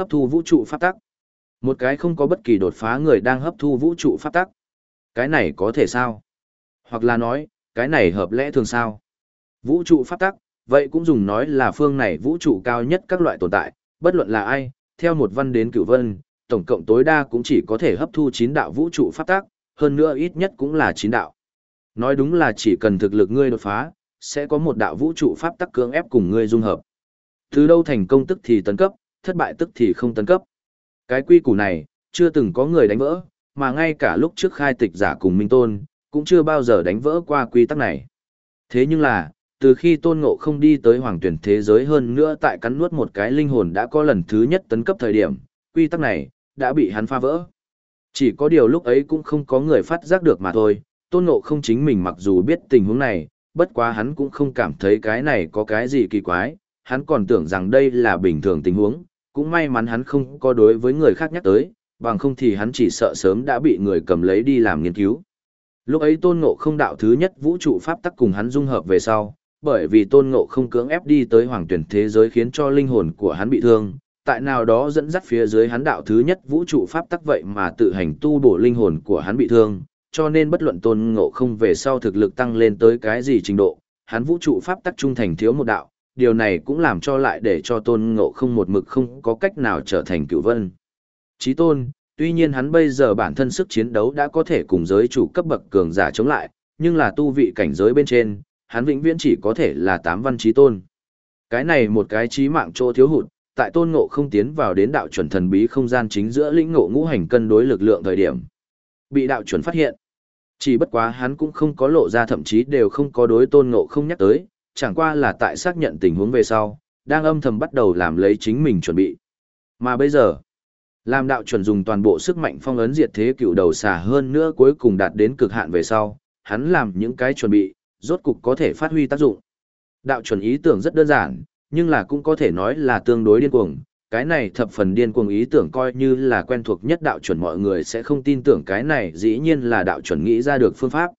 hấp thu vũ trụ pháp tắc. Một cái không có bất kỳ đột phá người đang hấp thu vũ trụ pháp tắc. Cái này có thể sao? Hoặc là nói, cái này hợp lẽ thường sao? Vũ trụ pháp tắc, vậy cũng dùng nói là phương này vũ trụ cao nhất các loại tồn tại, bất luận là ai, theo một văn đến cửu vân, tổng cộng tối đa cũng chỉ có thể hấp thu 9 đạo vũ trụ pháp tắc, hơn nữa ít nhất cũng là 9 đạo. Nói đúng là chỉ cần thực lực ngươi đột phá, sẽ có một đạo vũ trụ pháp tắc cưỡng ép cùng ngươi dung hợp. Từ đâu thành công tức thì tấn cấp, thất bại tức thì không tấn cấp. Cái quy củ này, chưa từng có người đánh vỡ, mà ngay cả lúc trước khai tịch giả cùng Minh Tôn, cũng chưa bao giờ đánh vỡ qua quy tắc này. Thế nhưng là, từ khi Tôn Ngộ không đi tới hoàng tuyển thế giới hơn nữa tại cắn nuốt một cái linh hồn đã có lần thứ nhất tấn cấp thời điểm, quy tắc này, đã bị hắn phá vỡ. Chỉ có điều lúc ấy cũng không có người phát giác được mà thôi, Tôn Ngộ không chính mình mặc dù biết tình huống này, bất quá hắn cũng không cảm thấy cái này có cái gì kỳ quái, hắn còn tưởng rằng đây là bình thường tình huống, cũng may mắn hắn không có đối với người khác nhắc tới, bằng không thì hắn chỉ sợ sớm đã bị người cầm lấy đi làm nghiên cứu. Lúc ấy tôn ngộ không đạo thứ nhất vũ trụ pháp tắc cùng hắn dung hợp về sau, bởi vì tôn ngộ không cưỡng ép đi tới hoàng tuyển thế giới khiến cho linh hồn của hắn bị thương, tại nào đó dẫn dắt phía dưới hắn đạo thứ nhất vũ trụ pháp tắc vậy mà tự hành tu bổ linh hồn của hắn bị thương, cho nên bất luận tôn ngộ không về sau thực lực tăng lên tới cái gì trình độ, hắn vũ trụ pháp tắc trung thành thiếu một đạo, điều này cũng làm cho lại để cho tôn ngộ không một mực không có cách nào trở thành cựu vân. Chí tôn, tuy nhiên hắn bây giờ bản thân sức chiến đấu đã có thể cùng giới chủ cấp bậc cường giả chống lại, nhưng là tu vị cảnh giới bên trên, hắn vĩnh viễn chỉ có thể là tám văn chí tôn. Cái này một cái chí mạng chỗ thiếu hụt, tại tôn ngộ không tiến vào đến đạo chuẩn thần bí không gian chính giữa lĩnh ngộ ngũ hành cân đối lực lượng thời điểm. Bị đạo chuẩn phát hiện. Chỉ bất quá hắn cũng không có lộ ra thậm chí đều không có đối tôn ngộ không nhắc tới, chẳng qua là tại xác nhận tình huống về sau, đang âm thầm bắt đầu làm lấy chính mình chuẩn bị. Mà bây giờ, làm đạo chuẩn dùng toàn bộ sức mạnh phong ấn diệt thế cựu đầu xà hơn nữa cuối cùng đạt đến cực hạn về sau, hắn làm những cái chuẩn bị, rốt cục có thể phát huy tác dụng. Đạo chuẩn ý tưởng rất đơn giản, nhưng là cũng có thể nói là tương đối điên cuồng. Cái này thập phần điên cuồng ý tưởng coi như là quen thuộc nhất đạo chuẩn mọi người sẽ không tin tưởng cái này dĩ nhiên là đạo chuẩn nghĩ ra được phương pháp.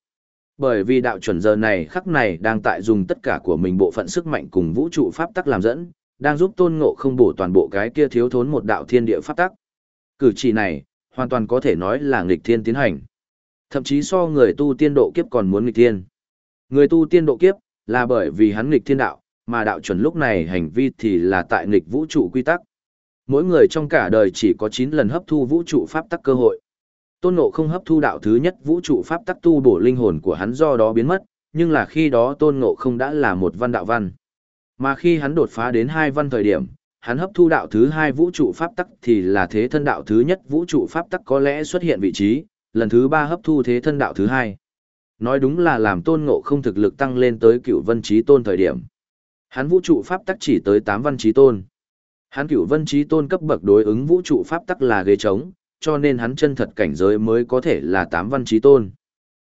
Bởi vì đạo chuẩn giờ này khắc này đang tại dùng tất cả của mình bộ phận sức mạnh cùng vũ trụ pháp tắc làm dẫn, đang giúp tôn ngộ không bổ toàn bộ cái kia thiếu thốn một đạo thiên địa pháp tắc. Cử chỉ này, hoàn toàn có thể nói là nghịch thiên tiến hành. Thậm chí so người tu tiên độ kiếp còn muốn nghịch thiên. Người tu tiên độ kiếp, là bởi vì hắn nghịch thiên đạo, mà đạo chuẩn lúc này hành vi thì là tại nghịch vũ trụ quy tắc. Mỗi người trong cả đời chỉ có 9 lần hấp thu vũ trụ pháp tắc cơ hội. Tôn Ngộ không hấp thu đạo thứ nhất vũ trụ pháp tắc tu bổ linh hồn của hắn do đó biến mất, nhưng là khi đó Tôn Ngộ không đã là một văn đạo văn. Mà khi hắn đột phá đến hai văn thời điểm, hắn hấp thu đạo thứ hai vũ trụ pháp tắc thì là thế thân đạo thứ nhất vũ trụ pháp tắc có lẽ xuất hiện vị trí, lần thứ ba hấp thu thế thân đạo thứ hai. Nói đúng là làm Tôn Ngộ không thực lực tăng lên tới cựu vân trí tôn thời điểm. Hắn vũ trụ pháp tắc chỉ tới tám văn trí tôn. Hắn cựu vân trí tôn cấp bậc đối ứng vũ trụ pháp tắc là ghế trống, cho nên hắn chân thật cảnh giới mới có thể là tám văn trí tôn.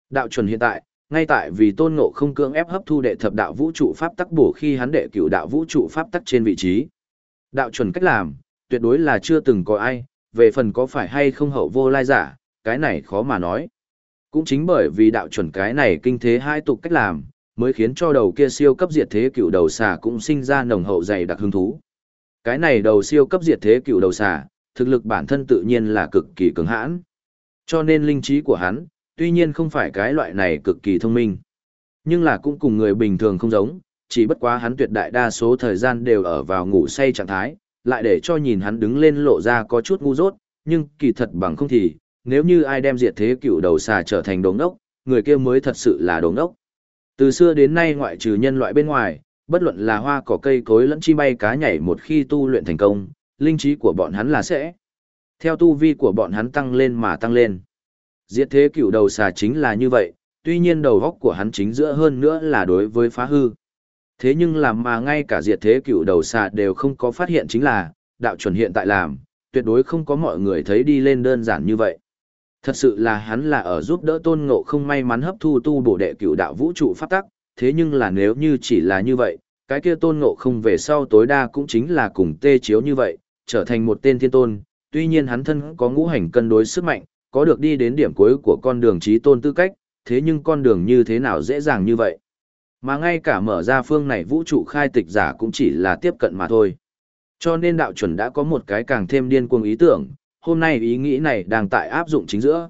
Đạo chuẩn hiện tại, ngay tại vì tôn ngộ không cưỡng ép hấp thu đệ thập đạo vũ trụ pháp tắc bổ khi hắn đệ cửu đạo vũ trụ pháp tắc trên vị trí. Đạo chuẩn cách làm, tuyệt đối là chưa từng có ai, về phần có phải hay không hậu vô lai giả, cái này khó mà nói. Cũng chính bởi vì đạo chuẩn cái này kinh thế hai tục cách làm, mới khiến cho đầu kia siêu cấp diệt thế cựu đầu xà cũng sinh ra nồng hậu dày đặc hứng thú. Cái này đầu siêu cấp diệt thế cựu đầu xà, thực lực bản thân tự nhiên là cực kỳ cứng hãn. Cho nên linh trí của hắn, tuy nhiên không phải cái loại này cực kỳ thông minh, nhưng là cũng cùng người bình thường không giống, chỉ bất quá hắn tuyệt đại đa số thời gian đều ở vào ngủ say trạng thái, lại để cho nhìn hắn đứng lên lộ ra có chút ngu dốt, nhưng kỳ thật bằng không thì, nếu như ai đem diệt thế cựu đầu xà trở thành đống ốc, người kia mới thật sự là đống ốc. Từ xưa đến nay ngoại trừ nhân loại bên ngoài, bất luận là hoa cỏ cây cối lẫn chim bay cá nhảy một khi tu luyện thành công, linh trí của bọn hắn là sẽ theo tu vi của bọn hắn tăng lên mà tăng lên. Diệt thế cựu đầu xà chính là như vậy, tuy nhiên đầu góc của hắn chính giữa hơn nữa là đối với phá hư. Thế nhưng làm mà ngay cả diệt thế cựu đầu xà đều không có phát hiện chính là, đạo chuẩn hiện tại làm, tuyệt đối không có mọi người thấy đi lên đơn giản như vậy. Thật sự là hắn là ở giúp đỡ tôn ngộ không may mắn hấp thu tu bổ đệ cựu đạo vũ trụ pháp tắc, thế nhưng là nếu như chỉ là như vậy, cái kia tôn ngộ không về sau tối đa cũng chính là cùng tê chiếu như vậy, trở thành một tên thiên tôn, tuy nhiên hắn thân có ngũ hành cân đối sức mạnh, có được đi đến điểm cuối của con đường trí tôn tư cách, thế nhưng con đường như thế nào dễ dàng như vậy. Mà ngay cả mở ra phương này vũ trụ khai tịch giả cũng chỉ là tiếp cận mà thôi. Cho nên đạo chuẩn đã có một cái càng thêm điên cuồng ý tưởng, hôm nay ý nghĩ này đang tại áp dụng chính giữa.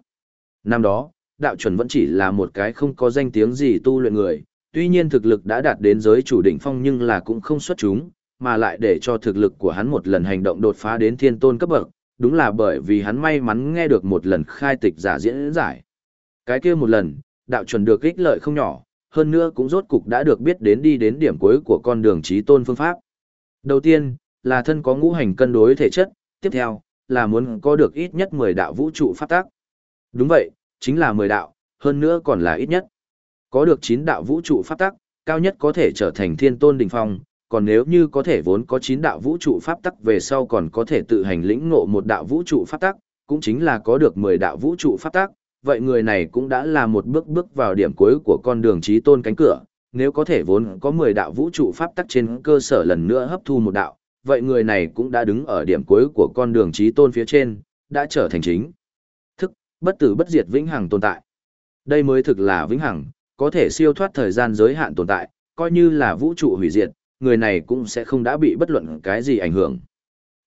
Năm đó, đạo chuẩn vẫn chỉ là một cái không có danh tiếng gì tu luyện người, tuy nhiên thực lực đã đạt đến giới chủ đỉnh phong nhưng là cũng không xuất chúng, mà lại để cho thực lực của hắn một lần hành động đột phá đến thiên tôn cấp bậc, đúng là bởi vì hắn may mắn nghe được một lần khai tịch giả diễn giải. Cái kia một lần, đạo chuẩn được ích lợi không nhỏ, hơn nữa cũng rốt cục đã được biết đến đi đến điểm cuối của con đường trí tôn phương pháp. Đầu tiên, là thân có ngũ hành cân đối thể chất, tiếp theo, là muốn có được ít nhất 10 đạo vũ trụ pháp tác. Đúng vậy, chính là 10 đạo, hơn nữa còn là ít nhất. Có được 9 đạo vũ trụ pháp tác, cao nhất có thể trở thành thiên tôn đỉnh phong, còn nếu như có thể vốn có 9 đạo vũ trụ pháp tắc về sau còn có thể tự hành lĩnh ngộ một đạo vũ trụ pháp tắc, cũng chính là có được 10 đạo vũ trụ pháp tắc, vậy người này cũng đã là một bước bước vào điểm cuối của con đường trí tôn cánh cửa, nếu có thể vốn có 10 đạo vũ trụ pháp tắc trên cơ sở lần nữa hấp thu một đạo, vậy người này cũng đã đứng ở điểm cuối của con đường trí tôn phía trên, đã trở thành chính. Thức, bất tử bất diệt vĩnh hằng tồn tại. Đây mới thực là vĩnh hằng, có thể siêu thoát thời gian giới hạn tồn tại, coi như là vũ trụ hủy diệt, người này cũng sẽ không đã bị bất luận cái gì ảnh hưởng.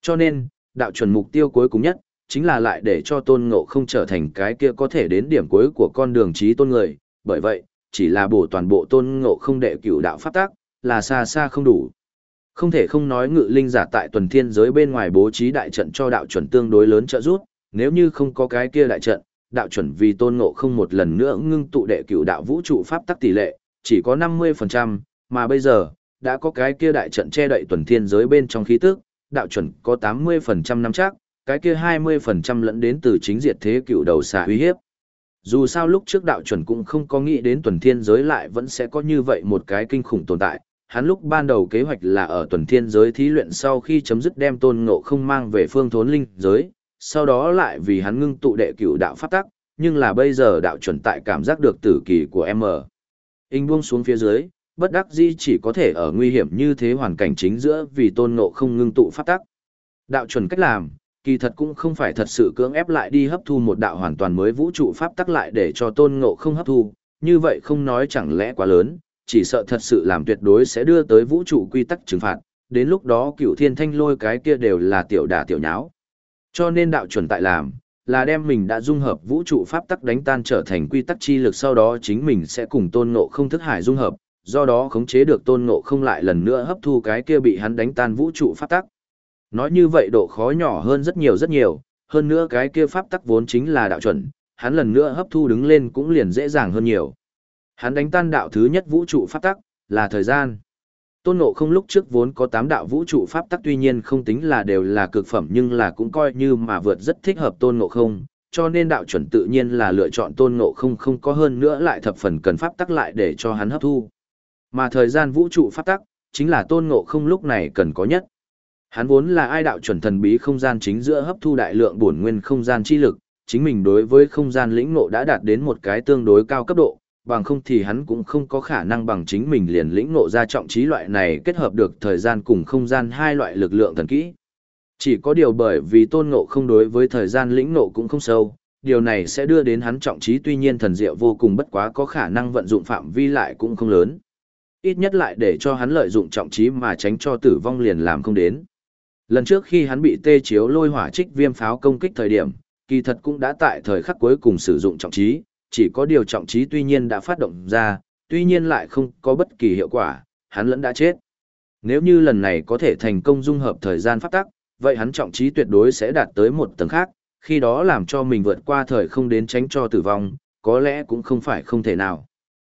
Cho nên, đạo chuẩn mục tiêu cuối cùng nhất, chính là lại để cho tôn ngộ không trở thành cái kia có thể đến điểm cuối của con đường trí tôn người, bởi vậy, chỉ là bổ toàn bộ tôn ngộ không đệ cửu đạo pháp tác, là xa xa không đủ. Không thể không nói ngự linh giả tại tuần thiên giới bên ngoài bố trí đại trận cho đạo chuẩn tương đối lớn trợ giúp, nếu như không có cái kia đại trận, đạo chuẩn vì tôn ngộ không một lần nữa ngưng tụ đệ cửu đạo vũ trụ pháp tắc tỷ lệ, chỉ có 50%, mà bây giờ, đã có cái kia đại trận che đậy tuần thiên giới bên trong khí tức, đạo chuẩn có 80% năm chắc, cái kia 20% lẫn đến từ chính diệt thế cựu đầu xà uy hiếp. Dù sao lúc trước đạo chuẩn cũng không có nghĩ đến tuần thiên giới lại vẫn sẽ có như vậy một cái kinh khủng tồn tại. Hắn lúc ban đầu kế hoạch là ở tuần thiên giới thí luyện sau khi chấm dứt đem tôn ngộ không mang về phương thốn linh giới, sau đó lại vì hắn ngưng tụ đệ cửu đạo pháp tắc, nhưng là bây giờ đạo chuẩn tại cảm giác được tử kỳ của M. Inh buông xuống phía dưới, bất đắc dĩ chỉ có thể ở nguy hiểm như thế hoàn cảnh chính giữa vì tôn ngộ không ngưng tụ pháp tắc. Đạo chuẩn cách làm, kỳ thật cũng không phải thật sự cưỡng ép lại đi hấp thu một đạo hoàn toàn mới vũ trụ pháp tắc lại để cho tôn ngộ không hấp thu, như vậy không nói chẳng lẽ quá lớn, chỉ sợ thật sự làm tuyệt đối sẽ đưa tới vũ trụ quy tắc trừng phạt, đến lúc đó cựu thiên thanh lôi cái kia đều là tiểu đà tiểu nháo. Cho nên đạo chuẩn tại làm, là đem mình đã dung hợp vũ trụ pháp tắc đánh tan trở thành quy tắc chi lực sau đó chính mình sẽ cùng tôn ngộ không thức hải dung hợp, do đó khống chế được tôn ngộ không lại lần nữa hấp thu cái kia bị hắn đánh tan vũ trụ pháp tắc. Nói như vậy độ khó nhỏ hơn rất nhiều rất nhiều, hơn nữa cái kia pháp tắc vốn chính là đạo chuẩn, hắn lần nữa hấp thu đứng lên cũng liền dễ dàng hơn nhiều. Hắn đánh tan đạo thứ nhất vũ trụ pháp tắc, là thời gian. Tôn Ngộ không lúc trước vốn có 8 đạo vũ trụ pháp tắc tuy nhiên không tính là đều là cực phẩm nhưng là cũng coi như mà vượt rất thích hợp Tôn Ngộ không, cho nên đạo chuẩn tự nhiên là lựa chọn Tôn Ngộ không không có hơn nữa lại thập phần cần pháp tắc lại để cho hắn hấp thu. Mà thời gian vũ trụ phát tắc, chính là Tôn Ngộ không lúc này cần có nhất. Hắn vốn là ai đạo chuẩn thần bí không gian chính giữa hấp thu đại lượng bổn nguyên không gian chi lực, chính mình đối với không gian lĩnh ngộ đã đạt đến một cái tương đối cao cấp độ, bằng không thì hắn cũng không có khả năng bằng chính mình liền lĩnh ngộ ra trọng trí loại này kết hợp được thời gian cùng không gian hai loại lực lượng thần kỹ. Chỉ có điều bởi vì tôn ngộ không đối với thời gian lĩnh ngộ cũng không sâu, điều này sẽ đưa đến hắn trọng trí tuy nhiên thần diệu vô cùng bất quá có khả năng vận dụng phạm vi lại cũng không lớn. Ít nhất lại để cho hắn lợi dụng trọng trí mà tránh cho tử vong liền làm không đến. Lần trước khi hắn bị tê chiếu lôi hỏa trích viêm pháo công kích thời điểm, kỳ thật cũng đã tại thời khắc cuối cùng sử dụng trọng trí, chỉ có điều trọng trí tuy nhiên đã phát động ra, tuy nhiên lại không có bất kỳ hiệu quả, hắn lẫn đã chết. Nếu như lần này có thể thành công dung hợp thời gian phát tắc, vậy hắn trọng trí tuyệt đối sẽ đạt tới một tầng khác, khi đó làm cho mình vượt qua thời không đến tránh cho tử vong, có lẽ cũng không phải không thể nào.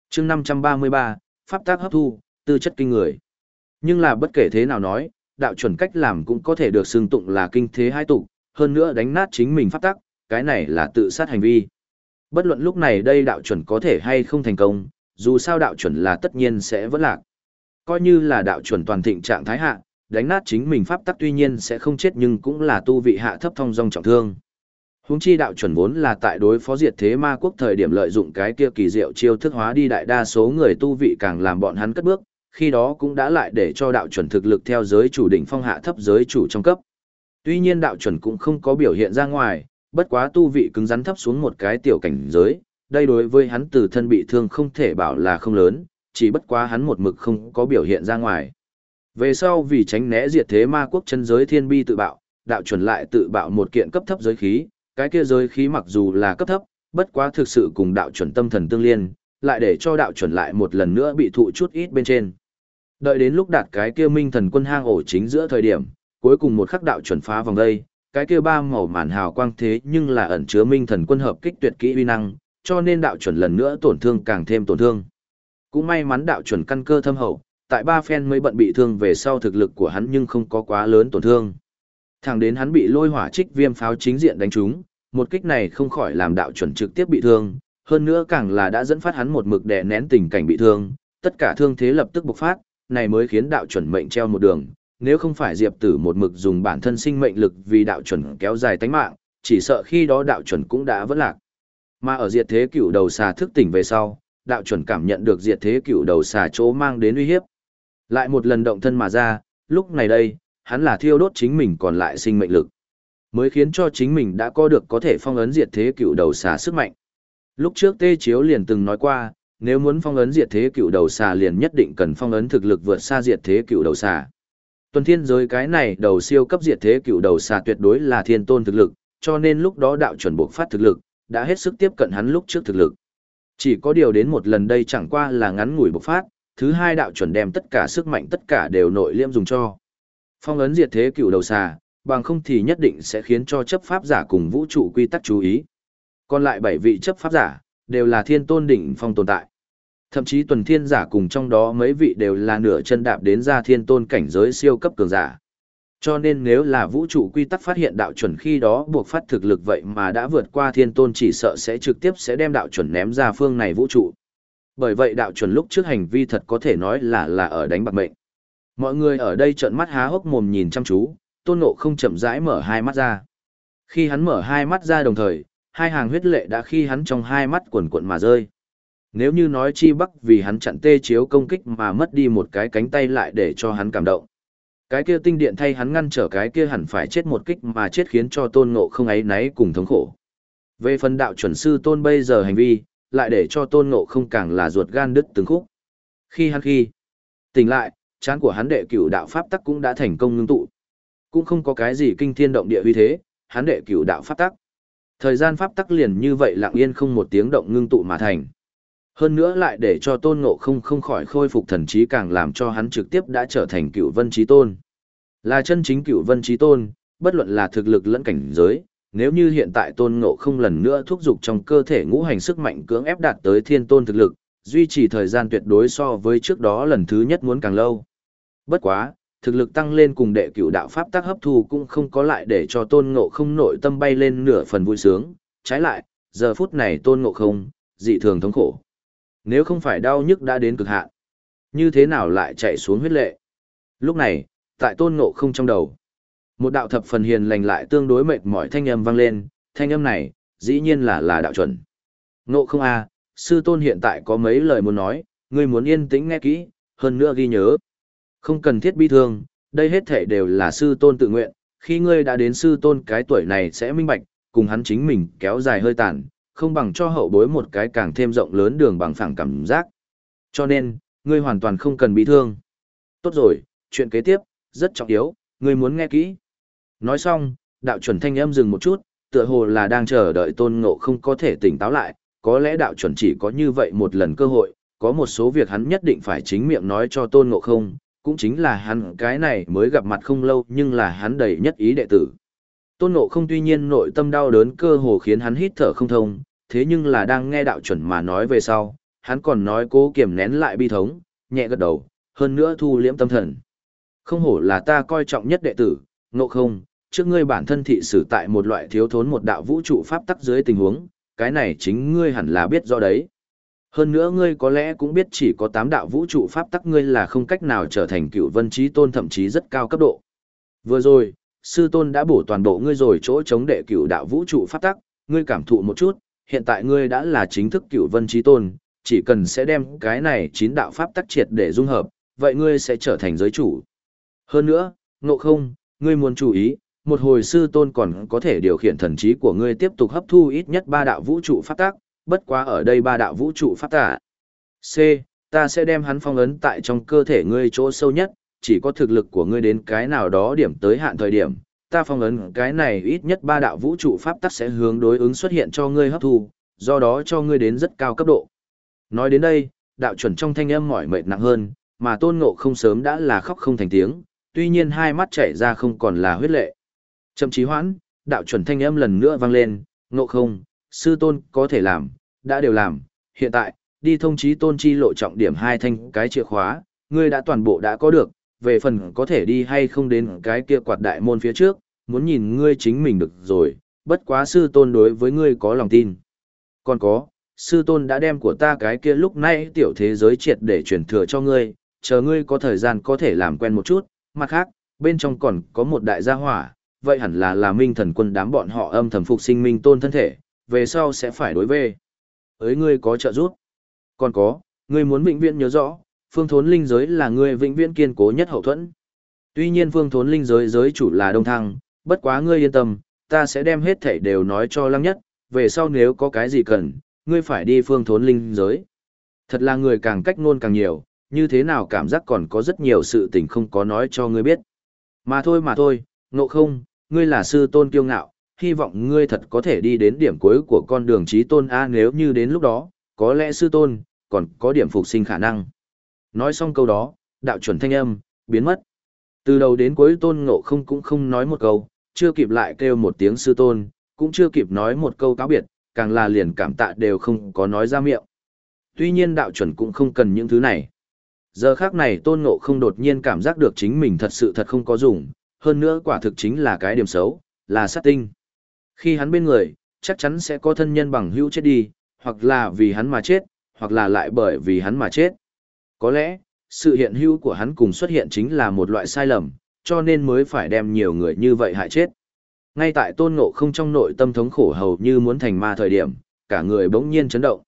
chương 533, Pháp tác hấp thu, tư chất kinh người. Nhưng là bất kể thế nào nói, đạo chuẩn cách làm cũng có thể được xưng tụng là kinh thế hai tụ, hơn nữa đánh nát chính mình pháp tắc, cái này là tự sát hành vi. Bất luận lúc này đây đạo chuẩn có thể hay không thành công, dù sao đạo chuẩn là tất nhiên sẽ vẫn lạc. Coi như là đạo chuẩn toàn thịnh trạng thái hạ, đánh nát chính mình pháp tắc tuy nhiên sẽ không chết nhưng cũng là tu vị hạ thấp thông dong trọng thương. Húng chi đạo chuẩn vốn là tại đối phó diệt thế ma quốc thời điểm lợi dụng cái kia kỳ diệu chiêu thức hóa đi đại đa số người tu vị càng làm bọn hắn cất bước, khi đó cũng đã lại để cho đạo chuẩn thực lực theo giới chủ đỉnh phong hạ thấp giới chủ trong cấp. Tuy nhiên đạo chuẩn cũng không có biểu hiện ra ngoài, bất quá tu vị cứng rắn thấp xuống một cái tiểu cảnh giới, đây đối với hắn từ thân bị thương không thể bảo là không lớn, chỉ bất quá hắn một mực không có biểu hiện ra ngoài. Về sau vì tránh né diệt thế ma quốc chân giới thiên bi tự bạo, đạo chuẩn lại tự bạo một kiện cấp thấp giới khí, cái kia giới khí mặc dù là cấp thấp, bất quá thực sự cùng đạo chuẩn tâm thần tương liên, lại để cho đạo chuẩn lại một lần nữa bị thụ chút ít bên trên. Đợi đến lúc đạt cái kia minh thần quân hang ổ chính giữa thời điểm, cuối cùng một khắc đạo chuẩn phá vòng đây, cái kia ba màu màn hào quang thế nhưng là ẩn chứa minh thần quân hợp kích tuyệt kỹ uy năng, cho nên đạo chuẩn lần nữa tổn thương càng thêm tổn thương. Cũng may mắn đạo chuẩn căn cơ thâm hậu, tại ba phen mới bận bị thương về sau thực lực của hắn nhưng không có quá lớn tổn thương. Thẳng đến hắn bị lôi hỏa trích viêm pháo chính diện đánh trúng, một kích này không khỏi làm đạo chuẩn trực tiếp bị thương, hơn nữa càng là đã dẫn phát hắn một mực đè nén tình cảnh bị thương, tất cả thương thế lập tức bộc phát, này mới khiến đạo chuẩn mệnh treo một đường, nếu không phải Diệp Tử một mực dùng bản thân sinh mệnh lực vì đạo chuẩn kéo dài tánh mạng, chỉ sợ khi đó đạo chuẩn cũng đã vỡ lạc. Mà ở diệt thế cửu đầu xà thức tỉnh về sau, đạo chuẩn cảm nhận được diệt thế cửu đầu xà chỗ mang đến uy hiếp. Lại một lần động thân mà ra, lúc này đây, hắn là thiêu đốt chính mình còn lại sinh mệnh lực. Mới khiến cho chính mình đã có được có thể phong ấn diệt thế cựu đầu xà sức mạnh. Lúc trước Tê Chiếu liền từng nói qua, nếu muốn phong ấn diệt thế cựu đầu xà liền nhất định cần phong ấn thực lực vượt xa diệt thế cựu đầu xà. Tuần thiên giới cái này đầu siêu cấp diệt thế cựu đầu xà tuyệt đối là thiên tôn thực lực, cho nên lúc đó đạo chuẩn buộc phát thực lực, đã hết sức tiếp cận hắn lúc trước thực lực. Chỉ có điều đến một lần đây chẳng qua là ngắn ngủi bộc phát, thứ hai đạo chuẩn đem tất cả sức mạnh tất cả đều nội liêm dùng cho. Phong ấn diệt thế cựu đầu xà, bằng không thì nhất định sẽ khiến cho chấp pháp giả cùng vũ trụ quy tắc chú ý. Còn lại bảy vị chấp pháp giả, đều là thiên tôn đỉnh phong tồn tại. Thậm chí tuần thiên giả cùng trong đó mấy vị đều là nửa chân đạp đến ra thiên tôn cảnh giới siêu cấp cường giả. Cho nên nếu là vũ trụ quy tắc phát hiện đạo chuẩn khi đó buộc phát thực lực vậy mà đã vượt qua thiên tôn chỉ sợ sẽ trực tiếp sẽ đem đạo chuẩn ném ra phương này vũ trụ. Bởi vậy đạo chuẩn lúc trước hành vi thật có thể nói là là ở đánh bạc mệnh. Mọi người ở đây trợn mắt há hốc mồm nhìn chăm chú, tôn ngộ không chậm rãi mở hai mắt ra. Khi hắn mở hai mắt ra đồng thời, hai hàng huyết lệ đã khi hắn trong hai mắt quần cuộn mà rơi. Nếu như nói chi bắc vì hắn chặn tê chiếu công kích mà mất đi một cái cánh tay lại để cho hắn cảm động. Cái kia tinh điện thay hắn ngăn trở cái kia hẳn phải chết một kích mà chết khiến cho tôn ngộ không ấy náy cùng thống khổ. Về phần đạo chuẩn sư tôn bây giờ hành vi, lại để cho tôn ngộ không càng là ruột gan đứt từng khúc. Khi hắn khi tỉnh lại, chán của hắn đệ cửu đạo pháp tắc cũng đã thành công ngưng tụ. Cũng không có cái gì kinh thiên động địa uy thế, hắn đệ cửu đạo pháp tắc. Thời gian pháp tắc liền như vậy lặng yên không một tiếng động ngưng tụ mà thành. Hơn nữa lại để cho tôn ngộ không không khỏi khôi phục thần trí càng làm cho hắn trực tiếp đã trở thành cửu vân trí tôn. Là chân chính cửu vân trí tôn, bất luận là thực lực lẫn cảnh giới, nếu như hiện tại tôn ngộ không lần nữa thúc giục trong cơ thể ngũ hành sức mạnh cưỡng ép đạt tới thiên tôn thực lực, duy trì thời gian tuyệt đối so với trước đó lần thứ nhất muốn càng lâu. Bất quá, thực lực tăng lên cùng đệ cửu đạo pháp tác hấp thu cũng không có lại để cho tôn ngộ không nội tâm bay lên nửa phần vui sướng, trái lại, giờ phút này tôn ngộ không, dị thường thống khổ. Nếu không phải đau nhức đã đến cực hạn, như thế nào lại chạy xuống huyết lệ? Lúc này, tại tôn ngộ không trong đầu, một đạo thập phần hiền lành lại tương đối mệt mỏi thanh âm vang lên, thanh âm này, dĩ nhiên là là đạo chuẩn. Ngộ không a, sư tôn hiện tại có mấy lời muốn nói, ngươi muốn yên tĩnh nghe kỹ, hơn nữa ghi nhớ. Không cần thiết bi thương, đây hết thể đều là sư tôn tự nguyện, khi ngươi đã đến sư tôn cái tuổi này sẽ minh bạch, cùng hắn chính mình kéo dài hơi tàn, không bằng cho hậu bối một cái càng thêm rộng lớn đường bằng phẳng cảm giác. Cho nên, ngươi hoàn toàn không cần bị thương. Tốt rồi, chuyện kế tiếp, rất trọng yếu, ngươi muốn nghe kỹ. Nói xong, đạo chuẩn thanh âm dừng một chút, tựa hồ là đang chờ đợi tôn ngộ không có thể tỉnh táo lại, có lẽ đạo chuẩn chỉ có như vậy một lần cơ hội, có một số việc hắn nhất định phải chính miệng nói cho tôn ngộ không, cũng chính là hắn cái này mới gặp mặt không lâu nhưng là hắn đầy nhất ý đệ tử. Tôn ngộ không tuy nhiên nội tâm đau đớn cơ hồ khiến hắn hít thở không thông, thế nhưng là đang nghe đạo chuẩn mà nói về sau, hắn còn nói cố kiềm nén lại bi thống, nhẹ gật đầu, hơn nữa thu liễm tâm thần. Không hổ là ta coi trọng nhất đệ tử, ngộ không, trước ngươi bản thân thị sử tại một loại thiếu thốn một đạo vũ trụ pháp tắc dưới tình huống, cái này chính ngươi hẳn là biết rõ đấy. Hơn nữa ngươi có lẽ cũng biết chỉ có tám đạo vũ trụ pháp tắc ngươi là không cách nào trở thành cựu vân trí tôn thậm chí rất cao cấp độ. Vừa rồi, sư tôn đã bổ toàn bộ ngươi rồi chỗ chống đệ cựu đạo vũ trụ pháp tắc, ngươi cảm thụ một chút, hiện tại ngươi đã là chính thức cựu vân trí tôn, chỉ cần sẽ đem cái này chín đạo pháp tắc triệt để dung hợp, vậy ngươi sẽ trở thành giới chủ. Hơn nữa, ngộ không, ngươi muốn chú ý, một hồi sư tôn còn có thể điều khiển thần trí của ngươi tiếp tục hấp thu ít nhất ba đạo vũ trụ pháp tắc, bất quá ở đây ba đạo vũ trụ pháp tả. C, ta sẽ đem hắn phong ấn tại trong cơ thể ngươi chỗ sâu nhất, chỉ có thực lực của ngươi đến cái nào đó điểm tới hạn thời điểm, ta phong ấn cái này ít nhất ba đạo vũ trụ pháp tắc sẽ hướng đối ứng xuất hiện cho ngươi hấp thu, do đó cho ngươi đến rất cao cấp độ. Nói đến đây, đạo chuẩn trong thanh âm mỏi mệt nặng hơn, mà tôn ngộ không sớm đã là khóc không thành tiếng, tuy nhiên hai mắt chảy ra không còn là huyết lệ. Chậm trí hoãn, đạo chuẩn thanh âm lần nữa vang lên, ngộ không, sư tôn có thể làm, đã đều làm, hiện tại, đi thông chí tôn chi lộ trọng điểm hai thanh cái chìa khóa, ngươi đã toàn bộ đã có được, về phần có thể đi hay không đến cái kia quạt đại môn phía trước, muốn nhìn ngươi chính mình được rồi, bất quá sư tôn đối với ngươi có lòng tin. Còn có, sư tôn đã đem của ta cái kia lúc nãy tiểu thế giới triệt để truyền thừa cho ngươi, chờ ngươi có thời gian có thể làm quen một chút, mặt khác, bên trong còn có một đại gia hỏa, vậy hẳn là là minh thần quân đám bọn họ âm thầm phục sinh minh tôn thân thể, về sau sẽ phải đối về. Ấy ngươi có trợ giúp. Còn có, ngươi muốn vĩnh viễn nhớ rõ, phương thốn linh giới là ngươi vĩnh viễn kiên cố nhất hậu thuẫn. Tuy nhiên phương thốn linh giới giới chủ là đông thăng, bất quá ngươi yên tâm, ta sẽ đem hết thảy đều nói cho lăng nhất, về sau nếu có cái gì cần, ngươi phải đi phương thốn linh giới. Thật là người càng cách ngôn càng nhiều, như thế nào cảm giác còn có rất nhiều sự tình không có nói cho ngươi biết. Mà thôi mà thôi, ngộ không, ngươi là sư tôn kiêu ngạo, hy vọng ngươi thật có thể đi đến điểm cuối của con đường trí tôn A nếu như đến lúc đó, có lẽ sư tôn, còn có điểm phục sinh khả năng. Nói xong câu đó, đạo chuẩn thanh âm, biến mất. Từ đầu đến cuối tôn ngộ không cũng không nói một câu, chưa kịp lại kêu một tiếng sư tôn, cũng chưa kịp nói một câu cáo biệt, càng là liền cảm tạ đều không có nói ra miệng. Tuy nhiên đạo chuẩn cũng không cần những thứ này. Giờ khác này tôn ngộ không đột nhiên cảm giác được chính mình thật sự thật không có dùng, hơn nữa quả thực chính là cái điểm xấu, là sát tinh. Khi hắn bên người, chắc chắn sẽ có thân nhân bằng hữu chết đi, hoặc là vì hắn mà chết, hoặc là lại bởi vì hắn mà chết. Có lẽ, sự hiện hữu của hắn cùng xuất hiện chính là một loại sai lầm, cho nên mới phải đem nhiều người như vậy hại chết. Ngay tại tôn ngộ không trong nội tâm thống khổ hầu như muốn thành ma thời điểm, cả người bỗng nhiên chấn động.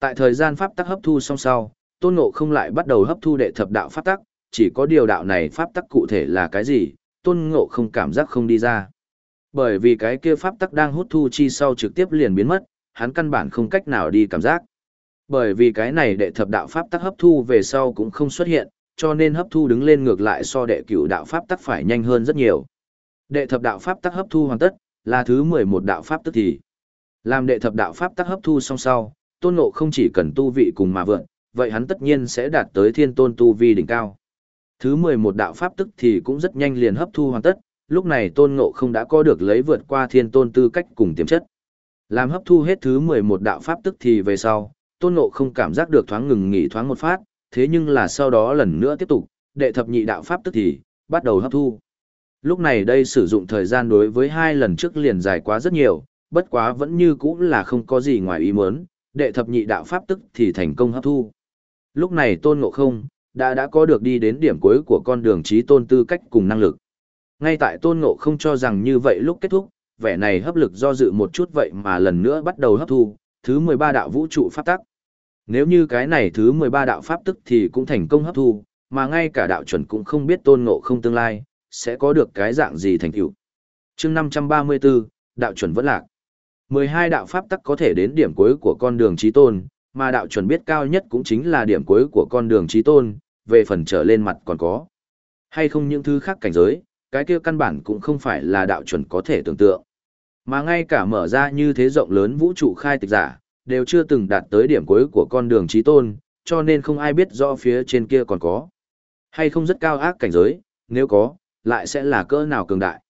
Tại thời gian pháp tắc hấp thu song sau, tôn ngộ không lại bắt đầu hấp thu đệ thập đạo pháp tắc, chỉ có điều đạo này pháp tắc cụ thể là cái gì, tôn ngộ không cảm giác không đi ra. Bởi vì cái kia pháp tắc đang hút thu chi sau trực tiếp liền biến mất, hắn căn bản không cách nào đi cảm giác. Bởi vì cái này đệ thập đạo pháp tắc hấp thu về sau cũng không xuất hiện, cho nên hấp thu đứng lên ngược lại so đệ cửu đạo pháp tắc phải nhanh hơn rất nhiều. Đệ thập đạo pháp tắc hấp thu hoàn tất, là thứ 11 đạo pháp tức thì. Làm đệ thập đạo pháp tắc hấp thu xong sau, tôn ngộ không chỉ cần tu vị cùng mà vượn, vậy hắn tất nhiên sẽ đạt tới thiên tôn tu vi đỉnh cao. Thứ 11 đạo pháp tức thì cũng rất nhanh liền hấp thu hoàn tất, lúc này tôn ngộ không đã có được lấy vượt qua thiên tôn tư cách cùng tiềm chất. Làm hấp thu hết thứ 11 đạo pháp tức thì về sau, tôn ngộ không cảm giác được thoáng ngừng nghỉ thoáng một phát, thế nhưng là sau đó lần nữa tiếp tục, đệ thập nhị đạo pháp tức thì, bắt đầu hấp thu. Lúc này đây sử dụng thời gian đối với hai lần trước liền dài quá rất nhiều, bất quá vẫn như cũng là không có gì ngoài ý muốn, đệ thập nhị đạo pháp tức thì thành công hấp thu. Lúc này tôn ngộ không, đã đã có được đi đến điểm cuối của con đường trí tôn tư cách cùng năng lực. Ngay tại tôn ngộ không cho rằng như vậy lúc kết thúc, vẻ này hấp lực do dự một chút vậy mà lần nữa bắt đầu hấp thu, thứ 13 đạo vũ trụ pháp tắc. Nếu như cái này thứ 13 đạo pháp tức thì cũng thành công hấp thu, mà ngay cả đạo chuẩn cũng không biết tôn ngộ không tương lai, sẽ có được cái dạng gì thành tựu. chương 534, đạo chuẩn vẫn lạc. 12 đạo pháp tắc có thể đến điểm cuối của con đường trí tôn, mà đạo chuẩn biết cao nhất cũng chính là điểm cuối của con đường trí tôn, về phần trở lên mặt còn có. Hay không những thứ khác cảnh giới, cái kia căn bản cũng không phải là đạo chuẩn có thể tưởng tượng. Mà ngay cả mở ra như thế rộng lớn vũ trụ khai tịch giả, đều chưa từng đạt tới điểm cuối của con đường trí tôn, cho nên không ai biết rõ phía trên kia còn có. Hay không rất cao ác cảnh giới, nếu có, lại sẽ là cỡ nào cường đại.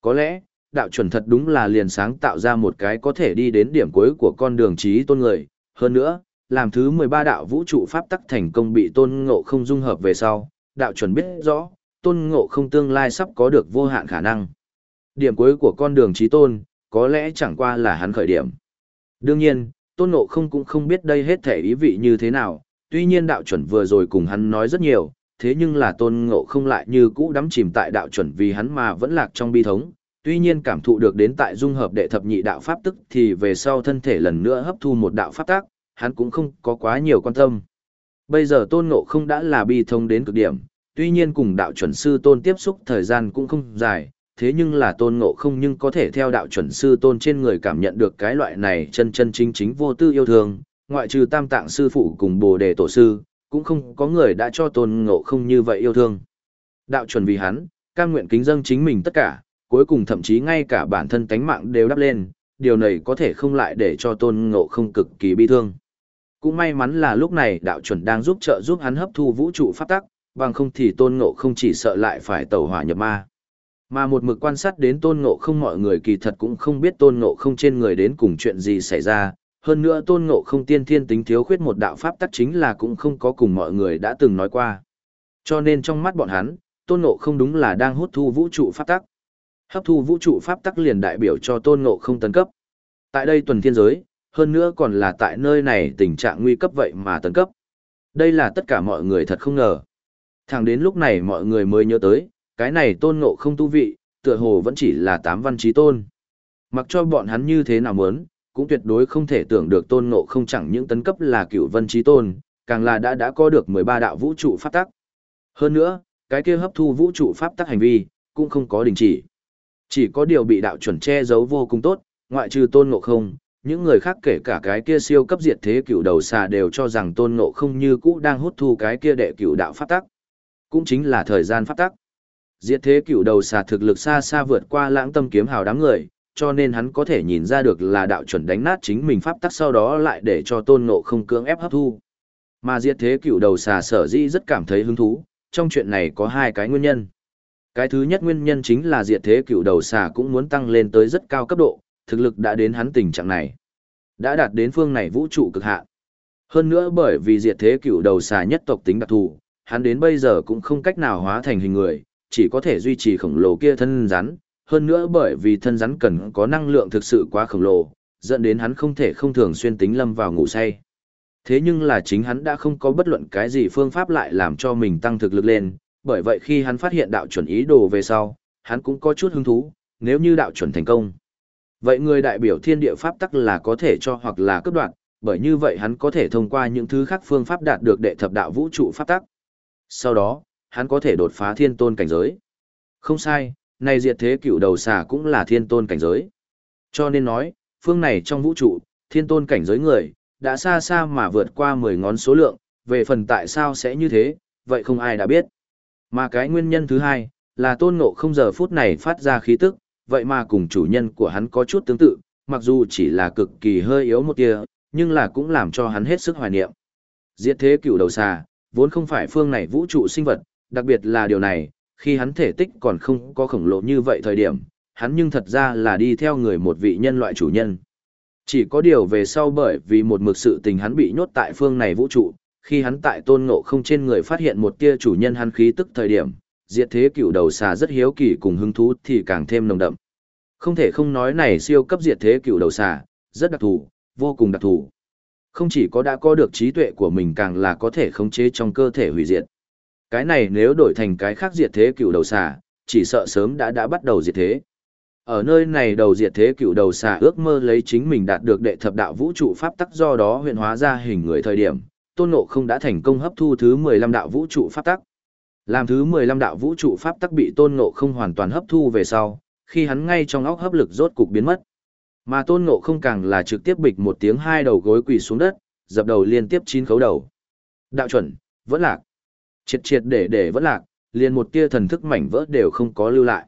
Có lẽ, đạo chuẩn thật đúng là liền sáng tạo ra một cái có thể đi đến điểm cuối của con đường trí tôn người. Hơn nữa, làm thứ 13 đạo vũ trụ pháp tắc thành công bị tôn ngộ không dung hợp về sau, đạo chuẩn biết rõ, tôn ngộ không tương lai sắp có được vô hạn khả năng. Điểm cuối của con đường trí tôn, có lẽ chẳng qua là hắn khởi điểm. Đương nhiên, tôn ngộ không cũng không biết đây hết thể ý vị như thế nào, tuy nhiên đạo chuẩn vừa rồi cùng hắn nói rất nhiều, thế nhưng là tôn ngộ không lại như cũ đắm chìm tại đạo chuẩn vì hắn mà vẫn lạc trong bi thống, tuy nhiên cảm thụ được đến tại dung hợp đệ thập nhị đạo pháp tức thì về sau thân thể lần nữa hấp thu một đạo pháp tác, hắn cũng không có quá nhiều quan tâm. Bây giờ tôn ngộ không đã là bi thông đến cực điểm, tuy nhiên cùng đạo chuẩn sư tôn tiếp xúc thời gian cũng không dài, thế nhưng là tôn ngộ không nhưng có thể theo đạo chuẩn sư tôn trên người cảm nhận được cái loại này chân chân chính chính vô tư yêu thương, ngoại trừ tam tạng sư phụ cùng bồ đề tổ sư, cũng không có người đã cho tôn ngộ không như vậy yêu thương. Đạo chuẩn vì hắn, cam nguyện kính dâng chính mình tất cả, cuối cùng thậm chí ngay cả bản thân tánh mạng đều đắp lên, điều này có thể không lại để cho tôn ngộ không cực kỳ bi thương. Cũng may mắn là lúc này đạo chuẩn đang giúp trợ giúp hắn hấp thu vũ trụ pháp tắc, bằng không thì tôn ngộ không chỉ sợ lại phải tẩu hỏa nhập ma. Mà một mực quan sát đến tôn ngộ không mọi người kỳ thật cũng không biết tôn ngộ không trên người đến cùng chuyện gì xảy ra, hơn nữa tôn ngộ không tiên thiên tính thiếu khuyết một đạo pháp tắc chính là cũng không có cùng mọi người đã từng nói qua. Cho nên trong mắt bọn hắn, tôn ngộ không đúng là đang hút thu vũ trụ pháp tắc. Hấp thu vũ trụ pháp tắc liền đại biểu cho tôn ngộ không tấn cấp. Tại đây tuần thiên giới, hơn nữa còn là tại nơi này tình trạng nguy cấp vậy mà tấn cấp. Đây là tất cả mọi người thật không ngờ. Thẳng đến lúc này mọi người mới nhớ tới, cái này tôn ngộ không tu vị, tựa hồ vẫn chỉ là tám văn trí tôn. Mặc cho bọn hắn như thế nào muốn, cũng tuyệt đối không thể tưởng được tôn ngộ không chẳng những tấn cấp là cựu văn trí tôn, càng là đã đã có được 13 đạo vũ trụ pháp tắc. Hơn nữa, cái kia hấp thu vũ trụ pháp tắc hành vi, cũng không có đình chỉ. Chỉ có điều bị đạo chuẩn che giấu vô cùng tốt, ngoại trừ tôn ngộ không, những người khác kể cả cái kia siêu cấp diệt thế cựu đầu xà đều cho rằng tôn ngộ không như cũ đang hút thu cái kia đệ cựu đạo pháp tắc. Cũng chính là thời gian pháp tắc. Diệt thế cựu đầu xà thực lực xa xa vượt qua lãng tâm kiếm hào đám người, cho nên hắn có thể nhìn ra được là đạo chuẩn đánh nát chính mình pháp tắc sau đó lại để cho tôn ngộ không cưỡng ép hấp thu. Mà diệt thế cựu đầu xà sở dĩ rất cảm thấy hứng thú, trong chuyện này có hai cái nguyên nhân. Cái thứ nhất nguyên nhân chính là diệt thế cựu đầu xà cũng muốn tăng lên tới rất cao cấp độ, thực lực đã đến hắn tình trạng này. Đã đạt đến phương này vũ trụ cực hạn. Hơn nữa bởi vì diệt thế cựu đầu xà nhất tộc tính đặc thù, hắn đến bây giờ cũng không cách nào hóa thành hình người, chỉ có thể duy trì khổng lồ kia thân rắn. Hơn nữa bởi vì thân rắn cần có năng lượng thực sự quá khổng lồ, dẫn đến hắn không thể không thường xuyên tính lâm vào ngủ say. Thế nhưng là chính hắn đã không có bất luận cái gì phương pháp lại làm cho mình tăng thực lực lên, bởi vậy khi hắn phát hiện đạo chuẩn ý đồ về sau, hắn cũng có chút hứng thú, nếu như đạo chuẩn thành công. Vậy người đại biểu thiên địa pháp tắc là có thể cho hoặc là cấp đoạn, bởi như vậy hắn có thể thông qua những thứ khác phương pháp đạt được đệ thập đạo vũ trụ pháp tắc. Sau đó, hắn có thể đột phá thiên tôn cảnh giới. Không sai, này diệt thế cựu đầu xà cũng là thiên tôn cảnh giới. Cho nên nói, phương này trong vũ trụ, thiên tôn cảnh giới người, đã xa xa mà vượt qua 10 ngón số lượng, về phần tại sao sẽ như thế, vậy không ai đã biết. Mà cái nguyên nhân thứ hai, là tôn ngộ không giờ phút này phát ra khí tức, vậy mà cùng chủ nhân của hắn có chút tương tự, mặc dù chỉ là cực kỳ hơi yếu một tia, nhưng là cũng làm cho hắn hết sức hoài niệm. Diệt thế cựu đầu xà, vốn không phải phương này vũ trụ sinh vật, đặc biệt là điều này, khi hắn thể tích còn không có khổng lồ như vậy thời điểm, hắn nhưng thật ra là đi theo người một vị nhân loại chủ nhân. Chỉ có điều về sau bởi vì một mực sự tình hắn bị nhốt tại phương này vũ trụ, khi hắn tại tôn ngộ không trên người phát hiện một tia chủ nhân hắn khí tức thời điểm, diệt thế cựu đầu xà rất hiếu kỳ cùng hứng thú thì càng thêm nồng đậm. Không thể không nói này siêu cấp diệt thế cựu đầu xà, rất đặc thù, vô cùng đặc thù. Không chỉ có đã có được trí tuệ của mình càng là có thể khống chế trong cơ thể hủy diệt. Cái này nếu đổi thành cái khác diệt thế cựu đầu xà, chỉ sợ sớm đã đã bắt đầu diệt thế. Ở nơi này đầu diệt thế cựu đầu xà ước mơ lấy chính mình đạt được đệ thập đạo vũ trụ pháp tắc do đó huyện hóa ra hình người thời điểm, tôn ngộ không đã thành công hấp thu thứ 15 đạo vũ trụ pháp tắc. Làm thứ 15 đạo vũ trụ pháp tắc bị tôn ngộ không hoàn toàn hấp thu về sau, khi hắn ngay trong óc hấp lực rốt cục biến mất. Mà tôn ngộ không càng là trực tiếp bịch một tiếng hai đầu gối quỳ xuống đất, dập đầu liên tiếp chín khấu đầu. Đạo chuẩn, vẫn lạc. Triệt triệt để để vẫn lạc, liền một tia thần thức mảnh vỡ đều không có lưu lại.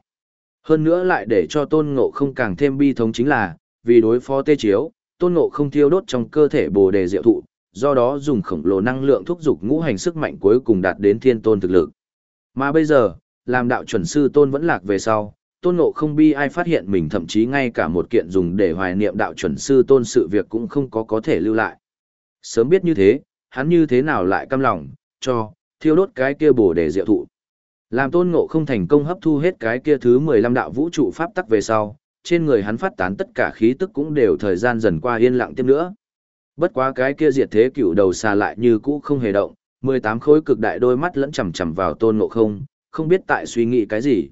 Hơn nữa lại để cho tôn ngộ không càng thêm bi thống chính là, vì đối phó tê chiếu, tôn ngộ không thiêu đốt trong cơ thể bồ đề diệu thụ, do đó dùng khổng lồ năng lượng thúc giục ngũ hành sức mạnh cuối cùng đạt đến thiên tôn thực lực. Mà bây giờ, làm đạo chuẩn sư tôn vẫn lạc về sau, tôn ngộ không bi ai phát hiện mình thậm chí ngay cả một kiện dùng để hoài niệm đạo chuẩn sư tôn sự việc cũng không có có thể lưu lại. Sớm biết như thế, hắn như thế nào lại căm lòng, cho, thiêu đốt cái kia bổ để diệu thụ. Làm tôn ngộ không thành công hấp thu hết cái kia thứ 15 đạo vũ trụ pháp tắc về sau, trên người hắn phát tán tất cả khí tức cũng đều thời gian dần qua yên lặng tiếp nữa. Bất quá cái kia diệt thế cựu đầu xa lại như cũ không hề động, 18 khối cực đại đôi mắt lẫn chằm chằm vào tôn ngộ không, không biết tại suy nghĩ cái gì.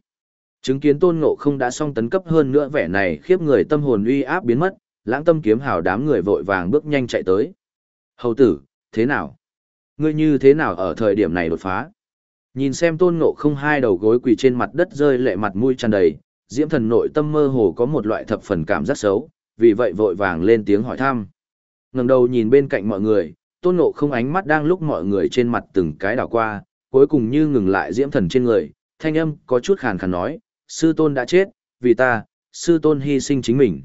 Chứng kiến tôn ngộ không đã xong tấn cấp hơn nữa vẻ này khiếp người tâm hồn uy áp biến mất, lãng tâm kiếm hào đám người vội vàng bước nhanh chạy tới. Hầu tử, thế nào? Ngươi như thế nào ở thời điểm này đột phá? Nhìn xem tôn ngộ không hai đầu gối quỳ trên mặt đất rơi lệ mặt mũi tràn đầy, diễm thần nội tâm mơ hồ có một loại thập phần cảm giác xấu, vì vậy vội vàng lên tiếng hỏi thăm. ngẩng đầu nhìn bên cạnh mọi người, tôn ngộ không ánh mắt đang lúc mọi người trên mặt từng cái đảo qua, cuối cùng như ngừng lại diễm thần trên người, thanh âm có chút khàn khàn nói, sư tôn đã chết, vì ta, sư tôn hy sinh chính mình.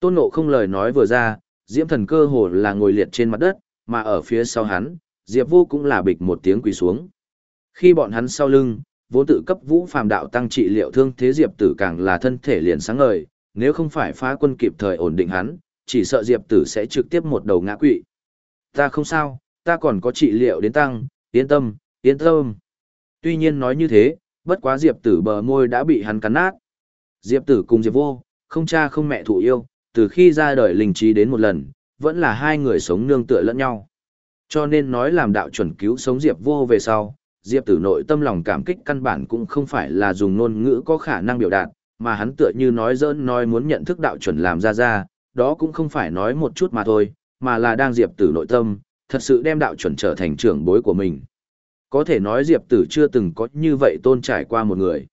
Tôn ngộ không lời nói vừa ra, diễm thần cơ hồ là ngồi liệt trên mặt đất, mà ở phía sau hắn, Diệp vô cũng là bịch một tiếng quỳ xuống. Khi bọn hắn sau lưng, vốn tự cấp vũ phàm đạo tăng trị liệu thương thế Diệp tử càng là thân thể liền sáng ngời, nếu không phải phá quân kịp thời ổn định hắn, chỉ sợ Diệp tử sẽ trực tiếp một đầu ngã quỵ. Ta không sao, ta còn có trị liệu đến tăng, yên tâm, yên tâm. Tuy nhiên nói như thế, bất quá Diệp tử bờ môi đã bị hắn cắn nát. Diệp tử cùng Diệp vô, không cha không mẹ thụ yêu, từ khi ra đời linh trí đến một lần, vẫn là hai người sống nương tựa lẫn nhau. Cho nên nói làm đạo chuẩn cứu sống Diệp vô về sau, Diệp tử nội tâm lòng cảm kích căn bản cũng không phải là dùng ngôn ngữ có khả năng biểu đạt, mà hắn tựa như nói dỡn nói muốn nhận thức đạo chuẩn làm ra ra, đó cũng không phải nói một chút mà thôi, mà là đang Diệp tử nội tâm, thật sự đem đạo chuẩn trở thành trưởng bối của mình. Có thể nói Diệp tử chưa từng có như vậy tôn trải qua một người.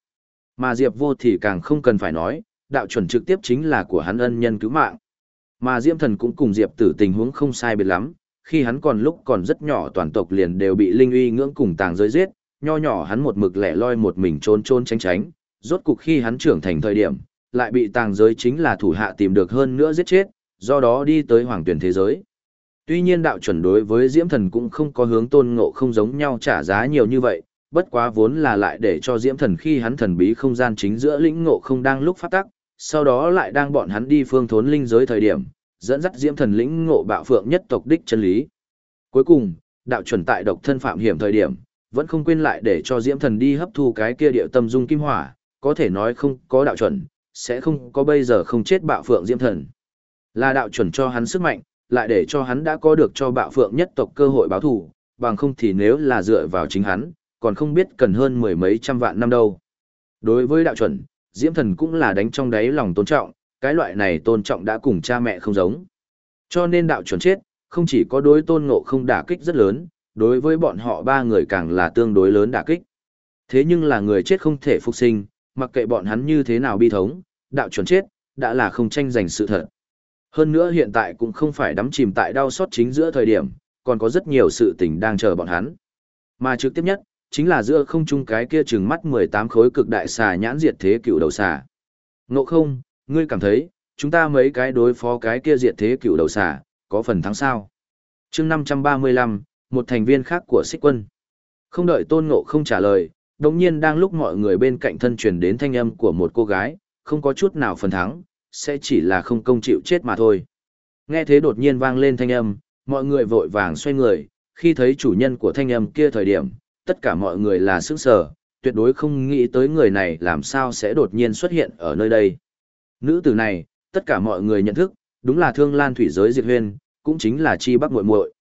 Mà Diệp vô thì càng không cần phải nói, đạo chuẩn trực tiếp chính là của hắn ân nhân cứu mạng. Mà Diễm Thần cũng cùng Diệp Tử tình huống không sai biệt lắm, khi hắn còn lúc còn rất nhỏ toàn tộc liền đều bị Linh Uy ngưỡng cùng tàng giới giết, nho nhỏ hắn một mực lẻ loi một mình trốn trốn tránh tránh, rốt cục khi hắn trưởng thành thời điểm, lại bị tàng giới chính là thủ hạ tìm được hơn nữa giết chết, do đó đi tới hoàng tuyển thế giới. Tuy nhiên đạo chuẩn đối với Diễm Thần cũng không có hướng tôn ngộ không giống nhau trả giá nhiều như vậy, bất quá vốn là lại để cho Diễm Thần khi hắn thần bí không gian chính giữa lĩnh ngộ không đang lúc phát tắc, sau đó lại đang bọn hắn đi phương thốn linh giới thời điểm, dẫn dắt Diễm Thần lĩnh ngộ bạo phượng nhất tộc đích chân lý. Cuối cùng, đạo chuẩn tại độc thân phạm hiểm thời điểm, vẫn không quên lại để cho Diễm Thần đi hấp thu cái kia điệu tâm dung kim hỏa, có thể nói không có đạo chuẩn, sẽ không có bây giờ không chết bạo phượng Diễm Thần. Là đạo chuẩn cho hắn sức mạnh, lại để cho hắn đã có được cho bạo phượng nhất tộc cơ hội báo thù, bằng không thì nếu là dựa vào chính hắn, còn không biết cần hơn mười mấy trăm vạn năm đâu. Đối với đạo chuẩn, Diễm Thần cũng là đánh trong đáy lòng tôn trọng, cái loại này tôn trọng đã cùng cha mẹ không giống. Cho nên đạo chuẩn chết, không chỉ có đối tôn ngộ không đả kích rất lớn, đối với bọn họ ba người càng là tương đối lớn đả kích. Thế nhưng là người chết không thể phục sinh, mặc kệ bọn hắn như thế nào bi thống, đạo chuẩn chết, đã là không tranh giành sự thật. Hơn nữa hiện tại cũng không phải đắm chìm tại đau xót chính giữa thời điểm, còn có rất nhiều sự tình đang chờ bọn hắn. Mà trực tiếp nhất, chính là giữa không trung cái kia trừng mắt 18 khối cực đại xà nhãn diệt thế cựu đầu xà. Ngộ không, ngươi cảm thấy, chúng ta mấy cái đối phó cái kia diệt thế cựu đầu xà, có phần thắng sao? chương 535, một thành viên khác của xích quân. Không đợi tôn ngộ không trả lời, đồng nhiên đang lúc mọi người bên cạnh thân truyền đến thanh âm của một cô gái, không có chút nào phần thắng, sẽ chỉ là không công chịu chết mà thôi. Nghe thế đột nhiên vang lên thanh âm, mọi người vội vàng xoay người, khi thấy chủ nhân của thanh âm kia thời điểm, tất cả mọi người là sức sở, tuyệt đối không nghĩ tới người này làm sao sẽ đột nhiên xuất hiện ở nơi đây. Nữ tử này, tất cả mọi người nhận thức, đúng là thương lan thủy giới Diệt Huyên, cũng chính là chi bắc muội muội.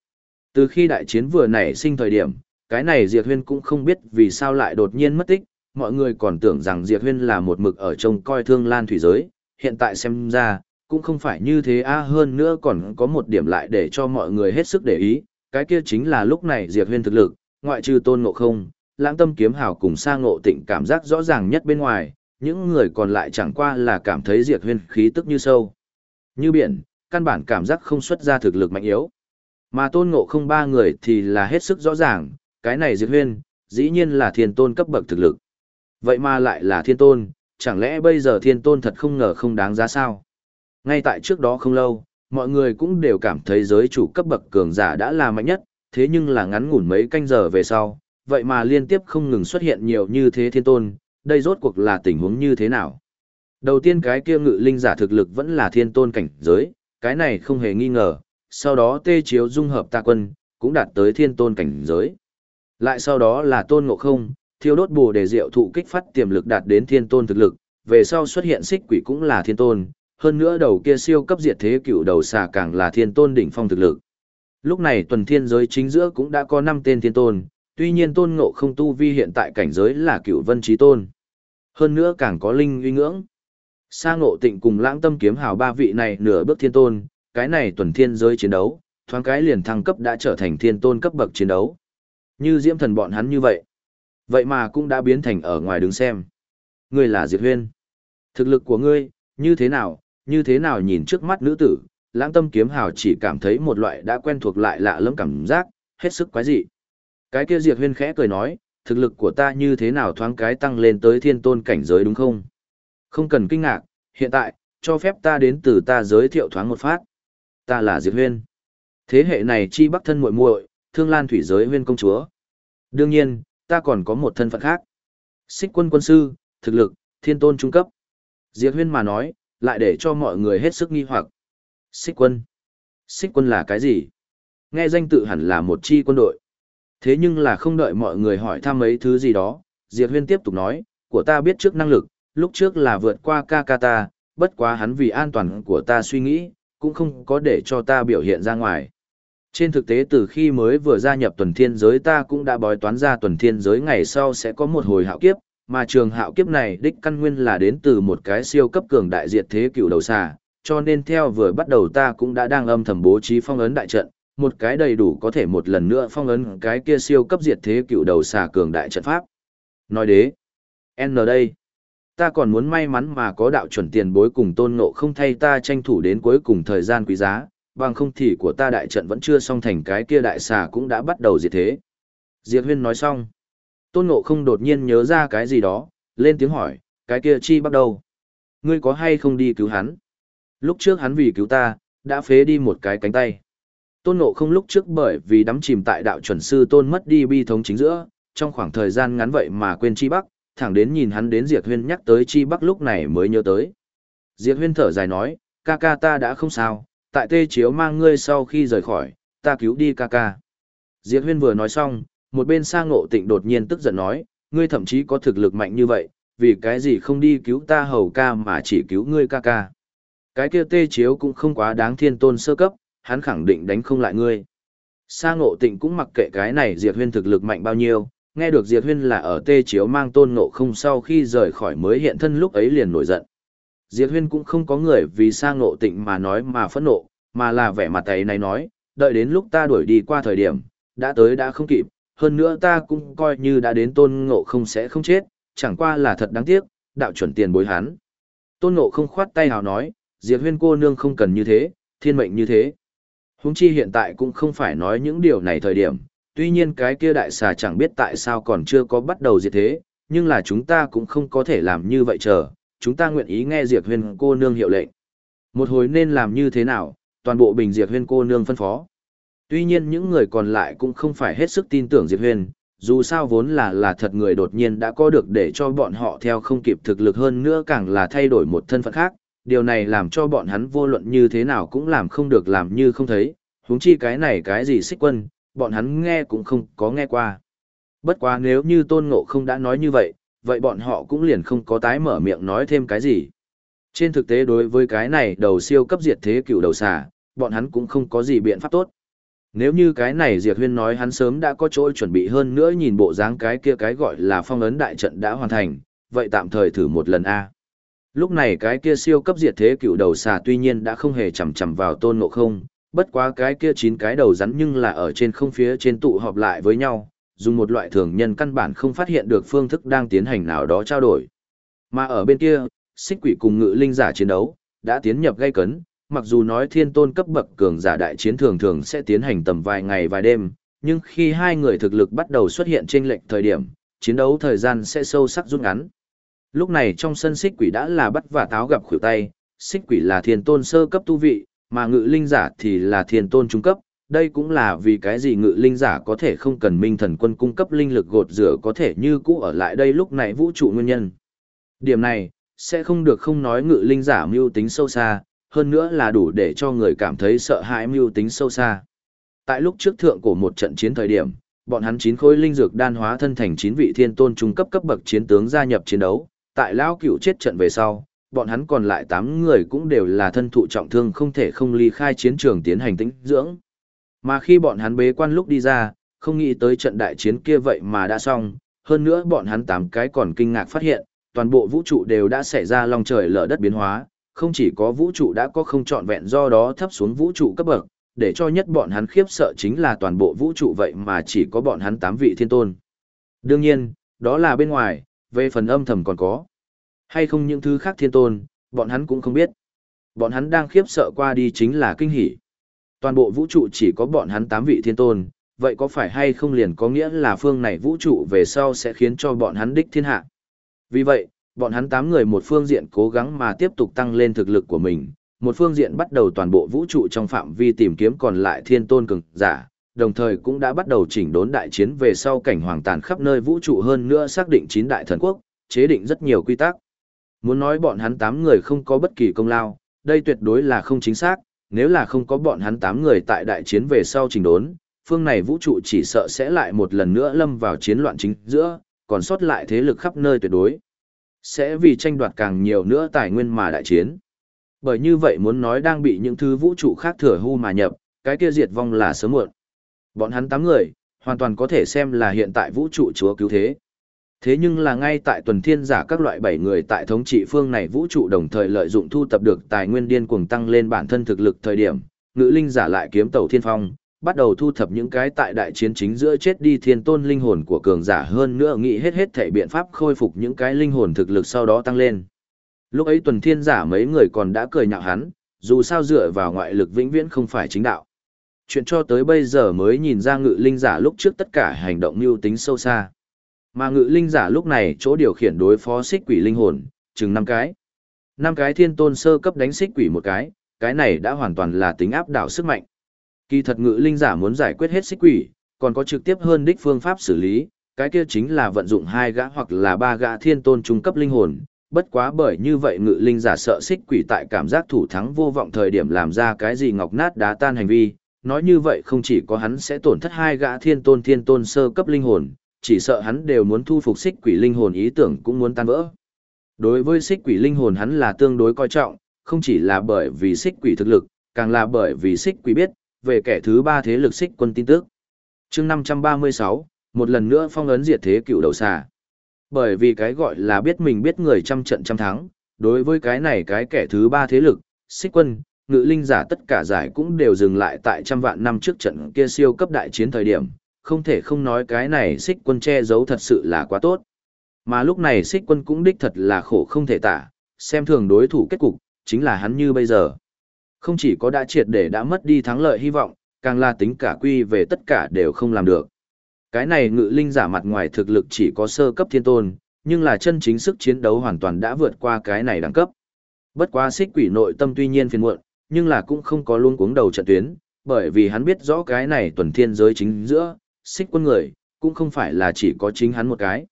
Từ khi đại chiến vừa nảy sinh thời điểm, cái này Diệt Huyên cũng không biết vì sao lại đột nhiên mất tích, mọi người còn tưởng rằng Diệt Huyên là một mực ở trông coi thương lan thủy giới, hiện tại xem ra, cũng không phải như thế a hơn nữa còn có một điểm lại để cho mọi người hết sức để ý, cái kia chính là lúc này Diệt Huyên thực lực, ngoại trừ tôn ngộ không, lãng tâm kiếm hào cùng sa ngộ tịnh cảm giác rõ ràng nhất bên ngoài, những người còn lại chẳng qua là cảm thấy diệt huyên khí tức như sâu. Như biển, căn bản cảm giác không xuất ra thực lực mạnh yếu. Mà tôn ngộ không ba người thì là hết sức rõ ràng, cái này diệt huyên, dĩ nhiên là thiên tôn cấp bậc thực lực. Vậy mà lại là thiên tôn, chẳng lẽ bây giờ thiên tôn thật không ngờ không đáng giá sao? Ngay tại trước đó không lâu, mọi người cũng đều cảm thấy giới chủ cấp bậc cường giả đã là mạnh nhất, thế nhưng là ngắn ngủn mấy canh giờ về sau, vậy mà liên tiếp không ngừng xuất hiện nhiều như thế thiên tôn, đây rốt cuộc là tình huống như thế nào? Đầu tiên cái kia ngự linh giả thực lực vẫn là thiên tôn cảnh giới, cái này không hề nghi ngờ, sau đó tê chiếu dung hợp ta quân, cũng đạt tới thiên tôn cảnh giới. Lại sau đó là tôn ngộ không, thiêu đốt bù để diệu thụ kích phát tiềm lực đạt đến thiên tôn thực lực, về sau xuất hiện xích quỷ cũng là thiên tôn, hơn nữa đầu kia siêu cấp diệt thế cựu đầu xà càng là thiên tôn đỉnh phong thực lực. Lúc này tuần thiên giới chính giữa cũng đã có 5 tên thiên tôn, tuy nhiên tôn ngộ không tu vi hiện tại cảnh giới là cựu vân trí tôn. Hơn nữa càng có linh uy ngưỡng. Sa ngộ tịnh cùng lãng tâm kiếm hào ba vị này nửa bước thiên tôn, cái này tuần thiên giới chiến đấu, thoáng cái liền thăng cấp đã trở thành thiên tôn cấp bậc chiến đấu. Như diễm thần bọn hắn như vậy. Vậy mà cũng đã biến thành ở ngoài đứng xem. Ngươi là Diệp Huyên. Thực lực của ngươi, như thế nào, như thế nào nhìn trước mắt nữ tử, lãng tâm kiếm hào chỉ cảm thấy một loại đã quen thuộc lại lạ lẫm cảm giác, hết sức quái dị. Cái kia Diệp Huyên khẽ cười nói, thực lực của ta như thế nào thoáng cái tăng lên tới thiên tôn cảnh giới đúng không? Không cần kinh ngạc, hiện tại, cho phép ta đến từ ta giới thiệu thoáng một phát. Ta là Diệp Huyên. Thế hệ này chi bắc thân muội muội, thương lan thủy giới huyên công chúa. Đương nhiên, ta còn có một thân phận khác. Xích quân quân sư, thực lực, thiên tôn trung cấp. Diệp Huyên mà nói, lại để cho mọi người hết sức nghi hoặc. Xích quân. Xích quân là cái gì? Nghe danh tự hẳn là một chi quân đội. Thế nhưng là không đợi mọi người hỏi thăm mấy thứ gì đó, Diệp Huyên tiếp tục nói, của ta biết trước năng lực, lúc trước là vượt qua Kakata, bất quá hắn vì an toàn của ta suy nghĩ, cũng không có để cho ta biểu hiện ra ngoài. Trên thực tế từ khi mới vừa gia nhập tuần thiên giới ta cũng đã bói toán ra tuần thiên giới ngày sau sẽ có một hồi hạo kiếp, mà trường hạo kiếp này đích căn nguyên là đến từ một cái siêu cấp cường đại diệt thế cựu đầu xà, cho nên theo vừa bắt đầu ta cũng đã đang âm thầm bố trí phong ấn đại trận, một cái đầy đủ có thể một lần nữa phong ấn cái kia siêu cấp diệt thế cựu đầu xà cường đại trận pháp. Nói đế, N đây, ta còn muốn may mắn mà có đạo chuẩn tiền bối cùng tôn ngộ không thay ta tranh thủ đến cuối cùng thời gian quý giá, bằng không thì của ta đại trận vẫn chưa xong thành cái kia đại xà cũng đã bắt đầu diệt thế. Diệt Huyên nói xong. Tôn Ngộ không đột nhiên nhớ ra cái gì đó, lên tiếng hỏi, cái kia chi bắt đầu. Ngươi có hay không đi cứu hắn? Lúc trước hắn vì cứu ta, đã phế đi một cái cánh tay. Tôn Ngộ không lúc trước bởi vì đắm chìm tại đạo chuẩn sư tôn mất đi bi thống chính giữa, trong khoảng thời gian ngắn vậy mà quên chi bắc, thẳng đến nhìn hắn đến Diệt Huyên nhắc tới chi bắc lúc này mới nhớ tới. Diệt Huyên thở dài nói, ca ca ta đã không sao, tại tê chiếu mang ngươi sau khi rời khỏi, ta cứu đi ca ca. Diệp Huyên vừa nói xong, một bên sang ngộ tịnh đột nhiên tức giận nói, ngươi thậm chí có thực lực mạnh như vậy, vì cái gì không đi cứu ta hầu ca mà chỉ cứu ngươi ca ca. Cái kia tê chiếu cũng không quá đáng thiên tôn sơ cấp, hắn khẳng định đánh không lại ngươi. Sa ngộ tịnh cũng mặc kệ cái này Diệp Huyên thực lực mạnh bao nhiêu, nghe được Diệp Huyên là ở tê chiếu mang tôn ngộ không sau khi rời khỏi mới hiện thân lúc ấy liền nổi giận. Diệp Huyên cũng không có người vì sang ngộ tịnh mà nói mà phẫn nộ, mà là vẻ mặt ấy này nói, đợi đến lúc ta đuổi đi qua thời điểm, đã tới đã không kịp, hơn nữa ta cũng coi như đã đến tôn ngộ không sẽ không chết, chẳng qua là thật đáng tiếc, đạo chuẩn tiền bối hắn. Tôn ngộ không khoát tay hào nói, Diệp huyên cô nương không cần như thế, thiên mệnh như thế. Húng chi hiện tại cũng không phải nói những điều này thời điểm, tuy nhiên cái kia đại xà chẳng biết tại sao còn chưa có bắt đầu diệt thế, nhưng là chúng ta cũng không có thể làm như vậy chờ, chúng ta nguyện ý nghe Diệp huyên cô nương hiệu lệnh. Một hồi nên làm như thế nào, toàn bộ bình Diệp huyên cô nương phân phó. Tuy nhiên những người còn lại cũng không phải hết sức tin tưởng Diệp Huyền, dù sao vốn là là thật người đột nhiên đã có được để cho bọn họ theo không kịp thực lực hơn nữa càng là thay đổi một thân phận khác, điều này làm cho bọn hắn vô luận như thế nào cũng làm không được làm như không thấy, huống chi cái này cái gì xích quân, bọn hắn nghe cũng không có nghe qua. Bất quá nếu như tôn ngộ không đã nói như vậy, vậy bọn họ cũng liền không có tái mở miệng nói thêm cái gì. Trên thực tế đối với cái này đầu siêu cấp diệt thế cựu đầu xà, bọn hắn cũng không có gì biện pháp tốt. Nếu như cái này Diệp Huyên nói hắn sớm đã có chỗ chuẩn bị hơn nữa nhìn bộ dáng cái kia cái gọi là phong ấn đại trận đã hoàn thành, vậy tạm thời thử một lần A. Lúc này cái kia siêu cấp diệt thế cựu đầu xà tuy nhiên đã không hề chầm chầm vào tôn ngộ không, bất quá cái kia chín cái đầu rắn nhưng là ở trên không phía trên tụ họp lại với nhau, dùng một loại thường nhân căn bản không phát hiện được phương thức đang tiến hành nào đó trao đổi. Mà ở bên kia, xích quỷ cùng ngự linh giả chiến đấu, đã tiến nhập gây cấn, mặc dù nói thiên tôn cấp bậc cường giả đại chiến thường thường sẽ tiến hành tầm vài ngày vài đêm, nhưng khi hai người thực lực bắt đầu xuất hiện trên lệnh thời điểm, chiến đấu thời gian sẽ sâu sắc rút ngắn. Lúc này trong sân xích quỷ đã là bắt và táo gặp khuỷu tay, xích quỷ là thiên tôn sơ cấp tu vị, mà ngự linh giả thì là thiên tôn trung cấp. Đây cũng là vì cái gì ngự linh giả có thể không cần minh thần quân cung cấp linh lực gột rửa có thể như cũ ở lại đây lúc này vũ trụ nguyên nhân. Điểm này, sẽ không được không nói ngự linh giả mưu tính sâu xa, hơn nữa là đủ để cho người cảm thấy sợ hãi mưu tính sâu xa. Tại lúc trước thượng của một trận chiến thời điểm, bọn hắn chín khối linh dược đan hóa thân thành chín vị thiên tôn trung cấp cấp bậc chiến tướng gia nhập chiến đấu, tại lão cựu chết trận về sau, bọn hắn còn lại 8 người cũng đều là thân thụ trọng thương không thể không ly khai chiến trường tiến hành tĩnh dưỡng. Mà khi bọn hắn bế quan lúc đi ra, không nghĩ tới trận đại chiến kia vậy mà đã xong, hơn nữa bọn hắn tám cái còn kinh ngạc phát hiện, toàn bộ vũ trụ đều đã xảy ra long trời lở đất biến hóa, không chỉ có vũ trụ đã có không trọn vẹn do đó thấp xuống vũ trụ cấp bậc, để cho nhất bọn hắn khiếp sợ chính là toàn bộ vũ trụ vậy mà chỉ có bọn hắn tám vị thiên tôn. Đương nhiên, đó là bên ngoài, về phần âm thầm còn có. Hay không những thứ khác thiên tôn, bọn hắn cũng không biết. Bọn hắn đang khiếp sợ qua đi chính là kinh hỉ. Toàn bộ vũ trụ chỉ có bọn hắn tám vị thiên tôn, vậy có phải hay không liền có nghĩa là phương này vũ trụ về sau sẽ khiến cho bọn hắn đích thiên hạ. Vì vậy, bọn hắn tám người một phương diện cố gắng mà tiếp tục tăng lên thực lực của mình, một phương diện bắt đầu toàn bộ vũ trụ trong phạm vi tìm kiếm còn lại thiên tôn cường giả, đồng thời cũng đã bắt đầu chỉnh đốn đại chiến về sau cảnh hoàng tàn khắp nơi vũ trụ hơn nữa xác định chín đại thần quốc, chế định rất nhiều quy tắc. Muốn nói bọn hắn tám người không có bất kỳ công lao, đây tuyệt đối là không chính xác, nếu là không có bọn hắn tám người tại đại chiến về sau chỉnh đốn, phương này vũ trụ chỉ sợ sẽ lại một lần nữa lâm vào chiến loạn chính giữa, còn sót lại thế lực khắp nơi tuyệt đối. Sẽ vì tranh đoạt càng nhiều nữa tài nguyên mà đại chiến. Bởi như vậy muốn nói đang bị những thứ vũ trụ khác thừa hưu mà nhập, cái kia diệt vong là sớm muộn. Bọn hắn tám người, hoàn toàn có thể xem là hiện tại vũ trụ chúa cứu thế. Thế nhưng là ngay tại tuần thiên giả các loại bảy người tại thống trị phương này vũ trụ đồng thời lợi dụng thu tập được tài nguyên điên cuồng tăng lên bản thân thực lực thời điểm, Ngữ linh giả lại kiếm tàu thiên phong, bắt đầu thu thập những cái tại đại chiến chính giữa chết đi thiên tôn linh hồn của cường giả hơn nữa nghĩ hết hết thể biện pháp khôi phục những cái linh hồn thực lực sau đó tăng lên. Lúc ấy tuần thiên giả mấy người còn đã cười nhạo hắn, dù sao dựa vào ngoại lực vĩnh viễn không phải chính đạo. Chuyện cho tới bây giờ mới nhìn ra ngự linh giả lúc trước tất cả hành động mưu tính sâu xa. Mà ngự linh giả lúc này chỗ điều khiển đối phó xích quỷ linh hồn, chừng năm cái. năm cái thiên tôn sơ cấp đánh xích quỷ một cái, cái này đã hoàn toàn là tính áp đảo sức mạnh. Kỳ thật ngự linh giả muốn giải quyết hết xích quỷ, còn có trực tiếp hơn đích phương pháp xử lý, cái kia chính là vận dụng hai gã hoặc là ba gã thiên tôn trung cấp linh hồn. Bất quá bởi như vậy ngự linh giả sợ xích quỷ tại cảm giác thủ thắng vô vọng thời điểm làm ra cái gì ngọc nát đá tan hành vi, nói như vậy không chỉ có hắn sẽ tổn thất hai gã thiên tôn thiên tôn sơ cấp linh hồn, chỉ sợ hắn đều muốn thu phục xích quỷ linh hồn ý tưởng cũng muốn tan vỡ. Đối với xích quỷ linh hồn hắn là tương đối coi trọng, không chỉ là bởi vì xích quỷ thực lực, càng là bởi vì xích quỷ biết, về kẻ thứ ba thế lực xích quân tin tức. chương 536, một lần nữa phong ấn diệt thế cựu đầu xà. Bởi vì cái gọi là biết mình biết người trăm trận trăm thắng, đối với cái này cái kẻ thứ ba thế lực, xích quân, ngự linh giả tất cả giải cũng đều dừng lại tại trăm vạn năm trước trận kia siêu cấp đại chiến thời điểm, không thể không nói cái này xích quân che giấu thật sự là quá tốt. Mà lúc này xích quân cũng đích thật là khổ không thể tả, xem thường đối thủ kết cục, chính là hắn như bây giờ. Không chỉ có đã triệt để đã mất đi thắng lợi hy vọng, càng là tính cả quy về tất cả đều không làm được. Cái này ngự linh giả mặt ngoài thực lực chỉ có sơ cấp thiên tôn, nhưng là chân chính sức chiến đấu hoàn toàn đã vượt qua cái này đẳng cấp. Bất quá xích quỷ nội tâm tuy nhiên phiền muộn, nhưng là cũng không có luôn cuống đầu trận tuyến, bởi vì hắn biết rõ cái này tuần thiên giới chính giữa, xích quân người, cũng không phải là chỉ có chính hắn một cái.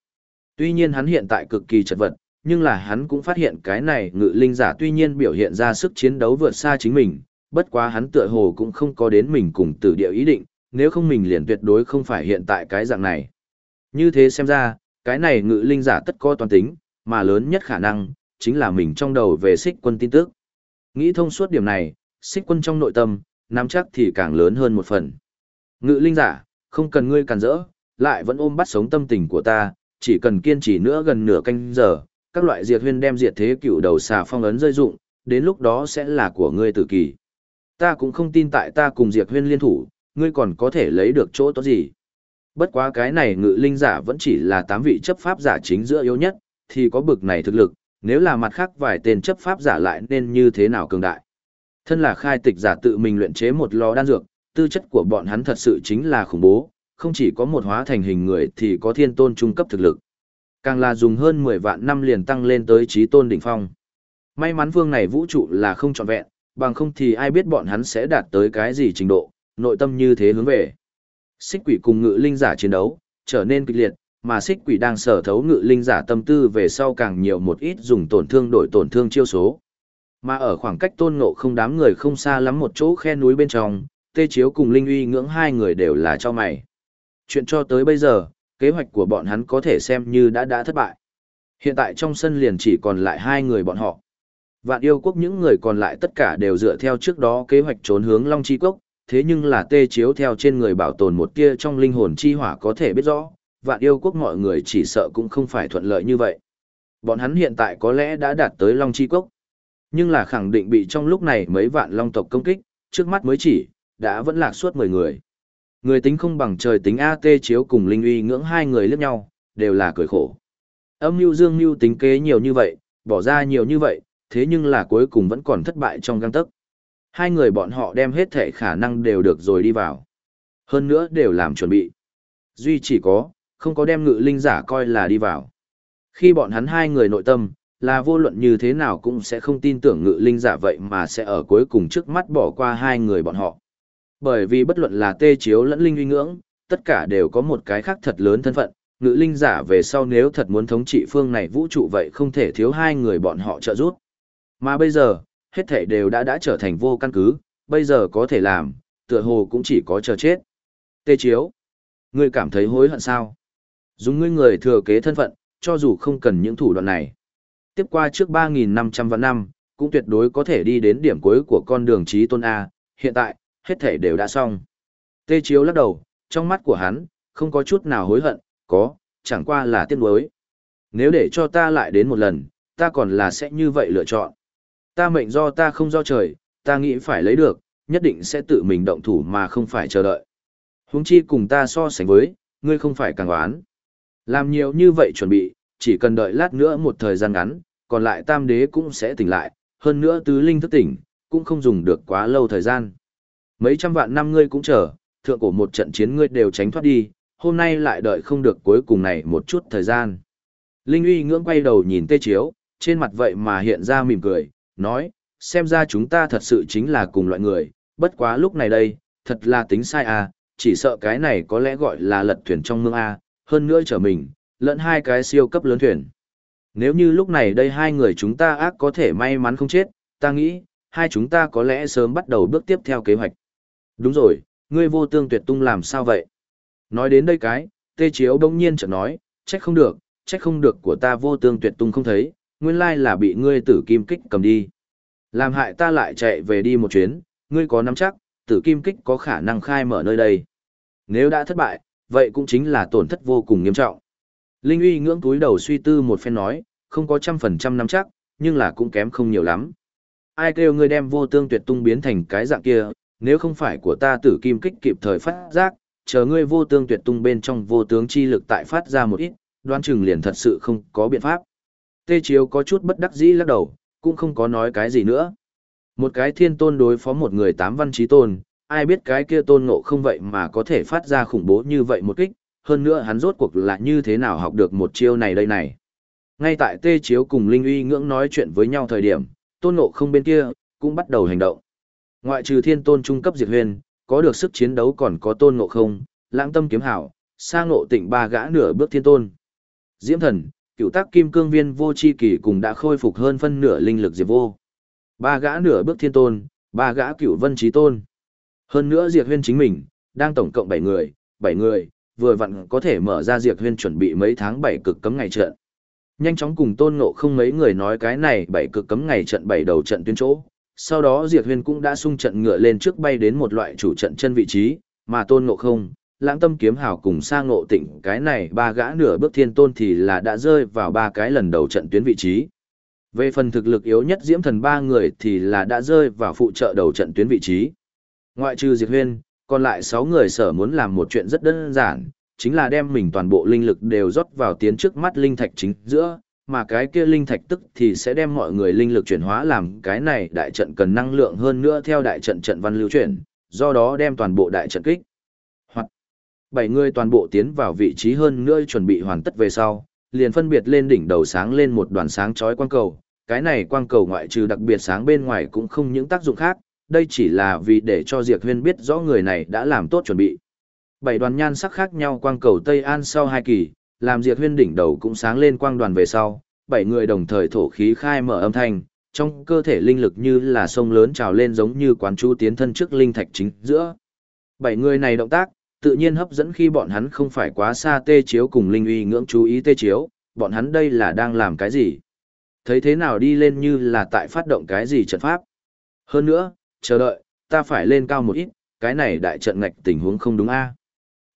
Tuy nhiên hắn hiện tại cực kỳ chật vật, nhưng là hắn cũng phát hiện cái này ngự linh giả tuy nhiên biểu hiện ra sức chiến đấu vượt xa chính mình, bất quá hắn tựa hồ cũng không có đến mình cùng tử địa ý định, nếu không mình liền tuyệt đối không phải hiện tại cái dạng này. Như thế xem ra, cái này ngự linh giả tất có toàn tính, mà lớn nhất khả năng, chính là mình trong đầu về xích quân tin tức. Nghĩ thông suốt điểm này, xích quân trong nội tâm, nắm chắc thì càng lớn hơn một phần. Ngự linh giả, không cần ngươi cản rỡ, lại vẫn ôm bắt sống tâm tình của ta, chỉ cần kiên trì nữa gần nửa canh giờ, các loại diệt huyên đem diệt thế cựu đầu xà phong ấn rơi dụng, đến lúc đó sẽ là của ngươi tử kỳ. Ta cũng không tin tại ta cùng diệt huyên liên thủ, ngươi còn có thể lấy được chỗ tốt gì. Bất quá cái này ngự linh giả vẫn chỉ là tám vị chấp pháp giả chính giữa yếu nhất, thì có bực này thực lực, nếu là mặt khác vài tên chấp pháp giả lại nên như thế nào cường đại. Thân là khai tịch giả tự mình luyện chế một lò đan dược, tư chất của bọn hắn thật sự chính là khủng bố, không chỉ có một hóa thành hình người thì có thiên tôn trung cấp thực lực. Càng là dùng hơn 10 vạn năm liền tăng lên tới trí tôn đỉnh phong. May mắn vương này vũ trụ là không trọn vẹn, bằng không thì ai biết bọn hắn sẽ đạt tới cái gì trình độ, nội tâm như thế hướng về. Xích quỷ cùng ngự linh giả chiến đấu, trở nên kịch liệt, mà xích quỷ đang sở thấu ngự linh giả tâm tư về sau càng nhiều một ít dùng tổn thương đổi tổn thương chiêu số. Mà ở khoảng cách tôn ngộ không đám người không xa lắm một chỗ khe núi bên trong, tê chiếu cùng linh uy ngưỡng hai người đều là cho mày. Chuyện cho tới bây giờ, kế hoạch của bọn hắn có thể xem như đã đã thất bại. Hiện tại trong sân liền chỉ còn lại hai người bọn họ. Vạn yêu quốc những người còn lại tất cả đều dựa theo trước đó kế hoạch trốn hướng Long Chi Cốc. thế nhưng là tê chiếu theo trên người bảo tồn một tia trong linh hồn chi hỏa có thể biết rõ, vạn yêu quốc mọi người chỉ sợ cũng không phải thuận lợi như vậy. Bọn hắn hiện tại có lẽ đã đạt tới Long Chi Cốc, nhưng là khẳng định bị trong lúc này mấy vạn long tộc công kích, trước mắt mới chỉ, đã vẫn lạc suốt 10 người. Người tính không bằng trời tính AT chiếu cùng Linh uy ngưỡng hai người liếc nhau, đều là cười khổ. Âm mưu dương mưu tính kế nhiều như vậy, bỏ ra nhiều như vậy, thế nhưng là cuối cùng vẫn còn thất bại trong găng tấc. Hai người bọn họ đem hết thể khả năng đều được rồi đi vào. Hơn nữa đều làm chuẩn bị. Duy chỉ có, không có đem ngự linh giả coi là đi vào. Khi bọn hắn hai người nội tâm, là vô luận như thế nào cũng sẽ không tin tưởng ngự linh giả vậy mà sẽ ở cuối cùng trước mắt bỏ qua hai người bọn họ. Bởi vì bất luận là tê chiếu lẫn linh uy ngưỡng, tất cả đều có một cái khác thật lớn thân phận, ngự linh giả về sau nếu thật muốn thống trị phương này vũ trụ vậy không thể thiếu hai người bọn họ trợ giúp. Mà bây giờ, hết thể đều đã đã trở thành vô căn cứ, bây giờ có thể làm, tựa hồ cũng chỉ có chờ chết. Tê chiếu, ngươi cảm thấy hối hận sao? Dùng ngươi người thừa kế thân phận, cho dù không cần những thủ đoạn này. Tiếp qua trước 3.500 vạn năm, cũng tuyệt đối có thể đi đến điểm cuối của con đường trí tôn A, hiện tại, hết thể đều đã xong. Tê chiếu lắc đầu, trong mắt của hắn, không có chút nào hối hận, có, chẳng qua là tiếc nuối. Nếu để cho ta lại đến một lần, ta còn là sẽ như vậy lựa chọn. Ta mệnh do ta không do trời, ta nghĩ phải lấy được, nhất định sẽ tự mình động thủ mà không phải chờ đợi. Huống chi cùng ta so sánh với, ngươi không phải càng oán. Làm nhiều như vậy chuẩn bị, chỉ cần đợi lát nữa một thời gian ngắn, còn lại tam đế cũng sẽ tỉnh lại, hơn nữa tứ linh thức tỉnh, cũng không dùng được quá lâu thời gian. Mấy trăm vạn năm ngươi cũng chờ, thượng cổ một trận chiến ngươi đều tránh thoát đi, hôm nay lại đợi không được cuối cùng này một chút thời gian. Linh uy ngưỡng quay đầu nhìn tê chiếu, trên mặt vậy mà hiện ra mỉm cười, nói, xem ra chúng ta thật sự chính là cùng loại người, bất quá lúc này đây, thật là tính sai à, chỉ sợ cái này có lẽ gọi là lật thuyền trong mương A, hơn nữa trở mình, lẫn hai cái siêu cấp lớn thuyền. Nếu như lúc này đây hai người chúng ta ác có thể may mắn không chết, ta nghĩ, hai chúng ta có lẽ sớm bắt đầu bước tiếp theo kế hoạch. Đúng rồi, ngươi vô tương tuyệt tung làm sao vậy? Nói đến đây cái, tê chiếu đông nhiên chợt nói, trách không được, trách không được của ta vô tương tuyệt tung không thấy, nguyên lai là bị ngươi tử kim kích cầm đi. Làm hại ta lại chạy về đi một chuyến, ngươi có nắm chắc, tử kim kích có khả năng khai mở nơi đây. Nếu đã thất bại, vậy cũng chính là tổn thất vô cùng nghiêm trọng. Linh uy ngưỡng túi đầu suy tư một phen nói, không có trăm phần trăm nắm chắc, nhưng là cũng kém không nhiều lắm. Ai kêu ngươi đem vô tương tuyệt tung biến thành cái dạng kia, nếu không phải của ta tử kim kích kịp thời phát giác, chờ ngươi vô tương tuyệt tung bên trong vô tướng chi lực tại phát ra một ít, đoán chừng liền thật sự không có biện pháp. Tê Chiếu có chút bất đắc dĩ lắc đầu, cũng không có nói cái gì nữa. Một cái thiên tôn đối phó một người tám văn trí tôn, ai biết cái kia tôn ngộ không vậy mà có thể phát ra khủng bố như vậy một kích, hơn nữa hắn rốt cuộc là như thế nào học được một chiêu này đây này. Ngay tại Tê Chiếu cùng Linh Uy ngưỡng nói chuyện với nhau thời điểm, tôn ngộ không bên kia, cũng bắt đầu hành động. Ngoại trừ thiên tôn trung cấp diệt huyền, có được sức chiến đấu còn có tôn ngộ không, lãng tâm kiếm hảo, sang ngộ tịnh ba gã nửa bước thiên tôn. Diễm thần, cựu tác kim cương viên vô chi kỳ cùng đã khôi phục hơn phân nửa linh lực diệp vô. Ba gã nửa bước thiên tôn, ba gã cựu vân trí tôn. Hơn nữa diệt huyên chính mình, đang tổng cộng 7 người, 7 người, vừa vặn có thể mở ra diệt huyên chuẩn bị mấy tháng 7 cực cấm ngày trận. Nhanh chóng cùng tôn ngộ không mấy người nói cái này 7 cực cấm ngày trận 7 đầu trận tuyến chỗ, sau đó Diệp Huyền cũng đã sung trận ngựa lên trước bay đến một loại chủ trận chân vị trí, mà Tôn Ngộ Không, Lãng Tâm Kiếm Hào cùng sang Ngộ Tịnh, cái này ba gã nửa bước thiên tôn thì là đã rơi vào ba cái lần đầu trận tuyến vị trí. Về phần thực lực yếu nhất Diễm Thần ba người thì là đã rơi vào phụ trợ đầu trận tuyến vị trí. Ngoại trừ Diệp Huyền, còn lại sáu người sở muốn làm một chuyện rất đơn giản, chính là đem mình toàn bộ linh lực đều rót vào tiến trước mắt linh thạch chính giữa, mà cái kia linh thạch tức thì sẽ đem mọi người linh lực chuyển hóa làm cái này đại trận cần năng lượng hơn nữa theo đại trận trận văn lưu chuyển, do đó đem toàn bộ đại trận kích. Hoặc bảy người toàn bộ tiến vào vị trí hơn nữa chuẩn bị hoàn tất về sau, liền phân biệt lên đỉnh đầu sáng lên một đoàn sáng chói quang cầu. Cái này quang cầu ngoại trừ đặc biệt sáng bên ngoài cũng không những tác dụng khác, đây chỉ là vì để cho Diệp Huyên biết rõ người này đã làm tốt chuẩn bị. Bảy đoàn nhan sắc khác nhau quang cầu Tây An sau hai kỳ, làm Diệt Huyên đỉnh đầu cũng sáng lên quang đoàn về sau, bảy người đồng thời thổ khí khai mở âm thanh, trong cơ thể linh lực như là sông lớn trào lên giống như quán chú tiến thân trước linh thạch chính giữa. Bảy người này động tác, tự nhiên hấp dẫn khi bọn hắn không phải quá xa tê chiếu cùng linh uy ngưỡng chú ý tê chiếu, bọn hắn đây là đang làm cái gì? Thấy thế nào đi lên như là tại phát động cái gì trận pháp? Hơn nữa, chờ đợi, ta phải lên cao một ít, cái này đại trận ngạch tình huống không đúng a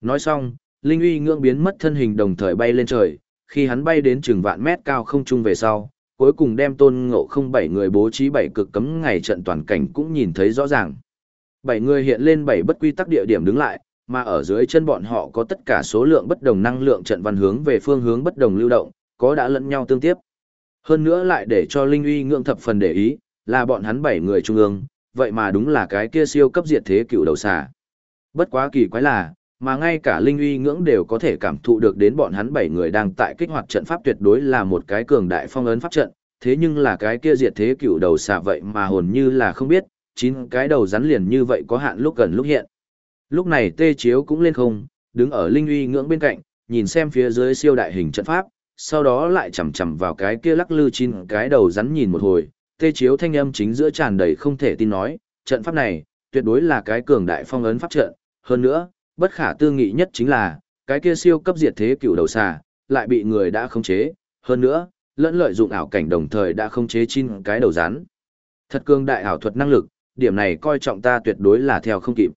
Nói xong, Linh uy ngưỡng biến mất thân hình đồng thời bay lên trời, khi hắn bay đến chừng vạn mét cao không trung về sau, cuối cùng đem tôn ngộ không bảy người bố trí bảy cực cấm ngày trận toàn cảnh cũng nhìn thấy rõ ràng. Bảy người hiện lên bảy bất quy tắc địa điểm đứng lại, mà ở dưới chân bọn họ có tất cả số lượng bất đồng năng lượng trận văn hướng về phương hướng bất đồng lưu động, có đã lẫn nhau tương tiếp. Hơn nữa lại để cho Linh uy ngưỡng thập phần để ý, là bọn hắn bảy người trung ương, vậy mà đúng là cái kia siêu cấp diệt thế cựu đầu xà. Bất quá kỳ quái là, mà ngay cả Linh uy ngưỡng đều có thể cảm thụ được đến bọn hắn bảy người đang tại kích hoạt trận pháp tuyệt đối là một cái cường đại phong ấn pháp trận, thế nhưng là cái kia diệt thế cựu đầu xà vậy mà hồn như là không biết, chín cái đầu rắn liền như vậy có hạn lúc gần lúc hiện. Lúc này tê chiếu cũng lên không, đứng ở Linh uy ngưỡng bên cạnh, nhìn xem phía dưới siêu đại hình trận pháp, sau đó lại chầm chầm vào cái kia lắc lư chín cái đầu rắn nhìn một hồi, tê chiếu thanh âm chính giữa tràn đầy không thể tin nói, trận pháp này, tuyệt đối là cái cường đại phong ấn pháp trận, hơn nữa, bất khả tư nghị nhất chính là, cái kia siêu cấp diệt thế cựu đầu xà, lại bị người đã khống chế, hơn nữa, lẫn lợi dụng ảo cảnh đồng thời đã khống chế chín cái đầu rắn. Thật cường đại ảo thuật năng lực, điểm này coi trọng ta tuyệt đối là theo không kịp.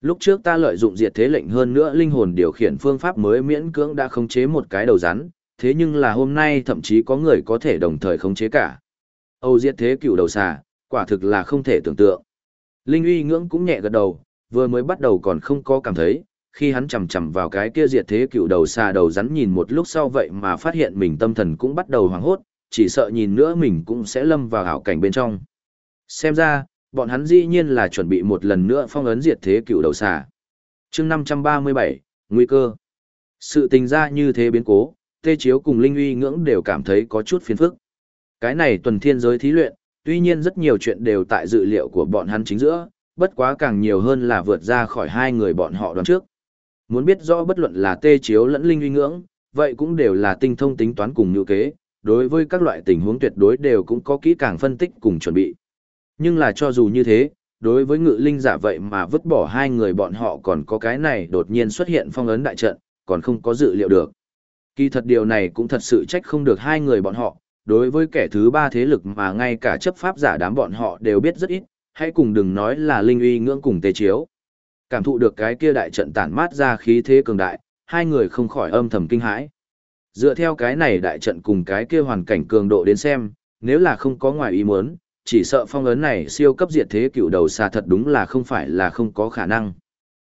Lúc trước ta lợi dụng diệt thế lệnh hơn nữa linh hồn điều khiển phương pháp mới miễn cưỡng đã khống chế một cái đầu rắn, thế nhưng là hôm nay thậm chí có người có thể đồng thời khống chế cả. Âu diệt thế cựu đầu xà, quả thực là không thể tưởng tượng. Linh uy ngưỡng cũng nhẹ gật đầu, vừa mới bắt đầu còn không có cảm thấy, khi hắn chầm chầm vào cái kia diệt thế cựu đầu xà đầu rắn nhìn một lúc sau vậy mà phát hiện mình tâm thần cũng bắt đầu hoảng hốt, chỉ sợ nhìn nữa mình cũng sẽ lâm vào hảo cảnh bên trong. Xem ra, bọn hắn dĩ nhiên là chuẩn bị một lần nữa phong ấn diệt thế cựu đầu xà. chương 537, Nguy cơ. Sự tình ra như thế biến cố, Tê Chiếu cùng Linh uy ngưỡng đều cảm thấy có chút phiền phức. Cái này tuần thiên giới thí luyện, tuy nhiên rất nhiều chuyện đều tại dự liệu của bọn hắn chính giữa, bất quá càng nhiều hơn là vượt ra khỏi hai người bọn họ đoán trước. Muốn biết rõ bất luận là tê chiếu lẫn linh uy ngưỡng, vậy cũng đều là tinh thông tính toán cùng nhu kế, đối với các loại tình huống tuyệt đối đều cũng có kỹ càng phân tích cùng chuẩn bị. Nhưng là cho dù như thế, đối với ngự linh giả vậy mà vứt bỏ hai người bọn họ còn có cái này đột nhiên xuất hiện phong ấn đại trận, còn không có dự liệu được. Kỳ thật điều này cũng thật sự trách không được hai người bọn họ, đối với kẻ thứ ba thế lực mà ngay cả chấp pháp giả đám bọn họ đều biết rất ít, hãy cùng đừng nói là linh uy ngưỡng cùng tê chiếu. Cảm thụ được cái kia đại trận tản mát ra khí thế cường đại, hai người không khỏi âm thầm kinh hãi. Dựa theo cái này đại trận cùng cái kia hoàn cảnh cường độ đến xem, nếu là không có ngoài ý muốn, chỉ sợ phong ấn này siêu cấp diệt thế cựu đầu xa thật đúng là không phải là không có khả năng.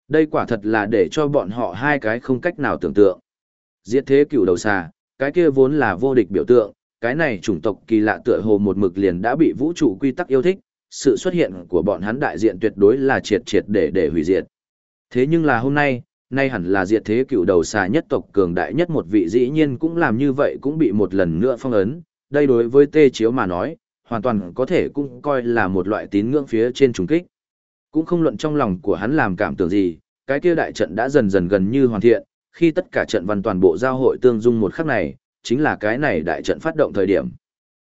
Đây quả thật là để cho bọn họ hai cái không cách nào tưởng tượng. Diệt thế cựu đầu xà, cái kia vốn là vô địch biểu tượng, cái này chủng tộc kỳ lạ tựa hồ một mực liền đã bị vũ trụ quy tắc yêu thích, sự xuất hiện của bọn hắn đại diện tuyệt đối là triệt triệt để để hủy diệt. Thế nhưng là hôm nay, nay hẳn là diệt thế cựu đầu xà nhất tộc cường đại nhất một vị dĩ nhiên cũng làm như vậy cũng bị một lần nữa phong ấn, đây đối với tê chiếu mà nói, hoàn toàn có thể cũng coi là một loại tín ngưỡng phía trên trùng kích. Cũng không luận trong lòng của hắn làm cảm tưởng gì, cái kia đại trận đã dần dần gần như hoàn thiện, khi tất cả trận văn toàn bộ giao hội tương dung một khắc này, chính là cái này đại trận phát động thời điểm.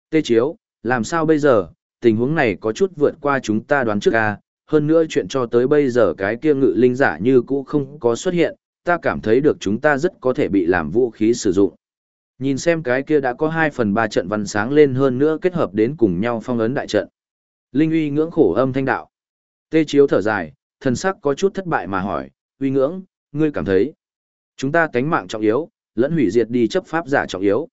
Tê chiếu, làm sao bây giờ, tình huống này có chút vượt qua chúng ta đoán trước a hơn nữa chuyện cho tới bây giờ cái kia ngự linh giả như cũ không có xuất hiện, ta cảm thấy được chúng ta rất có thể bị làm vũ khí sử dụng. Nhìn xem cái kia đã có 2 phần 3 trận văn sáng lên hơn nữa kết hợp đến cùng nhau phong ấn đại trận. Linh uy ngưỡng khổ âm thanh đạo. Tê chiếu thở dài, thần sắc có chút thất bại mà hỏi, uy ngưỡng, ngươi cảm thấy, chúng ta cánh mạng trọng yếu, lẫn hủy diệt đi chấp pháp giả trọng yếu.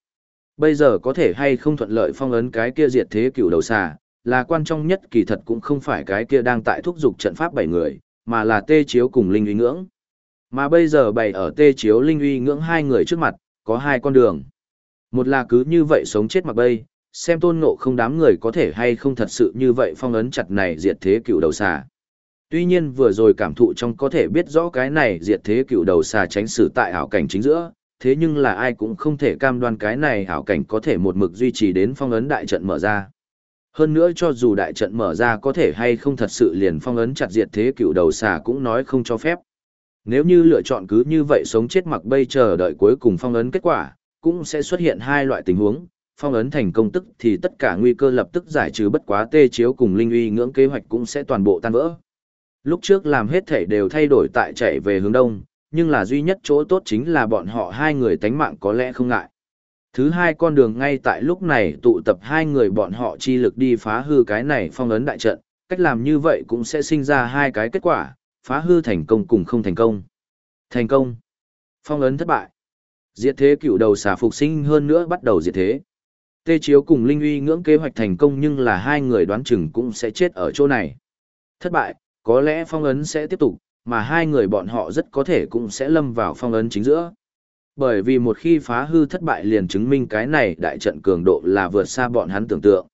Bây giờ có thể hay không thuận lợi phong ấn cái kia diệt thế cửu đầu xà, là quan trọng nhất kỳ thật cũng không phải cái kia đang tại thúc dục trận pháp bảy người, mà là tê chiếu cùng linh uy ngưỡng. Mà bây giờ bày ở tê chiếu linh uy ngưỡng hai người trước mặt, có hai con đường. Một là cứ như vậy sống chết mặc bây, xem tôn ngộ không đám người có thể hay không thật sự như vậy phong ấn chặt này diệt thế cựu đầu xà. Tuy nhiên vừa rồi cảm thụ trong có thể biết rõ cái này diệt thế cựu đầu xà tránh xử tại ảo cảnh chính giữa, thế nhưng là ai cũng không thể cam đoan cái này ảo cảnh có thể một mực duy trì đến phong ấn đại trận mở ra. Hơn nữa cho dù đại trận mở ra có thể hay không thật sự liền phong ấn chặt diệt thế cựu đầu xà cũng nói không cho phép. Nếu như lựa chọn cứ như vậy sống chết mặc bây chờ đợi cuối cùng phong ấn kết quả, cũng sẽ xuất hiện hai loại tình huống. Phong ấn thành công tức thì tất cả nguy cơ lập tức giải trừ bất quá tê chiếu cùng linh uy ngưỡng kế hoạch cũng sẽ toàn bộ tan vỡ. Lúc trước làm hết thể đều thay đổi tại chạy về hướng đông, nhưng là duy nhất chỗ tốt chính là bọn họ hai người tánh mạng có lẽ không ngại. Thứ hai con đường ngay tại lúc này tụ tập hai người bọn họ chi lực đi phá hư cái này phong ấn đại trận, cách làm như vậy cũng sẽ sinh ra hai cái kết quả, phá hư thành công cùng không thành công. Thành công. Phong ấn thất bại. Diệt thế cựu đầu xà phục sinh hơn nữa bắt đầu diệt thế. Tê Chiếu cùng Linh Uy ngưỡng kế hoạch thành công nhưng là hai người đoán chừng cũng sẽ chết ở chỗ này. Thất bại, có lẽ phong ấn sẽ tiếp tục, mà hai người bọn họ rất có thể cũng sẽ lâm vào phong ấn chính giữa. Bởi vì một khi phá hư thất bại liền chứng minh cái này đại trận cường độ là vượt xa bọn hắn tưởng tượng.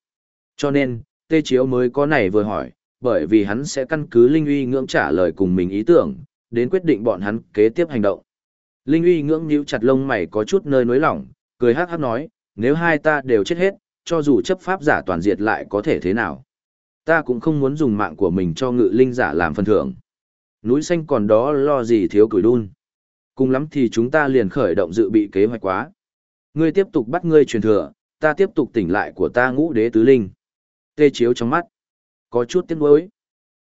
Cho nên, Tê Chiếu mới có này vừa hỏi, bởi vì hắn sẽ căn cứ Linh uy ngưỡng trả lời cùng mình ý tưởng, đến quyết định bọn hắn kế tiếp hành động. Linh uy ngưỡng nhíu chặt lông mày có chút nơi nối lỏng, cười hát hát nói, nếu hai ta đều chết hết, cho dù chấp pháp giả toàn diệt lại có thể thế nào. Ta cũng không muốn dùng mạng của mình cho ngự linh giả làm phần thưởng. Núi xanh còn đó lo gì thiếu cửi đun. Cùng lắm thì chúng ta liền khởi động dự bị kế hoạch quá. Ngươi tiếp tục bắt ngươi truyền thừa, ta tiếp tục tỉnh lại của ta ngũ đế tứ linh. Tê chiếu trong mắt. Có chút tiếc nuối.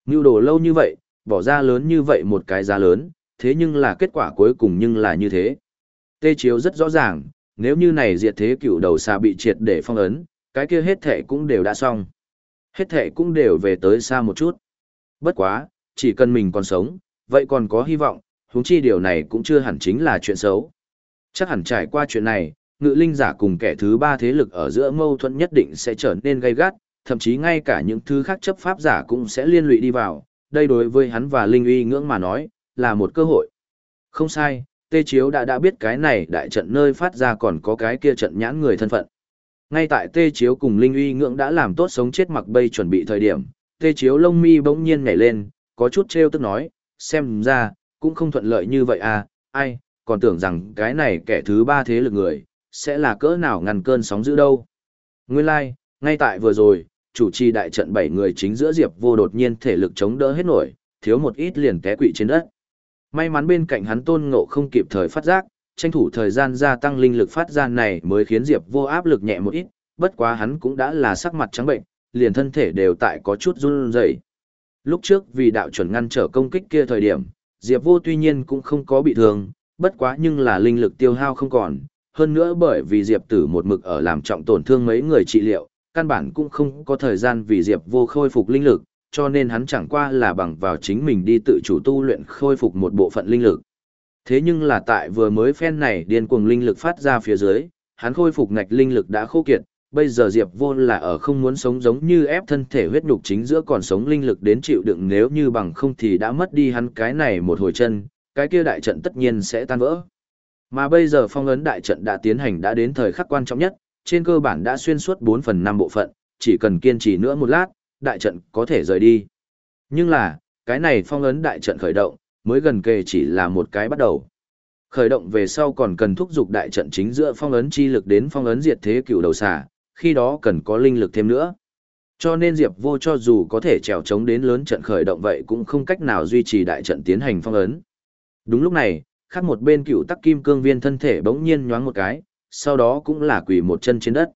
Nưu đồ lâu như vậy, bỏ ra lớn như vậy một cái giá lớn, thế nhưng là kết quả cuối cùng nhưng là như thế. Tê chiếu rất rõ ràng, nếu như này diệt thế cựu đầu xa bị triệt để phong ấn, cái kia hết thể cũng đều đã xong. Hết thể cũng đều về tới xa một chút. Bất quá, chỉ cần mình còn sống, vậy còn có hy vọng, huống chi điều này cũng chưa hẳn chính là chuyện xấu. Chắc hẳn trải qua chuyện này, ngự linh giả cùng kẻ thứ ba thế lực ở giữa mâu thuẫn nhất định sẽ trở nên gay gắt, thậm chí ngay cả những thứ khác chấp pháp giả cũng sẽ liên lụy đi vào, đây đối với hắn và linh uy ngưỡng mà nói, là một cơ hội. Không sai, Tê Chiếu đã đã biết cái này đại trận nơi phát ra còn có cái kia trận nhãn người thân phận. Ngay tại Tê Chiếu cùng Linh Uy Ngưỡng đã làm tốt sống chết mặc bay chuẩn bị thời điểm, Tê Chiếu lông mi bỗng nhiên nhảy lên, có chút treo tức nói, xem ra, cũng không thuận lợi như vậy à, ai, còn tưởng rằng cái này kẻ thứ ba thế lực người, sẽ là cỡ nào ngăn cơn sóng dữ đâu. Nguyên lai, like, ngay tại vừa rồi, chủ trì đại trận bảy người chính giữa Diệp vô đột nhiên thể lực chống đỡ hết nổi, thiếu một ít liền té quỵ trên đất. May mắn bên cạnh hắn tôn ngộ không kịp thời phát giác, tranh thủ thời gian gia tăng linh lực phát ra này mới khiến Diệp vô áp lực nhẹ một ít, bất quá hắn cũng đã là sắc mặt trắng bệnh, liền thân thể đều tại có chút run rẩy. Lúc trước vì đạo chuẩn ngăn trở công kích kia thời điểm, Diệp vô tuy nhiên cũng không có bị thương, bất quá nhưng là linh lực tiêu hao không còn, hơn nữa bởi vì Diệp tử một mực ở làm trọng tổn thương mấy người trị liệu, căn bản cũng không có thời gian vì Diệp vô khôi phục linh lực, cho nên hắn chẳng qua là bằng vào chính mình đi tự chủ tu luyện khôi phục một bộ phận linh lực. Thế nhưng là tại vừa mới phen này điên cuồng linh lực phát ra phía dưới, hắn khôi phục ngạch linh lực đã khô kiệt, bây giờ Diệp Vô là ở không muốn sống giống như ép thân thể huyết nhục chính giữa còn sống linh lực đến chịu đựng nếu như bằng không thì đã mất đi hắn cái này một hồi chân, cái kia đại trận tất nhiên sẽ tan vỡ. Mà bây giờ phong ấn đại trận đã tiến hành đã đến thời khắc quan trọng nhất, trên cơ bản đã xuyên suốt 4 phần 5 bộ phận, chỉ cần kiên trì nữa một lát, đại trận có thể rời đi. Nhưng là, cái này phong ấn đại trận khởi động, mới gần kề chỉ là một cái bắt đầu. Khởi động về sau còn cần thúc giục đại trận chính giữa phong ấn chi lực đến phong ấn diệt thế cựu đầu xà, khi đó cần có linh lực thêm nữa. Cho nên Diệp Vô cho dù có thể trèo chống đến lớn trận khởi động vậy cũng không cách nào duy trì đại trận tiến hành phong ấn. Đúng lúc này, khác một bên cựu tắc kim cương viên thân thể bỗng nhiên nhoáng một cái, sau đó cũng là quỳ một chân trên đất.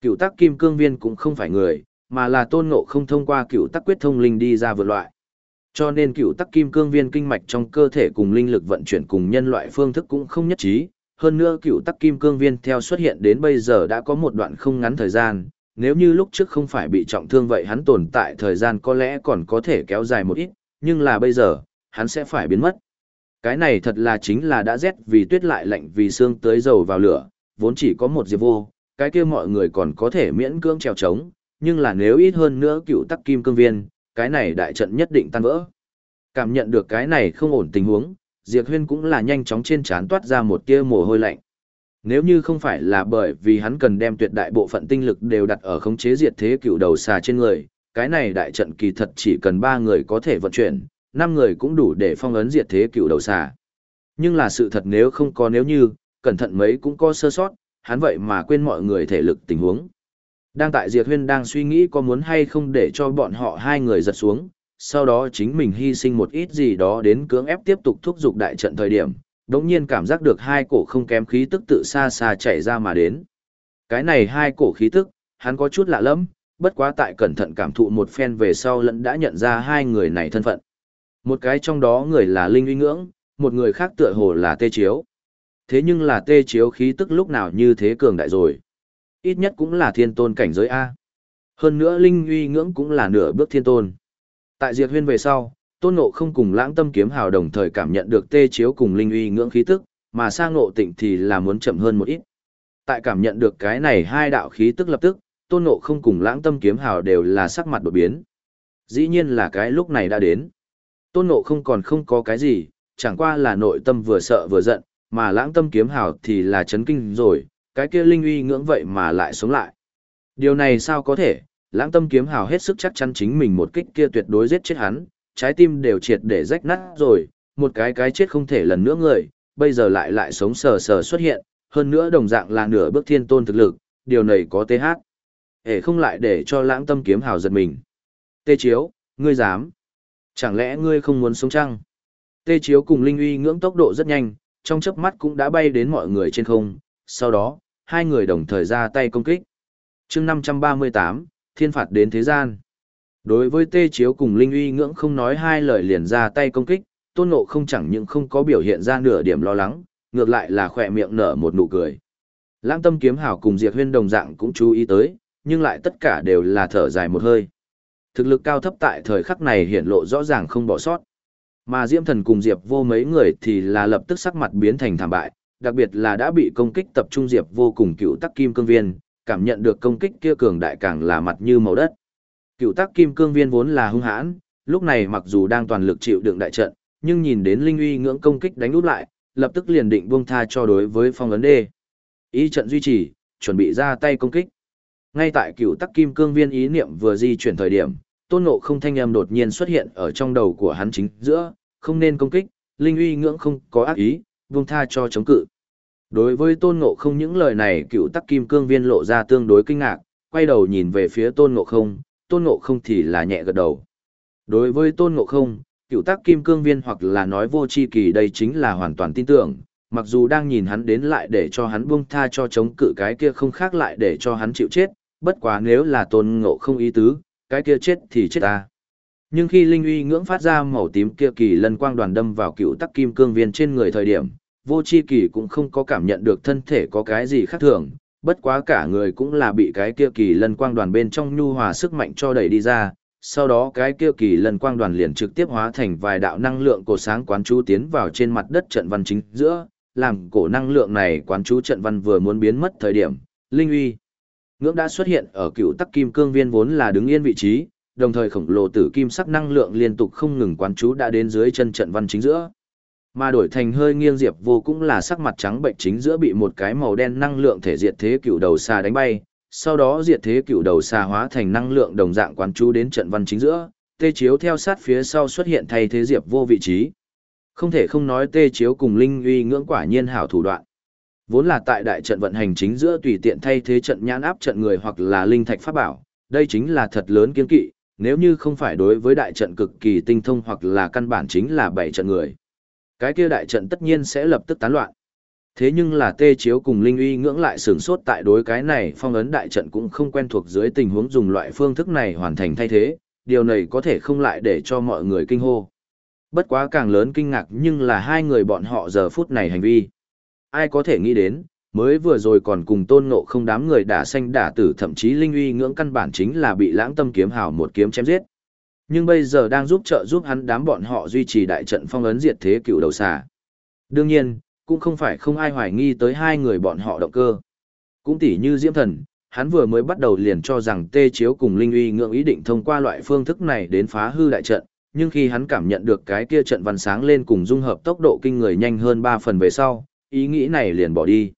Cựu tắc kim cương viên cũng không phải người, mà là tôn ngộ không thông qua cựu tắc quyết thông linh đi ra vượt loại. Cho nên cựu tắc kim cương viên kinh mạch trong cơ thể cùng linh lực vận chuyển cùng nhân loại phương thức cũng không nhất trí. Hơn nữa cựu tắc kim cương viên theo xuất hiện đến bây giờ đã có một đoạn không ngắn thời gian, nếu như lúc trước không phải bị trọng thương vậy hắn tồn tại thời gian có lẽ còn có thể kéo dài một ít, nhưng là bây giờ, hắn sẽ phải biến mất. Cái này thật là chính là đã rét vì tuyết lại lạnh vì xương tới dầu vào lửa, vốn chỉ có một diệp vô, cái kia mọi người còn có thể miễn cưỡng trèo trống, nhưng là nếu ít hơn nữa cựu tắc kim cương viên, cái này đại trận nhất định tan vỡ. Cảm nhận được cái này không ổn tình huống, Diệp Huyên cũng là nhanh chóng trên trán toát ra một tia mồ hôi lạnh. Nếu như không phải là bởi vì hắn cần đem tuyệt đại bộ phận tinh lực đều đặt ở khống chế diệt thế cựu đầu xà trên người, cái này đại trận kỳ thật chỉ cần ba người có thể vận chuyển, năm người cũng đủ để phong ấn diệt thế cựu đầu xà. Nhưng là sự thật nếu không có nếu như, cẩn thận mấy cũng có sơ sót, hắn vậy mà quên mọi người thể lực tình huống. Đang tại Diệt Huyên đang suy nghĩ có muốn hay không để cho bọn họ hai người giật xuống, sau đó chính mình hy sinh một ít gì đó đến cưỡng ép tiếp tục thúc giục đại trận thời điểm, đống nhiên cảm giác được hai cổ không kém khí tức tự xa xa chạy ra mà đến. Cái này hai cổ khí tức, hắn có chút lạ lắm, bất quá tại cẩn thận cảm thụ một phen về sau lẫn đã nhận ra hai người này thân phận. Một cái trong đó người là Linh uy ngưỡng, một người khác tựa hồ là Tê Chiếu. Thế nhưng là Tê Chiếu khí tức lúc nào như thế cường đại rồi. Ít nhất cũng là thiên tôn cảnh giới A. Hơn nữa Linh uy ngưỡng cũng là nửa bước thiên tôn. Tại Diệt Huyên về sau, Tôn Ngộ không cùng lãng tâm kiếm hào đồng thời cảm nhận được tê chiếu cùng Linh uy ngưỡng khí tức, mà sang ngộ tịnh thì là muốn chậm hơn một ít. Tại cảm nhận được cái này hai đạo khí tức lập tức, Tôn Ngộ không cùng lãng tâm kiếm hào đều là sắc mặt đột biến. Dĩ nhiên là cái lúc này đã đến. Tôn Ngộ không còn không có cái gì, chẳng qua là nội tâm vừa sợ vừa giận, mà lãng tâm kiếm hào thì là chấn kinh rồi, cái kia linh uy ngưỡng vậy mà lại sống lại. Điều này sao có thể, lãng tâm kiếm hào hết sức chắc chắn chính mình một kích kia tuyệt đối giết chết hắn, trái tim đều triệt để rách nát rồi, một cái cái chết không thể lần nữa người, bây giờ lại lại sống sờ sờ xuất hiện, hơn nữa đồng dạng là nửa bước thiên tôn thực lực, điều này có TH. Để không lại để cho lãng tâm kiếm hào giật mình. Tê Chiếu, ngươi dám. Chẳng lẽ ngươi không muốn sống chăng? Tê Chiếu cùng Linh Uy ngưỡng tốc độ rất nhanh, trong chớp mắt cũng đã bay đến mọi người trên không, sau đó, hai người đồng thời ra tay công kích. chương 538, thiên phạt đến thế gian. Đối với Tê Chiếu cùng Linh Uy ngưỡng không nói hai lời liền ra tay công kích, Tôn Ngộ không chẳng những không có biểu hiện ra nửa điểm lo lắng, ngược lại là khỏe miệng nở một nụ cười. Lãng tâm kiếm hảo cùng Diệp Huyên đồng dạng cũng chú ý tới, nhưng lại tất cả đều là thở dài một hơi. Thực lực cao thấp tại thời khắc này hiện lộ rõ ràng không bỏ sót. Mà Diễm Thần cùng Diệp vô mấy người thì là lập tức sắc mặt biến thành thảm bại, đặc biệt là đã bị công kích tập trung Diệp vô cùng cựu tắc kim cương viên, cảm nhận được công kích kia cường đại càng là mặt như màu đất. Cựu tắc kim cương viên vốn là hung hãn, lúc này mặc dù đang toàn lực chịu đựng đại trận, nhưng nhìn đến linh uy ngưỡng công kích đánh úp lại, lập tức liền định buông tha cho đối với phong ấn đê. Ý trận duy trì, chuẩn bị ra tay công kích. Ngay tại cựu tắc kim cương viên ý niệm vừa di chuyển thời điểm, tôn ngộ không thanh âm đột nhiên xuất hiện ở trong đầu của hắn chính giữa, không nên công kích, linh uy ngưỡng không có ác ý, buông tha cho chống cự. Đối với tôn ngộ không những lời này cựu tắc kim cương viên lộ ra tương đối kinh ngạc, quay đầu nhìn về phía tôn ngộ không, tôn ngộ không thì là nhẹ gật đầu. Đối với tôn ngộ không, cựu tắc kim cương viên hoặc là nói vô chi kỳ đây chính là hoàn toàn tin tưởng, mặc dù đang nhìn hắn đến lại để cho hắn buông tha cho chống cự cái kia không khác lại để cho hắn chịu chết, bất quá nếu là tôn ngộ không ý tứ, cái kia chết thì chết ta. Nhưng khi linh uy ngưỡng phát ra màu tím kia kỳ lân quang đoàn đâm vào cựu tắc kim cương viên trên người thời điểm, vô chi kỳ cũng không có cảm nhận được thân thể có cái gì khác thường, bất quá cả người cũng là bị cái kia kỳ lân quang đoàn bên trong nhu hòa sức mạnh cho đẩy đi ra, sau đó cái kia kỳ lân quang đoàn liền trực tiếp hóa thành vài đạo năng lượng cổ sáng quán chú tiến vào trên mặt đất trận văn chính giữa, làm cổ năng lượng này quán chú trận văn vừa muốn biến mất thời điểm, linh uy ngưỡng đã xuất hiện ở cựu tắc kim cương viên vốn là đứng yên vị trí, đồng thời khổng lồ tử kim sắc năng lượng liên tục không ngừng quán chú đã đến dưới chân trận văn chính giữa. Mà đổi thành hơi nghiêng diệp vô cũng là sắc mặt trắng bệnh chính giữa bị một cái màu đen năng lượng thể diệt thế cựu đầu xà đánh bay, sau đó diệt thế cựu đầu xà hóa thành năng lượng đồng dạng quán chú đến trận văn chính giữa, tê chiếu theo sát phía sau xuất hiện thay thế diệp vô vị trí. Không thể không nói tê chiếu cùng linh uy ngưỡng quả nhiên hảo thủ đoạn. Vốn là tại đại trận vận hành chính giữa tùy tiện thay thế trận nhãn áp trận người hoặc là linh thạch pháp bảo, đây chính là thật lớn kiên kỵ, nếu như không phải đối với đại trận cực kỳ tinh thông hoặc là căn bản chính là bảy trận người. Cái kia đại trận tất nhiên sẽ lập tức tán loạn. Thế nhưng là tê chiếu cùng linh uy ngưỡng lại sửng sốt tại đối cái này phong ấn đại trận cũng không quen thuộc dưới tình huống dùng loại phương thức này hoàn thành thay thế, điều này có thể không lại để cho mọi người kinh hô. Bất quá càng lớn kinh ngạc nhưng là hai người bọn họ giờ phút này hành vi. Ai có thể nghĩ đến, mới vừa rồi còn cùng tôn ngộ không đám người đả xanh đả tử thậm chí linh uy ngưỡng căn bản chính là bị lãng tâm kiếm hào một kiếm chém giết. Nhưng bây giờ đang giúp trợ giúp hắn đám bọn họ duy trì đại trận phong ấn diệt thế cựu đầu xà. Đương nhiên, cũng không phải không ai hoài nghi tới hai người bọn họ động cơ. Cũng tỉ như Diễm Thần, hắn vừa mới bắt đầu liền cho rằng Tê Chiếu cùng Linh Uy ngưỡng ý định thông qua loại phương thức này đến phá hư đại trận, nhưng khi hắn cảm nhận được cái kia trận văn sáng lên cùng dung hợp tốc độ kinh người nhanh hơn 3 phần về sau, ý nghĩ này liền bỏ đi.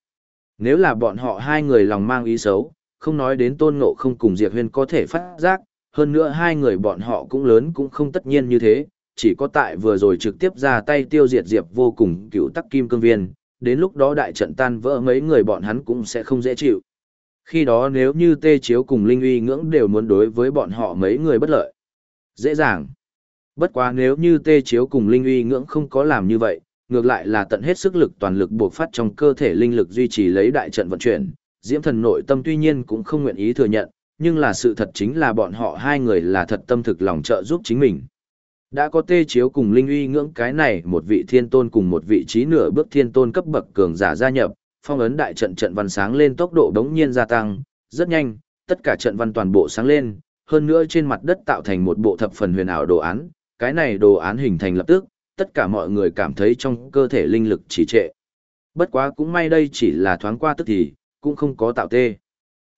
Nếu là bọn họ hai người lòng mang ý xấu, không nói đến tôn ngộ không cùng Diệp Huyên có thể phát giác, hơn nữa hai người bọn họ cũng lớn cũng không tất nhiên như thế, chỉ có tại vừa rồi trực tiếp ra tay tiêu diệt Diệp vô cùng cựu tắc kim cương viên, đến lúc đó đại trận tan vỡ mấy người bọn hắn cũng sẽ không dễ chịu. Khi đó nếu như Tê Chiếu cùng Linh Uy ngưỡng đều muốn đối với bọn họ mấy người bất lợi. Dễ dàng. Bất quá nếu như Tê Chiếu cùng Linh Uy ngưỡng không có làm như vậy, ngược lại là tận hết sức lực toàn lực buộc phát trong cơ thể linh lực duy trì lấy đại trận vận chuyển. Diễm thần nội tâm tuy nhiên cũng không nguyện ý thừa nhận, nhưng là sự thật chính là bọn họ hai người là thật tâm thực lòng trợ giúp chính mình. Đã có tê chiếu cùng linh uy ngưỡng cái này một vị thiên tôn cùng một vị trí nửa bước thiên tôn cấp bậc cường giả gia nhập, phong ấn đại trận trận văn sáng lên tốc độ đống nhiên gia tăng, rất nhanh, tất cả trận văn toàn bộ sáng lên, hơn nữa trên mặt đất tạo thành một bộ thập phần huyền ảo đồ án, cái này đồ án hình thành lập tức, tất cả mọi người cảm thấy trong cơ thể linh lực trì trệ. Bất quá cũng may đây chỉ là thoáng qua tức thì, cũng không có tạo tê.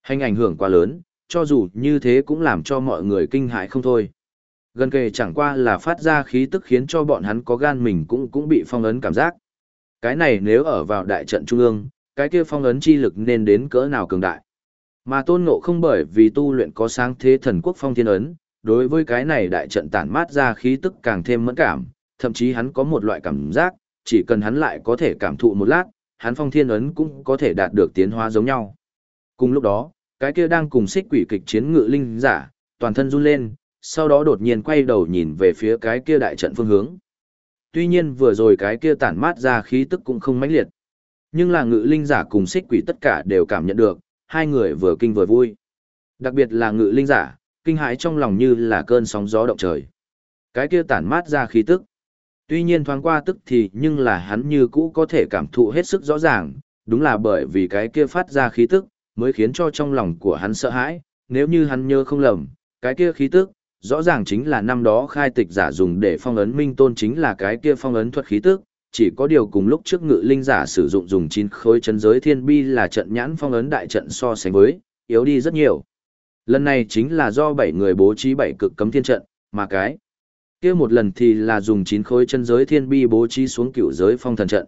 Hành ảnh hưởng quá lớn, cho dù như thế cũng làm cho mọi người kinh hãi không thôi. Gần kề chẳng qua là phát ra khí tức khiến cho bọn hắn có gan mình cũng cũng bị phong ấn cảm giác. Cái này nếu ở vào đại trận trung ương, cái kia phong ấn chi lực nên đến cỡ nào cường đại. Mà tôn ngộ không bởi vì tu luyện có sáng thế thần quốc phong thiên ấn, đối với cái này đại trận tản mát ra khí tức càng thêm mẫn cảm, thậm chí hắn có một loại cảm giác, chỉ cần hắn lại có thể cảm thụ một lát, hắn phong thiên ấn cũng có thể đạt được tiến hóa giống nhau. Cùng lúc đó, cái kia đang cùng xích quỷ kịch chiến ngự linh giả, toàn thân run lên, sau đó đột nhiên quay đầu nhìn về phía cái kia đại trận phương hướng. Tuy nhiên vừa rồi cái kia tản mát ra khí tức cũng không mãnh liệt. Nhưng là ngự linh giả cùng xích quỷ tất cả đều cảm nhận được, hai người vừa kinh vừa vui. Đặc biệt là ngự linh giả, kinh hãi trong lòng như là cơn sóng gió động trời. Cái kia tản mát ra khí tức. Tuy nhiên thoáng qua tức thì nhưng là hắn như cũ có thể cảm thụ hết sức rõ ràng, đúng là bởi vì cái kia phát ra khí tức, mới khiến cho trong lòng của hắn sợ hãi, nếu như hắn nhớ không lầm, cái kia khí tức, rõ ràng chính là năm đó khai tịch giả dùng để phong ấn minh tôn chính là cái kia phong ấn thuật khí tức, chỉ có điều cùng lúc trước ngự linh giả sử dụng dùng chín khối chân giới thiên bi là trận nhãn phong ấn đại trận so sánh với, yếu đi rất nhiều. Lần này chính là do bảy người bố trí bảy cực cấm thiên trận, mà cái kia một lần thì là dùng chín khối chân giới thiên bi bố trí xuống cựu giới phong thần trận.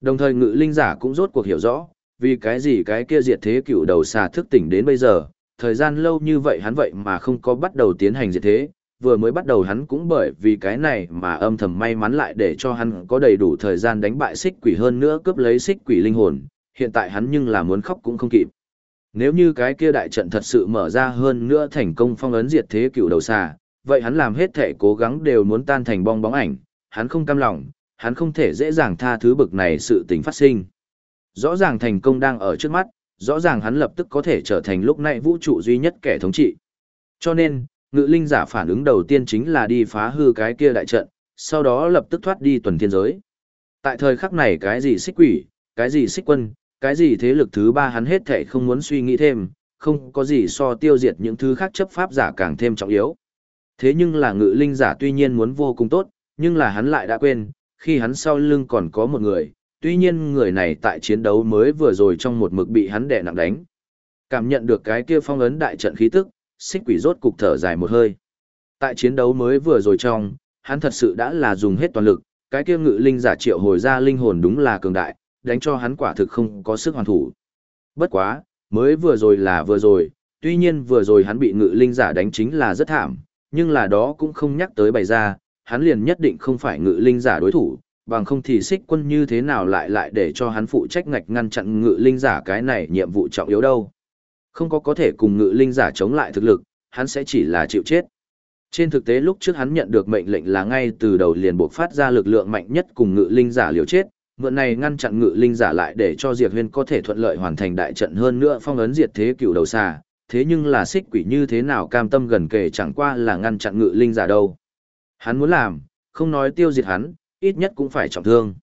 Đồng thời ngự linh giả cũng rốt cuộc hiểu rõ, vì cái gì cái kia diệt thế cựu đầu xà thức tỉnh đến bây giờ, thời gian lâu như vậy hắn vậy mà không có bắt đầu tiến hành diệt thế, vừa mới bắt đầu hắn cũng bởi vì cái này mà âm thầm may mắn lại để cho hắn có đầy đủ thời gian đánh bại xích quỷ hơn nữa cướp lấy xích quỷ linh hồn, hiện tại hắn nhưng là muốn khóc cũng không kịp. Nếu như cái kia đại trận thật sự mở ra hơn nữa thành công phong ấn diệt thế cựu đầu xà, vậy hắn làm hết thể cố gắng đều muốn tan thành bong bóng ảnh, hắn không cam lòng, hắn không thể dễ dàng tha thứ bực này sự tình phát sinh. Rõ ràng thành công đang ở trước mắt, rõ ràng hắn lập tức có thể trở thành lúc này vũ trụ duy nhất kẻ thống trị. Cho nên, ngự linh giả phản ứng đầu tiên chính là đi phá hư cái kia đại trận, sau đó lập tức thoát đi tuần thiên giới. Tại thời khắc này cái gì xích quỷ, cái gì xích quân, cái gì thế lực thứ ba hắn hết thể không muốn suy nghĩ thêm, không có gì so tiêu diệt những thứ khác chấp pháp giả càng thêm trọng yếu. Thế nhưng là ngự linh giả tuy nhiên muốn vô cùng tốt, nhưng là hắn lại đã quên, khi hắn sau lưng còn có một người, tuy nhiên người này tại chiến đấu mới vừa rồi trong một mực bị hắn đè nặng đánh. Cảm nhận được cái kia phong ấn đại trận khí tức, xích quỷ rốt cục thở dài một hơi. Tại chiến đấu mới vừa rồi trong, hắn thật sự đã là dùng hết toàn lực, cái kia ngự linh giả triệu hồi ra linh hồn đúng là cường đại, đánh cho hắn quả thực không có sức hoàn thủ. Bất quá, mới vừa rồi là vừa rồi, tuy nhiên vừa rồi hắn bị ngự linh giả đánh chính là rất thảm, nhưng là đó cũng không nhắc tới bày ra, hắn liền nhất định không phải ngự linh giả đối thủ, bằng không thì xích quân như thế nào lại lại để cho hắn phụ trách ngạch ngăn chặn ngự linh giả cái này nhiệm vụ trọng yếu đâu. Không có có thể cùng ngự linh giả chống lại thực lực, hắn sẽ chỉ là chịu chết. Trên thực tế lúc trước hắn nhận được mệnh lệnh là ngay từ đầu liền buộc phát ra lực lượng mạnh nhất cùng ngự linh giả liều chết, mượn này ngăn chặn ngự linh giả lại để cho Diệt Huyên có thể thuận lợi hoàn thành đại trận hơn nữa phong ấn diệt thế cựu đầu xà, thế nhưng là xích quỷ như thế nào cam tâm gần kề chẳng qua là ngăn chặn ngự linh giả đâu. Hắn muốn làm, không nói tiêu diệt hắn, ít nhất cũng phải trọng thương.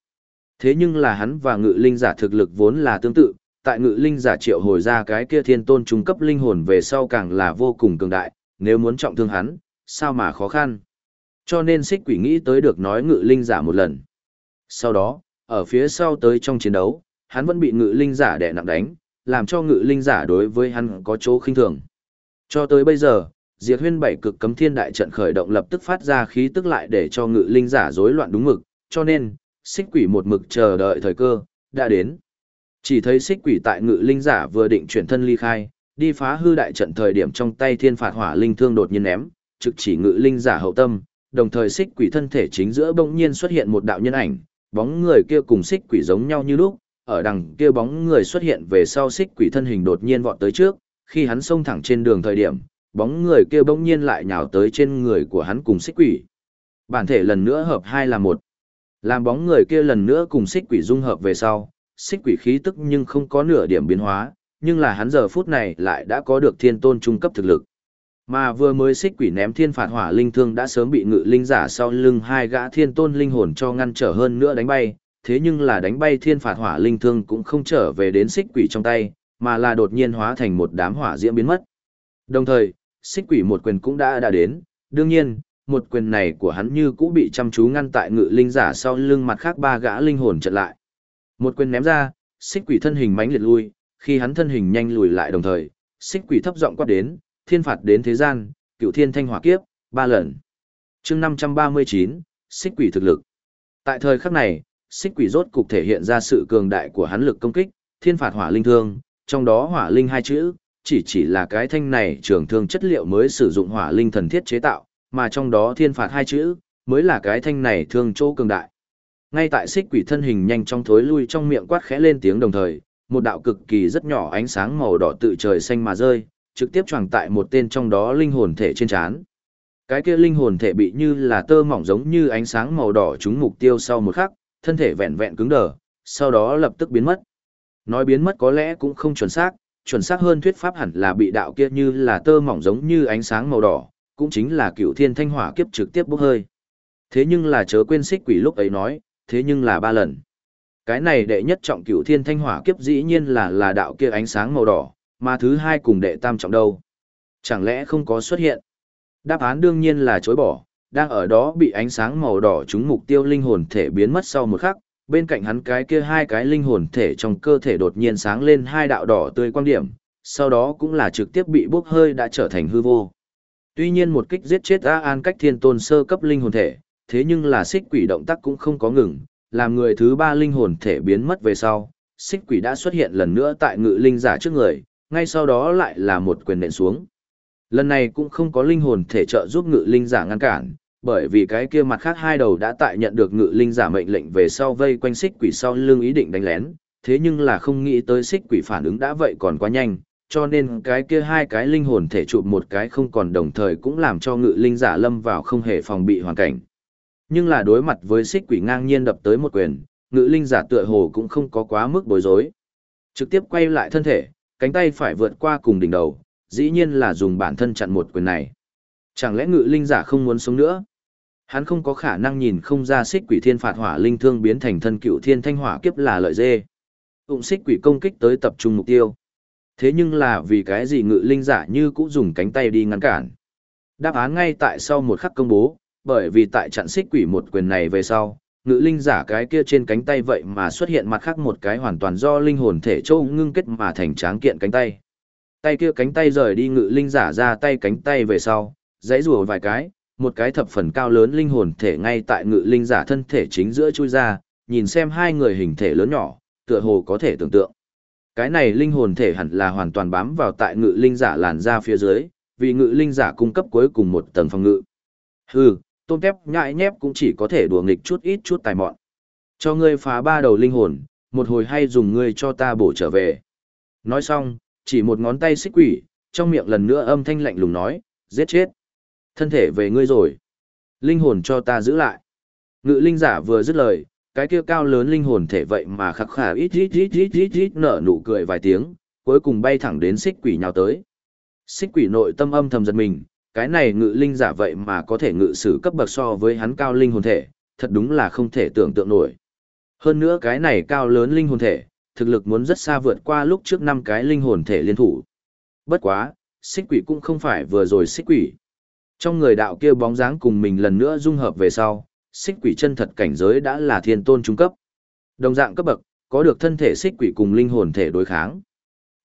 Thế nhưng là hắn và ngự linh giả thực lực vốn là tương tự, tại ngự linh giả triệu hồi ra cái kia thiên tôn trung cấp linh hồn về sau càng là vô cùng cường đại, nếu muốn trọng thương hắn, sao mà khó khăn. Cho nên xích quỷ nghĩ tới được nói ngự linh giả một lần. Sau đó, ở phía sau tới trong chiến đấu, hắn vẫn bị ngự linh giả đè nặng đánh, làm cho ngự linh giả đối với hắn có chỗ khinh thường. Cho tới bây giờ, Diệt Huyên bảy cực cấm thiên đại trận khởi động lập tức phát ra khí tức lại để cho ngự linh giả rối loạn đúng mực, cho nên, xích quỷ một mực chờ đợi thời cơ, đã đến. Chỉ thấy xích quỷ tại ngự linh giả vừa định chuyển thân ly khai, đi phá hư đại trận thời điểm trong tay thiên phạt hỏa linh thương đột nhiên ném, trực chỉ ngự linh giả hậu tâm, đồng thời xích quỷ thân thể chính giữa bỗng nhiên xuất hiện một đạo nhân ảnh, bóng người kia cùng xích quỷ giống nhau như lúc, ở đằng kia bóng người xuất hiện về sau xích quỷ thân hình đột nhiên vọt tới trước, khi hắn xông thẳng trên đường thời điểm, bóng người kia bỗng nhiên lại nhào tới trên người của hắn cùng xích quỷ. Bản thể lần nữa hợp hai là một. Làm bóng người kia lần nữa cùng xích quỷ dung hợp về sau, xích quỷ khí tức nhưng không có nửa điểm biến hóa, nhưng là hắn giờ phút này lại đã có được thiên tôn trung cấp thực lực. Mà vừa mới xích quỷ ném thiên phạt hỏa linh thương đã sớm bị ngự linh giả sau lưng hai gã thiên tôn linh hồn cho ngăn trở hơn nữa đánh bay, thế nhưng là đánh bay thiên phạt hỏa linh thương cũng không trở về đến xích quỷ trong tay, mà là đột nhiên hóa thành một đám hỏa diễm biến mất. Đồng thời, xích quỷ một quyền cũng đã đã đến, đương nhiên, một quyền này của hắn như cũ bị chăm chú ngăn tại ngự linh giả sau lưng mặt khác ba gã linh hồn trận lại. Một quyền ném ra, xích quỷ thân hình mãnh liệt lui, khi hắn thân hình nhanh lùi lại đồng thời, xích quỷ thấp giọng quát đến, thiên phạt đến thế gian, cựu thiên thanh hỏa kiếp, ba lần. chương 539, xích quỷ thực lực. Tại thời khắc này, xích quỷ rốt cục thể hiện ra sự cường đại của hắn lực công kích, thiên phạt hỏa linh thương, trong đó hỏa linh hai chữ, chỉ chỉ là cái thanh này trường thương chất liệu mới sử dụng hỏa linh thần thiết chế tạo, mà trong đó thiên phạt hai chữ, mới là cái thanh này thương chỗ cường đại. Ngay tại xích quỷ thân hình nhanh chóng thối lui trong miệng quát khẽ lên tiếng đồng thời, một đạo cực kỳ rất nhỏ ánh sáng màu đỏ tự trời xanh mà rơi, trực tiếp choàng tại một tên trong đó linh hồn thể trên trán. Cái kia linh hồn thể bị như là tơ mỏng giống như ánh sáng màu đỏ trúng mục tiêu sau một khắc, thân thể vẹn vẹn cứng đờ, sau đó lập tức biến mất. Nói biến mất có lẽ cũng không chuẩn xác, chuẩn xác hơn thuyết pháp hẳn là bị đạo kia như là tơ mỏng giống như ánh sáng màu đỏ, cũng chính là cựu thiên thanh hỏa kiếp trực tiếp bốc hơi. Thế nhưng là chớ quên xích quỷ lúc ấy nói, thế nhưng là ba lần. Cái này đệ nhất trọng cựu thiên thanh hỏa kiếp dĩ nhiên là là đạo kia ánh sáng màu đỏ, mà thứ hai cùng đệ tam trọng đâu. Chẳng lẽ không có xuất hiện? Đáp án đương nhiên là chối bỏ, đang ở đó bị ánh sáng màu đỏ trúng mục tiêu linh hồn thể biến mất sau một khắc, bên cạnh hắn cái kia hai cái linh hồn thể trong cơ thể đột nhiên sáng lên hai đạo đỏ tươi quan điểm, sau đó cũng là trực tiếp bị bốc hơi đã trở thành hư vô. Tuy nhiên một kích giết chết A An cách thiên tôn sơ cấp linh hồn thể, thế nhưng là xích quỷ động tác cũng không có ngừng, làm người thứ ba linh hồn thể biến mất về sau, xích quỷ đã xuất hiện lần nữa tại ngự linh giả trước người, ngay sau đó lại là một quyền nện xuống. Lần này cũng không có linh hồn thể trợ giúp ngự linh giả ngăn cản, bởi vì cái kia mặt khác hai đầu đã tại nhận được ngự linh giả mệnh lệnh về sau vây quanh xích quỷ sau lưng ý định đánh lén, thế nhưng là không nghĩ tới xích quỷ phản ứng đã vậy còn quá nhanh, cho nên cái kia hai cái linh hồn thể chụp một cái không còn đồng thời cũng làm cho ngự linh giả lâm vào không hề phòng bị hoàn cảnh. Nhưng là đối mặt với xích quỷ ngang nhiên đập tới một quyền, ngự linh giả tựa hồ cũng không có quá mức bối rối. Trực tiếp quay lại thân thể, cánh tay phải vượt qua cùng đỉnh đầu, dĩ nhiên là dùng bản thân chặn một quyền này. Chẳng lẽ ngự linh giả không muốn sống nữa? Hắn không có khả năng nhìn không ra xích quỷ thiên phạt hỏa linh thương biến thành thân cựu thiên thanh hỏa kiếp là lợi dê. Tụng xích quỷ công kích tới tập trung mục tiêu. Thế nhưng là vì cái gì ngự linh giả như cũng dùng cánh tay đi ngăn cản. Đáp án ngay tại sau một khắc công bố, bởi vì tại trận xích quỷ một quyền này về sau, ngự linh giả cái kia trên cánh tay vậy mà xuất hiện mặt khác một cái hoàn toàn do linh hồn thể châu ngưng kết mà thành tráng kiện cánh tay. Tay kia cánh tay rời đi ngự linh giả ra tay cánh tay về sau, dãy rùa vài cái, một cái thập phần cao lớn linh hồn thể ngay tại ngự linh giả thân thể chính giữa chui ra, nhìn xem hai người hình thể lớn nhỏ, tựa hồ có thể tưởng tượng. Cái này linh hồn thể hẳn là hoàn toàn bám vào tại ngự linh giả làn da phía dưới, vì ngự linh giả cung cấp cuối cùng một tầng phòng ngự. Hừ, tôm tép nhại nhép cũng chỉ có thể đùa nghịch chút ít chút tài mọn. Cho ngươi phá ba đầu linh hồn, một hồi hay dùng ngươi cho ta bổ trở về. Nói xong, chỉ một ngón tay xích quỷ, trong miệng lần nữa âm thanh lạnh lùng nói, giết chết. Thân thể về ngươi rồi. Linh hồn cho ta giữ lại. Ngự linh giả vừa dứt lời, cái kia cao lớn linh hồn thể vậy mà khắc khả ít ít ít ít ít ít nở nụ cười vài tiếng, cuối cùng bay thẳng đến xích quỷ nhào tới. Xích quỷ nội tâm âm thầm giật mình, cái này ngự linh giả vậy mà có thể ngự sử cấp bậc so với hắn cao linh hồn thể, thật đúng là không thể tưởng tượng nổi. Hơn nữa cái này cao lớn linh hồn thể, thực lực muốn rất xa vượt qua lúc trước năm cái linh hồn thể liên thủ. Bất quá, xích quỷ cũng không phải vừa rồi xích quỷ. Trong người đạo kia bóng dáng cùng mình lần nữa dung hợp về sau, xích quỷ chân thật cảnh giới đã là thiên tôn trung cấp. Đồng dạng cấp bậc, có được thân thể xích quỷ cùng linh hồn thể đối kháng.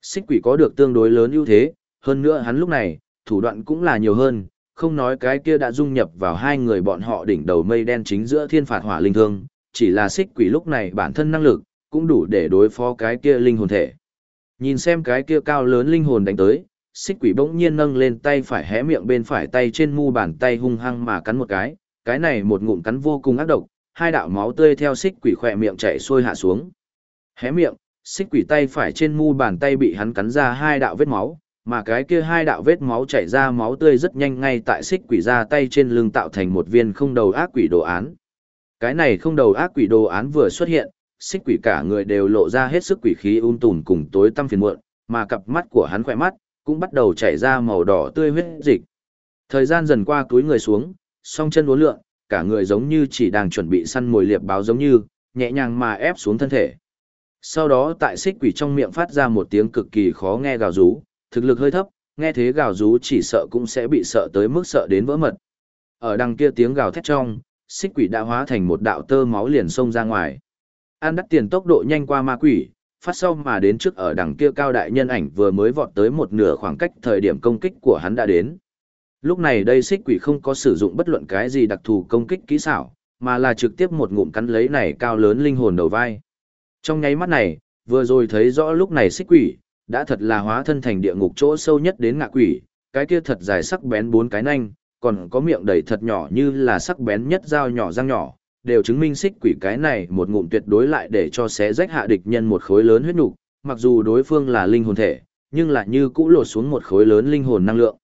Xích quỷ có được tương đối lớn ưu thế, hơn nữa hắn lúc này, thủ đoạn cũng là nhiều hơn, không nói cái kia đã dung nhập vào hai người bọn họ đỉnh đầu mây đen chính giữa thiên phạt hỏa linh thương, chỉ là xích quỷ lúc này bản thân năng lực, cũng đủ để đối phó cái kia linh hồn thể. Nhìn xem cái kia cao lớn linh hồn đánh tới, xích quỷ bỗng nhiên nâng lên tay phải hé miệng bên phải tay trên mu bàn tay hung hăng mà cắn một cái, cái này một ngụm cắn vô cùng ác độc, hai đạo máu tươi theo xích quỷ khỏe miệng chảy xuôi hạ xuống. Hé miệng, xích quỷ tay phải trên mu bàn tay bị hắn cắn ra hai đạo vết máu, mà cái kia hai đạo vết máu chảy ra máu tươi rất nhanh ngay tại xích quỷ ra tay trên lưng tạo thành một viên không đầu ác quỷ đồ án. Cái này không đầu ác quỷ đồ án vừa xuất hiện, xích quỷ cả người đều lộ ra hết sức quỷ khí un tùn cùng tối tăm phiền muộn, mà cặp mắt của hắn khỏe mắt, cũng bắt đầu chảy ra màu đỏ tươi huyết dịch. Thời gian dần qua túi người xuống, song chân uốn lượn, cả người giống như chỉ đang chuẩn bị săn mồi liệp báo giống như, nhẹ nhàng mà ép xuống thân thể. Sau đó tại xích quỷ trong miệng phát ra một tiếng cực kỳ khó nghe gào rú, thực lực hơi thấp, nghe thế gào rú chỉ sợ cũng sẽ bị sợ tới mức sợ đến vỡ mật. Ở đằng kia tiếng gào thét trong, xích quỷ đã hóa thành một đạo tơ máu liền xông ra ngoài. An đắt tiền tốc độ nhanh qua ma quỷ, phát sau mà đến trước ở đằng kia cao đại nhân ảnh vừa mới vọt tới một nửa khoảng cách thời điểm công kích của hắn đã đến. Lúc này đây xích quỷ không có sử dụng bất luận cái gì đặc thù công kích kỹ xảo, mà là trực tiếp một ngụm cắn lấy này cao lớn linh hồn đầu vai. Trong nháy mắt này, vừa rồi thấy rõ lúc này xích quỷ, đã thật là hóa thân thành địa ngục chỗ sâu nhất đến ngạ quỷ, cái kia thật dài sắc bén bốn cái nanh, còn có miệng đầy thật nhỏ như là sắc bén nhất dao nhỏ răng nhỏ, đều chứng minh xích quỷ cái này một ngụm tuyệt đối lại để cho xé rách hạ địch nhân một khối lớn huyết nhục, mặc dù đối phương là linh hồn thể, nhưng lại như cũ lột xuống một khối lớn linh hồn năng lượng.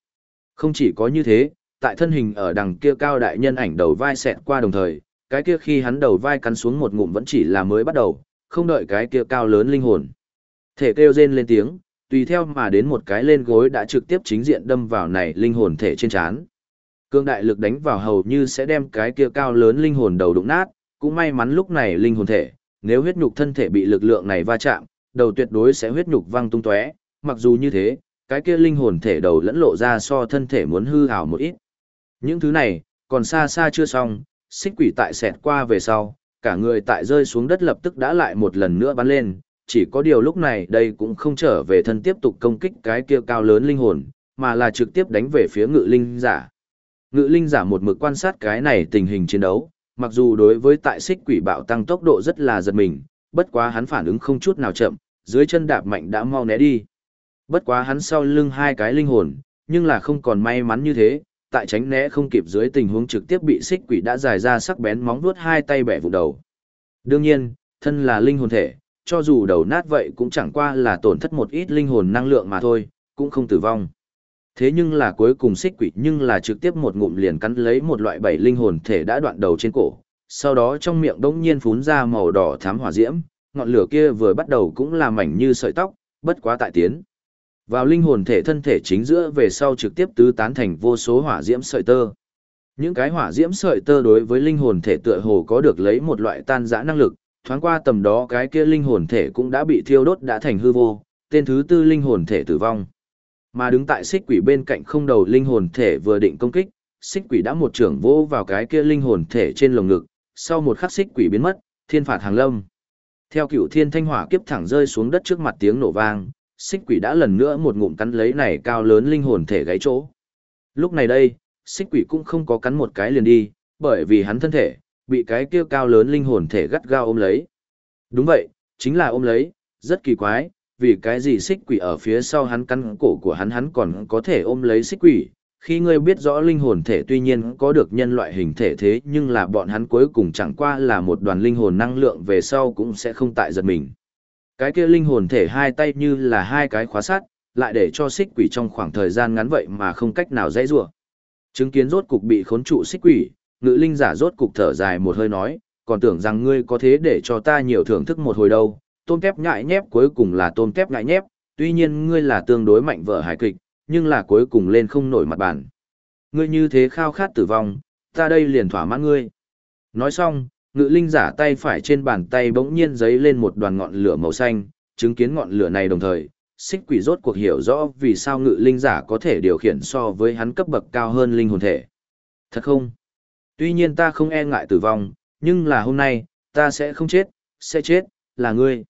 Không chỉ có như thế, tại thân hình ở đằng kia cao đại nhân ảnh đầu vai xẹt qua đồng thời, cái kia khi hắn đầu vai cắn xuống một ngụm vẫn chỉ là mới bắt đầu, không đợi cái kia cao lớn linh hồn. Thể kêu rên lên tiếng, tùy theo mà đến một cái lên gối đã trực tiếp chính diện đâm vào này linh hồn thể trên chán. Cương đại lực đánh vào hầu như sẽ đem cái kia cao lớn linh hồn đầu đụng nát, cũng may mắn lúc này linh hồn thể, nếu huyết nhục thân thể bị lực lượng này va chạm, đầu tuyệt đối sẽ huyết nhục văng tung tóe, mặc dù như thế, cái kia linh hồn thể đầu lẫn lộ ra so thân thể muốn hư hào một ít. Những thứ này, còn xa xa chưa xong, xích quỷ tại xẹt qua về sau, cả người tại rơi xuống đất lập tức đã lại một lần nữa bắn lên, chỉ có điều lúc này đây cũng không trở về thân tiếp tục công kích cái kia cao lớn linh hồn, mà là trực tiếp đánh về phía ngự linh giả. Ngự linh giả một mực quan sát cái này tình hình chiến đấu, mặc dù đối với tại xích quỷ bạo tăng tốc độ rất là giật mình, bất quá hắn phản ứng không chút nào chậm, dưới chân đạp mạnh đã mau né đi. Bất quá hắn sau lưng hai cái linh hồn, nhưng là không còn may mắn như thế, tại tránh né không kịp dưới tình huống trực tiếp bị xích quỷ đã dài ra sắc bén móng vuốt hai tay bẻ vụ đầu. Đương nhiên, thân là linh hồn thể, cho dù đầu nát vậy cũng chẳng qua là tổn thất một ít linh hồn năng lượng mà thôi, cũng không tử vong. Thế nhưng là cuối cùng xích quỷ nhưng là trực tiếp một ngụm liền cắn lấy một loại bảy linh hồn thể đã đoạn đầu trên cổ, sau đó trong miệng đống nhiên phún ra màu đỏ thám hỏa diễm, ngọn lửa kia vừa bắt đầu cũng là mảnh như sợi tóc, bất quá tại tiến. Vào linh hồn thể thân thể chính giữa về sau trực tiếp tứ tán thành vô số hỏa diễm sợi tơ. Những cái hỏa diễm sợi tơ đối với linh hồn thể tựa hồ có được lấy một loại tan dã năng lực, thoáng qua tầm đó cái kia linh hồn thể cũng đã bị thiêu đốt đã thành hư vô, tên thứ tư linh hồn thể tử vong. Mà đứng tại xích quỷ bên cạnh không đầu linh hồn thể vừa định công kích, xích quỷ đã một trưởng vô vào cái kia linh hồn thể trên lồng ngực, sau một khắc xích quỷ biến mất, thiên phạt hàng lâm. Theo cựu thiên thanh hỏa kiếp thẳng rơi xuống đất trước mặt tiếng nổ vang, xích quỷ đã lần nữa một ngụm cắn lấy này cao lớn linh hồn thể gáy chỗ. Lúc này đây, xích quỷ cũng không có cắn một cái liền đi, bởi vì hắn thân thể, bị cái kia cao lớn linh hồn thể gắt gao ôm lấy. Đúng vậy, chính là ôm lấy, rất kỳ quái, vì cái gì xích quỷ ở phía sau hắn cắn cổ của hắn hắn còn có thể ôm lấy xích quỷ. Khi ngươi biết rõ linh hồn thể tuy nhiên có được nhân loại hình thể thế nhưng là bọn hắn cuối cùng chẳng qua là một đoàn linh hồn năng lượng về sau cũng sẽ không tại giật mình. Cái kia linh hồn thể hai tay như là hai cái khóa sát, lại để cho xích quỷ trong khoảng thời gian ngắn vậy mà không cách nào dãy rủa. Chứng kiến rốt cục bị khốn trụ xích quỷ, ngự linh giả rốt cục thở dài một hơi nói, còn tưởng rằng ngươi có thế để cho ta nhiều thưởng thức một hồi đâu, tôm tép nhại nhép cuối cùng là tôm tép nhại nhép, tuy nhiên ngươi là tương đối mạnh vợ hài kịch, nhưng là cuối cùng lên không nổi mặt bản. Ngươi như thế khao khát tử vong, ta đây liền thỏa mãn ngươi. Nói xong, ngự linh giả tay phải trên bàn tay bỗng nhiên giấy lên một đoàn ngọn lửa màu xanh, chứng kiến ngọn lửa này đồng thời, xích quỷ rốt cuộc hiểu rõ vì sao ngự linh giả có thể điều khiển so với hắn cấp bậc cao hơn linh hồn thể. Thật không? Tuy nhiên ta không e ngại tử vong, nhưng là hôm nay, ta sẽ không chết, sẽ chết, là ngươi.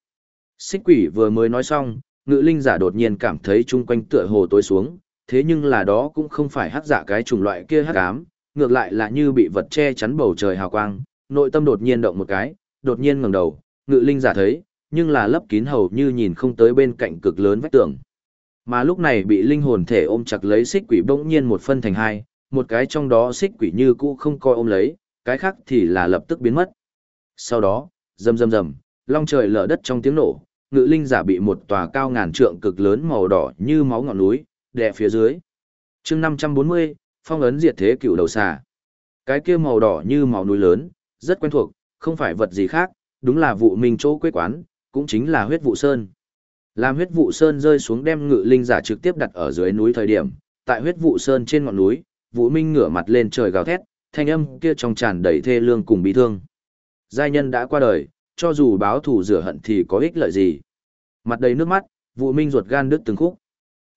Xích quỷ vừa mới nói xong, ngự linh giả đột nhiên cảm thấy chung quanh tựa hồ tối xuống, thế nhưng là đó cũng không phải hắc giả cái chủng loại kia hắc ám, ngược lại là như bị vật che chắn bầu trời hào quang, nội tâm đột nhiên động một cái, đột nhiên ngẩng đầu, ngự linh giả thấy, nhưng là lấp kín hầu như nhìn không tới bên cạnh cực lớn vách tường. Mà lúc này bị linh hồn thể ôm chặt lấy xích quỷ bỗng nhiên một phân thành hai, một cái trong đó xích quỷ như cũ không coi ôm lấy, cái khác thì là lập tức biến mất. Sau đó, rầm rầm rầm, long trời lở đất trong tiếng nổ, ngự linh giả bị một tòa cao ngàn trượng cực lớn màu đỏ như máu ngọn núi, đè phía dưới. chương 540, phong ấn diệt thế cựu đầu xà. Cái kia màu đỏ như máu núi lớn, rất quen thuộc, không phải vật gì khác, đúng là vụ minh chỗ quế quán, cũng chính là huyết vụ sơn. Làm huyết vụ sơn rơi xuống đem ngự linh giả trực tiếp đặt ở dưới núi thời điểm, tại huyết vụ sơn trên ngọn núi, vũ minh ngửa mặt lên trời gào thét, thanh âm kia trong tràn đầy thê lương cùng bi thương. Giai nhân đã qua đời, cho dù báo thù rửa hận thì có ích lợi gì. Mặt đầy nước mắt, vũ minh ruột gan đứt từng khúc.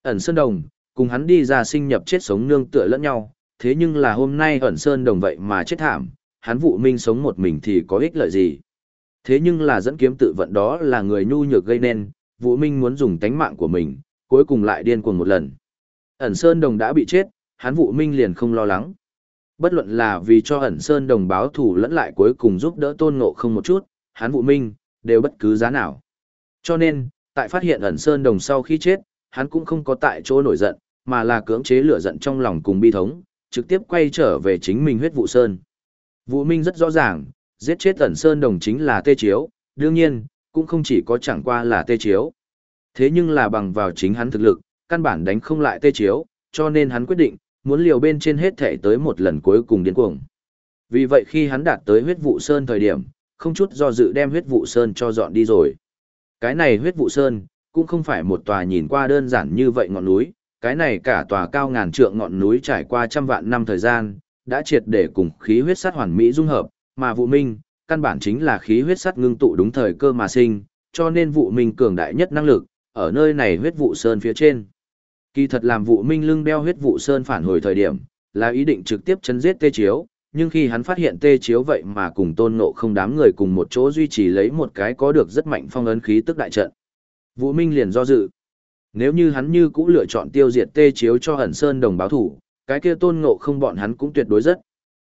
Ẩn Sơn Đồng, cùng hắn đi ra sinh nhập chết sống nương tựa lẫn nhau, thế nhưng là hôm nay ẩn Sơn Đồng vậy mà chết thảm, hắn vụ minh sống một mình thì có ích lợi gì. Thế nhưng là dẫn kiếm tự vận đó là người nhu nhược gây nên, vụ minh muốn dùng tánh mạng của mình, cuối cùng lại điên cuồng một lần. Ẩn Sơn Đồng đã bị chết, hắn vụ minh liền không lo lắng. Bất luận là vì cho ẩn sơn đồng báo thủ lẫn lại cuối cùng giúp đỡ tôn ngộ không một chút, hắn vụ minh, đều bất cứ giá nào. Cho nên, tại phát hiện ẩn sơn đồng sau khi chết, hắn cũng không có tại chỗ nổi giận, mà là cưỡng chế lửa giận trong lòng cùng bi thống, trực tiếp quay trở về chính mình huyết vụ sơn. Vũ Minh rất rõ ràng, giết chết ẩn sơn đồng chính là tê chiếu, đương nhiên, cũng không chỉ có chẳng qua là tê chiếu. Thế nhưng là bằng vào chính hắn thực lực, căn bản đánh không lại tê chiếu, cho nên hắn quyết định, muốn liều bên trên hết thể tới một lần cuối cùng điên cuồng. Vì vậy khi hắn đạt tới huyết vụ sơn thời điểm, không chút do dự đem huyết vụ sơn cho dọn đi rồi. Cái này huyết vụ sơn, cũng không phải một tòa nhìn qua đơn giản như vậy ngọn núi, cái này cả tòa cao ngàn trượng ngọn núi trải qua trăm vạn năm thời gian, đã triệt để cùng khí huyết sắt hoàn mỹ dung hợp, mà vụ minh, căn bản chính là khí huyết sắt ngưng tụ đúng thời cơ mà sinh, cho nên vụ minh cường đại nhất năng lực, ở nơi này huyết vụ sơn phía trên. Kỳ thật làm vụ minh lưng đeo huyết vụ sơn phản hồi thời điểm, là ý định trực tiếp chấn giết tê chiếu, nhưng khi hắn phát hiện tê chiếu vậy mà cùng tôn ngộ không đám người cùng một chỗ duy trì lấy một cái có được rất mạnh phong ấn khí tức đại trận. Vũ Minh liền do dự. Nếu như hắn như cũ lựa chọn tiêu diệt tê chiếu cho hận sơn đồng báo thủ, cái kia tôn ngộ không bọn hắn cũng tuyệt đối rất.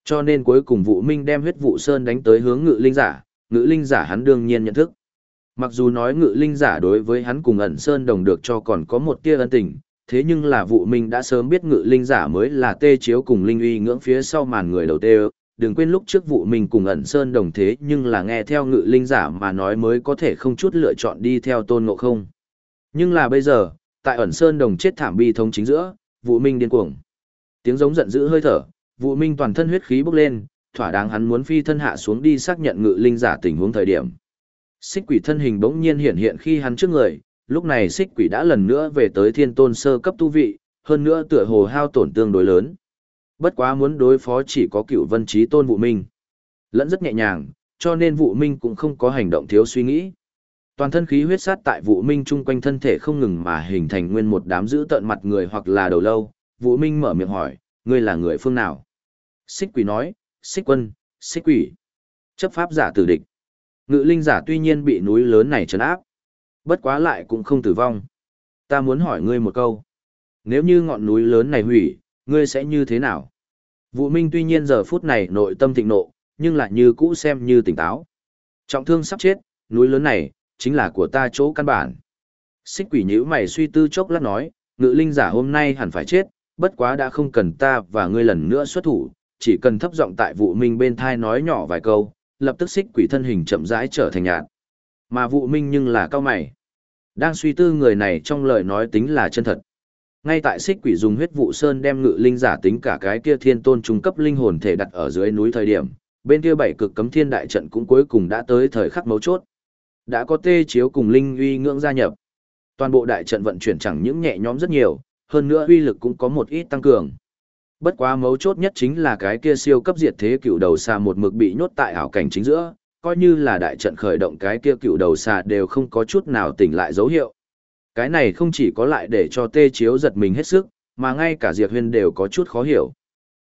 Cho nên cuối cùng Vũ Minh đem huyết vụ sơn đánh tới hướng ngự linh giả, ngự linh giả hắn đương nhiên nhận thức. Mặc dù nói ngự linh giả đối với hắn cùng ẩn sơn đồng được cho còn có một tia ân tình, thế nhưng là vụ minh đã sớm biết ngự linh giả mới là tê chiếu cùng linh uy ngưỡng phía sau màn người đầu tê đừng quên lúc trước vụ minh cùng ẩn sơn đồng thế nhưng là nghe theo ngự linh giả mà nói mới có thể không chút lựa chọn đi theo tôn ngộ không nhưng là bây giờ tại ẩn sơn đồng chết thảm bi thống chính giữa vụ minh điên cuồng tiếng giống giận dữ hơi thở vụ minh toàn thân huyết khí bốc lên thỏa đáng hắn muốn phi thân hạ xuống đi xác nhận ngự linh giả tình huống thời điểm xích quỷ thân hình bỗng nhiên hiện hiện khi hắn trước người lúc này xích quỷ đã lần nữa về tới thiên tôn sơ cấp tu vị, hơn nữa tựa hồ hao tổn tương đối lớn. Bất quá muốn đối phó chỉ có cựu vân trí tôn vụ minh. Lẫn rất nhẹ nhàng, cho nên vụ minh cũng không có hành động thiếu suy nghĩ. Toàn thân khí huyết sát tại vụ minh chung quanh thân thể không ngừng mà hình thành nguyên một đám giữ tận mặt người hoặc là đầu lâu. Vũ minh mở miệng hỏi, ngươi là người phương nào? Xích quỷ nói, xích quân, xích quỷ. Chấp pháp giả tử địch. Ngự linh giả tuy nhiên bị núi lớn này trấn áp. Bất quá lại cũng không tử vong. Ta muốn hỏi ngươi một câu. Nếu như ngọn núi lớn này hủy, ngươi sẽ như thế nào? Vũ Minh tuy nhiên giờ phút này nội tâm thịnh nộ, nhưng lại như cũ xem như tỉnh táo. Trọng thương sắp chết, núi lớn này, chính là của ta chỗ căn bản. Xích quỷ nhữ mày suy tư chốc lát nói, ngự linh giả hôm nay hẳn phải chết, bất quá đã không cần ta và ngươi lần nữa xuất thủ, chỉ cần thấp giọng tại Vũ Minh bên thai nói nhỏ vài câu, lập tức xích quỷ thân hình chậm rãi trở thành nhạt. Mà Vũ Minh nhưng là cao mày. Đang suy tư người này trong lời nói tính là chân thật. Ngay tại xích quỷ dùng huyết vụ sơn đem ngự linh giả tính cả cái kia thiên tôn trung cấp linh hồn thể đặt ở dưới núi thời điểm, bên kia bảy cực cấm thiên đại trận cũng cuối cùng đã tới thời khắc mấu chốt. Đã có tê chiếu cùng linh uy ngưỡng gia nhập. Toàn bộ đại trận vận chuyển chẳng những nhẹ nhõm rất nhiều, hơn nữa uy lực cũng có một ít tăng cường. Bất quá mấu chốt nhất chính là cái kia siêu cấp diệt thế cựu đầu xa một mực bị nhốt tại ảo cảnh chính giữa, coi như là đại trận khởi động cái kia cựu đầu xà đều không có chút nào tỉnh lại dấu hiệu. Cái này không chỉ có lại để cho tê chiếu giật mình hết sức, mà ngay cả Diệt Huyên đều có chút khó hiểu.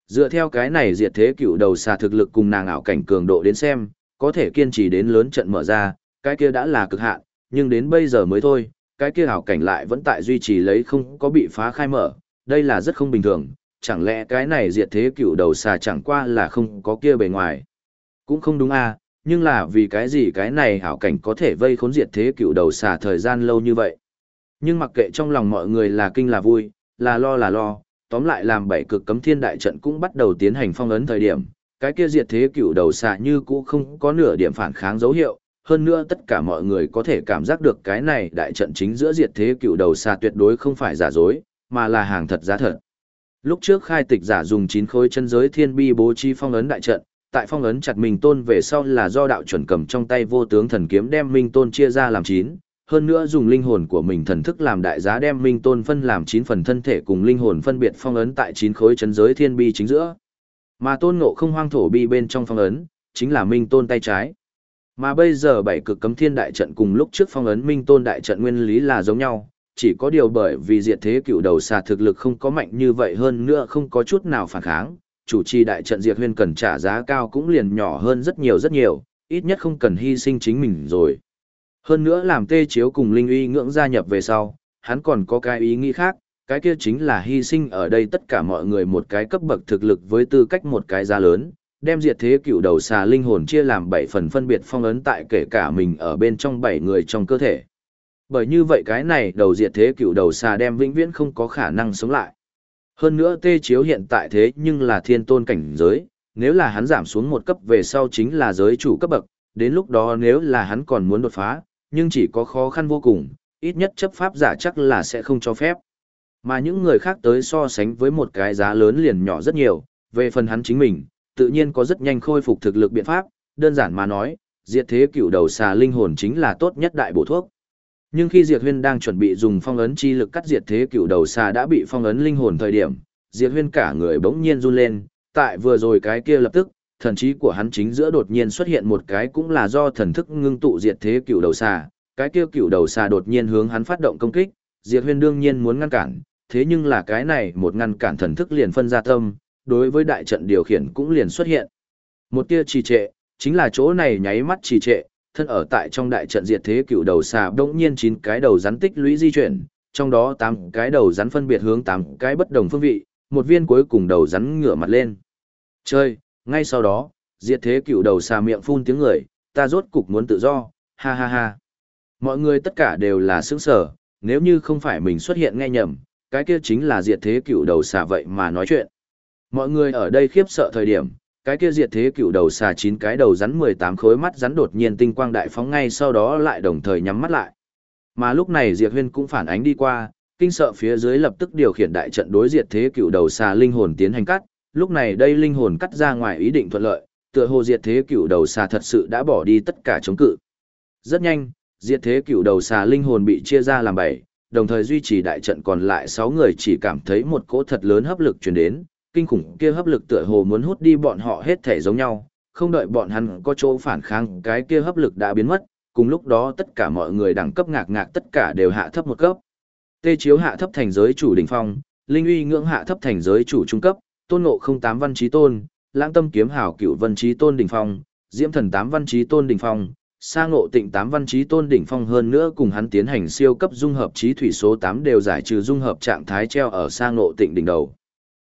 Dựa theo cái này diệt thế cựu đầu xà thực lực cùng nàng ảo cảnh cường độ đến xem, có thể kiên trì đến lớn trận mở ra, cái kia đã là cực hạn, nhưng đến bây giờ mới thôi, cái kia ảo cảnh lại vẫn tại duy trì lấy không có bị phá khai mở, đây là rất không bình thường, chẳng lẽ cái này diệt thế cựu đầu xà chẳng qua là không có kia bề ngoài. Cũng không đúng à, nhưng là vì cái gì cái này hảo cảnh có thể vây khốn diệt thế cựu đầu xà thời gian lâu như vậy. Nhưng mặc kệ trong lòng mọi người là kinh là vui, là lo là lo, tóm lại làm bảy cực cấm thiên đại trận cũng bắt đầu tiến hành phong ấn thời điểm, cái kia diệt thế cựu đầu xà như cũ không có nửa điểm phản kháng dấu hiệu, hơn nữa tất cả mọi người có thể cảm giác được cái này đại trận chính giữa diệt thế cựu đầu xa tuyệt đối không phải giả dối, mà là hàng thật giá thật. Lúc trước khai tịch giả dùng chín khối chân giới thiên bi bố trí phong ấn đại trận, tại phong ấn chặt Minh Tôn về sau là do đạo chuẩn cầm trong tay vô tướng thần kiếm đem Minh Tôn chia ra làm chín, hơn nữa dùng linh hồn của mình thần thức làm đại giá đem Minh Tôn phân làm chín phần thân thể cùng linh hồn phân biệt phong ấn tại chín khối chân giới thiên bi chính giữa. Mà Tôn Ngộ không hoang thổ bi bên trong phong ấn, chính là Minh Tôn tay trái. Mà bây giờ bảy cực cấm thiên đại trận cùng lúc trước phong ấn Minh Tôn đại trận nguyên lý là giống nhau, chỉ có điều bởi vì diệt thế cựu đầu xà thực lực không có mạnh như vậy hơn nữa không có chút nào phản kháng, chủ trì đại trận diệt huyên cần trả giá cao cũng liền nhỏ hơn rất nhiều rất nhiều, ít nhất không cần hy sinh chính mình rồi. Hơn nữa làm tê chiếu cùng Linh uy ngưỡng gia nhập về sau, hắn còn có cái ý nghĩ khác, cái kia chính là hy sinh ở đây tất cả mọi người một cái cấp bậc thực lực với tư cách một cái giá lớn, đem diệt thế cựu đầu xà linh hồn chia làm bảy phần phân biệt phong ấn tại kể cả mình ở bên trong bảy người trong cơ thể. Bởi như vậy cái này đầu diệt thế cựu đầu xà đem vĩnh viễn không có khả năng sống lại. Hơn nữa tê chiếu hiện tại thế nhưng là thiên tôn cảnh giới, nếu là hắn giảm xuống một cấp về sau chính là giới chủ cấp bậc, đến lúc đó nếu là hắn còn muốn đột phá, nhưng chỉ có khó khăn vô cùng, ít nhất chấp pháp giả chắc là sẽ không cho phép. Mà những người khác tới so sánh với một cái giá lớn liền nhỏ rất nhiều, về phần hắn chính mình, tự nhiên có rất nhanh khôi phục thực lực biện pháp, đơn giản mà nói, diệt thế cựu đầu xà linh hồn chính là tốt nhất đại bổ thuốc. Nhưng khi Diệt Huyên đang chuẩn bị dùng phong ấn chi lực cắt diệt thế cựu đầu xà đã bị phong ấn linh hồn thời điểm, Diệt Huyên cả người bỗng nhiên run lên, tại vừa rồi cái kia lập tức, thần trí của hắn chính giữa đột nhiên xuất hiện một cái cũng là do thần thức ngưng tụ diệt thế cựu đầu xà, cái kia cựu đầu xà đột nhiên hướng hắn phát động công kích, Diệt Huyên đương nhiên muốn ngăn cản, thế nhưng là cái này một ngăn cản thần thức liền phân ra tâm, đối với đại trận điều khiển cũng liền xuất hiện. Một tia trì trệ, chính là chỗ này nháy mắt trì trệ, thân ở tại trong đại trận diệt thế cựu đầu xà bỗng nhiên chín cái đầu rắn tích lũy di chuyển, trong đó tám cái đầu rắn phân biệt hướng tám cái bất đồng phương vị, một viên cuối cùng đầu rắn ngửa mặt lên. Chơi, ngay sau đó, diệt thế cựu đầu xà miệng phun tiếng người, ta rốt cục muốn tự do, ha ha ha. Mọi người tất cả đều là sướng sở, nếu như không phải mình xuất hiện nghe nhầm, cái kia chính là diệt thế cựu đầu xà vậy mà nói chuyện. Mọi người ở đây khiếp sợ thời điểm, cái kia diệt thế cựu đầu xà chín cái đầu rắn 18 khối mắt rắn đột nhiên tinh quang đại phóng ngay sau đó lại đồng thời nhắm mắt lại. Mà lúc này Diệt Huyên cũng phản ánh đi qua, kinh sợ phía dưới lập tức điều khiển đại trận đối diệt thế cựu đầu xà linh hồn tiến hành cắt, lúc này đây linh hồn cắt ra ngoài ý định thuận lợi, tựa hồ diệt thế cựu đầu xà thật sự đã bỏ đi tất cả chống cự. Rất nhanh, diệt thế cựu đầu xà linh hồn bị chia ra làm bảy, đồng thời duy trì đại trận còn lại 6 người chỉ cảm thấy một cỗ thật lớn hấp lực truyền đến, kinh khủng kia hấp lực tựa hồ muốn hút đi bọn họ hết thể giống nhau, không đợi bọn hắn có chỗ phản kháng, cái kia hấp lực đã biến mất, cùng lúc đó tất cả mọi người đẳng cấp ngạc ngạc tất cả đều hạ thấp một cấp. Tê chiếu hạ thấp thành giới chủ đỉnh phong, linh uy ngưỡng hạ thấp thành giới chủ trung cấp, tôn ngộ không tám văn trí tôn, lãng tâm kiếm hảo cửu văn trí tôn đỉnh phong, diễm thần tám văn trí tôn đỉnh phong, sa ngộ tịnh tám văn trí tôn đỉnh phong hơn nữa cùng hắn tiến hành siêu cấp dung hợp trí thủy số tám đều giải trừ dung hợp trạng thái treo ở sa ngộ tịnh đỉnh đầu.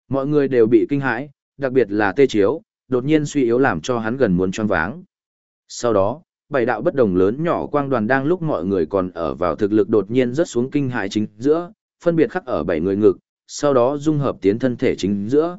Mọi người đều bị kinh hãi, đặc biệt là tê chiếu, đột nhiên suy yếu làm cho hắn gần muốn choáng váng. Sau đó, bảy đạo bất đồng lớn nhỏ quang đoàn đang lúc mọi người còn ở vào thực lực đột nhiên rớt xuống kinh hãi chính giữa, phân biệt khắc ở bảy người ngực, sau đó dung hợp tiến thân thể chính giữa.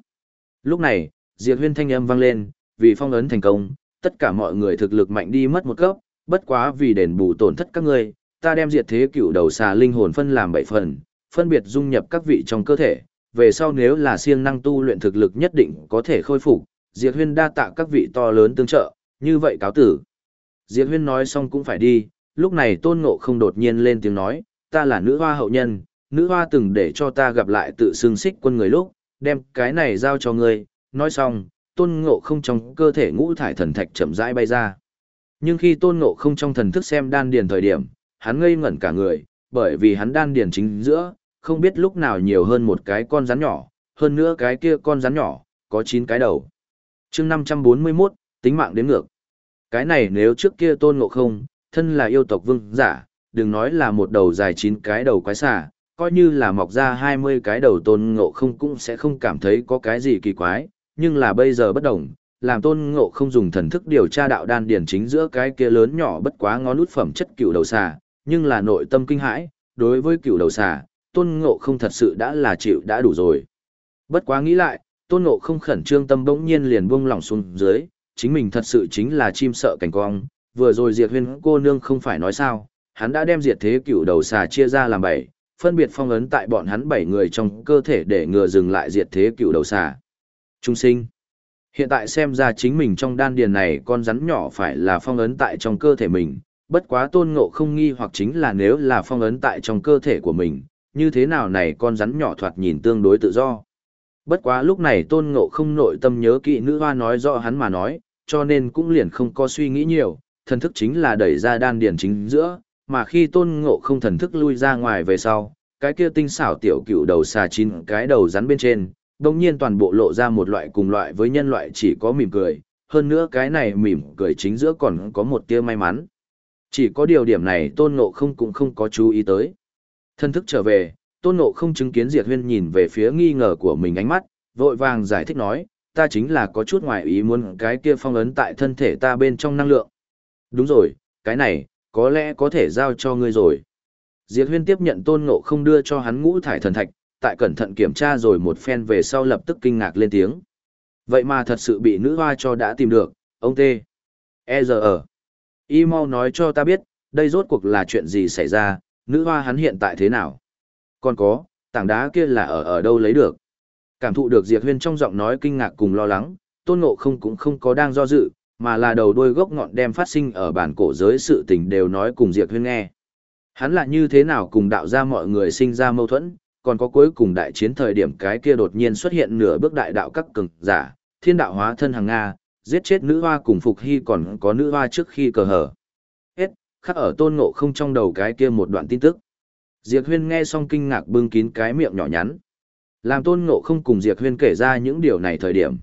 Lúc này, Diệt Huyên thanh âm vang lên, vì phong ấn thành công, tất cả mọi người thực lực mạnh đi mất một cấp, bất quá vì đền bù tổn thất các ngươi, ta đem diệt thế cựu đầu xà linh hồn phân làm bảy phần, phân biệt dung nhập các vị trong cơ thể, về sau nếu là siêng năng tu luyện thực lực nhất định có thể khôi phục, Diệt Huyên đa tạ các vị to lớn tương trợ, như vậy cáo tử. Diệt Huyên nói xong cũng phải đi, lúc này Tôn Ngộ không đột nhiên lên tiếng nói, ta là nữ hoa hậu nhân, nữ hoa từng để cho ta gặp lại tự xưng xích quân người lúc, đem cái này giao cho ngươi, nói xong, Tôn Ngộ không trong cơ thể ngũ thải thần thạch chậm rãi bay ra. Nhưng khi Tôn Ngộ không trong thần thức xem đan điền thời điểm, hắn ngây ngẩn cả người, bởi vì hắn đan điền chính giữa, không biết lúc nào nhiều hơn một cái con rắn nhỏ, hơn nữa cái kia con rắn nhỏ, có 9 cái đầu. chương 541, tính mạng đến ngược. Cái này nếu trước kia tôn ngộ không, thân là yêu tộc vương giả, đừng nói là một đầu dài 9 cái đầu quái xà, coi như là mọc ra 20 cái đầu tôn ngộ không cũng sẽ không cảm thấy có cái gì kỳ quái, nhưng là bây giờ bất đồng, làm tôn ngộ không dùng thần thức điều tra đạo đan điển chính giữa cái kia lớn nhỏ bất quá ngón út phẩm chất cựu đầu xà, nhưng là nội tâm kinh hãi, đối với cựu đầu xà, tôn ngộ không thật sự đã là chịu đã đủ rồi. Bất quá nghĩ lại, tôn ngộ không khẩn trương tâm bỗng nhiên liền buông lỏng xuống dưới, chính mình thật sự chính là chim sợ cảnh cong, vừa rồi diệt huyên cô nương không phải nói sao, hắn đã đem diệt thế Cựu đầu xà chia ra làm bảy, phân biệt phong ấn tại bọn hắn bảy người trong cơ thể để ngừa dừng lại diệt thế Cựu đầu xà. Trung sinh. Hiện tại xem ra chính mình trong đan điền này con rắn nhỏ phải là phong ấn tại trong cơ thể mình, bất quá tôn ngộ không nghi hoặc chính là nếu là phong ấn tại trong cơ thể của mình, như thế nào này con rắn nhỏ thoạt nhìn tương đối tự do. Bất quá lúc này tôn ngộ không nội tâm nhớ kỹ nữ hoa nói rõ hắn mà nói, cho nên cũng liền không có suy nghĩ nhiều, thần thức chính là đẩy ra đan điển chính giữa, mà khi tôn ngộ không thần thức lui ra ngoài về sau, cái kia tinh xảo tiểu cựu đầu xà chín cái đầu rắn bên trên, đồng nhiên toàn bộ lộ ra một loại cùng loại với nhân loại chỉ có mỉm cười, hơn nữa cái này mỉm cười chính giữa còn có một tia may mắn. Chỉ có điều điểm này tôn ngộ không cũng không có chú ý tới. Thân thức trở về, tôn ngộ không chứng kiến diệt huyên nhìn về phía nghi ngờ của mình ánh mắt, vội vàng giải thích nói, ta chính là có chút ngoài ý muốn cái kia phong ấn tại thân thể ta bên trong năng lượng. Đúng rồi, cái này, có lẽ có thể giao cho ngươi rồi. Diệt huyên tiếp nhận tôn ngộ không đưa cho hắn ngũ thải thần thạch, tại cẩn thận kiểm tra rồi một phen về sau lập tức kinh ngạc lên tiếng. Vậy mà thật sự bị nữ hoa cho đã tìm được, ông tê. E giờ ở. Y mau nói cho ta biết, đây rốt cuộc là chuyện gì xảy ra, nữ hoa hắn hiện tại thế nào? Còn có, tảng đá kia là ở ở đâu lấy được? Cảm thụ được Diệp Huyên trong giọng nói kinh ngạc cùng lo lắng, Tôn Ngộ không cũng không có đang do dự, mà là đầu đuôi gốc ngọn đem phát sinh ở bản cổ giới sự tình đều nói cùng Diệp Huyên nghe. Hắn là như thế nào cùng đạo ra mọi người sinh ra mâu thuẫn, còn có cuối cùng đại chiến thời điểm cái kia đột nhiên xuất hiện nửa bước đại đạo các cường giả, thiên đạo hóa thân hàng Nga, giết chết nữ hoa cùng Phục Hy còn có nữ hoa trước khi cờ hở. Khắc ở tôn ngộ không trong đầu cái kia một đoạn tin tức. Diệp Huyên nghe xong kinh ngạc bưng kín cái miệng nhỏ nhắn. Làm tôn ngộ không cùng Diệp Huyên kể ra những điều này thời điểm.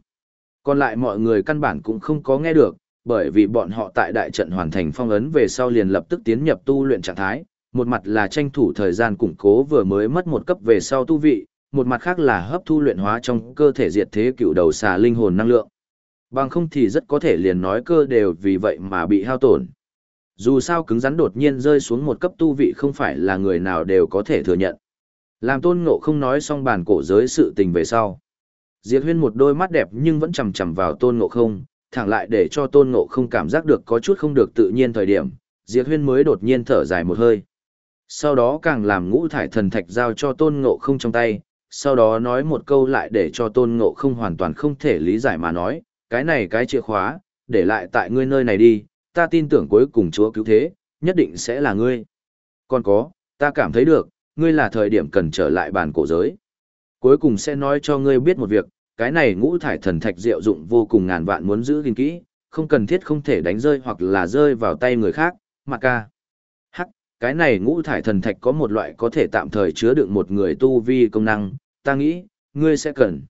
Còn lại mọi người căn bản cũng không có nghe được, bởi vì bọn họ tại đại trận hoàn thành phong ấn về sau liền lập tức tiến nhập tu luyện trạng thái, một mặt là tranh thủ thời gian củng cố vừa mới mất một cấp về sau tu vị, một mặt khác là hấp thu luyện hóa trong cơ thể diệt thế cựu đầu xà linh hồn năng lượng. Bằng không thì rất có thể liền nói cơ đều vì vậy mà bị hao tổn. Dù sao cứng rắn đột nhiên rơi xuống một cấp tu vị không phải là người nào đều có thể thừa nhận. Làm tôn ngộ không nói xong bàn cổ giới sự tình về sau. Diệt Huyên một đôi mắt đẹp nhưng vẫn chầm chầm vào tôn ngộ không, thẳng lại để cho tôn ngộ không cảm giác được có chút không được tự nhiên thời điểm. Diệt Huyên mới đột nhiên thở dài một hơi. Sau đó càng làm ngũ thải thần thạch giao cho tôn ngộ không trong tay, sau đó nói một câu lại để cho tôn ngộ không hoàn toàn không thể lý giải mà nói, cái này cái chìa khóa, để lại tại ngươi nơi này đi, ta tin tưởng cuối cùng chúa cứu thế, nhất định sẽ là ngươi. Còn có, ta cảm thấy được, ngươi là thời điểm cần trở lại bàn cổ giới. Cuối cùng sẽ nói cho ngươi biết một việc, cái này ngũ thải thần thạch diệu dụng vô cùng ngàn vạn muốn giữ gìn kỹ, không cần thiết không thể đánh rơi hoặc là rơi vào tay người khác, mà ca. Hắc, cái này ngũ thải thần thạch có một loại có thể tạm thời chứa đựng một người tu vi công năng, ta nghĩ, ngươi sẽ cần.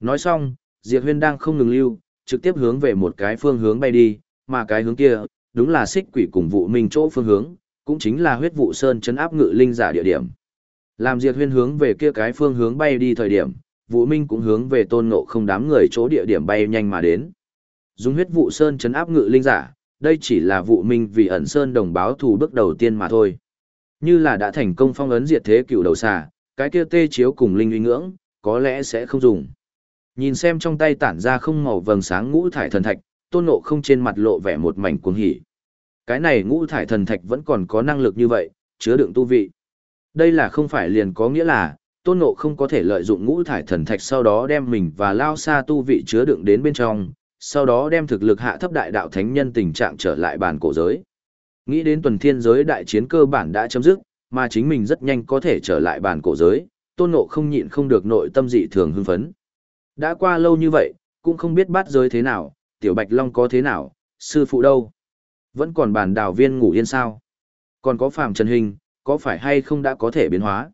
Nói xong, Diệp Huyên đang không ngừng lưu, trực tiếp hướng về một cái phương hướng bay đi, mà cái hướng kia, đúng là xích quỷ cùng vụ minh chỗ phương hướng, cũng chính là huyết vụ sơn chấn áp ngự linh giả địa điểm. Làm diệt Huyên hướng về kia cái phương hướng bay đi thời điểm, vụ minh cũng hướng về tôn ngộ không đám người chỗ địa điểm bay nhanh mà đến. Dùng huyết vụ sơn chấn áp ngự linh giả, đây chỉ là vụ minh vì ẩn sơn đồng báo thù bước đầu tiên mà thôi. Như là đã thành công phong ấn diệt thế cựu đầu xà, cái kia tê chiếu cùng linh uy ngưỡng, có lẽ sẽ không dùng. Nhìn xem trong tay tản ra không màu vầng sáng ngũ thải thần thạch, tôn ngộ không trên mặt lộ vẻ một mảnh cuồng hỉ. Cái này ngũ thải thần thạch vẫn còn có năng lực như vậy, chứa đựng tu vị. Đây là không phải liền có nghĩa là, tôn ngộ không có thể lợi dụng ngũ thải thần thạch sau đó đem mình và lao xa tu vị chứa đựng đến bên trong, sau đó đem thực lực hạ thấp đại đạo thánh nhân tình trạng trở lại bàn cổ giới. Nghĩ đến tuần thiên giới đại chiến cơ bản đã chấm dứt, mà chính mình rất nhanh có thể trở lại bàn cổ giới, tôn ngộ không nhịn không được nội tâm dị thường hưng phấn. Đã qua lâu như vậy, cũng không biết bát giới thế nào, tiểu bạch long có thế nào, sư phụ đâu. Vẫn còn bàn đào viên ngủ yên sao. Còn có phàm trần hình, có phải hay không đã có thể biến hóa.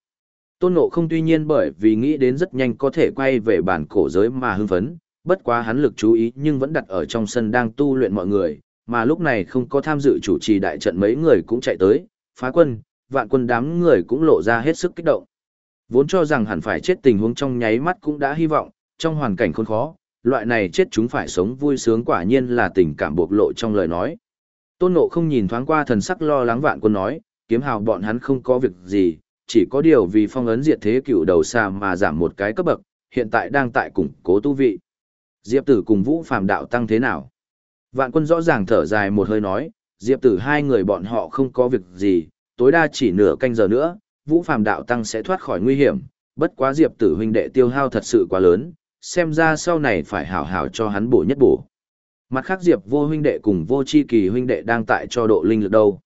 Tôn Nộ không tuy nhiên bởi vì nghĩ đến rất nhanh có thể quay về bản cổ giới mà hưng phấn, bất quá hắn lực chú ý nhưng vẫn đặt ở trong sân đang tu luyện mọi người, mà lúc này không có tham dự chủ trì đại trận mấy người cũng chạy tới, phá quân, vạn quân đám người cũng lộ ra hết sức kích động. Vốn cho rằng hẳn phải chết tình huống trong nháy mắt cũng đã hy vọng, trong hoàn cảnh khốn khó, loại này chết chúng phải sống vui sướng quả nhiên là tình cảm bộc lộ trong lời nói. Tôn Ngộ không nhìn thoáng qua thần sắc lo lắng vạn quân nói, kiếm hào bọn hắn không có việc gì, chỉ có điều vì phong ấn diệt thế cựu đầu xa mà giảm một cái cấp bậc, hiện tại đang tại củng cố tu vị. Diệp tử cùng Vũ Phàm đạo tăng thế nào? Vạn quân rõ ràng thở dài một hơi nói, Diệp tử hai người bọn họ không có việc gì, tối đa chỉ nửa canh giờ nữa, Vũ Phàm đạo tăng sẽ thoát khỏi nguy hiểm, bất quá Diệp tử huynh đệ tiêu hao thật sự quá lớn, xem ra sau này phải hảo hảo cho hắn bổ nhất bổ. Mặt khác Diệp vô huynh đệ cùng vô chi kỳ huynh đệ đang tại cho độ linh lực đâu.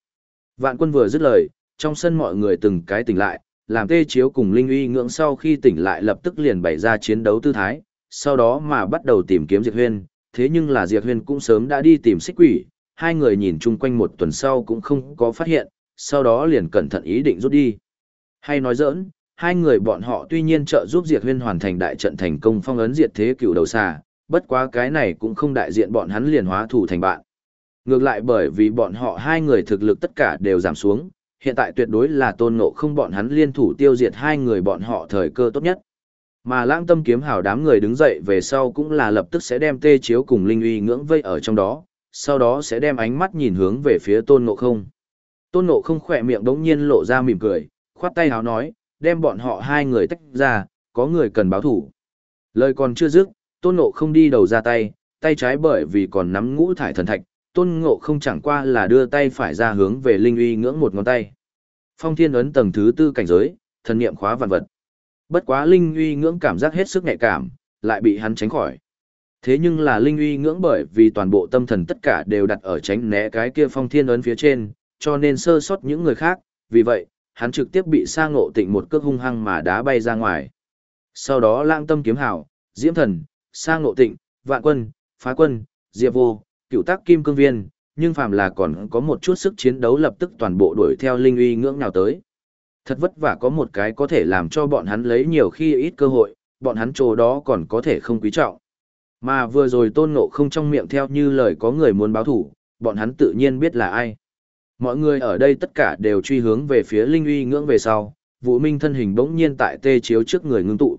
Vạn quân vừa dứt lời, trong sân mọi người từng cái tỉnh lại, làm tê chiếu cùng linh uy ngưỡng sau khi tỉnh lại lập tức liền bày ra chiến đấu tư thái, sau đó mà bắt đầu tìm kiếm Diệp Huyên, thế nhưng là Diệp Huyên cũng sớm đã đi tìm xích quỷ, hai người nhìn chung quanh một tuần sau cũng không có phát hiện, sau đó liền cẩn thận ý định rút đi. Hay nói giỡn, hai người bọn họ tuy nhiên trợ giúp diệt Huyên hoàn thành đại trận thành công phong ấn diệt thế cựu đầu xà, bất quá cái này cũng không đại diện bọn hắn liền hóa thủ thành bạn. Ngược lại bởi vì bọn họ hai người thực lực tất cả đều giảm xuống, hiện tại tuyệt đối là tôn ngộ không bọn hắn liên thủ tiêu diệt hai người bọn họ thời cơ tốt nhất. Mà lãng tâm kiếm hào đám người đứng dậy về sau cũng là lập tức sẽ đem tê chiếu cùng linh uy ngưỡng vây ở trong đó, sau đó sẽ đem ánh mắt nhìn hướng về phía tôn ngộ không. Tôn ngộ không khỏe miệng đống nhiên lộ ra mỉm cười, khoát tay hào nói, đem bọn họ hai người tách ra, có người cần báo thủ. Lời còn chưa dứt, tôn ngộ không đi đầu ra tay, tay trái bởi vì còn nắm ngũ thải thần thạch, tôn ngộ không chẳng qua là đưa tay phải ra hướng về linh uy ngưỡng một ngón tay. Phong thiên ấn tầng thứ tư cảnh giới, thần niệm khóa vạn vật. Bất quá linh uy ngưỡng cảm giác hết sức nhạy cảm, lại bị hắn tránh khỏi. Thế nhưng là linh uy ngưỡng bởi vì toàn bộ tâm thần tất cả đều đặt ở tránh né cái kia phong thiên ấn phía trên, cho nên sơ sót những người khác, vì vậy, hắn trực tiếp bị sa ngộ tịnh một cước hung hăng mà đá bay ra ngoài. Sau đó lang tâm kiếm hảo, diễm thần, sa ngộ tịnh, vạn quân, phá quân, diệp vô, cựu tác kim cương viên, nhưng phàm là còn có một chút sức chiến đấu lập tức toàn bộ đuổi theo linh uy ngưỡng nào tới. Thật vất vả có một cái có thể làm cho bọn hắn lấy nhiều khi ít cơ hội, bọn hắn chỗ đó còn có thể không quý trọng. Mà vừa rồi tôn ngộ không trong miệng theo như lời có người muốn báo thủ, bọn hắn tự nhiên biết là ai. Mọi người ở đây tất cả đều truy hướng về phía linh uy ngưỡng về sau, Vũ Minh thân hình bỗng nhiên tại tê chiếu trước người ngưng tụ.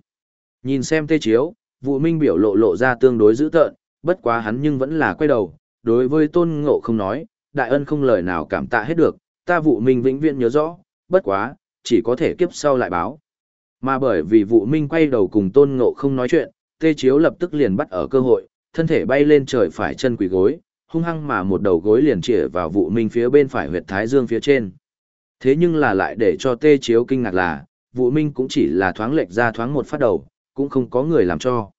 Nhìn xem tê chiếu, Vũ Minh biểu lộ lộ ra tương đối dữ tợn, bất quá hắn nhưng vẫn là quay đầu, đối với tôn ngộ không nói, đại ân không lời nào cảm tạ hết được, ta Vũ Minh vĩnh viễn nhớ rõ, bất quá, chỉ có thể kiếp sau lại báo. Mà bởi vì Vũ Minh quay đầu cùng tôn ngộ không nói chuyện, tê chiếu lập tức liền bắt ở cơ hội, thân thể bay lên trời phải chân quỳ gối, hung hăng mà một đầu gối liền chĩa vào vụ minh phía bên phải huyệt thái dương phía trên. Thế nhưng là lại để cho tê chiếu kinh ngạc là, vụ minh cũng chỉ là thoáng lệch ra thoáng một phát đầu, cũng không có người làm cho.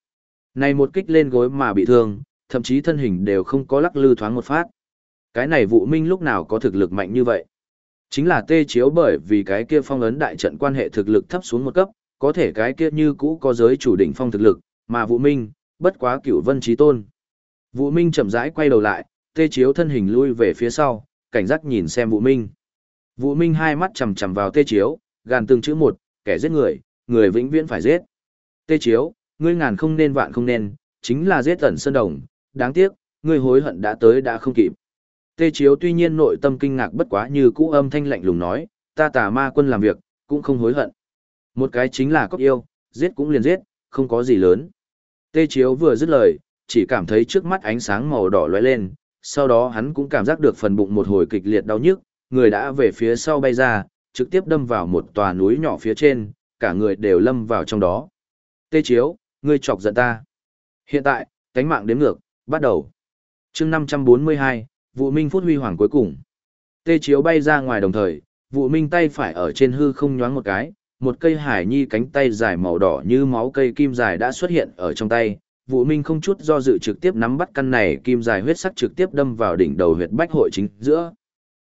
Này một kích lên gối mà bị thương, thậm chí thân hình đều không có lắc lư thoáng một phát. Cái này vụ minh lúc nào có thực lực mạnh như vậy? Chính là tê chiếu bởi vì cái kia phong ấn đại trận quan hệ thực lực thấp xuống một cấp, có thể cái kia như cũ có giới chủ đỉnh phong thực lực, mà vụ minh, bất quá cửu vân trí tôn. Vũ Minh chậm rãi quay đầu lại, tê chiếu thân hình lui về phía sau, cảnh giác nhìn xem Vũ Minh. Vũ Minh hai mắt chằm chằm vào tê chiếu, gàn từng chữ một, kẻ giết người, người vĩnh viễn phải giết. Tê chiếu, ngươi ngàn không nên vạn không nên, chính là giết tẩn sơn đồng, đáng tiếc, ngươi hối hận đã tới đã không kịp. Tê chiếu tuy nhiên nội tâm kinh ngạc bất quá như cũ âm thanh lạnh lùng nói, ta tà ma quân làm việc, cũng không hối hận. Một cái chính là cốc yêu, giết cũng liền giết, không có gì lớn. Tê chiếu vừa dứt lời, chỉ cảm thấy trước mắt ánh sáng màu đỏ lóe lên, sau đó hắn cũng cảm giác được phần bụng một hồi kịch liệt đau nhức, người đã về phía sau bay ra, trực tiếp đâm vào một tòa núi nhỏ phía trên, cả người đều lâm vào trong đó. Tê Chiếu, ngươi chọc giận ta. Hiện tại, cánh mạng đếm ngược, bắt đầu. chương 542, vụ minh phút huy hoàng cuối cùng. Tê Chiếu bay ra ngoài đồng thời, vụ minh tay phải ở trên hư không nhoáng một cái, một cây hải nhi cánh tay dài màu đỏ như máu cây kim dài đã xuất hiện ở trong tay, Vũ Minh không chút do dự trực tiếp nắm bắt căn này kim dài huyết sắc trực tiếp đâm vào đỉnh đầu huyệt bách hội chính giữa.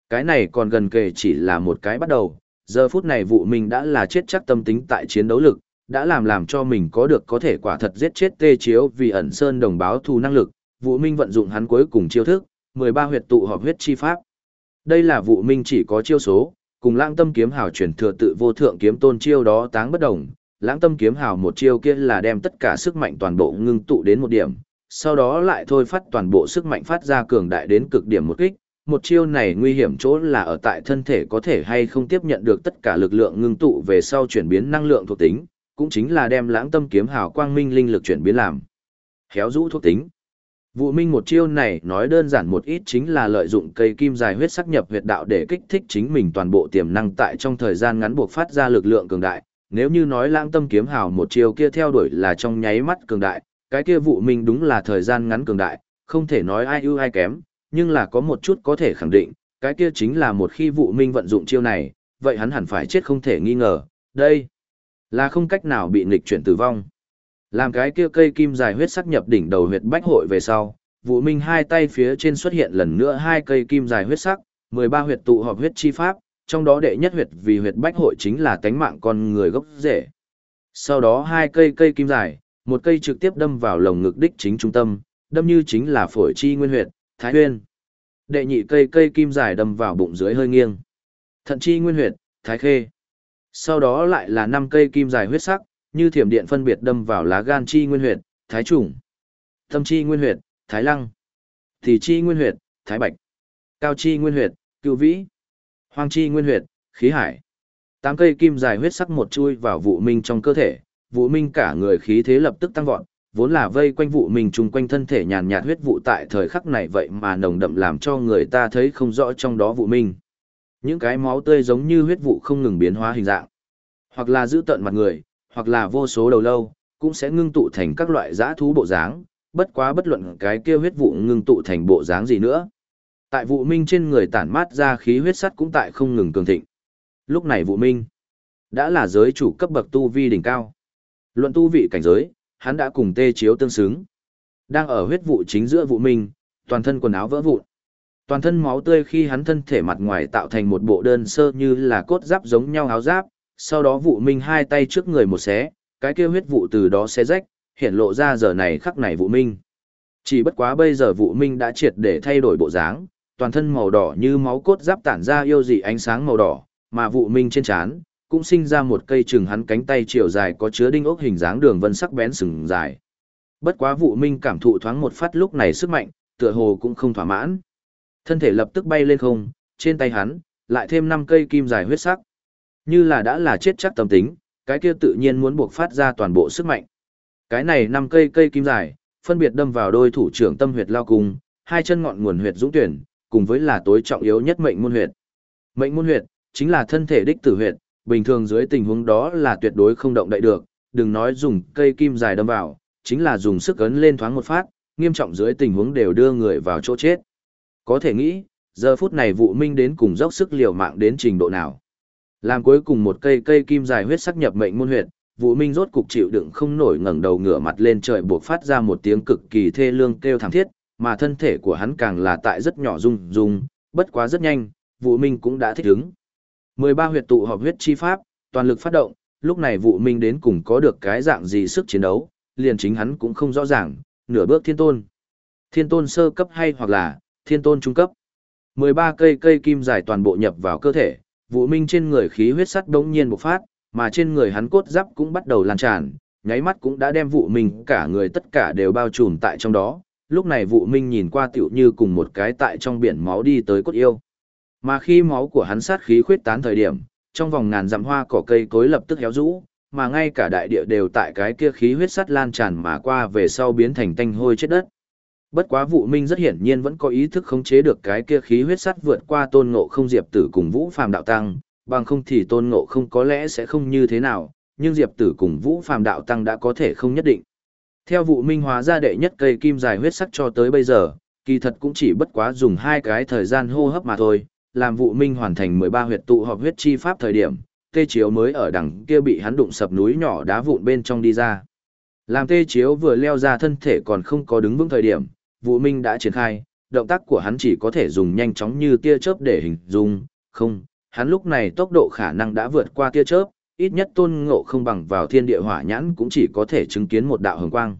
Cái này còn gần kề chỉ là một cái bắt đầu, giờ phút này Vũ Minh đã là chết chắc tâm tính tại chiến đấu lực, đã làm làm cho mình có được có thể quả thật giết chết tê chiếu vì ẩn sơn đồng báo thù năng lực, Vũ Minh vận dụng hắn cuối cùng chiêu thức, 13 huyệt tụ họp huyết chi pháp. Đây là Vũ Minh chỉ có chiêu số, cùng Lãng Tâm kiếm hào truyền thừa tự vô thượng kiếm tôn chiêu đó táng bất đồng, lãng tâm kiếm hào một chiêu kia là đem tất cả sức mạnh toàn bộ ngưng tụ đến một điểm, sau đó lại thôi phát toàn bộ sức mạnh phát ra cường đại đến cực điểm một kích. Một chiêu này nguy hiểm chỗ là ở tại thân thể có thể hay không tiếp nhận được tất cả lực lượng ngưng tụ về sau chuyển biến năng lượng thuộc tính, cũng chính là đem lãng tâm kiếm hào quang minh linh lực chuyển biến làm. khéo rũ thuộc tính. Vụ minh một chiêu này nói đơn giản một ít chính là lợi dụng cây kim dài huyết sắc nhập huyệt đạo để kích thích chính mình toàn bộ tiềm năng tại trong thời gian ngắn buộc phát ra lực lượng cường đại, nếu như nói lãng tâm kiếm hào một chiều kia theo đuổi là trong nháy mắt cường đại, cái kia vụ minh đúng là thời gian ngắn cường đại, không thể nói ai ưu ai kém, nhưng là có một chút có thể khẳng định, cái kia chính là một khi vụ minh vận dụng chiêu này, vậy hắn hẳn phải chết không thể nghi ngờ, đây là không cách nào bị nghịch chuyển tử vong. Làm cái kia cây kim dài huyết sắc nhập đỉnh đầu huyệt bách hội về sau, vụ minh hai tay phía trên xuất hiện lần nữa hai cây kim dài huyết sắc, 13 huyệt tụ họp huyết chi pháp, trong đó đệ nhất huyệt vì huyệt bách hội chính là tánh mạng con người gốc rễ. Sau đó hai cây cây kim dài, một cây trực tiếp đâm vào lồng ngực đích chính trung tâm, đâm như chính là phổi chi nguyên huyệt, thái huyên. Đệ nhị cây cây kim dài đâm vào bụng dưới hơi nghiêng. Thận chi nguyên huyệt, thái khê. Sau đó lại là năm cây kim dài huyết sắc, như thiểm điện phân biệt đâm vào lá gan chi nguyên huyệt, thái trùng. Tâm chi nguyên huyệt, thái lăng. Thì chi nguyên huyệt, thái bạch. Cao chi nguyên huyệt, cựu vĩ. Hoang chi nguyên huyệt, khí hải. Tám cây kim dài huyết sắc một chui vào vụ minh trong cơ thể, vụ minh cả người khí thế lập tức tăng vọt, vốn là vây quanh vụ minh chung quanh thân thể nhàn nhạt huyết vụ tại thời khắc này vậy mà nồng đậm làm cho người ta thấy không rõ trong đó vụ minh. Những cái máu tươi giống như huyết vụ không ngừng biến hóa hình dạng. Hoặc là giữ tận mặt người, hoặc là vô số đầu lâu, cũng sẽ ngưng tụ thành các loại dã thú bộ dáng, bất quá bất luận cái kia huyết vụ ngưng tụ thành bộ dáng gì nữa. Tại vụ minh trên người tản mát ra khí huyết sắt cũng tại không ngừng cường thịnh. Lúc này vụ minh đã là giới chủ cấp bậc tu vi đỉnh cao. Luận tu vị cảnh giới, hắn đã cùng tê chiếu tương xứng. Đang ở huyết vụ chính giữa vụ minh, toàn thân quần áo vỡ vụn. Toàn thân máu tươi khi hắn thân thể mặt ngoài tạo thành một bộ đơn sơ như là cốt giáp giống nhau áo giáp, sau đó vụ minh hai tay trước người một xé, cái kia huyết vụ từ đó xé rách, hiện lộ ra giờ này khắc này vụ minh. Chỉ bất quá bây giờ vụ minh đã triệt để thay đổi bộ dáng, toàn thân màu đỏ như máu cốt giáp tản ra yêu dị ánh sáng màu đỏ, mà vụ minh trên trán cũng sinh ra một cây chừng hắn cánh tay chiều dài có chứa đinh ốc hình dáng đường vân sắc bén sừng dài. Bất quá vụ minh cảm thụ thoáng một phát lúc này sức mạnh, tựa hồ cũng không thỏa mãn. Thân thể lập tức bay lên không, trên tay hắn, lại thêm 5 cây kim dài huyết sắc. Như là đã là chết chắc tâm tính, cái kia tự nhiên muốn buộc phát ra toàn bộ sức mạnh. Cái này 5 cây cây kim dài, phân biệt đâm vào đôi thủ trưởng tâm huyệt lao cùng, hai chân ngọn nguồn huyệt dũng tuyển, cùng với là tối trọng yếu nhất mệnh môn huyệt. Mệnh môn huyệt, chính là thân thể đích tử huyệt, bình thường dưới tình huống đó là tuyệt đối không động đậy được, đừng nói dùng cây kim dài đâm vào, chính là dùng sức ấn lên thoáng một phát, nghiêm trọng dưới tình huống đều đưa người vào chỗ chết. Có thể nghĩ, giờ phút này vụ minh đến cùng dốc sức liều mạng đến trình độ nào. Làm cuối cùng một cây cây kim dài huyết sắc nhập mệnh môn huyệt, vụ minh rốt cục chịu đựng không nổi ngẩng đầu ngửa mặt lên trời buộc phát ra một tiếng cực kỳ thê lương kêu thảm thiết, mà thân thể của hắn càng là tại rất nhỏ rung rung, bất quá rất nhanh, vũ minh cũng đã thích ứng. 13 huyệt tụ hợp huyết chi pháp, toàn lực phát động, lúc này vũ minh đến cùng có được cái dạng gì sức chiến đấu, liền chính hắn cũng không rõ ràng, nửa bước thiên tôn. Thiên tôn sơ cấp hay hoặc là thiên tôn trung cấp. 13 cây cây kim dài toàn bộ nhập vào cơ thể, vũ minh trên người khí huyết sắt đống nhiên bộc phát, mà trên người hắn cốt giáp cũng bắt đầu lan tràn, nháy mắt cũng đã đem vũ minh cả người tất cả đều bao trùm tại trong đó. Lúc này vụ minh nhìn qua tiểu như cùng một cái tại trong biển máu đi tới cốt yêu. Mà khi máu của hắn sát khí khuyết tán thời điểm, trong vòng ngàn dặm hoa cỏ cây cối lập tức héo rũ, mà ngay cả đại địa đều tại cái kia khí huyết sắt lan tràn mà qua về sau biến thành tanh hôi chết đất. Bất quá vụ minh rất hiển nhiên vẫn có ý thức khống chế được cái kia khí huyết sắt vượt qua tôn ngộ không diệp tử cùng vũ phàm đạo tăng, bằng không thì tôn ngộ không có lẽ sẽ không như thế nào, nhưng diệp tử cùng vũ phàm đạo tăng đã có thể không nhất định. Theo vụ minh hóa ra đệ nhất cây kim dài huyết sắc cho tới bây giờ, kỳ thật cũng chỉ bất quá dùng hai cái thời gian hô hấp mà thôi, làm vụ minh hoàn thành 13 huyệt tụ hợp huyết chi pháp thời điểm, tê chiếu mới ở đằng kia bị hắn đụng sập núi nhỏ đá vụn bên trong đi ra. Làm tê chiếu vừa leo ra thân thể còn không có đứng vững thời điểm, vụ minh đã triển khai, động tác của hắn chỉ có thể dùng nhanh chóng như tia chớp để hình dung, không, hắn lúc này tốc độ khả năng đã vượt qua tia chớp, ít nhất tôn ngộ không bằng vào thiên địa hỏa nhãn cũng chỉ có thể chứng kiến một đạo hồng quang.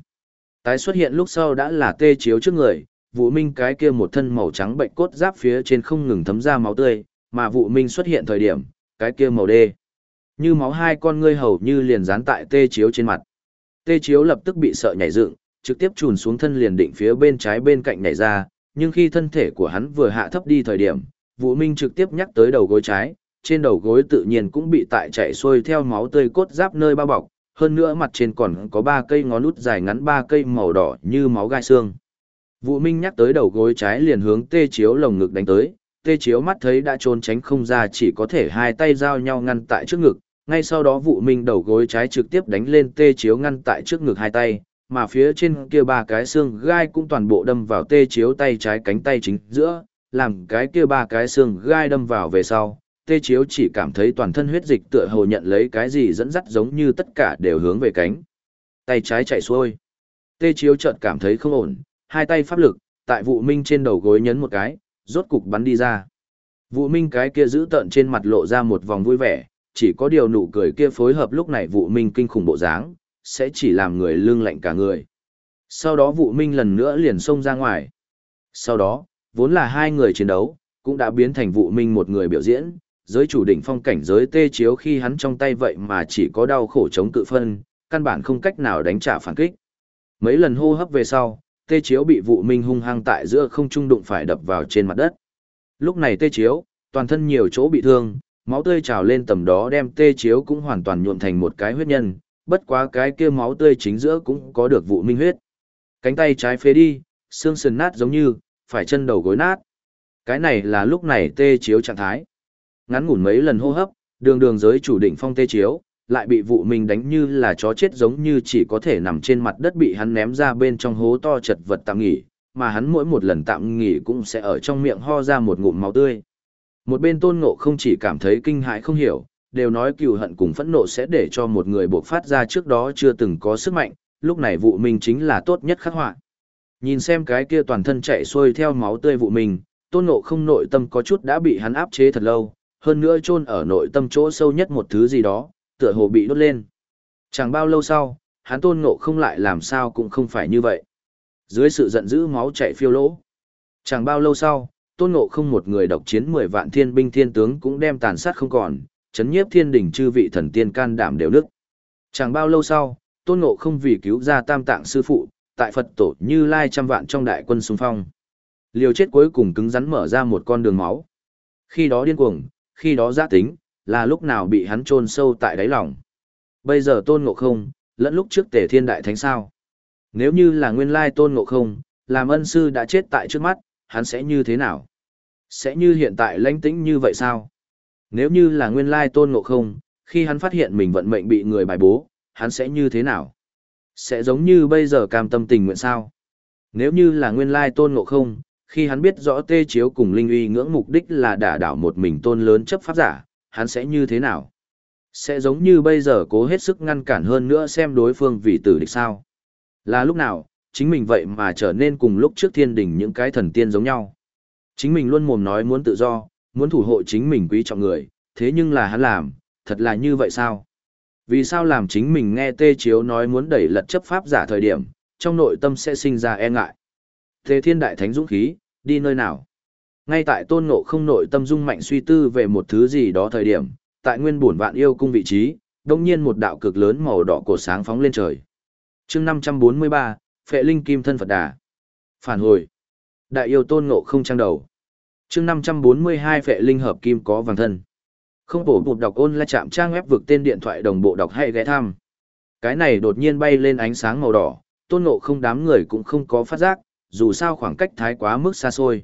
Tái xuất hiện lúc sau đã là tê chiếu trước người, vụ minh cái kia một thân màu trắng bệnh cốt giáp phía trên không ngừng thấm ra máu tươi, mà vụ minh xuất hiện thời điểm, cái kia màu đê. Như máu hai con ngươi hầu như liền dán tại tê chiếu trên mặt. Tê chiếu lập tức bị sợ nhảy dựng, trực tiếp trùn xuống thân liền định phía bên trái bên cạnh nhảy ra, nhưng khi thân thể của hắn vừa hạ thấp đi thời điểm, Vũ Minh trực tiếp nhắc tới đầu gối trái, trên đầu gối tự nhiên cũng bị tại chạy xuôi theo máu tươi cốt giáp nơi bao bọc, hơn nữa mặt trên còn có ba cây ngón út dài ngắn ba cây màu đỏ như máu gai xương. Vũ Minh nhắc tới đầu gối trái liền hướng Tê Chiếu lồng ngực đánh tới, Tê Chiếu mắt thấy đã trốn tránh không ra chỉ có thể hai tay giao nhau ngăn tại trước ngực, ngay sau đó Vũ Minh đầu gối trái trực tiếp đánh lên Tê Chiếu ngăn tại trước ngực hai tay, mà phía trên kia ba cái xương gai cũng toàn bộ đâm vào Tê Chiếu tay trái cánh tay chính giữa, làm cái kia ba cái xương gai đâm vào về sau. Tê Chiếu chỉ cảm thấy toàn thân huyết dịch tựa hồ nhận lấy cái gì dẫn dắt giống như tất cả đều hướng về cánh. Tay trái chạy xuôi. Tê Chiếu chợt cảm thấy không ổn, hai tay pháp lực, tại vụ minh trên đầu gối nhấn một cái, rốt cục bắn đi ra. Vụ minh cái kia giữ tận trên mặt lộ ra một vòng vui vẻ, chỉ có điều nụ cười kia phối hợp lúc này vụ minh kinh khủng bộ dáng, sẽ chỉ làm người lương lạnh cả người. Sau đó vụ minh lần nữa liền xông ra ngoài. Sau đó, vốn là hai người chiến đấu, cũng đã biến thành vụ minh một người biểu diễn, giới chủ đỉnh phong cảnh giới tê chiếu khi hắn trong tay vậy mà chỉ có đau khổ chống cự phân, căn bản không cách nào đánh trả phản kích. Mấy lần hô hấp về sau, tê chiếu bị vụ minh hung hăng tại giữa không trung đụng phải đập vào trên mặt đất. Lúc này tê chiếu, toàn thân nhiều chỗ bị thương, máu tươi trào lên tầm đó đem tê chiếu cũng hoàn toàn nhuộm thành một cái huyết nhân, bất quá cái kia máu tươi chính giữa cũng có được vụ minh huyết. Cánh tay trái phế đi, xương sườn nát giống như, phải chân đầu gối nát. Cái này là lúc này tê chiếu trạng thái. Ngắn ngủn mấy lần hô hấp, đường đường giới chủ đỉnh phong tê chiếu, lại bị vụ mình đánh như là chó chết giống như chỉ có thể nằm trên mặt đất bị hắn ném ra bên trong hố to chật vật tạm nghỉ, mà hắn mỗi một lần tạm nghỉ cũng sẽ ở trong miệng ho ra một ngụm máu tươi. Một bên tôn ngộ không chỉ cảm thấy kinh hãi không hiểu, đều nói cừu hận cùng phẫn nộ sẽ để cho một người buộc phát ra trước đó chưa từng có sức mạnh, lúc này vụ mình chính là tốt nhất khắc họa. Nhìn xem cái kia toàn thân chạy xuôi theo máu tươi vụ mình, tôn ngộ không nội tâm có chút đã bị hắn áp chế thật lâu, hơn nữa chôn ở nội tâm chỗ sâu nhất một thứ gì đó, tựa hồ bị đốt lên. Chẳng bao lâu sau, hắn tôn ngộ không lại làm sao cũng không phải như vậy. Dưới sự giận dữ máu chảy phiêu lỗ. Chẳng bao lâu sau, tôn ngộ không một người độc chiến 10 vạn thiên binh thiên tướng cũng đem tàn sát không còn, chấn nhiếp thiên đỉnh chư vị thần tiên can đảm đều nức. Chẳng bao lâu sau, tôn ngộ không vì cứu ra tam tạng sư phụ, tại Phật tổ như lai trăm vạn trong đại quân xung phong. Liều chết cuối cùng cứng rắn mở ra một con đường máu. Khi đó điên cuồng, khi đó giã tính, là lúc nào bị hắn chôn sâu tại đáy lòng. Bây giờ tôn ngộ không, lẫn lúc trước tề thiên đại thánh sao. Nếu như là nguyên lai tôn ngộ không, làm ân sư đã chết tại trước mắt, hắn sẽ như thế nào? Sẽ như hiện tại lãnh tĩnh như vậy sao? Nếu như là nguyên lai tôn ngộ không, khi hắn phát hiện mình vận mệnh bị người bài bố, hắn sẽ như thế nào? Sẽ giống như bây giờ cam tâm tình nguyện sao? Nếu như là nguyên lai tôn ngộ không, khi hắn biết rõ tê chiếu cùng linh uy ngưỡng mục đích là đả đảo một mình tôn lớn chấp pháp giả, hắn sẽ như thế nào? Sẽ giống như bây giờ cố hết sức ngăn cản hơn nữa xem đối phương vì tử địch sao? Là lúc nào, chính mình vậy mà trở nên cùng lúc trước thiên đình những cái thần tiên giống nhau. Chính mình luôn mồm nói muốn tự do, muốn thủ hộ chính mình quý trọng người, thế nhưng là hắn làm, thật là như vậy sao? Vì sao làm chính mình nghe tê chiếu nói muốn đẩy lật chấp pháp giả thời điểm, trong nội tâm sẽ sinh ra e ngại. Thế thiên đại thánh dũng khí, đi nơi nào? Ngay tại tôn ngộ không nội tâm dung mạnh suy tư về một thứ gì đó thời điểm, tại nguyên bổn vạn yêu cung vị trí, đông nhiên một đạo cực lớn màu đỏ cổ sáng phóng lên trời. chương 543, Phệ Linh Kim Thân Phật Đà. Phản hồi. Đại yêu tôn ngộ không trang đầu. chương 542 Phệ Linh Hợp Kim có vàng thân. Không bổ bụt đọc ôn là chạm trang web vực tên điện thoại đồng bộ đọc hay ghé thăm. Cái này đột nhiên bay lên ánh sáng màu đỏ, tôn ngộ không đám người cũng không có phát giác, dù sao khoảng cách thái quá mức xa xôi.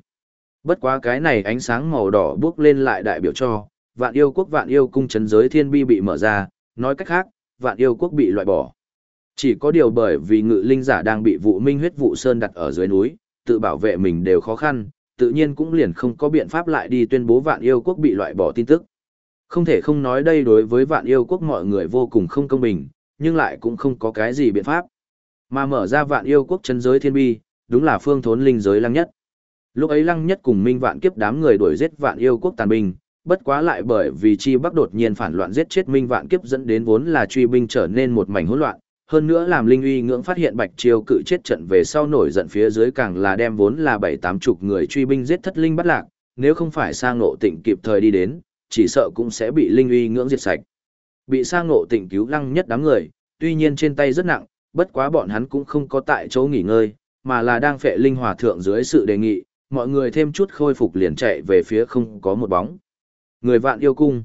Bất quá cái này ánh sáng màu đỏ bước lên lại đại biểu cho, vạn yêu quốc vạn yêu cung chấn giới thiên bi bị mở ra, nói cách khác, vạn yêu quốc bị loại bỏ. Chỉ có điều bởi vì ngự linh giả đang bị vụ minh huyết vụ sơn đặt ở dưới núi, tự bảo vệ mình đều khó khăn, tự nhiên cũng liền không có biện pháp lại đi tuyên bố vạn yêu quốc bị loại bỏ tin tức. Không thể không nói đây đối với vạn yêu quốc mọi người vô cùng không công bình, nhưng lại cũng không có cái gì biện pháp. Mà mở ra vạn yêu quốc chân giới thiên bi, đúng là phương thốn linh giới lăng nhất. Lúc ấy lăng nhất cùng minh vạn kiếp đám người đuổi giết vạn yêu quốc tàn binh, bất quá lại bởi vì chi bắc đột nhiên phản loạn giết chết minh vạn kiếp dẫn đến vốn là truy binh trở nên một mảnh hỗn loạn. Hơn nữa làm linh uy ngưỡng phát hiện bạch chiêu cự chết trận về sau nổi giận phía dưới càng là đem vốn là bảy tám chục người truy binh giết thất linh bắt lạc, nếu không phải sang ngộ tịnh kịp thời đi đến, chỉ sợ cũng sẽ bị linh uy ngưỡng diệt sạch. Bị sang ngộ tịnh cứu lăng nhất đám người, tuy nhiên trên tay rất nặng, bất quá bọn hắn cũng không có tại chỗ nghỉ ngơi, mà là đang phệ linh hòa thượng dưới sự đề nghị, mọi người thêm chút khôi phục liền chạy về phía không có một bóng. Người vạn yêu cung.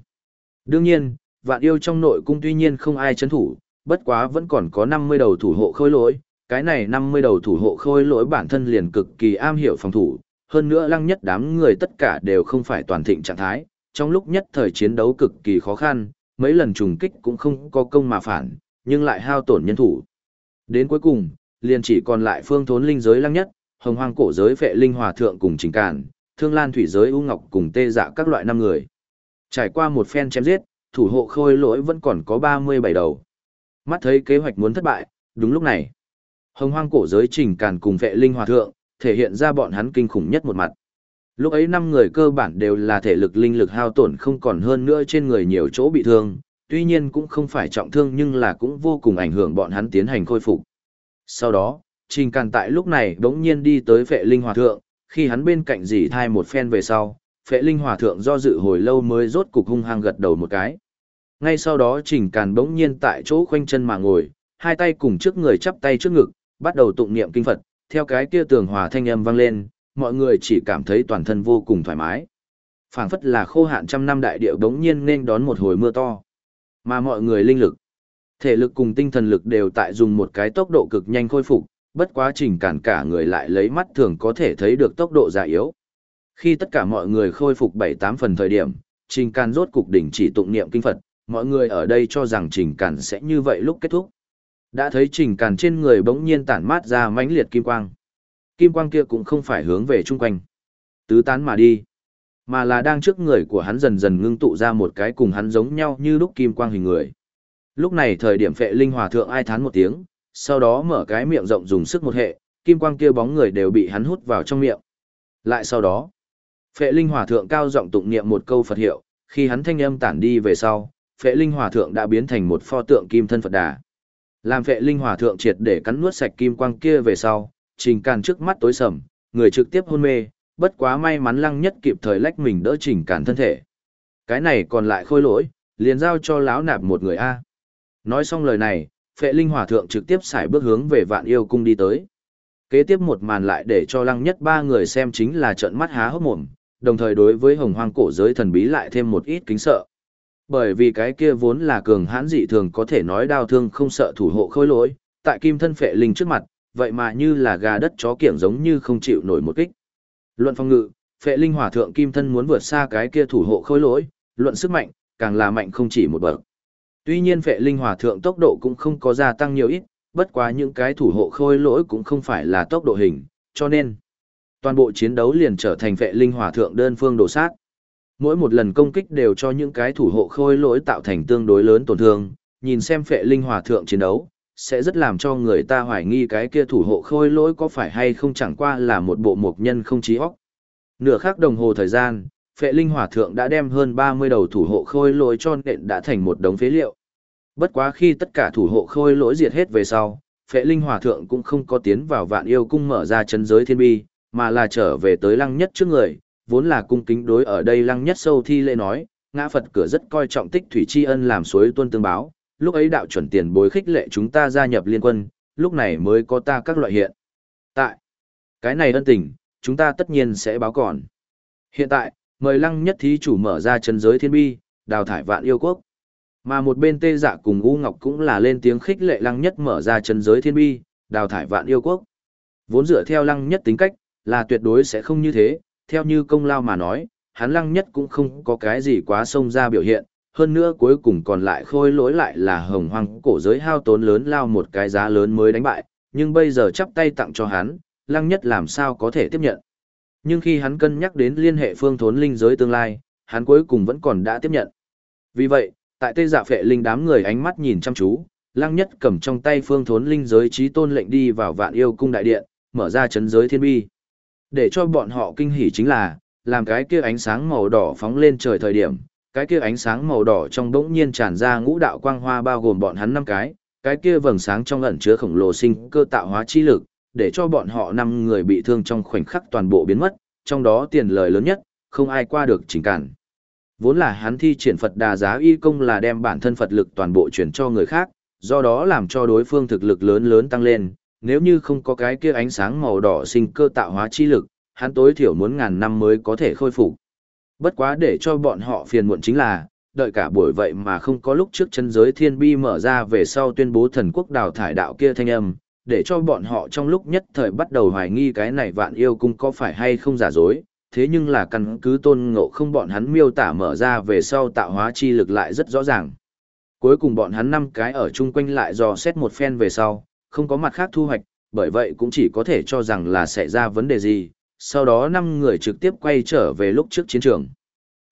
Đương nhiên, vạn yêu trong nội cung tuy nhiên không ai chấn thủ, bất quá vẫn còn có 50 đầu thủ hộ khôi lỗi, cái này 50 đầu thủ hộ khôi lỗi bản thân liền cực kỳ am hiểu phòng thủ, hơn nữa lăng nhất đám người tất cả đều không phải toàn thịnh trạng thái, trong lúc nhất thời chiến đấu cực kỳ khó khăn, mấy lần trùng kích cũng không có công mà phản, nhưng lại hao tổn nhân thủ. Đến cuối cùng, liền chỉ còn lại phương thốn linh giới lăng nhất, hồng hoang cổ giới vệ linh hòa thượng cùng trình cản, thương lan thủy giới u ngọc cùng tê dạ các loại năm người. Trải qua một phen chém giết, thủ hộ khôi lỗi vẫn còn có 37 đầu. Mắt thấy kế hoạch muốn thất bại, đúng lúc này. Hồng hoang cổ giới trình càn cùng vệ linh hòa thượng, thể hiện ra bọn hắn kinh khủng nhất một mặt. Lúc ấy năm người cơ bản đều là thể lực linh lực hao tổn không còn hơn nữa trên người nhiều chỗ bị thương, tuy nhiên cũng không phải trọng thương nhưng là cũng vô cùng ảnh hưởng bọn hắn tiến hành khôi phục. Sau đó, Trình Càn tại lúc này đống nhiên đi tới Phệ Linh Hòa Thượng, khi hắn bên cạnh dì thai một phen về sau, Phệ Linh Hòa Thượng do dự hồi lâu mới rốt cục hung hăng gật đầu một cái. Ngay sau đó Trình Càn bỗng nhiên tại chỗ khoanh chân mà ngồi, hai tay cùng trước người chắp tay trước ngực, bắt đầu tụng niệm kinh Phật, theo cái kia tường hòa thanh âm vang lên, mọi người chỉ cảm thấy toàn thân vô cùng thoải mái. phảng phất là khô hạn trăm năm đại địa đống nhiên nên đón một hồi mưa to. Mà mọi người linh lực, thể lực cùng tinh thần lực đều tại dùng một cái tốc độ cực nhanh khôi phục, bất quá trình cản cả người lại lấy mắt thường có thể thấy được tốc độ già yếu. Khi tất cả mọi người khôi phục 7-8 phần thời điểm, trình càn rốt cục đỉnh chỉ tụng niệm kinh Phật, mọi người ở đây cho rằng trình càn sẽ như vậy lúc kết thúc. Đã thấy trình càn trên người bỗng nhiên tản mát ra mãnh liệt kim quang. Kim quang kia cũng không phải hướng về chung quanh. Tứ tán mà đi. Mà là đang trước người của hắn dần dần ngưng tụ ra một cái cùng hắn giống nhau như lúc kim quang hình người. Lúc này thời điểm phệ linh hòa thượng ai thán một tiếng, sau đó mở cái miệng rộng dùng sức một hệ, kim quang kia bóng người đều bị hắn hút vào trong miệng. Lại sau đó, phệ linh hòa thượng cao giọng tụng niệm một câu Phật hiệu, khi hắn thanh âm tản đi về sau, phệ linh hòa thượng đã biến thành một pho tượng kim thân Phật đà. Làm phệ linh hòa thượng triệt để cắn nuốt sạch kim quang kia về sau, trình càn trước mắt tối sầm, người trực tiếp hôn mê, bất quá may mắn lăng nhất kịp thời lách mình đỡ trình càn thân thể. Cái này còn lại khôi lỗi, liền giao cho lão nạp một người A. Nói xong lời này, phệ linh hòa thượng trực tiếp xài bước hướng về vạn yêu cung đi tới. Kế tiếp một màn lại để cho lăng nhất ba người xem chính là trận mắt há hốc mồm, đồng thời đối với hồng hoang cổ giới thần bí lại thêm một ít kính sợ. Bởi vì cái kia vốn là cường hãn dị thường có thể nói đau thương không sợ thủ hộ khôi lỗi, tại kim thân phệ linh trước mặt, vậy mà như là gà đất chó kiểng giống như không chịu nổi một kích. Luận phong ngự, phệ linh Hòa thượng kim thân muốn vượt xa cái kia thủ hộ khôi lỗi, luận sức mạnh, càng là mạnh không chỉ một bậc. Tuy nhiên phệ linh hỏa thượng tốc độ cũng không có gia tăng nhiều ít, bất quá những cái thủ hộ khôi lỗi cũng không phải là tốc độ hình, cho nên toàn bộ chiến đấu liền trở thành phệ linh hỏa thượng đơn phương đổ sát. Mỗi một lần công kích đều cho những cái thủ hộ khôi lỗi tạo thành tương đối lớn tổn thương, nhìn xem phệ linh hỏa thượng chiến đấu, sẽ rất làm cho người ta hoài nghi cái kia thủ hộ khôi lỗi có phải hay không chẳng qua là một bộ mục nhân không trí óc. Nửa khắc đồng hồ thời gian, phệ linh hỏa thượng đã đem hơn 30 đầu thủ hộ khôi lỗi cho nện đã thành một đống phế liệu. Bất quá khi tất cả thủ hộ khôi lỗi diệt hết về sau, phệ linh hỏa thượng cũng không có tiến vào vạn yêu cung mở ra chân giới thiên bi, mà là trở về tới lăng nhất trước người, vốn là cung kính đối ở đây lăng nhất sâu thi lễ nói, ngã Phật cửa rất coi trọng tích thủy tri ân làm suối tuân tương báo, lúc ấy đạo chuẩn tiền bối khích lệ chúng ta gia nhập liên quân, lúc này mới có ta các loại hiện. Tại, cái này ân tình, chúng ta tất nhiên sẽ báo còn. Hiện tại, mời lăng nhất thí chủ mở ra chân giới thiên bi, đào thải vạn yêu quốc. Mà một bên tê dạ cùng U Ngọc cũng là lên tiếng khích lệ lăng nhất mở ra chân giới thiên bi, đào thải vạn yêu quốc. Vốn dựa theo lăng nhất tính cách, là tuyệt đối sẽ không như thế, theo như công lao mà nói, hắn lăng nhất cũng không có cái gì quá sông ra biểu hiện, hơn nữa cuối cùng còn lại khôi lỗi lại là hồng hoang cổ giới hao tốn lớn lao một cái giá lớn mới đánh bại, nhưng bây giờ chắp tay tặng cho hắn, lăng nhất làm sao có thể tiếp nhận. Nhưng khi hắn cân nhắc đến liên hệ phương thốn linh giới tương lai, hắn cuối cùng vẫn còn đã tiếp nhận. Vì vậy, tại tê dạ phệ linh đám người ánh mắt nhìn chăm chú, lăng nhất cầm trong tay phương thốn linh giới trí tôn lệnh đi vào vạn yêu cung đại điện, mở ra chấn giới thiên bi. Để cho bọn họ kinh hỉ chính là, làm cái kia ánh sáng màu đỏ phóng lên trời thời điểm, cái kia ánh sáng màu đỏ trong bỗng nhiên tràn ra ngũ đạo quang hoa bao gồm bọn hắn năm cái, cái kia vầng sáng trong ẩn chứa khổng lồ sinh cơ tạo hóa chi lực, để cho bọn họ năm người bị thương trong khoảnh khắc toàn bộ biến mất, trong đó tiền lời lớn nhất, không ai qua được chính cản. Vốn là hắn thi triển Phật đà giá y công là đem bản thân Phật lực toàn bộ chuyển cho người khác, do đó làm cho đối phương thực lực lớn lớn tăng lên, nếu như không có cái kia ánh sáng màu đỏ sinh cơ tạo hóa chi lực, hắn tối thiểu muốn ngàn năm mới có thể khôi phục. Bất quá để cho bọn họ phiền muộn chính là, đợi cả buổi vậy mà không có lúc trước chân giới thiên bi mở ra về sau tuyên bố thần quốc đào thải đạo kia thanh âm, để cho bọn họ trong lúc nhất thời bắt đầu hoài nghi cái này vạn yêu cung có phải hay không giả dối, thế nhưng là căn cứ tôn ngộ không bọn hắn miêu tả mở ra về sau tạo hóa chi lực lại rất rõ ràng. Cuối cùng bọn hắn năm cái ở chung quanh lại dò xét một phen về sau, không có mặt khác thu hoạch, bởi vậy cũng chỉ có thể cho rằng là xảy ra vấn đề gì, sau đó năm người trực tiếp quay trở về lúc trước chiến trường.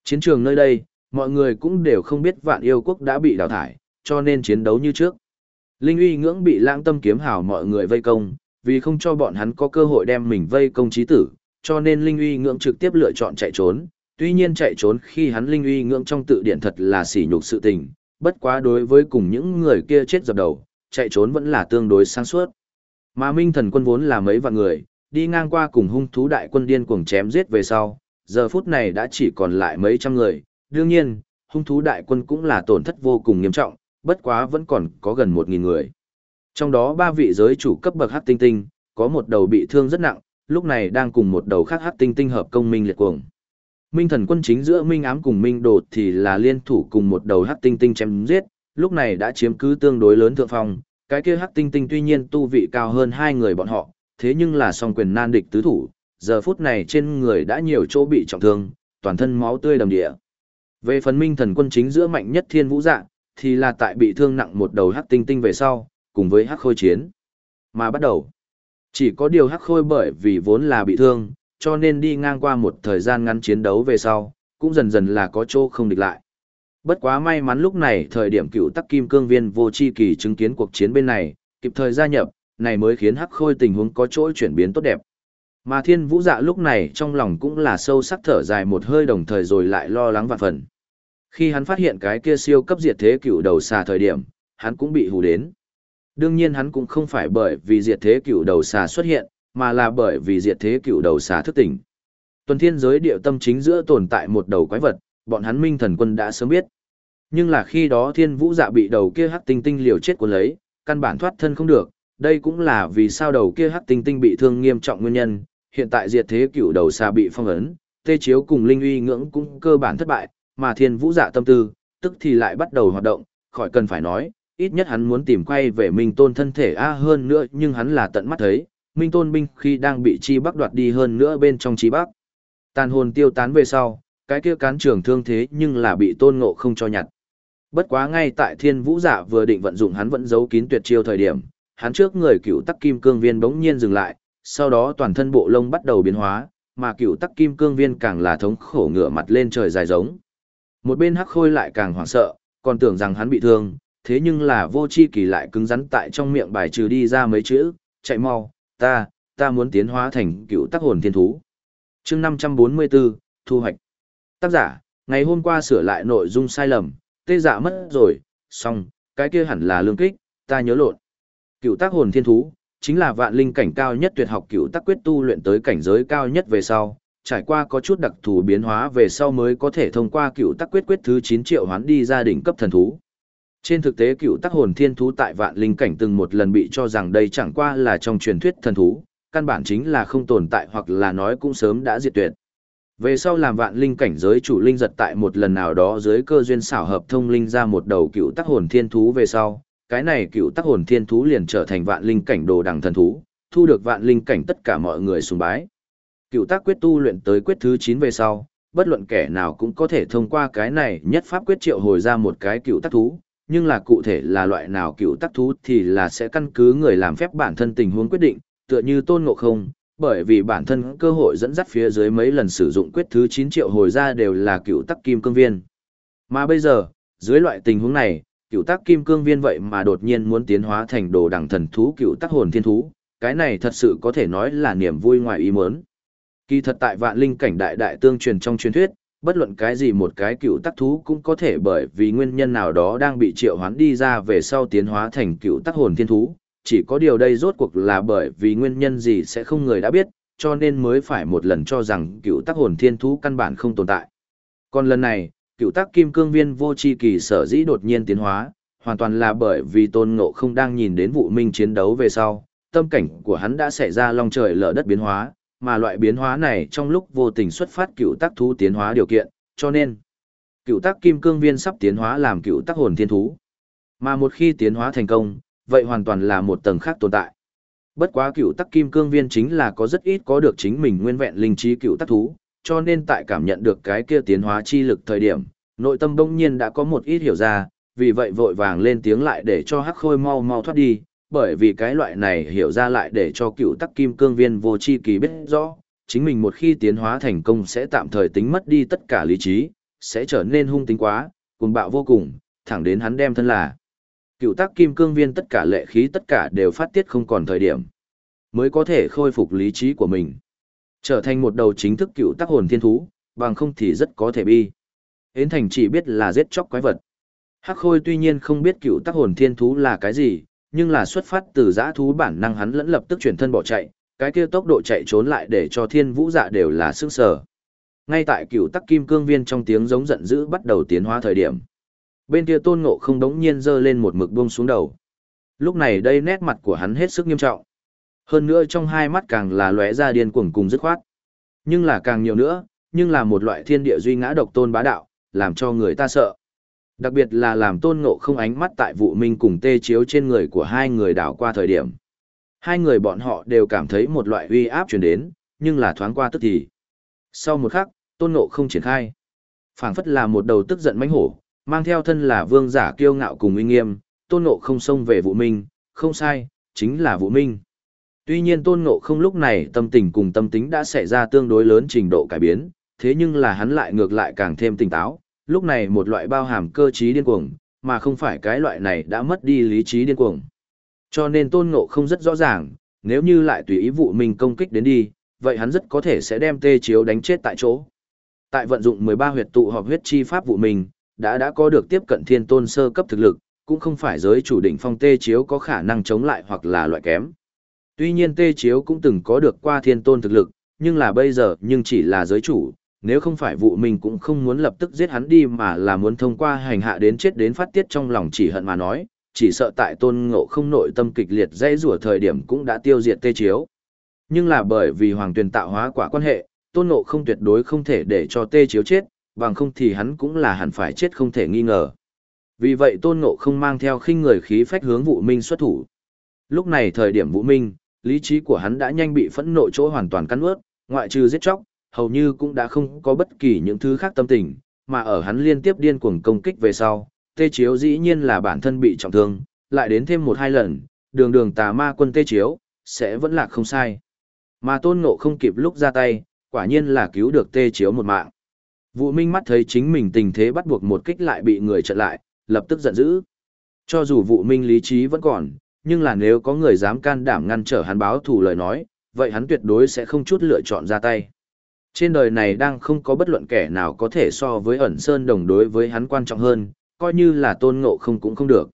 Chiến trường nơi đây, mọi người cũng đều không biết vạn yêu quốc đã bị đào thải, cho nên chiến đấu như trước. Linh uy ngưỡng bị lãng tâm kiếm hào mọi người vây công, vì không cho bọn hắn có cơ hội đem mình vây công trí tử, cho nên Linh uy ngưỡng trực tiếp lựa chọn chạy trốn. Tuy nhiên chạy trốn khi hắn Linh uy ngưỡng trong tự điện thật là sỉ nhục sự tình, bất quá đối với cùng những người kia chết dập đầu, chạy trốn vẫn là tương đối sáng suốt. Mà Minh thần quân vốn là mấy vạn người, đi ngang qua cùng hung thú đại quân điên cuồng chém giết về sau, giờ phút này đã chỉ còn lại mấy trăm người. Đương nhiên, hung thú đại quân cũng là tổn thất vô cùng nghiêm trọng, bất quá vẫn còn có gần một nghìn người. Trong đó ba vị giới chủ cấp bậc hắc tinh tinh, có một đầu bị thương rất nặng, lúc này đang cùng một đầu khác hắc tinh tinh hợp công minh liệt cuồng. Minh thần quân chính giữa minh ám cùng minh đột thì là liên thủ cùng một đầu hắc tinh tinh chém giết, lúc này đã chiếm cứ tương đối lớn thượng phong, cái kia hắc tinh tinh tuy nhiên tu vị cao hơn hai người bọn họ, thế nhưng là song quyền nan địch tứ thủ, giờ phút này trên người đã nhiều chỗ bị trọng thương, toàn thân máu tươi đầm địa. Về phần minh thần quân chính giữa mạnh nhất thiên vũ dạ, thì là tại bị thương nặng một đầu hắc tinh tinh về sau, cùng với hắc khôi chiến. Mà bắt đầu, chỉ có điều hắc khôi bởi vì vốn là bị thương, cho nên đi ngang qua một thời gian ngắn chiến đấu về sau, cũng dần dần là có chỗ không địch lại. Bất quá may mắn lúc này thời điểm cựu tắc kim cương viên vô chi kỳ chứng kiến cuộc chiến bên này, kịp thời gia nhập, này mới khiến hắc khôi tình huống có chỗ chuyển biến tốt đẹp. Mà thiên vũ dạ lúc này trong lòng cũng là sâu sắc thở dài một hơi đồng thời rồi lại lo lắng vạn phần. Khi hắn phát hiện cái kia siêu cấp diệt thế cựu đầu xà thời điểm, hắn cũng bị hù đến. Đương nhiên hắn cũng không phải bởi vì diệt thế cựu đầu xà xuất hiện, mà là bởi vì diệt thế cựu đầu xà thức tỉnh. Tuần thiên giới địa tâm chính giữa tồn tại một đầu quái vật, bọn hắn minh thần quân đã sớm biết. Nhưng là khi đó thiên vũ dạ bị đầu kia hắc tinh tinh liều chết của lấy, căn bản thoát thân không được, đây cũng là vì sao đầu kia hắc tinh tinh bị thương nghiêm trọng nguyên nhân, hiện tại diệt thế cựu đầu xà bị phong ấn, tê chiếu cùng linh uy ngưỡng cũng cơ bản thất bại, mà thiên vũ dạ tâm tư, tức thì lại bắt đầu hoạt động, khỏi cần phải nói, ít nhất hắn muốn tìm quay về Minh Tôn thân thể a hơn nữa nhưng hắn là tận mắt thấy, Minh Tôn binh khi đang bị chi bắc đoạt đi hơn nữa bên trong chi bắc. Tàn hồn tiêu tán về sau, cái kia cán trường thương thế nhưng là bị tôn ngộ không cho nhặt. Bất quá ngay tại thiên vũ dạ vừa định vận dụng hắn vẫn giấu kín tuyệt chiêu thời điểm, hắn trước người cựu tắc kim cương viên bỗng nhiên dừng lại, sau đó toàn thân bộ lông bắt đầu biến hóa, mà cựu tắc kim cương viên càng là thống khổ ngửa mặt lên trời dài giống. Một bên hắc khôi lại càng hoảng sợ, còn tưởng rằng hắn bị thương, thế nhưng là vô chi kỳ lại cứng rắn tại trong miệng bài trừ đi ra mấy chữ, chạy mau, ta, ta muốn tiến hóa thành cựu tắc hồn thiên thú. chương 544, thu hoạch. Tác giả, ngày hôm qua sửa lại nội dung sai lầm, tê giả mất rồi, xong, cái kia hẳn là lương kích, ta nhớ lộn. Cựu tác hồn thiên thú, chính là vạn linh cảnh cao nhất tuyệt học cựu tác quyết tu luyện tới cảnh giới cao nhất về sau, trải qua có chút đặc thù biến hóa về sau mới có thể thông qua cựu Tắc quyết quyết thứ 9 triệu hoán đi gia đình cấp thần thú. Trên thực tế cựu Tắc hồn thiên thú tại vạn linh cảnh từng một lần bị cho rằng đây chẳng qua là trong truyền thuyết thần thú, căn bản chính là không tồn tại hoặc là nói cũng sớm đã diệt tuyệt. Về sau làm vạn linh cảnh giới chủ linh giật tại một lần nào đó dưới cơ duyên xảo hợp thông linh ra một đầu cựu Tắc hồn thiên thú về sau, cái này cựu Tắc hồn thiên thú liền trở thành vạn linh cảnh đồ đằng thần thú, thu được vạn linh cảnh tất cả mọi người sùng bái. Cựu tác quyết tu luyện tới quyết thứ 9 về sau, bất luận kẻ nào cũng có thể thông qua cái này nhất pháp quyết triệu hồi ra một cái cựu tác thú, nhưng là cụ thể là loại nào cựu tác thú thì là sẽ căn cứ người làm phép bản thân tình huống quyết định, tựa như tôn ngộ không, bởi vì bản thân cơ hội dẫn dắt phía dưới mấy lần sử dụng quyết thứ 9 triệu hồi ra đều là cựu tắc kim cương viên. Mà bây giờ, dưới loại tình huống này, cựu tắc kim cương viên vậy mà đột nhiên muốn tiến hóa thành đồ đẳng thần thú cựu tắc hồn thiên thú, cái này thật sự có thể nói là niềm vui ngoài ý muốn. Kỳ thật tại vạn linh cảnh đại đại tương truyền trong truyền thuyết, bất luận cái gì một cái cựu tắc thú cũng có thể bởi vì nguyên nhân nào đó đang bị triệu hoán đi ra về sau tiến hóa thành cựu tắc hồn thiên thú, chỉ có điều đây rốt cuộc là bởi vì nguyên nhân gì sẽ không người đã biết, cho nên mới phải một lần cho rằng cựu tác hồn thiên thú căn bản không tồn tại. Còn lần này, cựu tác kim cương viên vô chi kỳ sở dĩ đột nhiên tiến hóa, hoàn toàn là bởi vì tôn ngộ không đang nhìn đến vụ minh chiến đấu về sau, tâm cảnh của hắn đã xảy ra long trời lở đất biến hóa, mà loại biến hóa này trong lúc vô tình xuất phát cựu tác thú tiến hóa điều kiện, cho nên cựu tác kim cương viên sắp tiến hóa làm cựu tác hồn thiên thú. Mà một khi tiến hóa thành công, vậy hoàn toàn là một tầng khác tồn tại. Bất quá cựu tắc kim cương viên chính là có rất ít có được chính mình nguyên vẹn linh trí cựu tắc thú, cho nên tại cảm nhận được cái kia tiến hóa chi lực thời điểm, nội tâm bỗng nhiên đã có một ít hiểu ra, vì vậy vội vàng lên tiếng lại để cho hắc khôi mau mau thoát đi, bởi vì cái loại này hiểu ra lại để cho cựu tắc kim cương viên vô chi kỳ biết rõ, chính mình một khi tiến hóa thành công sẽ tạm thời tính mất đi tất cả lý trí, sẽ trở nên hung tính quá, cuồng bạo vô cùng, thẳng đến hắn đem thân là. Cựu tác kim cương viên tất cả lệ khí tất cả đều phát tiết không còn thời điểm mới có thể khôi phục lý trí của mình. Trở thành một đầu chính thức cựu tác hồn thiên thú bằng không thì rất có thể bi. Hến thành chỉ biết là giết chóc quái vật. Hắc khôi tuy nhiên không biết cựu tác hồn thiên thú là cái gì nhưng là xuất phát từ giã thú bản năng hắn lẫn lập tức chuyển thân bỏ chạy cái kia tốc độ chạy trốn lại để cho thiên vũ dạ đều là sức sở ngay tại cựu tắc kim cương viên trong tiếng giống giận dữ bắt đầu tiến hóa thời điểm Bên kia tôn ngộ không đống nhiên giơ lên một mực buông xuống đầu. Lúc này đây nét mặt của hắn hết sức nghiêm trọng. Hơn nữa trong hai mắt càng là lóe ra điên cuồng cùng dứt khoát. Nhưng là càng nhiều nữa, nhưng là một loại thiên địa duy ngã độc tôn bá đạo, làm cho người ta sợ. Đặc biệt là làm tôn ngộ không ánh mắt tại vụ minh cùng tê chiếu trên người của hai người đảo qua thời điểm. Hai người bọn họ đều cảm thấy một loại uy áp truyền đến, nhưng là thoáng qua tức thì. Sau một khắc, tôn ngộ không triển khai. phảng phất là một đầu tức giận mãnh hổ, mang theo thân là vương giả kiêu ngạo cùng uy nghiêm, tôn ngộ không xông về vụ minh, không sai, chính là vụ minh. Tuy nhiên tôn ngộ không lúc này tâm tình cùng tâm tính đã xảy ra tương đối lớn trình độ cải biến, thế nhưng là hắn lại ngược lại càng thêm tỉnh táo, lúc này một loại bao hàm cơ trí điên cuồng, mà không phải cái loại này đã mất đi lý trí điên cuồng. Cho nên tôn ngộ không rất rõ ràng, nếu như lại tùy ý vụ mình công kích đến đi, vậy hắn rất có thể sẽ đem tê chiếu đánh chết tại chỗ. Tại vận dụng 13 huyệt tụ họp huyết chi pháp vụ mình, đã đã có được tiếp cận thiên tôn sơ cấp thực lực, cũng không phải giới chủ đỉnh phong tê chiếu có khả năng chống lại hoặc là loại kém. Tuy nhiên tê chiếu cũng từng có được qua thiên tôn thực lực, nhưng là bây giờ nhưng chỉ là giới chủ, nếu không phải vụ mình cũng không muốn lập tức giết hắn đi mà là muốn thông qua hành hạ đến chết đến phát tiết trong lòng chỉ hận mà nói, chỉ sợ tại tôn ngộ không nội tâm kịch liệt dây rủa thời điểm cũng đã tiêu diệt tê chiếu. Nhưng là bởi vì hoàng tuyển tạo hóa quả quan hệ, tôn ngộ không tuyệt đối không thể để cho tê chiếu chết, bằng không thì hắn cũng là hẳn phải chết không thể nghi ngờ. Vì vậy tôn ngộ không mang theo khinh người khí phách hướng vụ minh xuất thủ. Lúc này thời điểm vụ minh, lý trí của hắn đã nhanh bị phẫn nộ chỗ hoàn toàn cắn ướt, ngoại trừ giết chóc, hầu như cũng đã không có bất kỳ những thứ khác tâm tình, mà ở hắn liên tiếp điên cuồng công kích về sau, tê chiếu dĩ nhiên là bản thân bị trọng thương, lại đến thêm một hai lần, đường đường tà ma quân tê chiếu, sẽ vẫn là không sai. Mà tôn ngộ không kịp lúc ra tay, quả nhiên là cứu được tê chiếu một mạng. Vũ Minh mắt thấy chính mình tình thế bắt buộc một kích lại bị người chặn lại, lập tức giận dữ. Cho dù Vũ Minh lý trí vẫn còn, nhưng là nếu có người dám can đảm ngăn trở hắn báo thù lời nói, vậy hắn tuyệt đối sẽ không chút lựa chọn ra tay. Trên đời này đang không có bất luận kẻ nào có thể so với ẩn sơn đồng đối với hắn quan trọng hơn, coi như là tôn ngộ không cũng không được.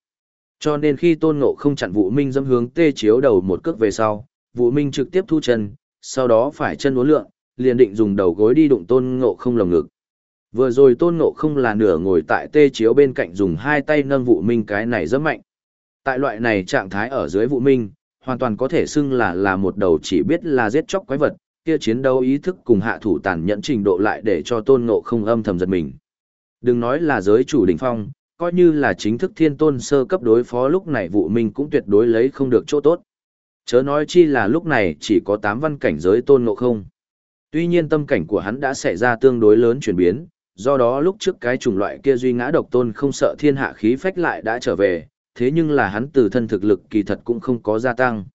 Cho nên khi tôn ngộ không chặn Vũ Minh dâm hướng tê chiếu đầu một cước về sau, Vũ Minh trực tiếp thu chân, sau đó phải chân uốn lượn, liền định dùng đầu gối đi đụng tôn ngộ không lồng ngực. Vừa rồi tôn ngộ không là nửa ngồi tại tê chiếu bên cạnh dùng hai tay nâng Vũ Minh cái này rất mạnh. Tại loại này trạng thái ở dưới Vũ Minh, hoàn toàn có thể xưng là là một đầu chỉ biết là giết chóc quái vật, kia chiến đấu ý thức cùng hạ thủ tàn nhẫn trình độ lại để cho tôn ngộ không âm thầm giật mình. Đừng nói là giới chủ đỉnh phong, coi như là chính thức thiên tôn sơ cấp đối phó lúc này vụ mình cũng tuyệt đối lấy không được chỗ tốt. Chớ nói chi là lúc này chỉ có 8 văn cảnh giới tôn ngộ không. Tuy nhiên tâm cảnh của hắn đã xảy ra tương đối lớn chuyển biến, do đó lúc trước cái chủng loại kia duy ngã độc tôn không sợ thiên hạ khí phách lại đã trở về, thế nhưng là hắn từ thân thực lực kỳ thật cũng không có gia tăng.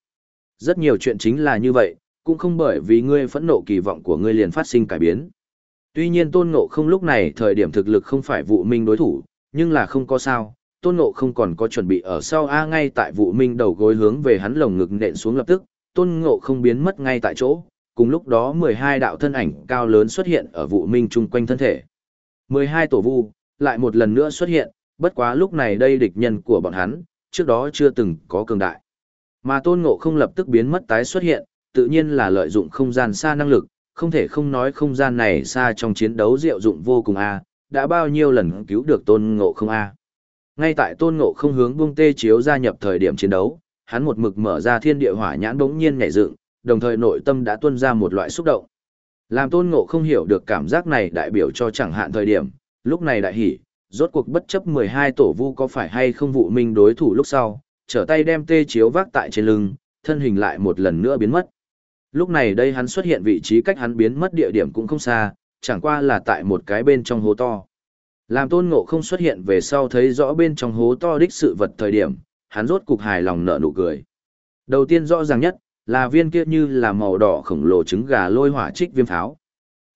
Rất nhiều chuyện chính là như vậy, cũng không bởi vì ngươi phẫn nộ kỳ vọng của ngươi liền phát sinh cải biến. Tuy nhiên tôn ngộ không lúc này thời điểm thực lực không phải vụ minh đối thủ, nhưng là không có sao, tôn ngộ không còn có chuẩn bị ở sau A ngay tại vụ minh đầu gối hướng về hắn lồng ngực nện xuống lập tức, tôn ngộ không biến mất ngay tại chỗ, cùng lúc đó 12 đạo thân ảnh cao lớn xuất hiện ở vụ minh chung quanh thân thể. 12 tổ vu, lại một lần nữa xuất hiện, bất quá lúc này đây địch nhân của bọn hắn, trước đó chưa từng có cường đại. Mà tôn ngộ không lập tức biến mất tái xuất hiện, tự nhiên là lợi dụng không gian xa năng lực, không thể không nói không gian này xa trong chiến đấu diệu dụng vô cùng a đã bao nhiêu lần cứu được tôn ngộ không a? Ngay tại tôn ngộ không hướng buông tê chiếu gia nhập thời điểm chiến đấu hắn một mực mở ra thiên địa hỏa nhãn bỗng nhiên nhảy dựng đồng thời nội tâm đã tuôn ra một loại xúc động. Làm tôn ngộ không hiểu được cảm giác này đại biểu cho chẳng hạn thời điểm lúc này đại hỉ rốt cuộc bất chấp mười hai tổ vu có phải hay không vụ minh đối thủ lúc sau trở tay đem tê chiếu vác tại trên lưng thân hình lại một lần nữa biến mất. Lúc này đây hắn xuất hiện vị trí cách hắn biến mất địa điểm cũng không xa, chẳng qua là tại một cái bên trong hố to. Làm tôn ngộ không xuất hiện về sau thấy rõ bên trong hố to đích sự vật thời điểm, hắn rốt cục hài lòng nở nụ cười. Đầu tiên rõ ràng nhất, là viên kia như là màu đỏ khổng lồ trứng gà lôi hỏa trích viêm pháo.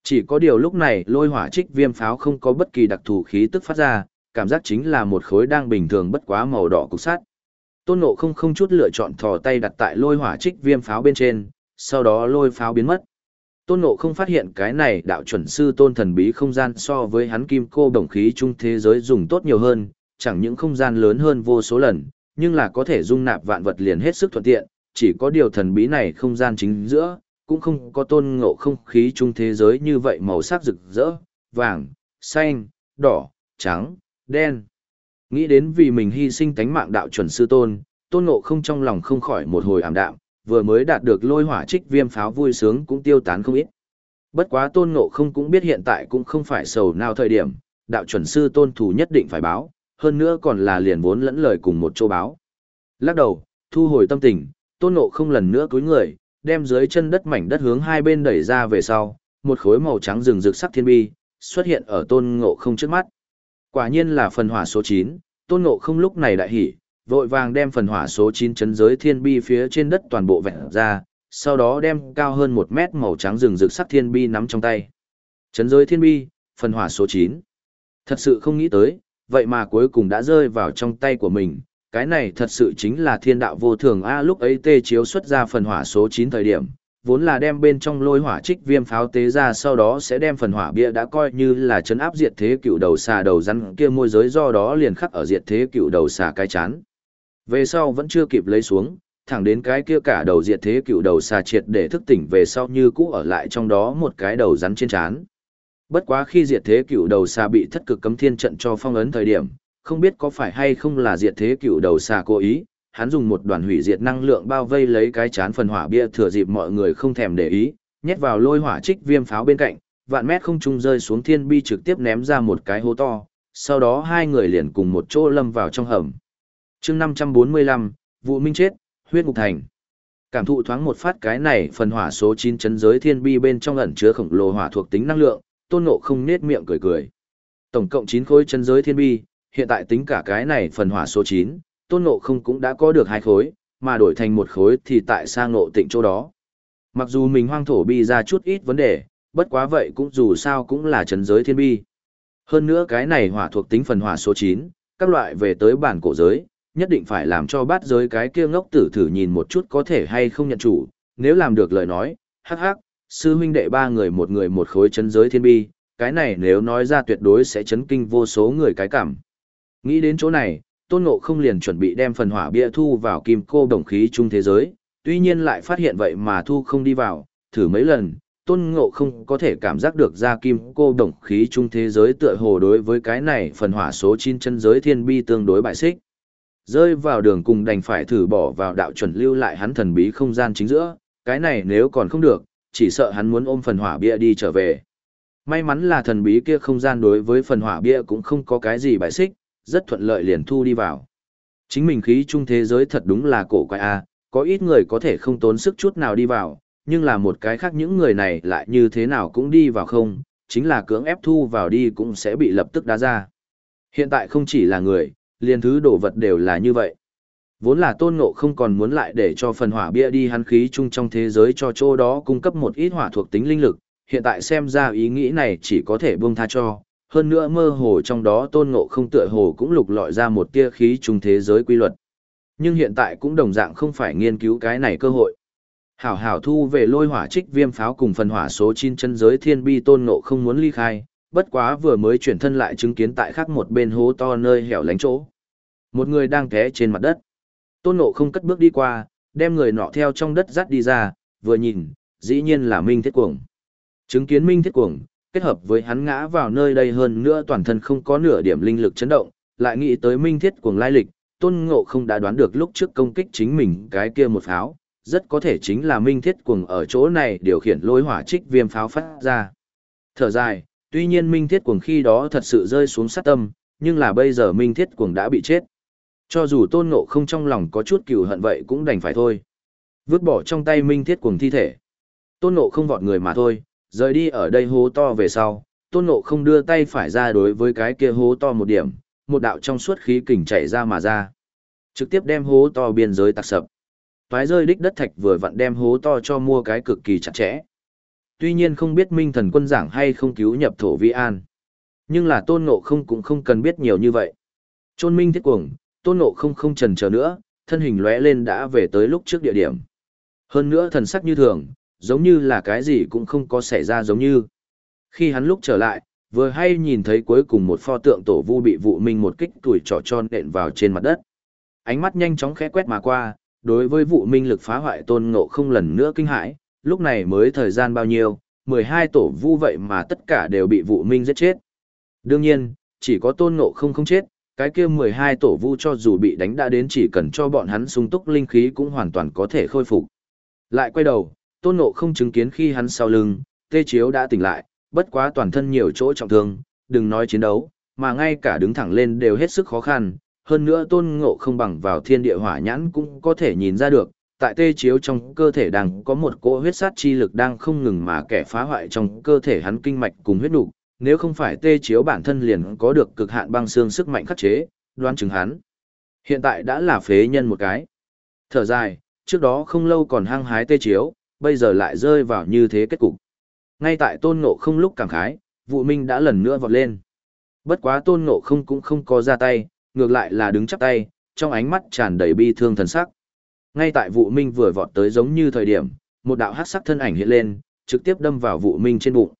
Chỉ có điều lúc này lôi hỏa trích viêm pháo không có bất kỳ đặc thù khí tức phát ra, cảm giác chính là một khối đang bình thường bất quá màu đỏ cục sắt. Tôn Ngộ không không chút lựa chọn thò tay đặt tại lôi hỏa trích viêm pháo bên trên, sau đó lôi pháo biến mất. Tôn Ngộ không phát hiện cái này đạo chuẩn sư tôn thần bí không gian so với hắn kim cô đồng khí trung thế giới dùng tốt nhiều hơn, chẳng những không gian lớn hơn vô số lần, nhưng là có thể dung nạp vạn vật liền hết sức thuận tiện, chỉ có điều thần bí này không gian chính giữa, cũng không có tôn ngộ không khí trung thế giới như vậy màu sắc rực rỡ, vàng, xanh, đỏ, trắng, đen. Nghĩ đến vì mình hy sinh tánh mạng đạo chuẩn sư tôn, tôn ngộ không trong lòng không khỏi một hồi ảm đạm, vừa mới đạt được lôi hỏa trích viêm pháo vui sướng cũng tiêu tán không ít. Bất quá tôn ngộ không cũng biết hiện tại cũng không phải sầu nào thời điểm, đạo chuẩn sư tôn thủ nhất định phải báo, hơn nữa còn là liền vốn lẫn lời cùng một chỗ báo. Lắc đầu, thu hồi tâm tình, tôn ngộ không lần nữa cúi người, đem dưới chân đất mảnh đất hướng hai bên đẩy ra về sau, một khối màu trắng rừng rực sắc thiên bi, xuất hiện ở tôn ngộ không trước mắt. Quả nhiên là phần hỏa số 9, tôn ngộ không lúc này đại hỉ, vội vàng đem phần hỏa số 9 chấn giới thiên bi phía trên đất toàn bộ vẹn ra, sau đó đem cao hơn một mét màu trắng rừng rực sắc thiên bi nắm trong tay. Chấn giới thiên bi, phần hỏa số 9. Thật sự không nghĩ tới, vậy mà cuối cùng đã rơi vào trong tay của mình, cái này thật sự chính là thiên đạo vô thường a lúc ấy tê chiếu xuất ra phần hỏa số 9 thời điểm, vốn là đem bên trong lôi hỏa trích viêm pháo tế ra sau đó sẽ đem phần hỏa bia đã coi như là chấn áp diệt thế cựu đầu xà đầu rắn kia môi giới do đó liền khắc ở diệt thế cựu đầu xà cái chán. Về sau vẫn chưa kịp lấy xuống, thẳng đến cái kia cả đầu diệt thế cựu đầu xà triệt để thức tỉnh về sau như cũ ở lại trong đó một cái đầu rắn trên chán. Bất quá khi diệt thế cựu đầu xà bị thất cực cấm thiên trận cho phong ấn thời điểm, không biết có phải hay không là diệt thế cựu đầu xà cố ý, hắn dùng một đoàn hủy diệt năng lượng bao vây lấy cái chán phần hỏa bia thừa dịp mọi người không thèm để ý, nhét vào lôi hỏa trích viêm pháo bên cạnh, vạn mét không trung rơi xuống thiên bi trực tiếp ném ra một cái hố to, sau đó hai người liền cùng một chỗ lâm vào trong hầm chương 545, vụ minh chết, huyết ngục thành. Cảm thụ thoáng một phát cái này phần hỏa số 9 chấn giới thiên bi bên trong ẩn chứa khổng lồ hỏa thuộc tính năng lượng, tôn ngộ không nết miệng cười cười. Tổng cộng 9 khối chấn giới thiên bi, hiện tại tính cả cái này phần hỏa số 9, tôn ngộ không cũng đã có được hai khối, mà đổi thành một khối thì tại sang ngộ tịnh chỗ đó. Mặc dù mình hoang thổ bi ra chút ít vấn đề, bất quá vậy cũng dù sao cũng là chấn giới thiên bi. Hơn nữa cái này hỏa thuộc tính phần hỏa số 9, các loại về tới bản cổ giới, nhất định phải làm cho bát giới cái kia ngốc tử thử nhìn một chút có thể hay không nhận chủ, nếu làm được lời nói, hắc hắc, sư huynh đệ ba người một người một khối chấn giới thiên bi, cái này nếu nói ra tuyệt đối sẽ chấn kinh vô số người cái cảm. Nghĩ đến chỗ này, tôn ngộ không liền chuẩn bị đem phần hỏa bia thu vào kim cô đồng khí trung thế giới, tuy nhiên lại phát hiện vậy mà thu không đi vào, thử mấy lần, tôn ngộ không có thể cảm giác được ra kim cô đồng khí trung thế giới tựa hồ đối với cái này phần hỏa số 9 chân giới thiên bi tương đối bại xích. Rơi vào đường cùng đành phải thử bỏ vào đạo chuẩn lưu lại hắn thần bí không gian chính giữa, cái này nếu còn không được, chỉ sợ hắn muốn ôm phần hỏa bia đi trở về. May mắn là thần bí kia không gian đối với phần hỏa bia cũng không có cái gì bại xích, rất thuận lợi liền thu đi vào. Chính mình khí trung thế giới thật đúng là cổ quái a, có ít người có thể không tốn sức chút nào đi vào, nhưng là một cái khác những người này lại như thế nào cũng đi vào không, chính là cưỡng ép thu vào đi cũng sẽ bị lập tức đá ra. Hiện tại không chỉ là người, liền thứ đồ vật đều là như vậy. Vốn là tôn ngộ không còn muốn lại để cho phần hỏa bia đi hắn khí chung trong thế giới cho chỗ đó cung cấp một ít hỏa thuộc tính linh lực, hiện tại xem ra ý nghĩ này chỉ có thể buông tha cho, hơn nữa mơ hồ trong đó tôn ngộ không tựa hồ cũng lục lọi ra một tia khí chung thế giới quy luật. Nhưng hiện tại cũng đồng dạng không phải nghiên cứu cái này cơ hội. Hảo hảo thu về lôi hỏa trích viêm pháo cùng phần hỏa số 9 chân giới thiên bi tôn ngộ không muốn ly khai, bất quá vừa mới chuyển thân lại chứng kiến tại khác một bên hố to nơi hẻo lánh chỗ. Một người đang té trên mặt đất. Tôn ngộ không cất bước đi qua, đem người nọ theo trong đất dắt đi ra, vừa nhìn, dĩ nhiên là Minh Thiết Cuồng. Chứng kiến Minh Thiết Cuồng, kết hợp với hắn ngã vào nơi đây hơn nữa toàn thân không có nửa điểm linh lực chấn động, lại nghĩ tới minh thiết cuồng lai lịch, tôn ngộ không đã đoán được lúc trước công kích chính mình cái kia một pháo, rất có thể chính là minh thiết cuồng ở chỗ này điều khiển lôi hỏa trích viêm pháo phát ra. Thở dài, tuy nhiên minh thiết cuồng khi đó thật sự rơi xuống sát tâm, nhưng là bây giờ minh thiết cuồng đã bị chết. Cho dù tôn ngộ không trong lòng có chút cừu hận vậy cũng đành phải thôi. Vứt bỏ trong tay minh thiết cuồng thi thể. Tôn ngộ không vọt người mà thôi, Rời đi ở đây hố to về sau, tôn ngộ không đưa tay phải ra đối với cái kia hố to một điểm, một đạo trong suốt khí kình chảy ra mà ra. Trực tiếp đem hố to biên giới tạc sập. Toái rơi đích đất thạch vừa vặn đem hố to cho mua cái cực kỳ chặt chẽ. Tuy nhiên không biết minh thần quân giảng hay không cứu nhập thổ vi an. Nhưng là tôn ngộ không cũng không cần biết nhiều như vậy. Trôn minh thiết cuồng, tôn ngộ không không trần chờ nữa, thân hình lóe lên đã về tới lúc trước địa điểm. Hơn nữa thần sắc như thường, giống như là cái gì cũng không có xảy ra giống như. Khi hắn lúc trở lại, vừa hay nhìn thấy cuối cùng một pho tượng tổ vu bị vụ minh một kích tuổi trỏ tròn nện vào trên mặt đất. Ánh mắt nhanh chóng khẽ quét mà qua, đối với vụ minh lực phá hoại tôn ngộ không lần nữa kinh hãi, lúc này mới thời gian bao nhiêu, 12 tổ vu vậy mà tất cả đều bị vụ minh giết chết. Đương nhiên, chỉ có tôn ngộ không không chết, cái kia 12 tổ vu cho dù bị đánh đã đến chỉ cần cho bọn hắn sung túc linh khí cũng hoàn toàn có thể khôi phục. Lại quay đầu, tôn nộ không chứng kiến khi hắn sau lưng, tê chiếu đã tỉnh lại, bất quá toàn thân nhiều chỗ trọng thương, đừng nói chiến đấu, mà ngay cả đứng thẳng lên đều hết sức khó khăn. Hơn nữa tôn ngộ không bằng vào thiên địa hỏa nhãn cũng có thể nhìn ra được, tại tê chiếu trong cơ thể đang có một cỗ huyết sát chi lực đang không ngừng mà kẻ phá hoại trong cơ thể hắn kinh mạch cùng huyết nục nếu không phải tê chiếu bản thân liền có được cực hạn băng xương sức mạnh khắc chế, đoán chừng hắn. Hiện tại đã là phế nhân một cái. Thở dài, trước đó không lâu còn hăng hái tê chiếu, bây giờ lại rơi vào như thế kết cục. Ngay tại tôn ngộ không lúc cảm khái, vụ minh đã lần nữa vọt lên. Bất quá tôn ngộ không cũng không có ra tay, ngược lại là đứng chắp tay, trong ánh mắt tràn đầy bi thương thần sắc. Ngay tại vụ minh vừa vọt tới giống như thời điểm, một đạo hắc sắc thân ảnh hiện lên, trực tiếp đâm vào vụ minh trên bụng.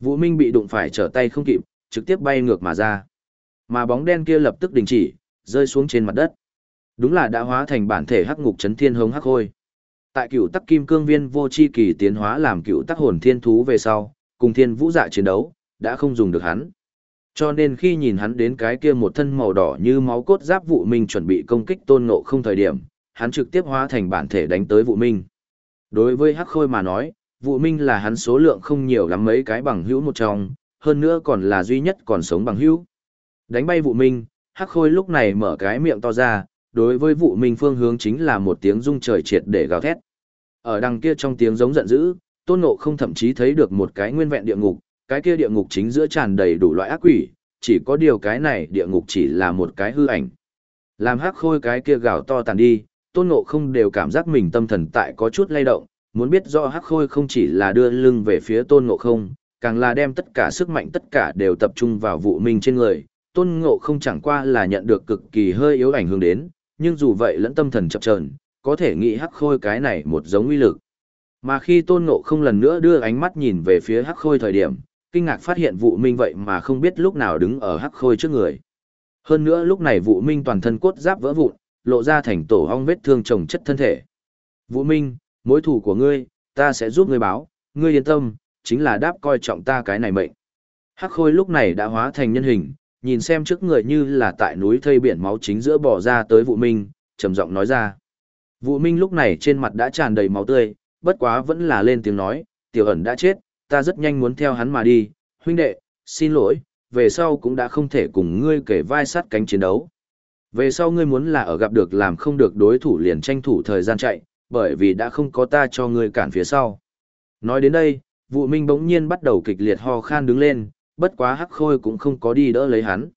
Vũ minh bị đụng phải trở tay không kịp, trực tiếp bay ngược mà ra. Mà bóng đen kia lập tức đình chỉ, rơi xuống trên mặt đất. Đúng là đã hóa thành bản thể hắc ngục chấn thiên hống hắc hôi. Tại cựu tắc kim cương viên vô chi kỳ tiến hóa làm cựu tắc hồn thiên thú về sau, cùng thiên vũ dạ chiến đấu, đã không dùng được hắn. Cho nên khi nhìn hắn đến cái kia một thân màu đỏ như máu cốt giáp vụ minh chuẩn bị công kích tôn ngộ không thời điểm, hắn trực tiếp hóa thành bản thể đánh tới vụ minh. Đối với hắc khôi mà nói, vụ minh là hắn số lượng không nhiều lắm mấy cái bằng hữu một trong, hơn nữa còn là duy nhất còn sống bằng hữu. Đánh bay vụ minh, hắc khôi lúc này mở cái miệng to ra, đối với vụ minh phương hướng chính là một tiếng rung trời triệt để gào thét. Ở đằng kia trong tiếng giống giận dữ, tôn ngộ không thậm chí thấy được một cái nguyên vẹn địa ngục, cái kia địa ngục chính giữa tràn đầy đủ loại ác quỷ, chỉ có điều cái này địa ngục chỉ là một cái hư ảnh. Làm hắc khôi cái kia gào to tàn đi, tôn ngộ không đều cảm giác mình tâm thần tại có chút lay động, muốn biết rõ hắc khôi không chỉ là đưa lưng về phía tôn ngộ không, càng là đem tất cả sức mạnh tất cả đều tập trung vào vụ minh trên người. Tôn ngộ không chẳng qua là nhận được cực kỳ hơi yếu ảnh hưởng đến, nhưng dù vậy lẫn tâm thần chập trờn có thể nghĩ hắc khôi cái này một giống uy lực. Mà khi tôn ngộ không lần nữa đưa ánh mắt nhìn về phía hắc khôi thời điểm, kinh ngạc phát hiện vụ minh vậy mà không biết lúc nào đứng ở hắc khôi trước người. Hơn nữa lúc này vụ minh toàn thân cốt giáp vỡ vụn, lộ ra thành tổ ong vết thương trồng chất thân thể. Vũ minh, mối thủ của ngươi, ta sẽ giúp ngươi báo, ngươi yên tâm, chính là đáp coi trọng ta cái này mệnh. Hắc khôi lúc này đã hóa thành nhân hình, nhìn xem trước người như là tại núi thây biển máu chính giữa bỏ ra tới vụ minh, trầm giọng nói ra. Vụ minh lúc này trên mặt đã tràn đầy máu tươi, bất quá vẫn là lên tiếng nói, tiểu ẩn đã chết, ta rất nhanh muốn theo hắn mà đi, huynh đệ, xin lỗi, về sau cũng đã không thể cùng ngươi kể vai sát cánh chiến đấu. Về sau ngươi muốn là ở gặp được làm không được đối thủ liền tranh thủ thời gian chạy, bởi vì đã không có ta cho ngươi cản phía sau. Nói đến đây, vụ minh bỗng nhiên bắt đầu kịch liệt ho khan đứng lên, bất quá hắc khôi cũng không có đi đỡ lấy hắn.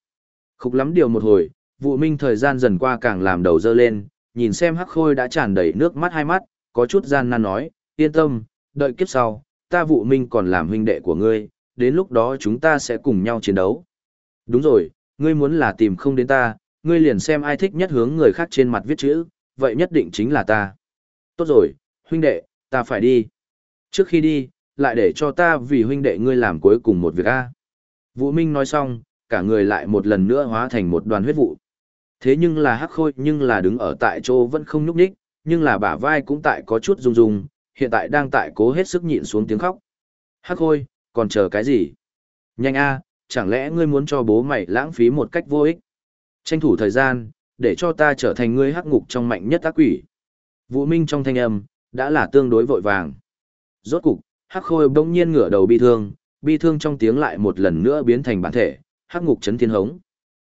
Khúc lắm điều một hồi, vụ minh thời gian dần qua càng làm đầu dơ lên, nhìn xem hắc khôi đã tràn đầy nước mắt hai mắt, có chút gian nan nói, yên tâm, đợi kiếp sau, ta vụ minh còn làm huynh đệ của ngươi, đến lúc đó chúng ta sẽ cùng nhau chiến đấu. Đúng rồi, ngươi muốn là tìm không đến ta, ngươi liền xem ai thích nhất hướng người khác trên mặt viết chữ, vậy nhất định chính là ta. Tốt rồi, huynh đệ, ta phải đi. Trước khi đi, lại để cho ta vì huynh đệ ngươi làm cuối cùng một việc a. Vũ Minh nói xong, cả người lại một lần nữa hóa thành một đoàn huyết vụ. Thế nhưng là hắc khôi nhưng là đứng ở tại chỗ vẫn không nhúc nhích, nhưng là bả vai cũng tại có chút rung rung, hiện tại đang tại cố hết sức nhịn xuống tiếng khóc. Hắc khôi, còn chờ cái gì? Nhanh a, chẳng lẽ ngươi muốn cho bố mày lãng phí một cách vô ích? Tranh thủ thời gian, để cho ta trở thành ngươi hắc ngục trong mạnh nhất ác quỷ. Vũ Minh trong thanh âm, đã là tương đối vội vàng. Rốt cục, hắc khôi bỗng nhiên ngửa đầu bi thương, bi thương trong tiếng lại một lần nữa biến thành bản thể, hắc ngục chấn thiên hống.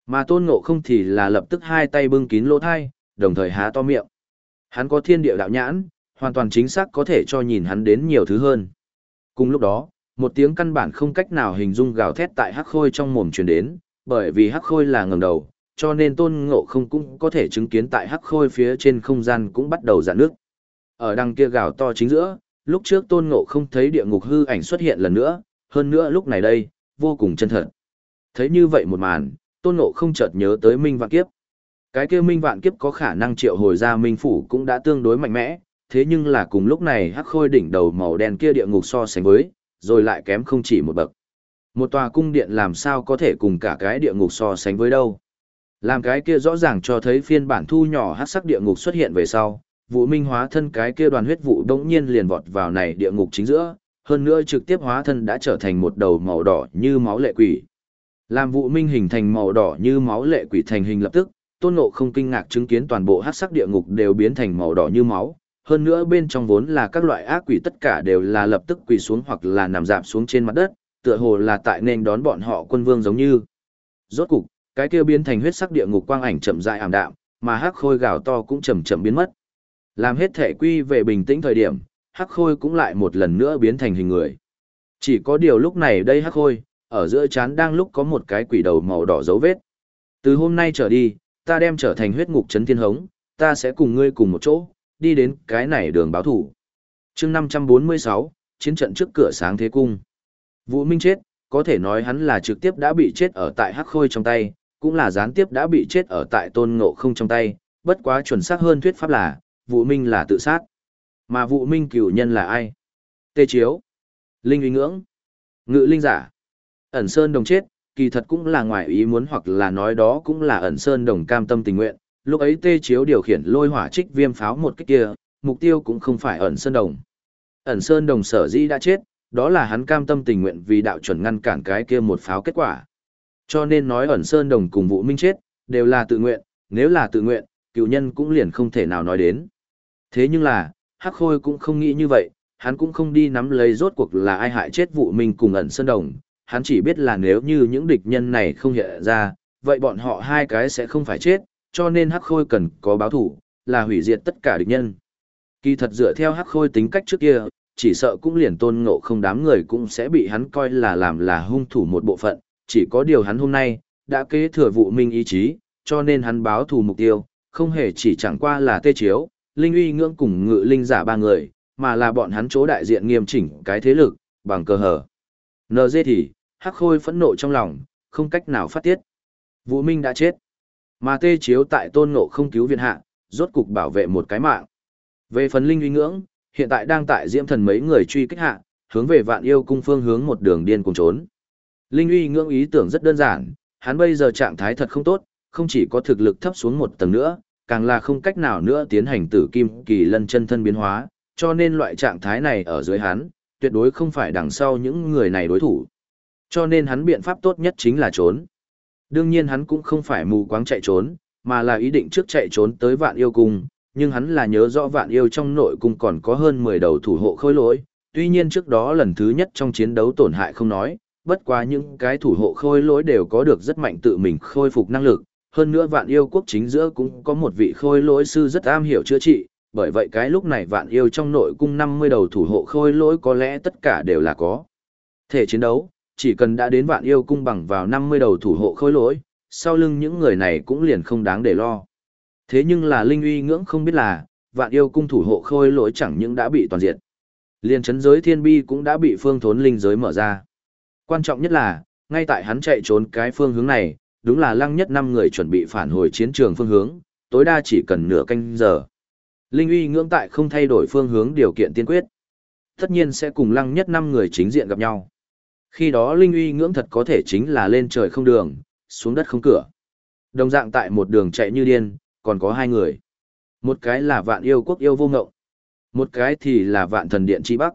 Mà tôn ngộ không thì là lập tức hai tay bưng kín lỗ thai, đồng thời há to miệng. Hắn có thiên địa đạo nhãn, hoàn toàn chính xác có thể cho nhìn hắn đến nhiều thứ hơn. Cùng lúc đó, một tiếng căn bản không cách nào hình dung gào thét tại hắc khôi trong mồm truyền đến, bởi vì hắc khôi là ngẩng đầu, cho nên tôn ngộ không cũng có thể chứng kiến tại hắc khôi phía trên không gian cũng bắt đầu dạn nước. Ở đằng kia gào to chính giữa, lúc trước tôn ngộ không thấy địa ngục hư ảnh xuất hiện lần nữa, hơn nữa lúc này đây, vô cùng chân thật. Thấy như vậy một màn, tôn ngộ không chợt nhớ tới minh vạn kiếp. Cái kia minh vạn kiếp có khả năng triệu hồi ra minh phủ cũng đã tương đối mạnh mẽ, thế nhưng là cùng lúc này hắc khôi đỉnh đầu màu đen kia địa ngục so sánh với, rồi lại kém không chỉ một bậc. Một tòa cung điện làm sao có thể cùng cả cái địa ngục so sánh với đâu. Làm cái kia rõ ràng cho thấy phiên bản thu nhỏ hắc sắc địa ngục xuất hiện về sau, vụ minh hóa thân cái kia đoàn huyết vụ đống nhiên liền vọt vào này địa ngục chính giữa, hơn nữa trực tiếp hóa thân đã trở thành một đầu màu đỏ như máu lệ quỷ. Làm vụ minh hình thành màu đỏ như máu lệ quỷ thành hình lập tức, tôn ngộ không kinh ngạc chứng kiến toàn bộ hắc sắc địa ngục đều biến thành màu đỏ như máu, hơn nữa bên trong vốn là các loại ác quỷ tất cả đều là lập tức quỳ xuống hoặc là nằm dạp xuống trên mặt đất, tựa hồ là tại nên đón bọn họ quân vương giống như. Rốt cục, cái kia biến thành huyết sắc địa ngục quang ảnh chậm rãi ảm đạm, mà hắc khôi gào to cũng chậm chậm biến mất. Làm hết thể quy về bình tĩnh thời điểm, hắc khôi cũng lại một lần nữa biến thành hình người. Chỉ có điều lúc này đây hắc khôi, ở giữa chán đang lúc có một cái quỷ đầu màu đỏ dấu vết. Từ hôm nay trở đi, ta đem trở thành huyết ngục chấn thiên hống, ta sẽ cùng ngươi cùng một chỗ, đi đến cái này đường báo thủ. chương 546, chiến trận trước cửa sáng thế cung. Vũ Minh chết, có thể nói hắn là trực tiếp đã bị chết ở tại hắc khôi trong tay, cũng là gián tiếp đã bị chết ở tại tôn ngộ không trong tay, bất quá chuẩn xác hơn thuyết pháp là, Vũ Minh là tự sát. Mà Vũ Minh cửu nhân là ai? Tê Chiếu, Linh uy ngưỡng, Ngự Linh giả, ẩn sơn đồng chết, kỳ thật cũng là ngoài ý muốn hoặc là nói đó cũng là ẩn sơn đồng cam tâm tình nguyện, lúc ấy Tê Chiếu điều khiển lôi hỏa trích viêm pháo một cái kia, mục tiêu cũng không phải ẩn sơn đồng. Ẩn sơn đồng sở dĩ đã chết, đó là hắn cam tâm tình nguyện vì đạo chuẩn ngăn cản cái kia một pháo kết quả. Cho nên nói ẩn sơn đồng cùng vũ minh chết, đều là tự nguyện, nếu là tự nguyện, cựu nhân cũng liền không thể nào nói đến. Thế nhưng là, Hắc Khôi cũng không nghĩ như vậy, hắn cũng không đi nắm lấy rốt cuộc là ai hại chết vụ minh cùng ẩn sơn đồng, hắn chỉ biết là nếu như những địch nhân này không hiện ra, vậy bọn họ hai cái sẽ không phải chết, cho nên Hắc Khôi cần có báo thủ, là hủy diệt tất cả địch nhân. Kỳ thật dựa theo Hắc Khôi tính cách trước kia, chỉ sợ cũng liền tôn ngộ không đám người cũng sẽ bị hắn coi là làm là hung thủ một bộ phận, chỉ có điều hắn hôm nay, đã kế thừa vụ minh ý chí, cho nên hắn báo thù mục tiêu, không hề chỉ chẳng qua là tê chiếu, linh uy ngưỡng cùng ngự linh giả ba người, mà là bọn hắn chỗ đại diện nghiêm chỉnh cái thế lực, bằng cơ hở. NG thì, hắc khôi phẫn nộ trong lòng, không cách nào phát tiết. Vũ Minh đã chết. Mà tê chiếu tại tôn ngộ không cứu viện hạ, rốt cục bảo vệ một cái mạng. Về phần linh uy ngưỡng, hiện tại đang tại diễm thần mấy người truy kích hạ, hướng về vạn yêu cung phương hướng một đường điên cùng trốn. Linh uy ngưỡng ý tưởng rất đơn giản, hắn bây giờ trạng thái thật không tốt, không chỉ có thực lực thấp xuống một tầng nữa, càng là không cách nào nữa tiến hành tử kim kỳ lân chân thân biến hóa, cho nên loại trạng thái này ở dưới hắn, tuyệt đối không phải đằng sau những người này đối thủ. Cho nên hắn biện pháp tốt nhất chính là trốn. Đương nhiên hắn cũng không phải mù quáng chạy trốn, mà là ý định trước chạy trốn tới vạn yêu cung, nhưng hắn là nhớ rõ vạn yêu trong nội cung còn có hơn 10 đầu thủ hộ khôi lỗi, tuy nhiên trước đó lần thứ nhất trong chiến đấu tổn hại không nói, bất quá những cái thủ hộ khôi lỗi đều có được rất mạnh tự mình khôi phục năng lực, hơn nữa vạn yêu quốc chính giữa cũng có một vị khôi lỗi sư rất am hiểu chữa trị, bởi vậy cái lúc này vạn yêu trong nội cung 50 đầu thủ hộ khôi lỗi có lẽ tất cả đều là có. Thể chiến đấu, chỉ cần đã đến vạn yêu cung bằng vào 50 đầu thủ hộ khôi lỗi, sau lưng những người này cũng liền không đáng để lo. Thế nhưng là Linh uy ngưỡng không biết là, vạn yêu cung thủ hộ khôi lỗi chẳng những đã bị toàn diệt. Liên chấn giới thiên bi cũng đã bị phương thốn linh giới mở ra. Quan trọng nhất là, ngay tại hắn chạy trốn cái phương hướng này, đúng là lăng nhất năm người chuẩn bị phản hồi chiến trường phương hướng, tối đa chỉ cần nửa canh giờ. Linh uy ngưỡng tại không thay đổi phương hướng điều kiện tiên quyết. Tất nhiên sẽ cùng lăng nhất năm người chính diện gặp nhau. Khi đó Linh uy ngưỡng thật có thể chính là lên trời không đường, xuống đất không cửa. Đồng dạng tại một đường chạy như điên, còn có hai người. Một cái là vạn yêu quốc yêu vô ngộng. Một cái thì là vạn thần điện chi bắc.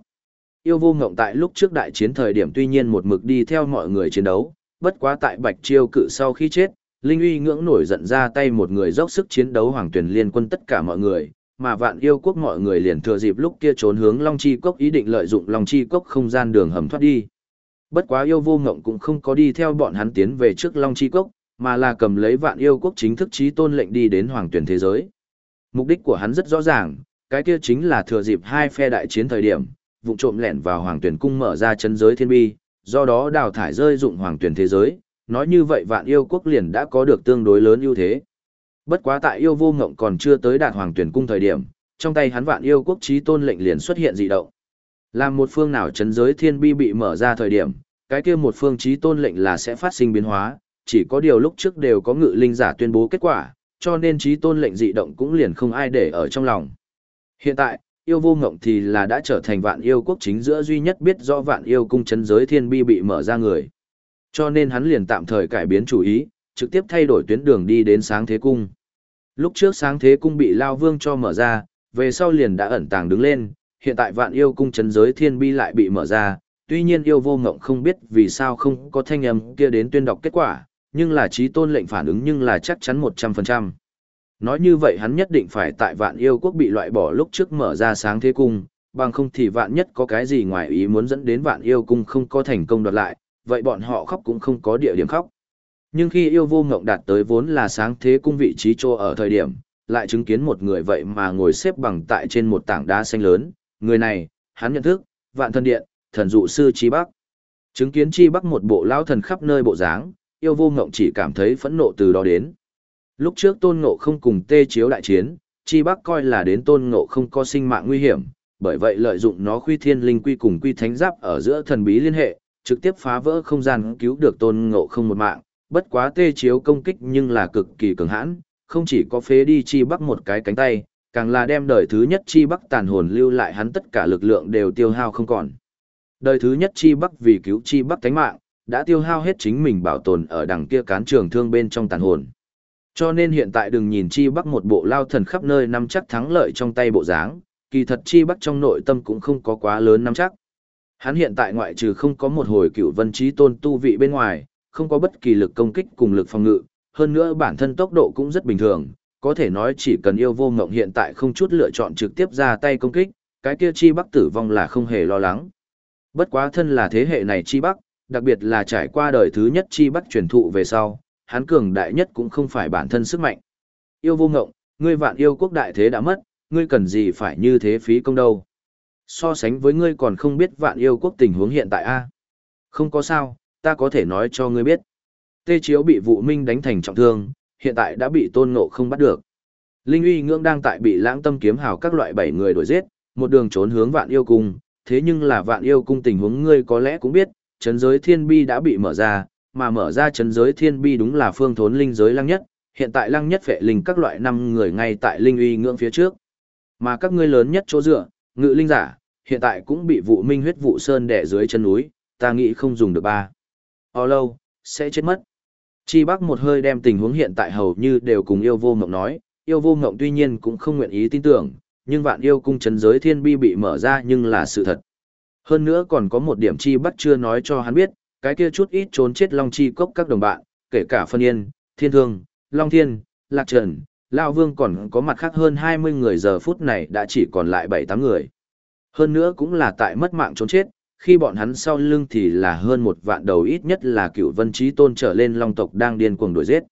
Yêu vô ngộng tại lúc trước đại chiến thời điểm tuy nhiên một mực đi theo mọi người chiến đấu, bất quá tại bạch chiêu cự sau khi chết, Linh uy ngưỡng nổi giận ra tay một người dốc sức chiến đấu hoàng tuyển liên quân tất cả mọi người, mà vạn yêu quốc mọi người liền thừa dịp lúc kia trốn hướng Long Chi Cốc ý định lợi dụng Long Chi Cốc không gian đường hầm thoát đi. Bất quá yêu vô ngộng cũng không có đi theo bọn hắn tiến về trước Long Chi Cốc, mà là cầm lấy vạn yêu quốc chính thức trí tôn lệnh đi đến hoàng tuyển thế giới. Mục đích của hắn rất rõ ràng, cái kia chính là thừa dịp hai phe đại chiến thời điểm, vụ trộm lẻn vào hoàng tuyển cung mở ra chân giới thiên bi, do đó đào thải rơi dụng hoàng tuyển thế giới, nói như vậy vạn yêu quốc liền đã có được tương đối lớn ưu thế. Bất quá tại yêu vô ngộng còn chưa tới đạt hoàng tuyển cung thời điểm, trong tay hắn vạn yêu quốc trí tôn lệnh liền xuất hiện dị động. Làm một phương nào chấn giới thiên bi bị mở ra thời điểm, cái kia một phương trí tôn lệnh là sẽ phát sinh biến hóa, chỉ có điều lúc trước đều có ngự linh giả tuyên bố kết quả, cho nên trí tôn lệnh dị động cũng liền không ai để ở trong lòng. Hiện tại, yêu vô ngộng thì là đã trở thành vạn yêu quốc chính giữa duy nhất biết rõ vạn yêu cung chấn giới thiên bi bị mở ra người. Cho nên hắn liền tạm thời cải biến chủ ý, trực tiếp thay đổi tuyến đường đi đến sáng thế cung. Lúc trước sáng thế cung bị Lao Vương cho mở ra, về sau liền đã ẩn tàng đứng lên, hiện tại vạn yêu cung chấn giới thiên bi lại bị mở ra, tuy nhiên yêu vô ngộng không biết vì sao không có thanh âm kia đến tuyên đọc kết quả, nhưng là trí tôn lệnh phản ứng nhưng là chắc chắn 100%. Nói như vậy hắn nhất định phải tại vạn yêu quốc bị loại bỏ lúc trước mở ra sáng thế cung, bằng không thì vạn nhất có cái gì ngoài ý muốn dẫn đến vạn yêu cung không có thành công đoạt lại, vậy bọn họ khóc cũng không có địa điểm khóc. Nhưng khi yêu vô ngộng đạt tới vốn là sáng thế cung vị trí trô ở thời điểm, lại chứng kiến một người vậy mà ngồi xếp bằng tại trên một tảng đá xanh lớn, người này, hắn nhận thức, vạn thân điện, thần dụ sư chi bắc. Chứng kiến chi bắc một bộ lao thần khắp nơi bộ dáng, yêu vô ngộng chỉ cảm thấy phẫn nộ từ đó đến. Lúc trước tôn ngộ không cùng tê chiếu đại chiến, chi bắc coi là đến tôn ngộ không có sinh mạng nguy hiểm, bởi vậy lợi dụng nó khuy thiên linh quy cùng quy thánh giáp ở giữa thần bí liên hệ, trực tiếp phá vỡ không gian cứu được tôn ngộ không một mạng, bất quá tê chiếu công kích nhưng là cực kỳ cường hãn, không chỉ có phế đi chi bắc một cái cánh tay, càng là đem đời thứ nhất chi bắc tàn hồn lưu lại hắn tất cả lực lượng đều tiêu hao không còn. Đời thứ nhất chi bắc vì cứu chi bắc tánh mạng, đã tiêu hao hết chính mình bảo tồn ở đằng kia cán trường thương bên trong tàn hồn. Cho nên hiện tại đừng nhìn chi bắc một bộ lao thần khắp nơi nắm chắc thắng lợi trong tay bộ dáng, kỳ thật chi bắc trong nội tâm cũng không có quá lớn nắm chắc. Hắn hiện tại ngoại trừ không có một hồi cựu vân trí tôn tu vị bên ngoài, không có bất kỳ lực công kích cùng lực phòng ngự, hơn nữa bản thân tốc độ cũng rất bình thường, có thể nói chỉ cần yêu vô ngộng hiện tại không chút lựa chọn trực tiếp ra tay công kích, cái kia chi bắc tử vong là không hề lo lắng. Bất quá thân là thế hệ này chi bắc, đặc biệt là trải qua đời thứ nhất chi bắc truyền thụ về sau, hắn cường đại nhất cũng không phải bản thân sức mạnh. Yêu vô ngộng, ngươi vạn yêu quốc đại thế đã mất, ngươi cần gì phải như thế phí công đâu. So sánh với ngươi còn không biết vạn yêu quốc tình huống hiện tại a Không có sao, ta có thể nói cho ngươi biết. Tê Chiếu bị vụ minh đánh thành trọng thương, hiện tại đã bị tôn ngộ không bắt được. Linh uy ngưỡng đang tại bị lãng tâm kiếm hào các loại bảy người đuổi giết, một đường trốn hướng vạn yêu cung, thế nhưng là vạn yêu cung tình huống ngươi có lẽ cũng biết, chấn giới thiên bi đã bị mở ra, mà mở ra chấn giới thiên bi đúng là phương thốn linh giới lăng nhất, hiện tại lăng nhất vệ linh các loại năm người ngay tại linh uy ngưỡng phía trước. Mà các ngươi lớn nhất chỗ dựa, ngự linh giả, hiện tại cũng bị vụ minh huyết vụ sơn đè dưới chân núi, ta nghĩ không dùng được ba. O lâu, sẽ chết mất. Chi Bắc một hơi đem tình huống hiện tại hầu như đều cùng yêu vô mộng nói, yêu vô mộng tuy nhiên cũng không nguyện ý tin tưởng, nhưng vạn yêu cung chấn giới thiên bi bị mở ra nhưng là sự thật. Hơn nữa còn có một điểm Chi Bắc chưa nói cho hắn biết, cái kia chút ít trốn chết Long Chi cốc các đồng bạn, kể cả Phân Yên, Thiên Thương, Long Thiên, Lạc Trần, Lão Vương còn có mặt khác hơn 20 người giờ phút này đã chỉ còn lại 7-8 người. Hơn nữa cũng là tại mất mạng trốn chết, khi bọn hắn sau lưng thì là hơn một vạn đầu ít nhất là cựu vân trí tôn trở lên long tộc đang điên cuồng đuổi giết.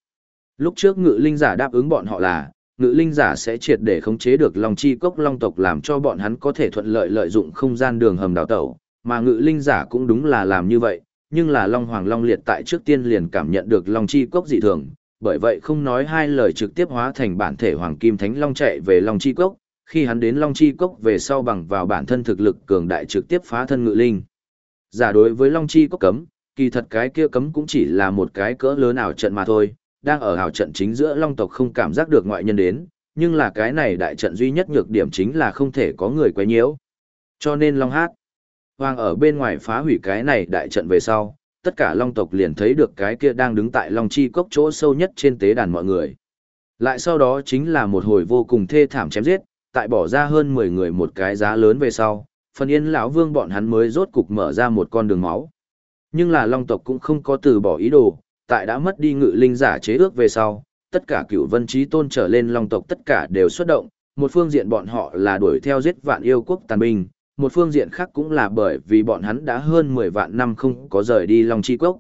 Lúc trước ngự linh giả đáp ứng bọn họ là, ngự linh giả sẽ triệt để khống chế được long chi cốc long tộc làm cho bọn hắn có thể thuận lợi lợi dụng không gian đường hầm đào tẩu, mà ngự linh giả cũng đúng là làm như vậy, nhưng là long hoàng long liệt tại trước tiên liền cảm nhận được long chi cốc dị thường, bởi vậy không nói hai lời trực tiếp hóa thành bản thể hoàng kim thánh long chạy về long chi cốc, khi hắn đến Long Chi Cốc về sau bằng vào bản thân thực lực cường đại trực tiếp phá thân ngự linh. Giả đối với Long Chi Cốc cấm, kỳ thật cái kia cấm cũng chỉ là một cái cỡ lớn ảo trận mà thôi, đang ở ảo trận chính giữa Long tộc không cảm giác được ngoại nhân đến, nhưng là cái này đại trận duy nhất nhược điểm chính là không thể có người quấy nhiễu. Cho nên Long Hát, Hoàng ở bên ngoài phá hủy cái này đại trận về sau, tất cả Long tộc liền thấy được cái kia đang đứng tại Long Chi Cốc chỗ sâu nhất trên tế đàn mọi người. Lại sau đó chính là một hồi vô cùng thê thảm chém giết, tại bỏ ra hơn 10 người một cái giá lớn về sau, phần yên lão vương bọn hắn mới rốt cục mở ra một con đường máu. Nhưng là long tộc cũng không có từ bỏ ý đồ, tại đã mất đi ngự linh giả chế ước về sau, tất cả cựu vân trí tôn trở lên long tộc tất cả đều xuất động, một phương diện bọn họ là đuổi theo giết vạn yêu quốc tàn binh, một phương diện khác cũng là bởi vì bọn hắn đã hơn 10 vạn năm không có rời đi long chi cốc.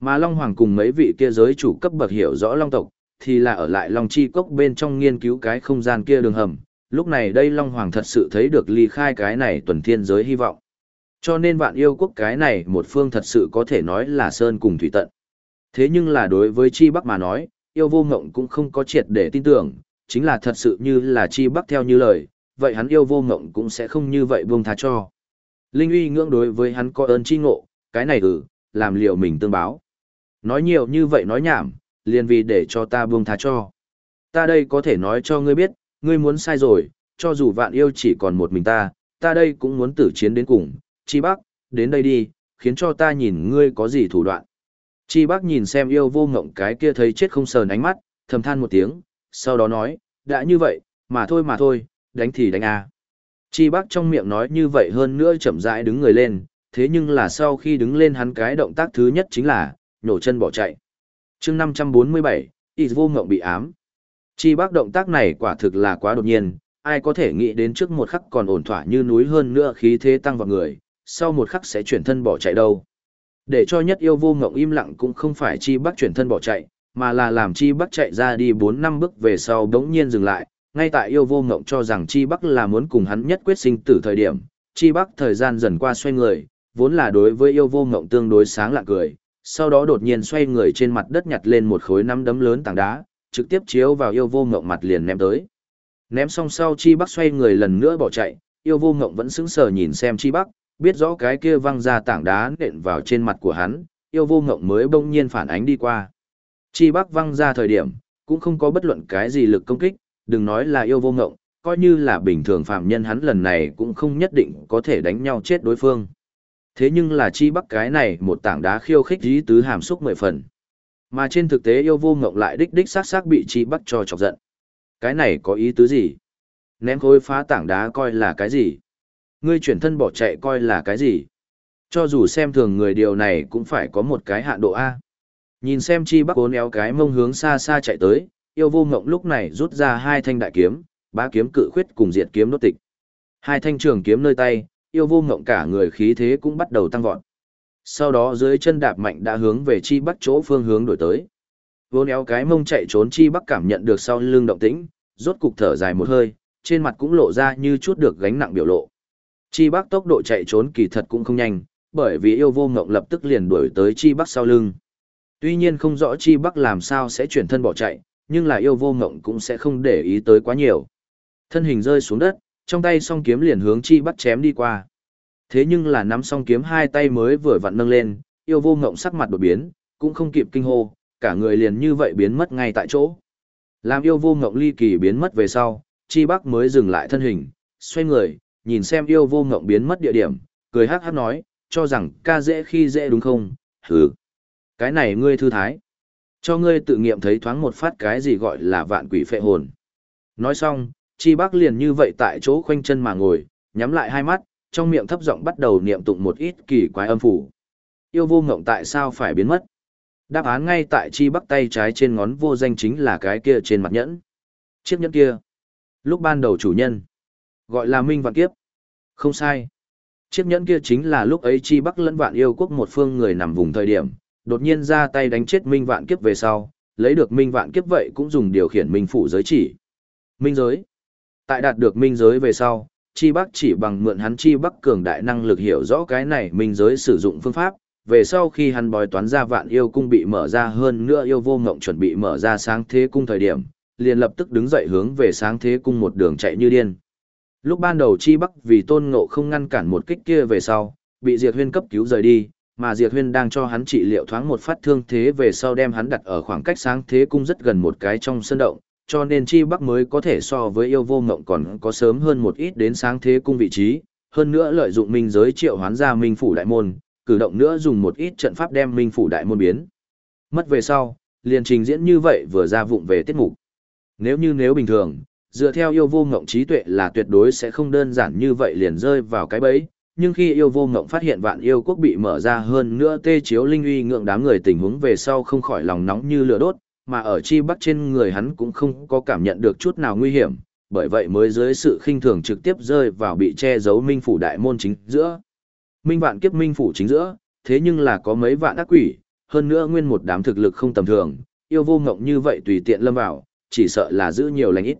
Mà Long Hoàng cùng mấy vị kia giới chủ cấp bậc hiểu rõ long tộc, thì là ở lại long chi cốc bên trong nghiên cứu cái không gian kia đường hầm, lúc này đây Long Hoàng thật sự thấy được ly khai cái này tuần thiên giới hy vọng. Cho nên vạn yêu quốc cái này một phương thật sự có thể nói là sơn cùng thủy tận. Thế nhưng là đối với Chi Bắc mà nói, yêu vô ngộng cũng không có triệt để tin tưởng, chính là thật sự như là Chi Bắc theo như lời, vậy hắn yêu vô ngộng cũng sẽ không như vậy buông tha cho. Linh uy ngưỡng đối với hắn có ơn chi ngộ, cái này ừ, làm liệu mình tương báo. Nói nhiều như vậy nói nhảm, liền vì để cho ta buông tha cho. Ta đây có thể nói cho ngươi biết, ngươi muốn sai rồi, cho dù vạn yêu chỉ còn một mình ta, ta đây cũng muốn tử chiến đến cùng, Chi bác, đến đây đi, khiến cho ta nhìn ngươi có gì thủ đoạn. Chi bác nhìn xem yêu vô ngộng cái kia thấy chết không sờn ánh mắt, thầm than một tiếng, sau đó nói, đã như vậy, mà thôi mà thôi, đánh thì đánh a. Chi Bắc trong miệng nói như vậy hơn nữa chậm rãi đứng người lên, thế nhưng là sau khi đứng lên hắn cái động tác thứ nhất chính là, nhổ chân bỏ chạy. chương 547, Y vô ngộng bị ám. Chi bác động tác này quả thực là quá đột nhiên, ai có thể nghĩ đến trước một khắc còn ổn thỏa như núi hơn nữa khí thế tăng vào người, sau một khắc sẽ chuyển thân bỏ chạy đâu. Để cho nhất yêu vô ngộng im lặng cũng không phải chi bác chuyển thân bỏ chạy, mà là làm chi bác chạy ra đi 4 năm bước về sau đống nhiên dừng lại, ngay tại yêu vô ngộng cho rằng chi bắc là muốn cùng hắn nhất quyết sinh tử thời điểm, chi bắc thời gian dần qua xoay người, vốn là đối với yêu vô ngộng tương đối sáng lạ cười, sau đó đột nhiên xoay người trên mặt đất nhặt lên một khối nắm đấm lớn tảng đá, trực tiếp chiếu vào yêu vô ngộng mặt liền ném tới. Ném xong sau Chi Bắc xoay người lần nữa bỏ chạy, yêu vô ngộng vẫn sững sờ nhìn xem Chi Bắc, biết rõ cái kia văng ra tảng đá nện vào trên mặt của hắn, yêu vô ngộng mới bỗng nhiên phản ánh đi qua. Chi Bắc văng ra thời điểm, cũng không có bất luận cái gì lực công kích, đừng nói là yêu vô ngộng, coi như là bình thường phạm nhân hắn lần này cũng không nhất định có thể đánh nhau chết đối phương. Thế nhưng là chi bắc cái này một tảng đá khiêu khích dí tứ hàm xúc mười phần. Mà trên thực tế yêu vô ngộng lại đích đích sát sát bị chi bắc cho chọc giận. Cái này có ý tứ gì? Ném khối phá tảng đá coi là cái gì? Ngươi chuyển thân bỏ chạy coi là cái gì? Cho dù xem thường người điều này cũng phải có một cái hạn độ A. Nhìn xem chi bắc bốn éo cái mông hướng xa xa chạy tới, yêu vô ngộng lúc này rút ra hai thanh đại kiếm, ba kiếm cự khuyết cùng diệt kiếm đốt tịch. Hai thanh trường kiếm nơi tay, yêu vô ngộng cả người khí thế cũng bắt đầu tăng vọt. Sau đó dưới chân đạp mạnh đã hướng về chi bắc chỗ phương hướng đổi tới. Vô néo cái mông chạy trốn chi bắc cảm nhận được sau lưng động tĩnh, rốt cục thở dài một hơi, trên mặt cũng lộ ra như chút được gánh nặng biểu lộ. Chi bắc tốc độ chạy trốn kỳ thật cũng không nhanh, bởi vì yêu vô ngộng lập tức liền đuổi tới chi bắc sau lưng. Tuy nhiên không rõ chi bắc làm sao sẽ chuyển thân bỏ chạy, nhưng là yêu vô ngộng cũng sẽ không để ý tới quá nhiều. Thân hình rơi xuống đất, trong tay song kiếm liền hướng chi bắt chém đi qua. Thế nhưng là nắm song kiếm hai tay mới vừa vặn nâng lên, yêu vô ngộng sắc mặt đột biến, cũng không kịp kinh hô, cả người liền như vậy biến mất ngay tại chỗ. Làm yêu vô ngộng ly kỳ biến mất về sau, chi bắc mới dừng lại thân hình, xoay người, nhìn xem yêu vô ngộng biến mất địa điểm, cười hát hát nói, cho rằng ca dễ khi dễ đúng không, hừ. Cái này ngươi thư thái. Cho ngươi tự nghiệm thấy thoáng một phát cái gì gọi là vạn quỷ phệ hồn. Nói xong, Chi Bác liền như vậy tại chỗ khoanh chân mà ngồi, nhắm lại hai mắt, trong miệng thấp giọng bắt đầu niệm tụng một ít kỳ quái âm phủ. Yêu vô ngộng tại sao phải biến mất? Đáp án ngay tại Chi Bắc tay trái trên ngón vô danh chính là cái kia trên mặt nhẫn. Chiếc nhẫn kia. Lúc ban đầu chủ nhân. Gọi là Minh Vạn Kiếp. Không sai. Chiếc nhẫn kia chính là lúc ấy Chi Bắc lẫn vạn yêu quốc một phương người nằm vùng thời điểm, đột nhiên ra tay đánh chết Minh Vạn Kiếp về sau, lấy được Minh Vạn Kiếp vậy cũng dùng điều khiển Minh phủ giới chỉ. Minh giới. Tại đạt được minh giới về sau, Chi Bắc chỉ bằng mượn hắn Chi Bắc cường đại năng lực hiểu rõ cái này minh giới sử dụng phương pháp, về sau khi hắn bói toán ra vạn yêu cung bị mở ra hơn nữa yêu vô ngộng chuẩn bị mở ra sáng thế cung thời điểm, liền lập tức đứng dậy hướng về sáng thế cung một đường chạy như điên. Lúc ban đầu Chi Bắc vì tôn ngộ không ngăn cản một kích kia về sau, bị Diệt Huyên cấp cứu rời đi, mà Diệt Huyên đang cho hắn trị liệu thoáng một phát thương thế về sau đem hắn đặt ở khoảng cách sáng thế cung rất gần một cái trong sân động, cho nên chi bắc mới có thể so với yêu vô mộng còn có sớm hơn một ít đến sáng thế cung vị trí, hơn nữa lợi dụng minh giới triệu hoán ra minh phủ đại môn, cử động nữa dùng một ít trận pháp đem minh phủ đại môn biến. Mất về sau, liền trình diễn như vậy vừa ra vụng về tiết mục. Nếu như nếu bình thường, dựa theo yêu vô ngộng trí tuệ là tuyệt đối sẽ không đơn giản như vậy liền rơi vào cái bẫy, nhưng khi yêu vô ngộng phát hiện vạn yêu quốc bị mở ra hơn nữa tê chiếu linh uy ngượng đám người tình huống về sau không khỏi lòng nóng như lửa đốt, mà ở chi bắc trên người hắn cũng không có cảm nhận được chút nào nguy hiểm, bởi vậy mới dưới sự khinh thường trực tiếp rơi vào bị che giấu minh phủ đại môn chính giữa. Minh vạn kiếp minh phủ chính giữa, thế nhưng là có mấy vạn ác quỷ, hơn nữa nguyên một đám thực lực không tầm thường, yêu vô ngộng như vậy tùy tiện lâm vào, chỉ sợ là giữ nhiều lành ít.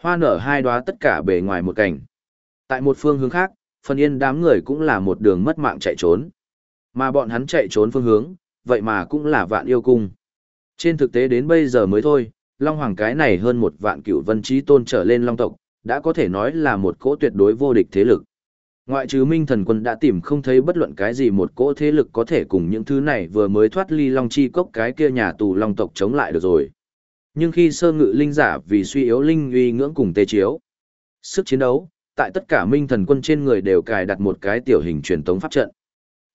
Hoa nở hai đóa tất cả bề ngoài một cảnh. Tại một phương hướng khác, phần yên đám người cũng là một đường mất mạng chạy trốn. Mà bọn hắn chạy trốn phương hướng, vậy mà cũng là vạn yêu cung. Trên thực tế đến bây giờ mới thôi, Long Hoàng cái này hơn một vạn cựu vân trí tôn trở lên Long tộc, đã có thể nói là một cỗ tuyệt đối vô địch thế lực. Ngoại trừ Minh Thần Quân đã tìm không thấy bất luận cái gì một cỗ thế lực có thể cùng những thứ này vừa mới thoát ly Long Chi cốc cái kia nhà tù Long tộc chống lại được rồi. Nhưng khi sơ ngự linh giả vì suy yếu linh uy ngưỡng cùng tê chiếu, sức chiến đấu, tại tất cả Minh Thần Quân trên người đều cài đặt một cái tiểu hình truyền tống pháp trận.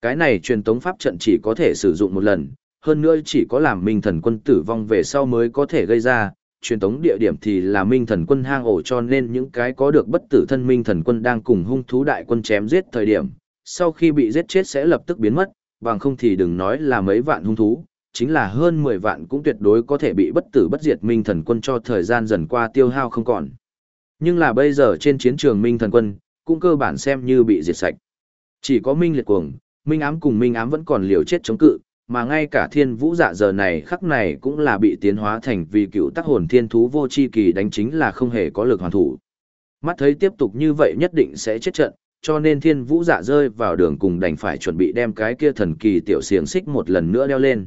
Cái này truyền tống pháp trận chỉ có thể sử dụng một lần, hơn nữa chỉ có làm minh thần quân tử vong về sau mới có thể gây ra, truyền tống địa điểm thì là minh thần quân hang ổ cho nên những cái có được bất tử thân minh thần quân đang cùng hung thú đại quân chém giết thời điểm, sau khi bị giết chết sẽ lập tức biến mất, bằng không thì đừng nói là mấy vạn hung thú, chính là hơn 10 vạn cũng tuyệt đối có thể bị bất tử bất diệt minh thần quân cho thời gian dần qua tiêu hao không còn. Nhưng là bây giờ trên chiến trường minh thần quân, cũng cơ bản xem như bị diệt sạch. Chỉ có minh liệt cuồng, minh ám cùng minh ám vẫn còn liều chết chống cự, mà ngay cả thiên vũ dạ giờ này khắc này cũng là bị tiến hóa thành vì cựu tác hồn thiên thú vô chi kỳ đánh chính là không hề có lực hoàn thủ. Mắt thấy tiếp tục như vậy nhất định sẽ chết trận, cho nên thiên vũ dạ rơi vào đường cùng đành phải chuẩn bị đem cái kia thần kỳ tiểu xiềng xích một lần nữa đeo lên.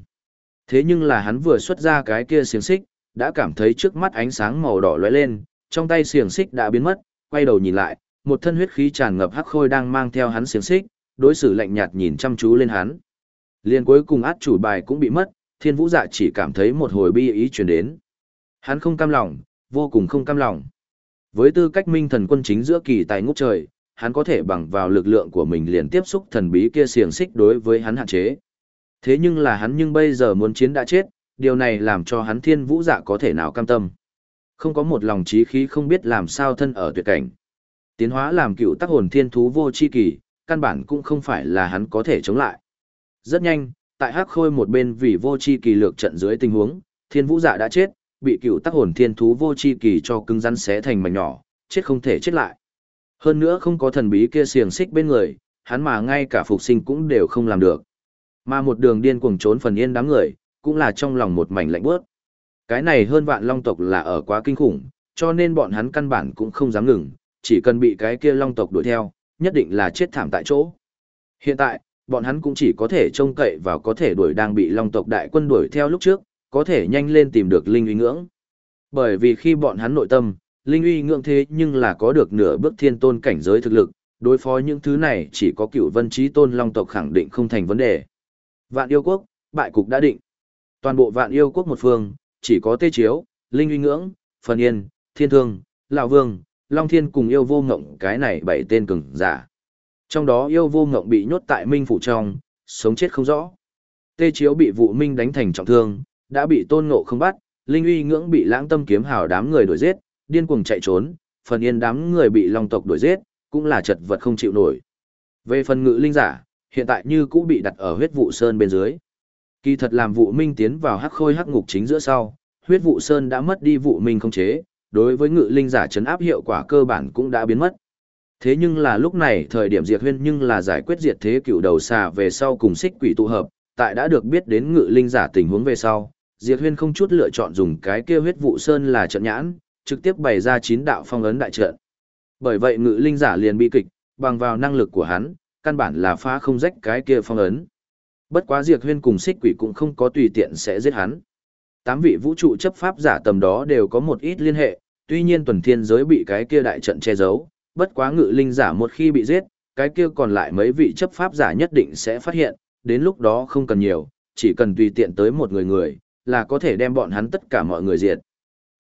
Thế nhưng là hắn vừa xuất ra cái kia xiềng xích, đã cảm thấy trước mắt ánh sáng màu đỏ lóe lên, trong tay xiềng xích đã biến mất, quay đầu nhìn lại, một thân huyết khí tràn ngập hắc khôi đang mang theo hắn xiềng xích, đối xử lạnh nhạt nhìn chăm chú lên hắn. Liên cuối cùng át chủ bài cũng bị mất, thiên vũ dạ chỉ cảm thấy một hồi bi ý truyền đến. Hắn không cam lòng, vô cùng không cam lòng. Với tư cách minh thần quân chính giữa kỳ tài ngút trời, hắn có thể bằng vào lực lượng của mình liền tiếp xúc thần bí kia xiềng xích đối với hắn hạn chế. Thế nhưng là hắn nhưng bây giờ muốn chiến đã chết, điều này làm cho hắn thiên vũ dạ có thể nào cam tâm. Không có một lòng trí khí không biết làm sao thân ở tuyệt cảnh. Tiến hóa làm cựu tác hồn thiên thú vô chi kỳ, căn bản cũng không phải là hắn có thể chống lại. Rất nhanh, tại hắc khôi một bên vì vô chi kỳ lược trận dưới tình huống, thiên vũ dạ đã chết, bị cựu tác hồn thiên thú vô chi kỳ cho cứng rắn xé thành mảnh nhỏ, chết không thể chết lại. Hơn nữa không có thần bí kia xiềng xích bên người, hắn mà ngay cả phục sinh cũng đều không làm được. Mà một đường điên cuồng trốn phần yên đám người, cũng là trong lòng một mảnh lạnh bước. Cái này hơn vạn long tộc là ở quá kinh khủng, cho nên bọn hắn căn bản cũng không dám ngừng, chỉ cần bị cái kia long tộc đuổi theo, nhất định là chết thảm tại chỗ. Hiện tại, bọn hắn cũng chỉ có thể trông cậy vào có thể đuổi đang bị long tộc đại quân đuổi theo lúc trước, có thể nhanh lên tìm được linh uy ngưỡng. Bởi vì khi bọn hắn nội tâm, linh uy ngưỡng thế nhưng là có được nửa bước thiên tôn cảnh giới thực lực, đối phó những thứ này chỉ có cựu vân trí tôn long tộc khẳng định không thành vấn đề. Vạn yêu quốc, bại cục đã định. Toàn bộ vạn yêu quốc một phương, chỉ có tê chiếu, linh uy ngưỡng, phần yên, thiên thương, lão vương, long thiên cùng yêu vô ngộng cái này bảy tên cường giả. Trong đó yêu vô ngộng bị nhốt tại minh phủ trong, sống chết không rõ. Tê chiếu bị vụ minh đánh thành trọng thương, đã bị tôn ngộ không bắt, linh uy ngưỡng bị lãng tâm kiếm hào đám người đuổi giết, điên cuồng chạy trốn, phần yên đám người bị long tộc đuổi giết, cũng là chật vật không chịu nổi. Về phần ngự linh giả, hiện tại như cũ bị đặt ở huyết vụ sơn bên dưới. Kỳ thật làm vụ minh tiến vào hắc khôi hắc ngục chính giữa sau, huyết vụ sơn đã mất đi vụ minh không chế, đối với ngự linh giả chấn áp hiệu quả cơ bản cũng đã biến mất. Thế nhưng là lúc này thời điểm diệt huyên nhưng là giải quyết diệt thế cựu đầu xà về sau cùng xích quỷ tụ hợp, tại đã được biết đến ngự linh giả tình huống về sau, diệt huyên không chút lựa chọn dùng cái kia huyết vụ sơn là trận nhãn, trực tiếp bày ra chín đạo phong ấn đại trận. Bởi vậy ngự linh giả liền bị kịch, bằng vào năng lực của hắn, căn bản là phá không rách cái kia phong ấn. Bất quá diệt huyên cùng xích quỷ cũng không có tùy tiện sẽ giết hắn. Tám vị vũ trụ chấp pháp giả tầm đó đều có một ít liên hệ, tuy nhiên tuần thiên giới bị cái kia đại trận che giấu, bất quá ngự linh giả một khi bị giết, cái kia còn lại mấy vị chấp pháp giả nhất định sẽ phát hiện, đến lúc đó không cần nhiều, chỉ cần tùy tiện tới một người người, là có thể đem bọn hắn tất cả mọi người diệt.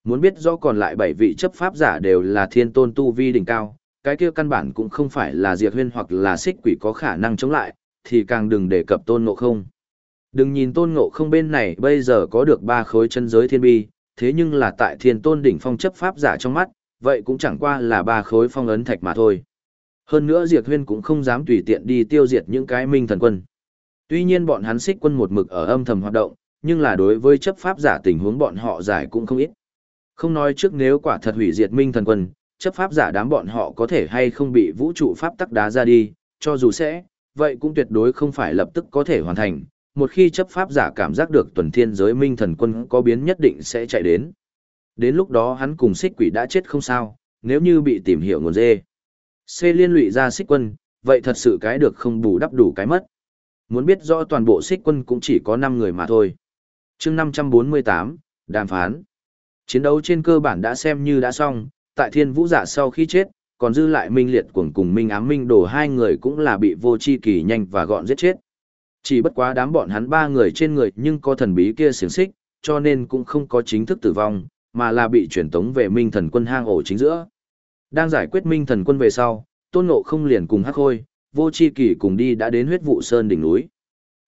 Muốn biết do còn lại bảy vị chấp pháp giả đều là thiên tôn tu vi đỉnh cao, cái kia căn bản cũng không phải là diệt huyên hoặc là xích quỷ có khả năng chống lại, thì càng đừng đề cập tôn ngộ không. Đừng nhìn tôn ngộ không bên này bây giờ có được ba khối chân giới thiên bi, thế nhưng là tại thiên tôn đỉnh phong chấp pháp giả trong mắt, vậy cũng chẳng qua là ba khối phong ấn thạch mà thôi. Hơn nữa Diệt Huyên cũng không dám tùy tiện đi tiêu diệt những cái minh thần quân. Tuy nhiên bọn hắn xích quân một mực ở âm thầm hoạt động, nhưng là đối với chấp pháp giả tình huống bọn họ giải cũng không ít. Không nói trước nếu quả thật hủy diệt minh thần quân, chấp pháp giả đám bọn họ có thể hay không bị vũ trụ pháp tắc đá ra đi, cho dù sẽ, vậy cũng tuyệt đối không phải lập tức có thể hoàn thành. Một khi chấp pháp giả cảm giác được tuần thiên giới minh thần quân có biến nhất định sẽ chạy đến. Đến lúc đó hắn cùng xích quỷ đã chết không sao, nếu như bị tìm hiểu nguồn dê. C liên lụy ra xích quân, vậy thật sự cái được không bù đắp đủ cái mất. Muốn biết rõ toàn bộ xích quân cũng chỉ có 5 người mà thôi. chương 548, đàm phán. Chiến đấu trên cơ bản đã xem như đã xong, tại thiên vũ giả sau khi chết, còn dư lại minh liệt cuồng cùng minh ám minh đổ hai người cũng là bị vô chi kỳ nhanh và gọn giết chết. Chỉ bất quá đám bọn hắn ba người trên người nhưng có thần bí kia xiềng xích, cho nên cũng không có chính thức tử vong, mà là bị chuyển tống về minh thần quân hang ổ chính giữa. Đang giải quyết minh thần quân về sau, tôn ngộ không liền cùng hắc khôi, vô chi kỳ cùng đi đã đến huyết vụ sơn đỉnh núi.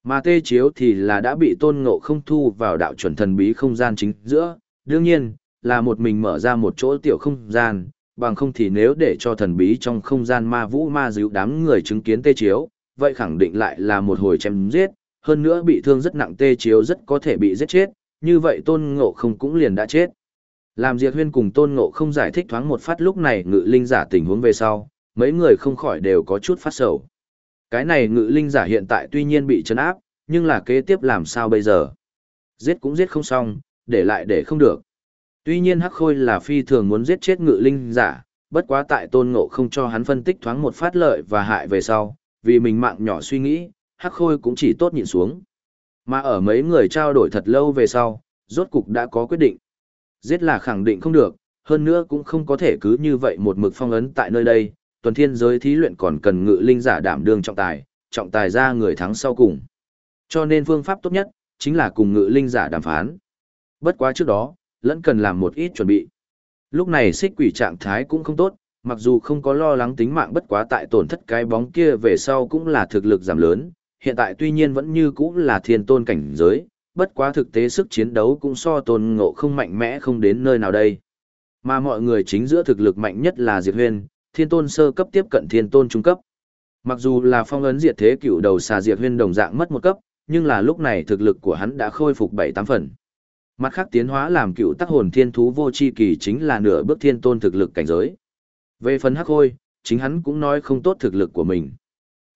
Mà tê chiếu thì là đã bị tôn ngộ không thu vào đạo chuẩn thần bí không gian chính giữa, đương nhiên, là một mình mở ra một chỗ tiểu không gian, bằng không thì nếu để cho thần bí trong không gian ma vũ ma dịu đám người chứng kiến tê chiếu, vậy khẳng định lại là một hồi chém giết, hơn nữa bị thương rất nặng tê chiếu rất có thể bị giết chết, như vậy tôn ngộ không cũng liền đã chết. Làm diệt Huyên cùng tôn ngộ không giải thích thoáng một phát lúc này ngự linh giả tình huống về sau, mấy người không khỏi đều có chút phát sầu. Cái này ngự linh giả hiện tại tuy nhiên bị chấn áp, nhưng là kế tiếp làm sao bây giờ? Giết cũng giết không xong, để lại để không được. Tuy nhiên Hắc Khôi là phi thường muốn giết chết ngự linh giả, bất quá tại tôn ngộ không cho hắn phân tích thoáng một phát lợi và hại về sau, vì mình mạng nhỏ suy nghĩ, hắc khôi cũng chỉ tốt nhịn xuống. Mà ở mấy người trao đổi thật lâu về sau, rốt cục đã có quyết định. Giết là khẳng định không được, hơn nữa cũng không có thể cứ như vậy một mực phong ấn tại nơi đây, tuần thiên giới thí luyện còn cần ngự linh giả đảm đương trọng tài, trọng tài ra người thắng sau cùng. Cho nên phương pháp tốt nhất, chính là cùng ngự linh giả đàm phán. Bất quá trước đó, lẫn cần làm một ít chuẩn bị. Lúc này xích quỷ trạng thái cũng không tốt, mặc dù không có lo lắng tính mạng bất quá tại tổn thất cái bóng kia về sau cũng là thực lực giảm lớn, hiện tại tuy nhiên vẫn như cũ là thiên tôn cảnh giới, bất quá thực tế sức chiến đấu cũng so tôn ngộ không mạnh mẽ không đến nơi nào đây. Mà mọi người chính giữa thực lực mạnh nhất là Diệt Huyên, thiên tôn sơ cấp tiếp cận thiên tôn trung cấp. Mặc dù là phong ấn diệt thế cựu đầu xà Diệt Huyên đồng dạng mất một cấp, nhưng là lúc này thực lực của hắn đã khôi phục 7-8 phần. Mặt khác tiến hóa làm cựu tắc hồn thiên thú vô chi kỳ chính là nửa bước thiên tôn thực lực cảnh giới. Về phần hắc hôi, chính hắn cũng nói không tốt thực lực của mình.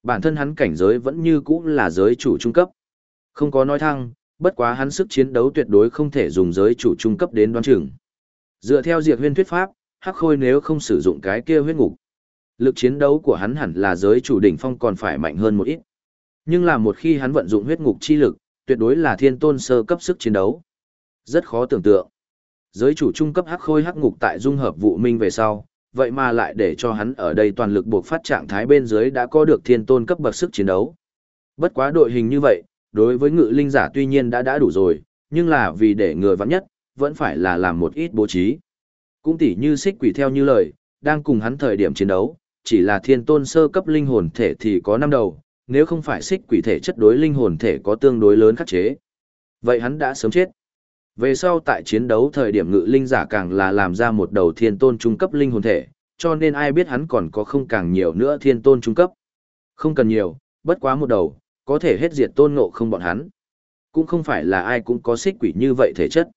Bản thân hắn cảnh giới vẫn như cũ là giới chủ trung cấp. Không có nói thăng, bất quá hắn sức chiến đấu tuyệt đối không thể dùng giới chủ trung cấp đến đoán chừng. Dựa theo diệt huyên thuyết pháp, hắc khôi nếu không sử dụng cái kia huyết ngục. Lực chiến đấu của hắn hẳn là giới chủ đỉnh phong còn phải mạnh hơn một ít. Nhưng là một khi hắn vận dụng huyết ngục chi lực, tuyệt đối là thiên tôn sơ cấp sức chiến đấu. Rất khó tưởng tượng. Giới chủ trung cấp hắc khôi hắc ngục tại dung hợp vụ minh về sau, vậy mà lại để cho hắn ở đây toàn lực buộc phát trạng thái bên dưới đã có được thiên tôn cấp bậc sức chiến đấu. Bất quá đội hình như vậy, đối với ngự linh giả tuy nhiên đã đã đủ rồi, nhưng là vì để người vắng nhất, vẫn phải là làm một ít bố trí. Cũng tỉ như xích quỷ theo như lời, đang cùng hắn thời điểm chiến đấu, chỉ là thiên tôn sơ cấp linh hồn thể thì có năm đầu, nếu không phải xích quỷ thể chất đối linh hồn thể có tương đối lớn khắc chế. Vậy hắn đã sớm chết. Về sau tại chiến đấu thời điểm ngự linh giả càng là làm ra một đầu thiên tôn trung cấp linh hồn thể, cho nên ai biết hắn còn có không càng nhiều nữa thiên tôn trung cấp. Không cần nhiều, bất quá một đầu, có thể hết diệt tôn ngộ không bọn hắn. Cũng không phải là ai cũng có xích quỷ như vậy thể chất.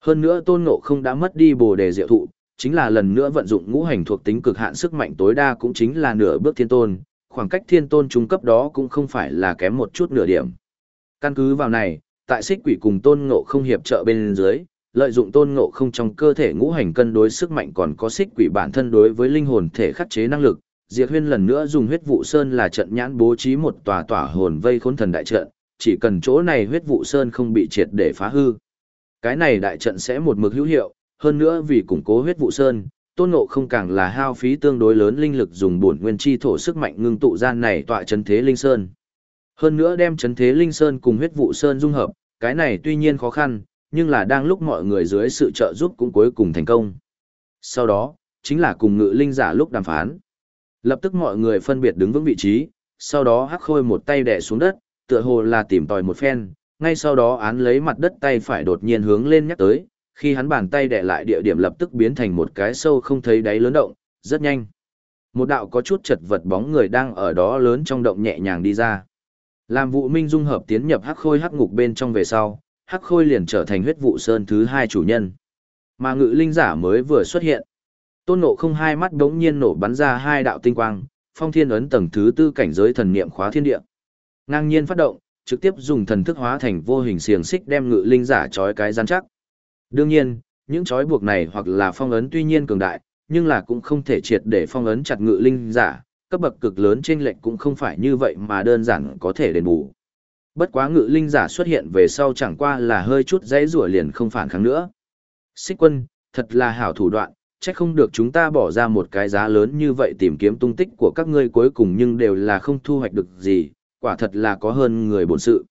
Hơn nữa tôn ngộ không đã mất đi bồ đề diệu thụ, chính là lần nữa vận dụng ngũ hành thuộc tính cực hạn sức mạnh tối đa cũng chính là nửa bước thiên tôn, khoảng cách thiên tôn trung cấp đó cũng không phải là kém một chút nửa điểm. Căn cứ vào này, tại xích quỷ cùng tôn ngộ không hiệp trợ bên dưới, lợi dụng tôn ngộ không trong cơ thể ngũ hành cân đối sức mạnh còn có xích quỷ bản thân đối với linh hồn thể khắc chế năng lực. Diệt Huyên lần nữa dùng huyết vụ sơn là trận nhãn bố trí một tòa tỏa hồn vây khốn thần đại trận, chỉ cần chỗ này huyết vụ sơn không bị triệt để phá hư. Cái này đại trận sẽ một mực hữu hiệu, hơn nữa vì củng cố huyết vụ sơn, tôn ngộ không càng là hao phí tương đối lớn linh lực dùng bổn nguyên chi thổ sức mạnh ngưng tụ gian này tọa chấn thế linh sơn. Hơn nữa đem chấn thế linh sơn cùng huyết vụ sơn dung hợp, cái này tuy nhiên khó khăn, nhưng là đang lúc mọi người dưới sự trợ giúp cũng cuối cùng thành công. Sau đó, chính là cùng ngự linh giả lúc đàm phán. Lập tức mọi người phân biệt đứng vững vị trí, sau đó hắc khôi một tay đè xuống đất, tựa hồ là tìm tòi một phen, ngay sau đó án lấy mặt đất tay phải đột nhiên hướng lên nhắc tới, khi hắn bàn tay đè lại địa điểm lập tức biến thành một cái sâu không thấy đáy lớn động, rất nhanh. Một đạo có chút chật vật bóng người đang ở đó lớn trong động nhẹ nhàng đi ra. Làm vụ minh dung hợp tiến nhập hắc khôi hắc ngục bên trong về sau, hắc khôi liền trở thành huyết vụ sơn thứ hai chủ nhân. Mà ngự linh giả mới vừa xuất hiện. Tôn nộ không hai mắt đống nhiên nổ bắn ra hai đạo tinh quang, phong thiên ấn tầng thứ tư cảnh giới thần niệm khóa thiên địa. Ngang nhiên phát động, trực tiếp dùng thần thức hóa thành vô hình xiềng xích đem ngự linh giả trói cái gian chắc. Đương nhiên, những trói buộc này hoặc là phong ấn tuy nhiên cường đại, nhưng là cũng không thể triệt để phong ấn chặt ngự linh giả, cấp bậc cực lớn trên lệnh cũng không phải như vậy mà đơn giản có thể đền bù. Bất quá ngự linh giả xuất hiện về sau chẳng qua là hơi chút dãy rủa liền không phản kháng nữa. Xích quân, thật là hảo thủ đoạn, chắc không được chúng ta bỏ ra một cái giá lớn như vậy tìm kiếm tung tích của các ngươi cuối cùng nhưng đều là không thu hoạch được gì, quả thật là có hơn người bổn sự.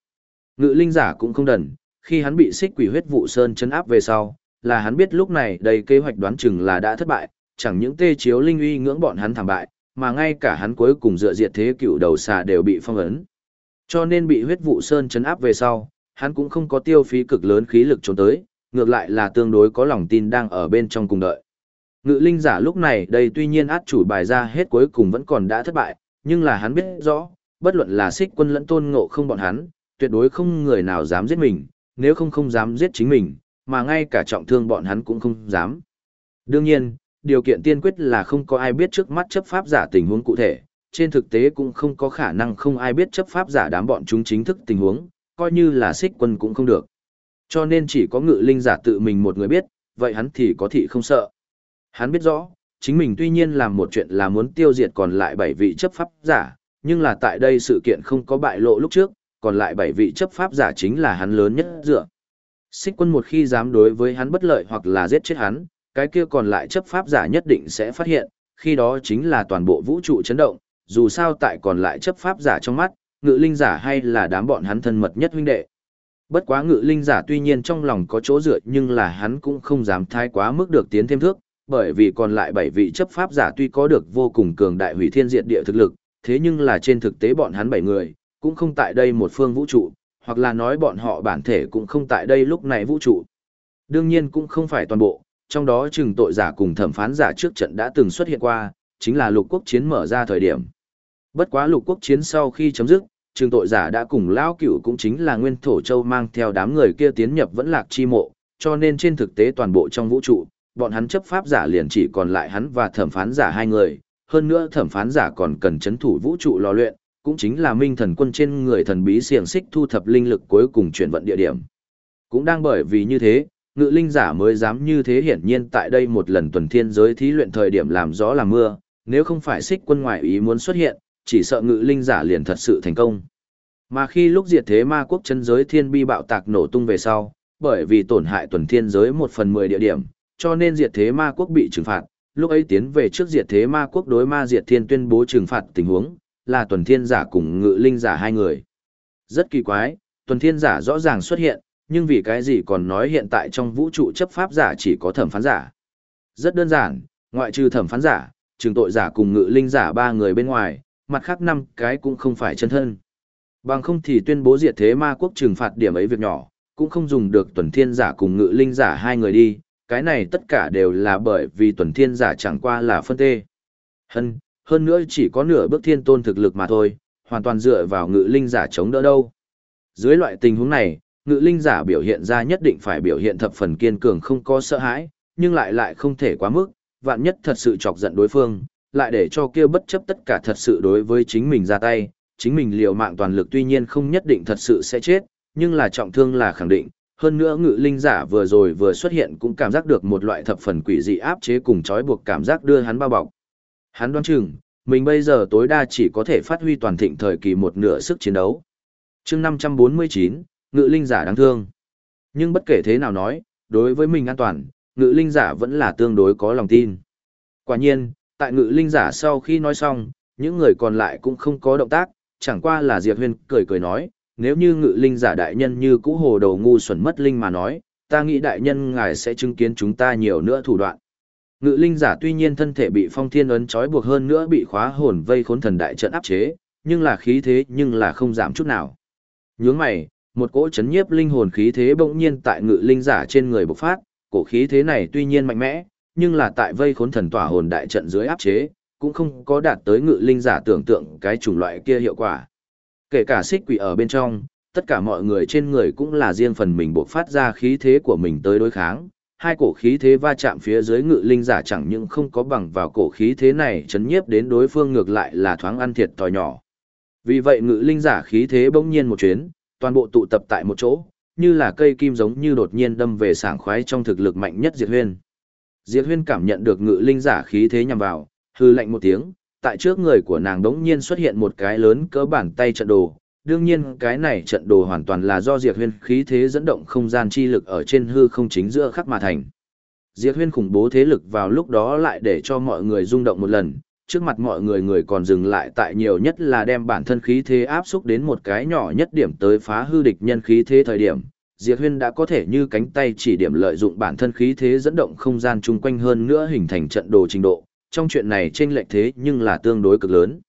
Ngự linh giả cũng không đần, khi hắn bị xích quỷ huyết vụ sơn chấn áp về sau, là hắn biết lúc này đầy kế hoạch đoán chừng là đã thất bại, chẳng những tê chiếu linh uy ngưỡng bọn hắn thảm bại, mà ngay cả hắn cuối cùng dựa diệt thế cựu đầu xà đều bị phong ấn. Cho nên bị huyết vụ sơn chấn áp về sau, hắn cũng không có tiêu phí cực lớn khí lực trốn tới, ngược lại là tương đối có lòng tin đang ở bên trong cùng đợi. Ngự linh giả lúc này đây tuy nhiên át chủ bài ra hết cuối cùng vẫn còn đã thất bại, nhưng là hắn biết rõ, bất luận là xích quân lẫn tôn ngộ không bọn hắn, tuyệt đối không người nào dám giết mình, nếu không không dám giết chính mình, mà ngay cả trọng thương bọn hắn cũng không dám. Đương nhiên, điều kiện tiên quyết là không có ai biết trước mắt chấp pháp giả tình huống cụ thể, trên thực tế cũng không có khả năng không ai biết chấp pháp giả đám bọn chúng chính thức tình huống, coi như là xích quân cũng không được. Cho nên chỉ có ngự linh giả tự mình một người biết, vậy hắn thì có thị không sợ. Hắn biết rõ, chính mình tuy nhiên làm một chuyện là muốn tiêu diệt còn lại bảy vị chấp pháp giả, nhưng là tại đây sự kiện không có bại lộ lúc trước, còn lại bảy vị chấp pháp giả chính là hắn lớn nhất dựa. Xích quân một khi dám đối với hắn bất lợi hoặc là giết chết hắn, cái kia còn lại chấp pháp giả nhất định sẽ phát hiện, khi đó chính là toàn bộ vũ trụ chấn động, dù sao tại còn lại chấp pháp giả trong mắt, ngự linh giả hay là đám bọn hắn thân mật nhất huynh đệ. Bất quá ngự linh giả tuy nhiên trong lòng có chỗ dựa nhưng là hắn cũng không dám thái quá mức được tiến thêm thước, bởi vì còn lại bảy vị chấp pháp giả tuy có được vô cùng cường đại hủy thiên diệt địa thực lực, thế nhưng là trên thực tế bọn hắn bảy người, cũng không tại đây một phương vũ trụ, hoặc là nói bọn họ bản thể cũng không tại đây lúc này vũ trụ. Đương nhiên cũng không phải toàn bộ, trong đó trừng tội giả cùng thẩm phán giả trước trận đã từng xuất hiện qua, chính là lục quốc chiến mở ra thời điểm. Bất quá lục quốc chiến sau khi chấm dứt, trường tội giả đã cùng lão cửu cũng chính là nguyên thổ châu mang theo đám người kia tiến nhập vẫn lạc chi mộ, cho nên trên thực tế toàn bộ trong vũ trụ, bọn hắn chấp pháp giả liền chỉ còn lại hắn và thẩm phán giả hai người, hơn nữa thẩm phán giả còn cần chấn thủ vũ trụ lò luyện, cũng chính là minh thần quân trên người thần bí xiềng xích thu thập linh lực cuối cùng chuyển vận địa điểm. Cũng đang bởi vì như thế, ngự linh giả mới dám như thế hiển nhiên tại đây một lần tuần thiên giới thí luyện thời điểm làm gió làm mưa, nếu không phải xích quân ngoại ý muốn xuất hiện, chỉ sợ ngự linh giả liền thật sự thành công. Mà khi lúc diệt thế ma quốc chân giới thiên bi bạo tạc nổ tung về sau, bởi vì tổn hại tuần thiên giới một phần mười địa điểm, cho nên diệt thế ma quốc bị trừng phạt, lúc ấy tiến về trước diệt thế ma quốc đối ma diệt thiên tuyên bố trừng phạt tình huống, là tuần thiên giả cùng ngự linh giả hai người. Rất kỳ quái, tuần thiên giả rõ ràng xuất hiện, nhưng vì cái gì còn nói hiện tại trong vũ trụ chấp pháp giả chỉ có thẩm phán giả. Rất đơn giản, ngoại trừ thẩm phán giả, trừng tội giả cùng ngự linh giả ba người bên ngoài, mặt khác năm cái cũng không phải chân thân. Bằng không thì tuyên bố diệt thế ma quốc trừng phạt điểm ấy việc nhỏ, cũng không dùng được tuần thiên giả cùng ngự linh giả hai người đi, cái này tất cả đều là bởi vì tuần thiên giả chẳng qua là phân tê. Hơn, hơn nữa chỉ có nửa bước thiên tôn thực lực mà thôi, hoàn toàn dựa vào ngự linh giả chống đỡ đâu. Dưới loại tình huống này, ngự linh giả biểu hiện ra nhất định phải biểu hiện thập phần kiên cường không có sợ hãi, nhưng lại lại không thể quá mức, vạn nhất thật sự chọc giận đối phương, lại để cho kia bất chấp tất cả thật sự đối với chính mình ra tay, chính mình liều mạng toàn lực tuy nhiên không nhất định thật sự sẽ chết, nhưng là trọng thương là khẳng định, hơn nữa ngự linh giả vừa rồi vừa xuất hiện cũng cảm giác được một loại thập phần quỷ dị áp chế cùng trói buộc cảm giác đưa hắn bao bọc. Hắn đoán chừng, mình bây giờ tối đa chỉ có thể phát huy toàn thịnh thời kỳ một nửa sức chiến đấu. chương 549, ngự linh giả đáng thương. Nhưng bất kể thế nào nói, đối với mình an toàn, ngự linh giả vẫn là tương đối có lòng tin. Quả nhiên, tại ngự linh giả sau khi nói xong, những người còn lại cũng không có động tác, chẳng qua là Diệp Huyên cười cười nói, nếu như ngự linh giả đại nhân như cũ hồ đầu ngu xuẩn mất linh mà nói, ta nghĩ đại nhân ngài sẽ chứng kiến chúng ta nhiều nữa thủ đoạn. Ngự linh giả tuy nhiên thân thể bị phong thiên ấn trói buộc hơn nữa bị khóa hồn vây khốn thần đại trận áp chế, nhưng là khí thế nhưng là không giảm chút nào. Nhướng mày, một cỗ chấn nhiếp linh hồn khí thế bỗng nhiên tại ngự linh giả trên người bộc phát, cổ khí thế này tuy nhiên mạnh mẽ, nhưng là tại vây khốn thần tỏa hồn đại trận dưới áp chế, cũng không có đạt tới ngự linh giả tưởng tượng cái chủng loại kia hiệu quả. Kể cả xích quỷ ở bên trong, tất cả mọi người trên người cũng là riêng phần mình bộc phát ra khí thế của mình tới đối kháng. Hai cổ khí thế va chạm phía dưới ngự linh giả chẳng những không có bằng vào cổ khí thế này chấn nhiếp đến đối phương ngược lại là thoáng ăn thiệt thòi nhỏ. Vì vậy ngự linh giả khí thế bỗng nhiên một chuyến, toàn bộ tụ tập tại một chỗ, như là cây kim giống như đột nhiên đâm về sảng khoái trong thực lực mạnh nhất Diệt Huyên. Diệt Huyên cảm nhận được ngự linh giả khí thế nhằm vào, hư lạnh một tiếng, tại trước người của nàng đống nhiên xuất hiện một cái lớn cỡ bàn tay trận đồ. Đương nhiên cái này trận đồ hoàn toàn là do Diệt Huyên khí thế dẫn động không gian chi lực ở trên hư không chính giữa khắc mà thành. Diệt Huyên khủng bố thế lực vào lúc đó lại để cho mọi người rung động một lần, trước mặt mọi người người còn dừng lại tại nhiều nhất là đem bản thân khí thế áp xúc đến một cái nhỏ nhất điểm tới phá hư địch nhân khí thế thời điểm. Diệt Huyên đã có thể như cánh tay chỉ điểm lợi dụng bản thân khí thế dẫn động không gian chung quanh hơn nữa hình thành trận đồ trình độ, trong chuyện này trên lệch thế nhưng là tương đối cực lớn.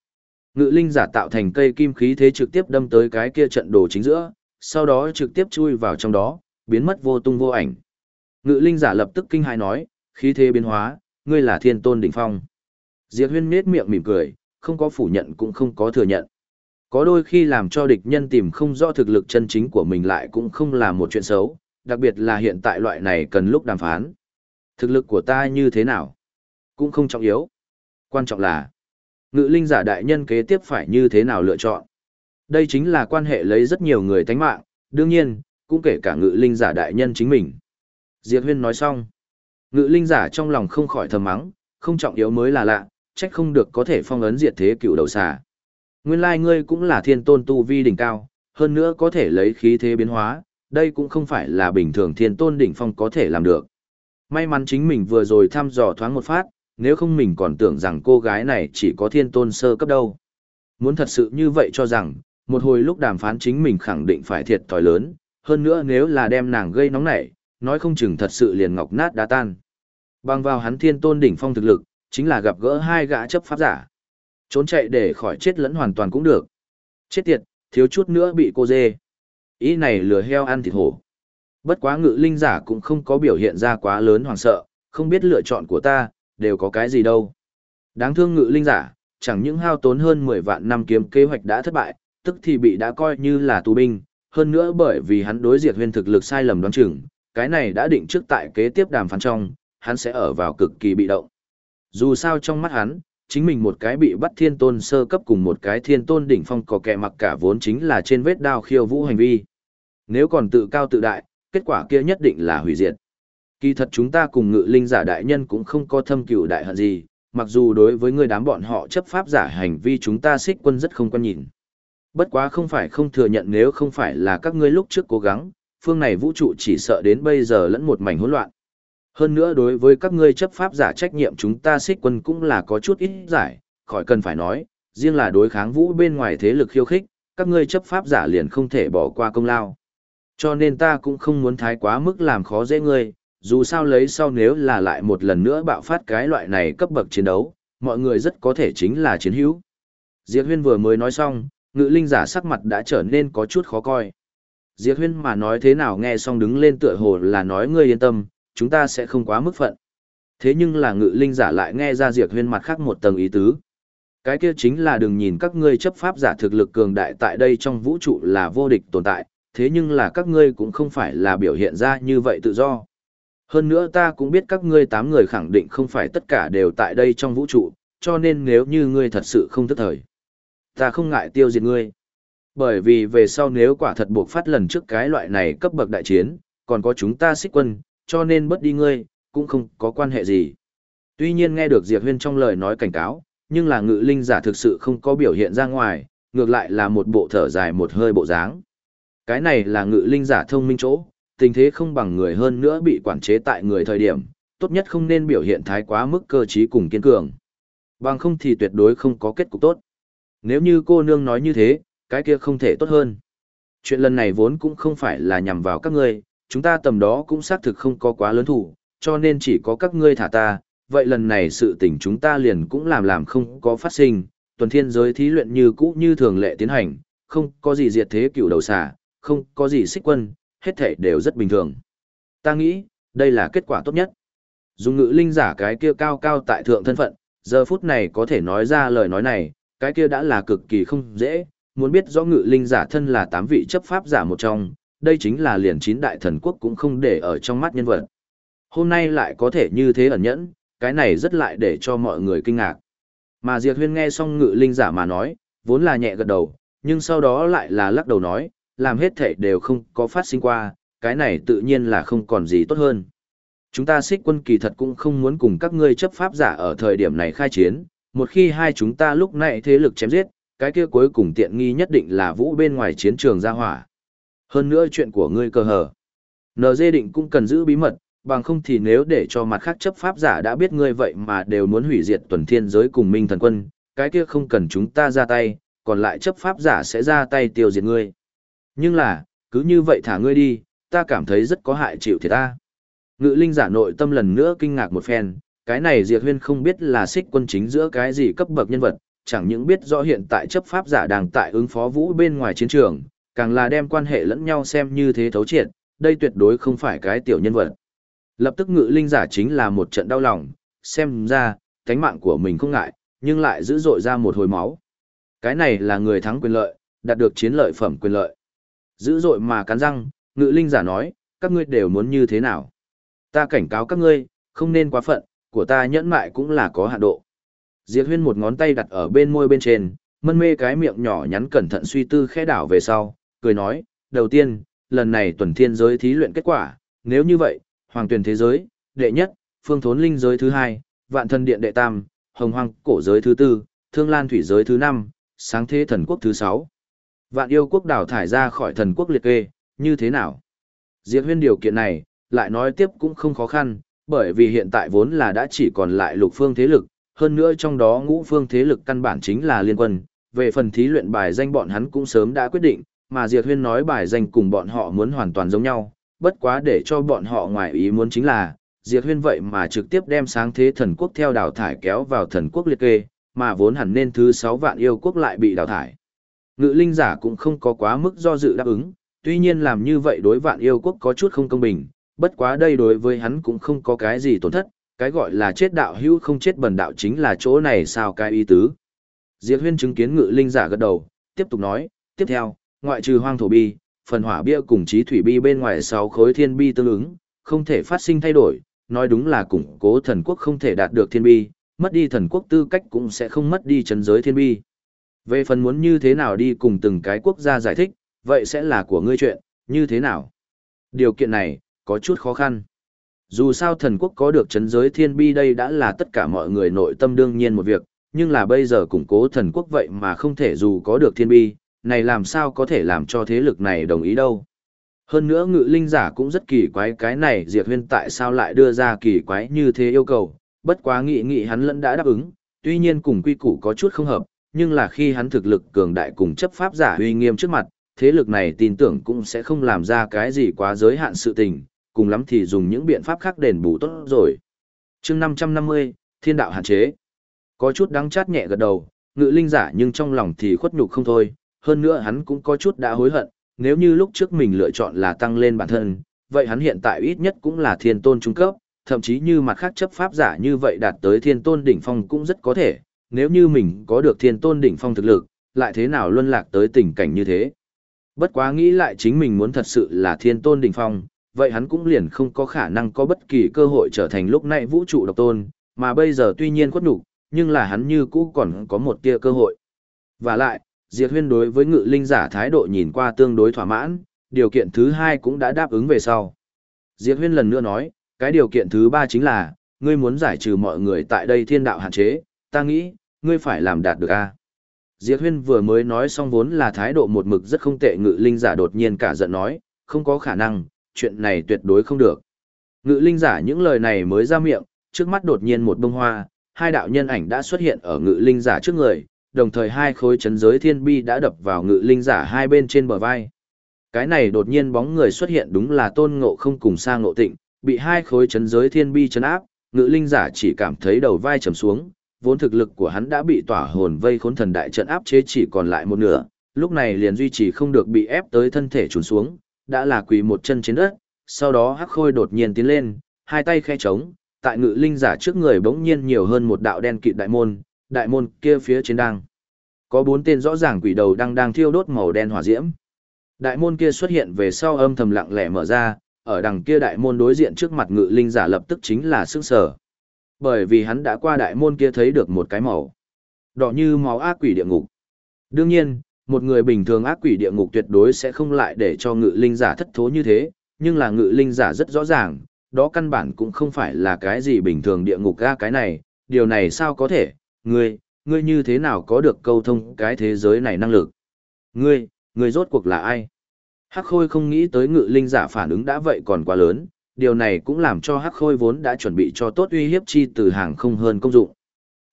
Ngự linh giả tạo thành cây kim khí thế trực tiếp đâm tới cái kia trận đồ chính giữa, sau đó trực tiếp chui vào trong đó, biến mất vô tung vô ảnh. Ngự linh giả lập tức kinh hãi nói, khí thế biến hóa, ngươi là thiên tôn đỉnh phong. Diệp Huyên nết miệng mỉm cười, không có phủ nhận cũng không có thừa nhận. Có đôi khi làm cho địch nhân tìm không rõ thực lực chân chính của mình lại cũng không là một chuyện xấu, đặc biệt là hiện tại loại này cần lúc đàm phán. Thực lực của ta như thế nào? Cũng không trọng yếu. Quan trọng là, ngự linh giả đại nhân kế tiếp phải như thế nào lựa chọn. Đây chính là quan hệ lấy rất nhiều người tánh mạng, đương nhiên, cũng kể cả ngự linh giả đại nhân chính mình. Diệp Huyên nói xong. Ngự linh giả trong lòng không khỏi thầm mắng, không trọng yếu mới là lạ, trách không được có thể phong ấn diệt thế cựu đầu xà. Nguyên lai ngươi cũng là thiên tôn tu vi đỉnh cao, hơn nữa có thể lấy khí thế biến hóa, đây cũng không phải là bình thường thiên tôn đỉnh phong có thể làm được. May mắn chính mình vừa rồi thăm dò thoáng một phát, nếu không mình còn tưởng rằng cô gái này chỉ có thiên tôn sơ cấp đâu. Muốn thật sự như vậy cho rằng, một hồi lúc đàm phán chính mình khẳng định phải thiệt thòi lớn, hơn nữa nếu là đem nàng gây nóng nảy, nói không chừng thật sự liền ngọc nát đá tan. Bằng vào hắn thiên tôn đỉnh phong thực lực, chính là gặp gỡ hai gã chấp pháp giả. Trốn chạy để khỏi chết lẫn hoàn toàn cũng được. Chết tiệt, thiếu chút nữa bị cô dê. Ý này lừa heo ăn thịt hổ. Bất quá ngự linh giả cũng không có biểu hiện ra quá lớn hoàng sợ, không biết lựa chọn của ta, đều có cái gì đâu. Đáng thương ngự linh giả, chẳng những hao tốn hơn 10 vạn năm kiếm kế hoạch đã thất bại, tức thì bị đã coi như là tù binh, hơn nữa bởi vì hắn đối diệt huyên thực lực sai lầm đoán chừng, cái này đã định trước tại kế tiếp đàm phán trong, hắn sẽ ở vào cực kỳ bị động. Dù sao trong mắt hắn, chính mình một cái bị bắt thiên tôn sơ cấp cùng một cái thiên tôn đỉnh phong có kẻ mặc cả vốn chính là trên vết đao khiêu vũ hành vi. Nếu còn tự cao tự đại, kết quả kia nhất định là hủy diệt. Kỳ thật chúng ta cùng ngự linh giả đại nhân cũng không có thâm cửu đại hận gì, mặc dù đối với người đám bọn họ chấp pháp giả hành vi chúng ta xích quân rất không quan nhìn. Bất quá không phải không thừa nhận nếu không phải là các ngươi lúc trước cố gắng, phương này vũ trụ chỉ sợ đến bây giờ lẫn một mảnh hỗn loạn. Hơn nữa đối với các ngươi chấp pháp giả trách nhiệm chúng ta xích quân cũng là có chút ít giải, khỏi cần phải nói, riêng là đối kháng vũ bên ngoài thế lực khiêu khích, các ngươi chấp pháp giả liền không thể bỏ qua công lao. Cho nên ta cũng không muốn thái quá mức làm khó dễ ngươi, dù sao lấy sau nếu là lại một lần nữa bạo phát cái loại này cấp bậc chiến đấu, mọi người rất có thể chính là chiến hữu. Diệp Huyên vừa mới nói xong, ngự linh giả sắc mặt đã trở nên có chút khó coi. Diệp Huyên mà nói thế nào nghe xong đứng lên tựa hồ là nói ngươi yên tâm, chúng ta sẽ không quá mức phận. Thế nhưng là ngự linh giả lại nghe ra Diệp Huyên mặt khác một tầng ý tứ. Cái kia chính là đừng nhìn các ngươi chấp pháp giả thực lực cường đại tại đây trong vũ trụ là vô địch tồn tại, thế nhưng là các ngươi cũng không phải là biểu hiện ra như vậy tự do. Hơn nữa ta cũng biết các ngươi tám người khẳng định không phải tất cả đều tại đây trong vũ trụ, cho nên nếu như ngươi thật sự không thức thời, ta không ngại tiêu diệt ngươi. Bởi vì về sau nếu quả thật buộc phát lần trước cái loại này cấp bậc đại chiến, còn có chúng ta xích quân, cho nên bất đi ngươi, cũng không có quan hệ gì. Tuy nhiên nghe được Diệp Huyên trong lời nói cảnh cáo, nhưng là ngự linh giả thực sự không có biểu hiện ra ngoài, ngược lại là một bộ thở dài một hơi bộ dáng. Cái này là ngự linh giả thông minh chỗ, tình thế không bằng người hơn nữa bị quản chế tại người thời điểm, tốt nhất không nên biểu hiện thái quá mức cơ trí cùng kiên cường. Bằng không thì tuyệt đối không có kết cục tốt. Nếu như cô nương nói như thế, cái kia không thể tốt hơn. Chuyện lần này vốn cũng không phải là nhằm vào các ngươi, chúng ta tầm đó cũng xác thực không có quá lớn thủ, cho nên chỉ có các ngươi thả ta, vậy lần này sự tình chúng ta liền cũng làm làm không có phát sinh, tuần thiên giới thí luyện như cũ như thường lệ tiến hành, không có gì diệt thế cựu đầu xà, không có gì xích quân, hết thể đều rất bình thường. Ta nghĩ, đây là kết quả tốt nhất. Dùng ngữ linh giả cái kia cao cao tại thượng thân phận, giờ phút này có thể nói ra lời nói này, cái kia đã là cực kỳ không dễ, muốn biết rõ ngự linh giả thân là tám vị chấp pháp giả một trong, đây chính là liền chín đại thần quốc cũng không để ở trong mắt nhân vật. Hôm nay lại có thể như thế ẩn nhẫn, cái này rất lại để cho mọi người kinh ngạc. Mà Diệp Huyên nghe xong ngự linh giả mà nói, vốn là nhẹ gật đầu, nhưng sau đó lại là lắc đầu nói, làm hết thể đều không có phát sinh qua, cái này tự nhiên là không còn gì tốt hơn. Chúng ta xích quân kỳ thật cũng không muốn cùng các ngươi chấp pháp giả ở thời điểm này khai chiến, một khi hai chúng ta lúc này thế lực chém giết, cái kia cuối cùng tiện nghi nhất định là vũ bên ngoài chiến trường ra hỏa. Hơn nữa chuyện của ngươi cơ hở. NG định cũng cần giữ bí mật, bằng không thì nếu để cho mặt khác chấp pháp giả đã biết ngươi vậy mà đều muốn hủy diệt tuần thiên giới cùng minh thần quân, cái kia không cần chúng ta ra tay, còn lại chấp pháp giả sẽ ra tay tiêu diệt ngươi. Nhưng là, cứ như vậy thả ngươi đi, ta cảm thấy rất có hại chịu thiệt ta. Ngự linh giả nội tâm lần nữa kinh ngạc một phen, cái này Diệt Huyên không biết là xích quân chính giữa cái gì cấp bậc nhân vật, chẳng những biết rõ hiện tại chấp pháp giả đang tại ứng phó vũ bên ngoài chiến trường, càng là đem quan hệ lẫn nhau xem như thế thấu triệt, đây tuyệt đối không phải cái tiểu nhân vật. Lập tức ngự linh giả chính là một trận đau lòng, xem ra, cánh mạng của mình không ngại, nhưng lại dữ dội ra một hồi máu. Cái này là người thắng quyền lợi, đạt được chiến lợi phẩm quyền lợi. Dữ dội mà cắn răng, ngự linh giả nói, các ngươi đều muốn như thế nào. Ta cảnh cáo các ngươi, không nên quá phận, của ta nhẫn mại cũng là có hạn độ. diệt Huyên một ngón tay đặt ở bên môi bên trên, mân mê cái miệng nhỏ nhắn cẩn thận suy tư khẽ đảo về sau, cười nói, đầu tiên, lần này tuần thiên giới thí luyện kết quả, nếu như vậy, hoàng tuyển thế giới, đệ nhất, phương thốn linh giới thứ hai, vạn thần điện đệ tam, hồng hoang cổ giới thứ tư, thương lan thủy giới thứ năm, sáng thế thần quốc thứ sáu. Vạn yêu quốc đào thải ra khỏi thần quốc liệt kê, như thế nào? Diệp huyên điều kiện này, lại nói tiếp cũng không khó khăn, bởi vì hiện tại vốn là đã chỉ còn lại lục phương thế lực, hơn nữa trong đó ngũ phương thế lực căn bản chính là liên quân, về phần thí luyện bài danh bọn hắn cũng sớm đã quyết định, mà Diệp Huyên nói bài danh cùng bọn họ muốn hoàn toàn giống nhau, bất quá để cho bọn họ ngoài ý muốn chính là, Diệp Huyên vậy mà trực tiếp đem sáng thế thần quốc theo đào thải kéo vào thần quốc liệt kê, mà vốn hẳn nên thứ 6 vạn yêu quốc lại bị đào thải. Ngự linh giả cũng không có quá mức do dự đáp ứng, tuy nhiên làm như vậy đối vạn yêu quốc có chút không công bình, bất quá đây đối với hắn cũng không có cái gì tổn thất, cái gọi là chết đạo hữu không chết bần đạo chính là chỗ này sao cái ý tứ. Diệp Huyên chứng kiến ngự linh giả gật đầu, tiếp tục nói, tiếp theo, ngoại trừ hoang thổ bi, phần hỏa bia cùng trí thủy bi bên ngoài 6 khối thiên bi tương ứng, không thể phát sinh thay đổi, nói đúng là củng cố thần quốc không thể đạt được thiên bi, mất đi thần quốc tư cách cũng sẽ không mất đi chân giới thiên bi. Về phần muốn như thế nào đi cùng từng cái quốc gia giải thích, vậy sẽ là của ngươi chuyện, như thế nào? Điều kiện này, có chút khó khăn. Dù sao thần quốc có được chấn giới thiên bi đây đã là tất cả mọi người nội tâm đương nhiên một việc, nhưng là bây giờ củng cố thần quốc vậy mà không thể dù có được thiên bi, này làm sao có thể làm cho thế lực này đồng ý đâu. Hơn nữa ngự linh giả cũng rất kỳ quái cái này Diệt Huyên tại sao lại đưa ra kỳ quái như thế yêu cầu, bất quá nghị nghị hắn lẫn đã đáp ứng, tuy nhiên cùng quy củ có chút không hợp, nhưng là khi hắn thực lực cường đại cùng chấp pháp giả uy nghiêm trước mặt, thế lực này tin tưởng cũng sẽ không làm ra cái gì quá giới hạn sự tình, cùng lắm thì dùng những biện pháp khác đền bù tốt rồi. chương 550, Thiên đạo hạn chế. Có chút đắng chát nhẹ gật đầu, ngự linh giả nhưng trong lòng thì khuất nhục không thôi, hơn nữa hắn cũng có chút đã hối hận, nếu như lúc trước mình lựa chọn là tăng lên bản thân, vậy hắn hiện tại ít nhất cũng là thiên tôn trung cấp, thậm chí như mặt khác chấp pháp giả như vậy đạt tới thiên tôn đỉnh phong cũng rất có thể, nếu như mình có được thiên tôn đỉnh phong thực lực, lại thế nào luân lạc tới tình cảnh như thế. Bất quá nghĩ lại chính mình muốn thật sự là thiên tôn đỉnh phong, vậy hắn cũng liền không có khả năng có bất kỳ cơ hội trở thành lúc nãy vũ trụ độc tôn, mà bây giờ tuy nhiên khuất nhục, nhưng là hắn như cũ còn có một tia cơ hội. Và lại, Diệp Huyên đối với ngự linh giả thái độ nhìn qua tương đối thỏa mãn, điều kiện thứ hai cũng đã đáp ứng về sau. Diệp Huyên lần nữa nói, cái điều kiện thứ ba chính là, ngươi muốn giải trừ mọi người tại đây thiên đạo hạn chế, ta nghĩ, ngươi phải làm đạt được a. Diệp Huyên vừa mới nói xong vốn là thái độ một mực rất không tệ ngự linh giả đột nhiên cả giận nói, không có khả năng, chuyện này tuyệt đối không được. Ngự linh giả những lời này mới ra miệng, trước mắt đột nhiên một bông hoa, hai đạo nhân ảnh đã xuất hiện ở ngự linh giả trước người, đồng thời hai khối chấn giới thiên bi đã đập vào ngự linh giả hai bên trên bờ vai. Cái này đột nhiên bóng người xuất hiện đúng là tôn ngộ không cùng sang ngộ tịnh, bị hai khối chấn giới thiên bi chấn áp, ngự linh giả chỉ cảm thấy đầu vai trầm xuống, vốn thực lực của hắn đã bị tỏa hồn vây khốn thần đại trận áp chế chỉ còn lại một nửa, lúc này liền duy trì không được bị ép tới thân thể trùn xuống, đã là quỳ một chân trên đất, sau đó hắc khôi đột nhiên tiến lên, hai tay khe trống, tại ngự linh giả trước người bỗng nhiên nhiều hơn một đạo đen kịt đại môn, đại môn kia phía trên đang. Có bốn tên rõ ràng quỷ đầu đang đang thiêu đốt màu đen hỏa diễm. Đại môn kia xuất hiện về sau âm thầm lặng lẽ mở ra, ở đằng kia đại môn đối diện trước mặt ngự linh giả lập tức chính là sức sở. Bởi vì hắn đã qua đại môn kia thấy được một cái màu đỏ như máu ác quỷ địa ngục. Đương nhiên, một người bình thường ác quỷ địa ngục tuyệt đối sẽ không lại để cho ngự linh giả thất thố như thế, nhưng là ngự linh giả rất rõ ràng, đó căn bản cũng không phải là cái gì bình thường địa ngục ga cái này, điều này sao có thể, ngươi, ngươi như thế nào có được câu thông cái thế giới này năng lực? Ngươi, ngươi rốt cuộc là ai? Hắc Khôi không nghĩ tới ngự linh giả phản ứng đã vậy còn quá lớn, điều này cũng làm cho Hắc Khôi vốn đã chuẩn bị cho tốt uy hiếp chi từ hàng không hơn công dụng.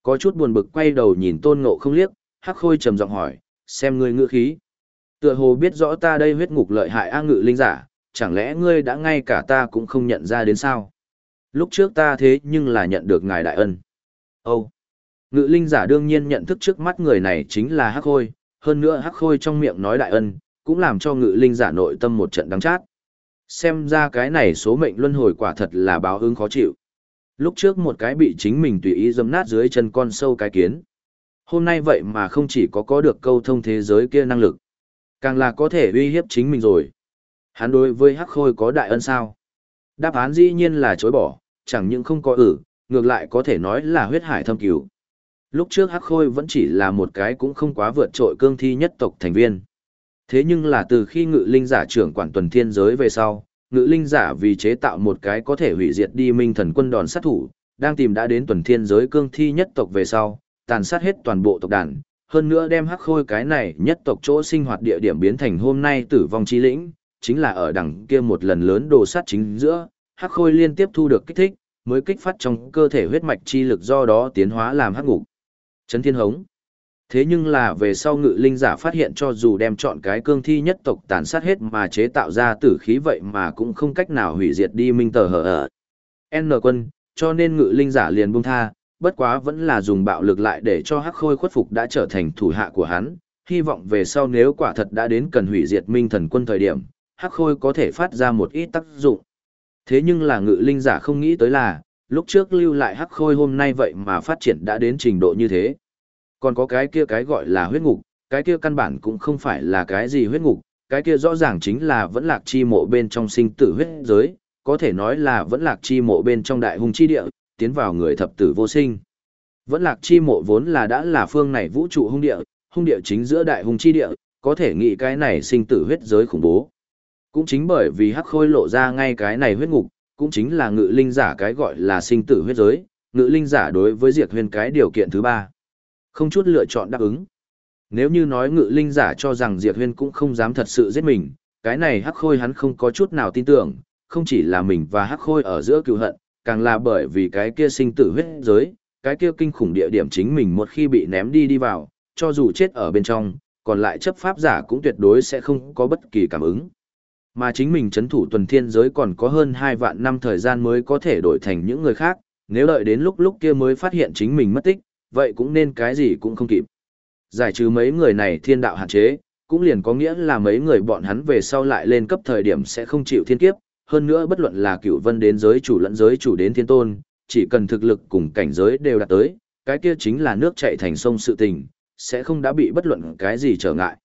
Có chút buồn bực quay đầu nhìn Tôn Ngộ không liếc, Hắc Khôi trầm giọng hỏi, xem ngươi ngữ khí. Tựa hồ biết rõ ta đây huyết ngục lợi hại a ngự linh giả, chẳng lẽ ngươi đã ngay cả ta cũng không nhận ra đến sao? Lúc trước ta thế nhưng là nhận được ngài đại ân. Âu! Ngự linh giả đương nhiên nhận thức trước mắt người này chính là Hắc Khôi, hơn nữa Hắc Khôi trong miệng nói đại ân, cũng làm cho ngự linh giả nội tâm một trận đắng chát. Xem ra cái này số mệnh luân hồi quả thật là báo ứng khó chịu. Lúc trước một cái bị chính mình tùy ý dâm nát dưới chân con sâu cái kiến. Hôm nay vậy mà không chỉ có có được câu thông thế giới kia năng lực, càng là có thể uy hiếp chính mình rồi. Hắn đối với Hắc Khôi có đại ân sao? Đáp án dĩ nhiên là chối bỏ, chẳng những không có ử, ngược lại có thể nói là huyết hải thâm cứu. Lúc trước Hắc Khôi vẫn chỉ là một cái cũng không quá vượt trội cương thi nhất tộc thành viên. Thế nhưng là từ khi ngự linh giả trưởng quản tuần thiên giới về sau, ngự linh giả vì chế tạo một cái có thể hủy diệt đi minh thần quân đòn sát thủ, đang tìm đã đến tuần thiên giới cương thi nhất tộc về sau, tàn sát hết toàn bộ tộc đàn, hơn nữa đem hắc khôi cái này nhất tộc chỗ sinh hoạt địa điểm biến thành hôm nay tử vong chi lĩnh, chính là ở đằng kia một lần lớn đồ sát chính giữa, hắc khôi liên tiếp thu được kích thích, mới kích phát trong cơ thể huyết mạch chi lực do đó tiến hóa làm hắc ngục. Trấn Thiên Hống Thế nhưng là về sau ngự linh giả phát hiện cho dù đem chọn cái cương thi nhất tộc tàn sát hết mà chế tạo ra tử khí vậy mà cũng không cách nào hủy diệt đi minh tờ hở ở. N quân, cho nên ngự linh giả liền buông tha, bất quá vẫn là dùng bạo lực lại để cho hắc khôi khuất phục đã trở thành thủ hạ của hắn, hy vọng về sau nếu quả thật đã đến cần hủy diệt minh thần quân thời điểm, hắc khôi có thể phát ra một ít tác dụng. Thế nhưng là ngự linh giả không nghĩ tới là, lúc trước lưu lại hắc khôi hôm nay vậy mà phát triển đã đến trình độ như thế. Còn có cái kia cái gọi là huyết ngục, cái kia căn bản cũng không phải là cái gì huyết ngục, cái kia rõ ràng chính là vẫn lạc chi mộ bên trong sinh tử huyết giới, có thể nói là vẫn lạc chi mộ bên trong đại hung chi địa, tiến vào người thập tử vô sinh. Vẫn lạc chi mộ vốn là đã là phương này vũ trụ hung địa, hung địa chính giữa đại hung chi địa, có thể nghĩ cái này sinh tử huyết giới khủng bố. Cũng chính bởi vì hắc khôi lộ ra ngay cái này huyết ngục, cũng chính là ngự linh giả cái gọi là sinh tử huyết giới, ngự linh giả đối với diệt huyền cái điều kiện thứ ba. Không chút lựa chọn đáp ứng. Nếu như nói ngự linh giả cho rằng diệt huyền cũng không dám thật sự giết mình, cái này hắc khôi hắn không có chút nào tin tưởng, không chỉ là mình và hắc khôi ở giữa cựu hận, càng là bởi vì cái kia sinh tử huyết giới, cái kia kinh khủng địa điểm chính mình một khi bị ném đi đi vào, cho dù chết ở bên trong, còn lại chấp pháp giả cũng tuyệt đối sẽ không có bất kỳ cảm ứng. Mà chính mình chấn thủ tuần thiên giới còn có hơn 2 vạn năm thời gian mới có thể đổi thành những người khác, nếu đợi đến lúc lúc kia mới phát hiện chính mình mất tích, vậy cũng nên cái gì cũng không kịp. Giải trừ mấy người này thiên đạo hạn chế, cũng liền có nghĩa là mấy người bọn hắn về sau lại lên cấp thời điểm sẽ không chịu thiên kiếp, hơn nữa bất luận là cựu vân đến giới chủ lẫn giới chủ đến thiên tôn, chỉ cần thực lực cùng cảnh giới đều đạt tới, cái kia chính là nước chảy thành sông sự tình, sẽ không đã bị bất luận cái gì trở ngại.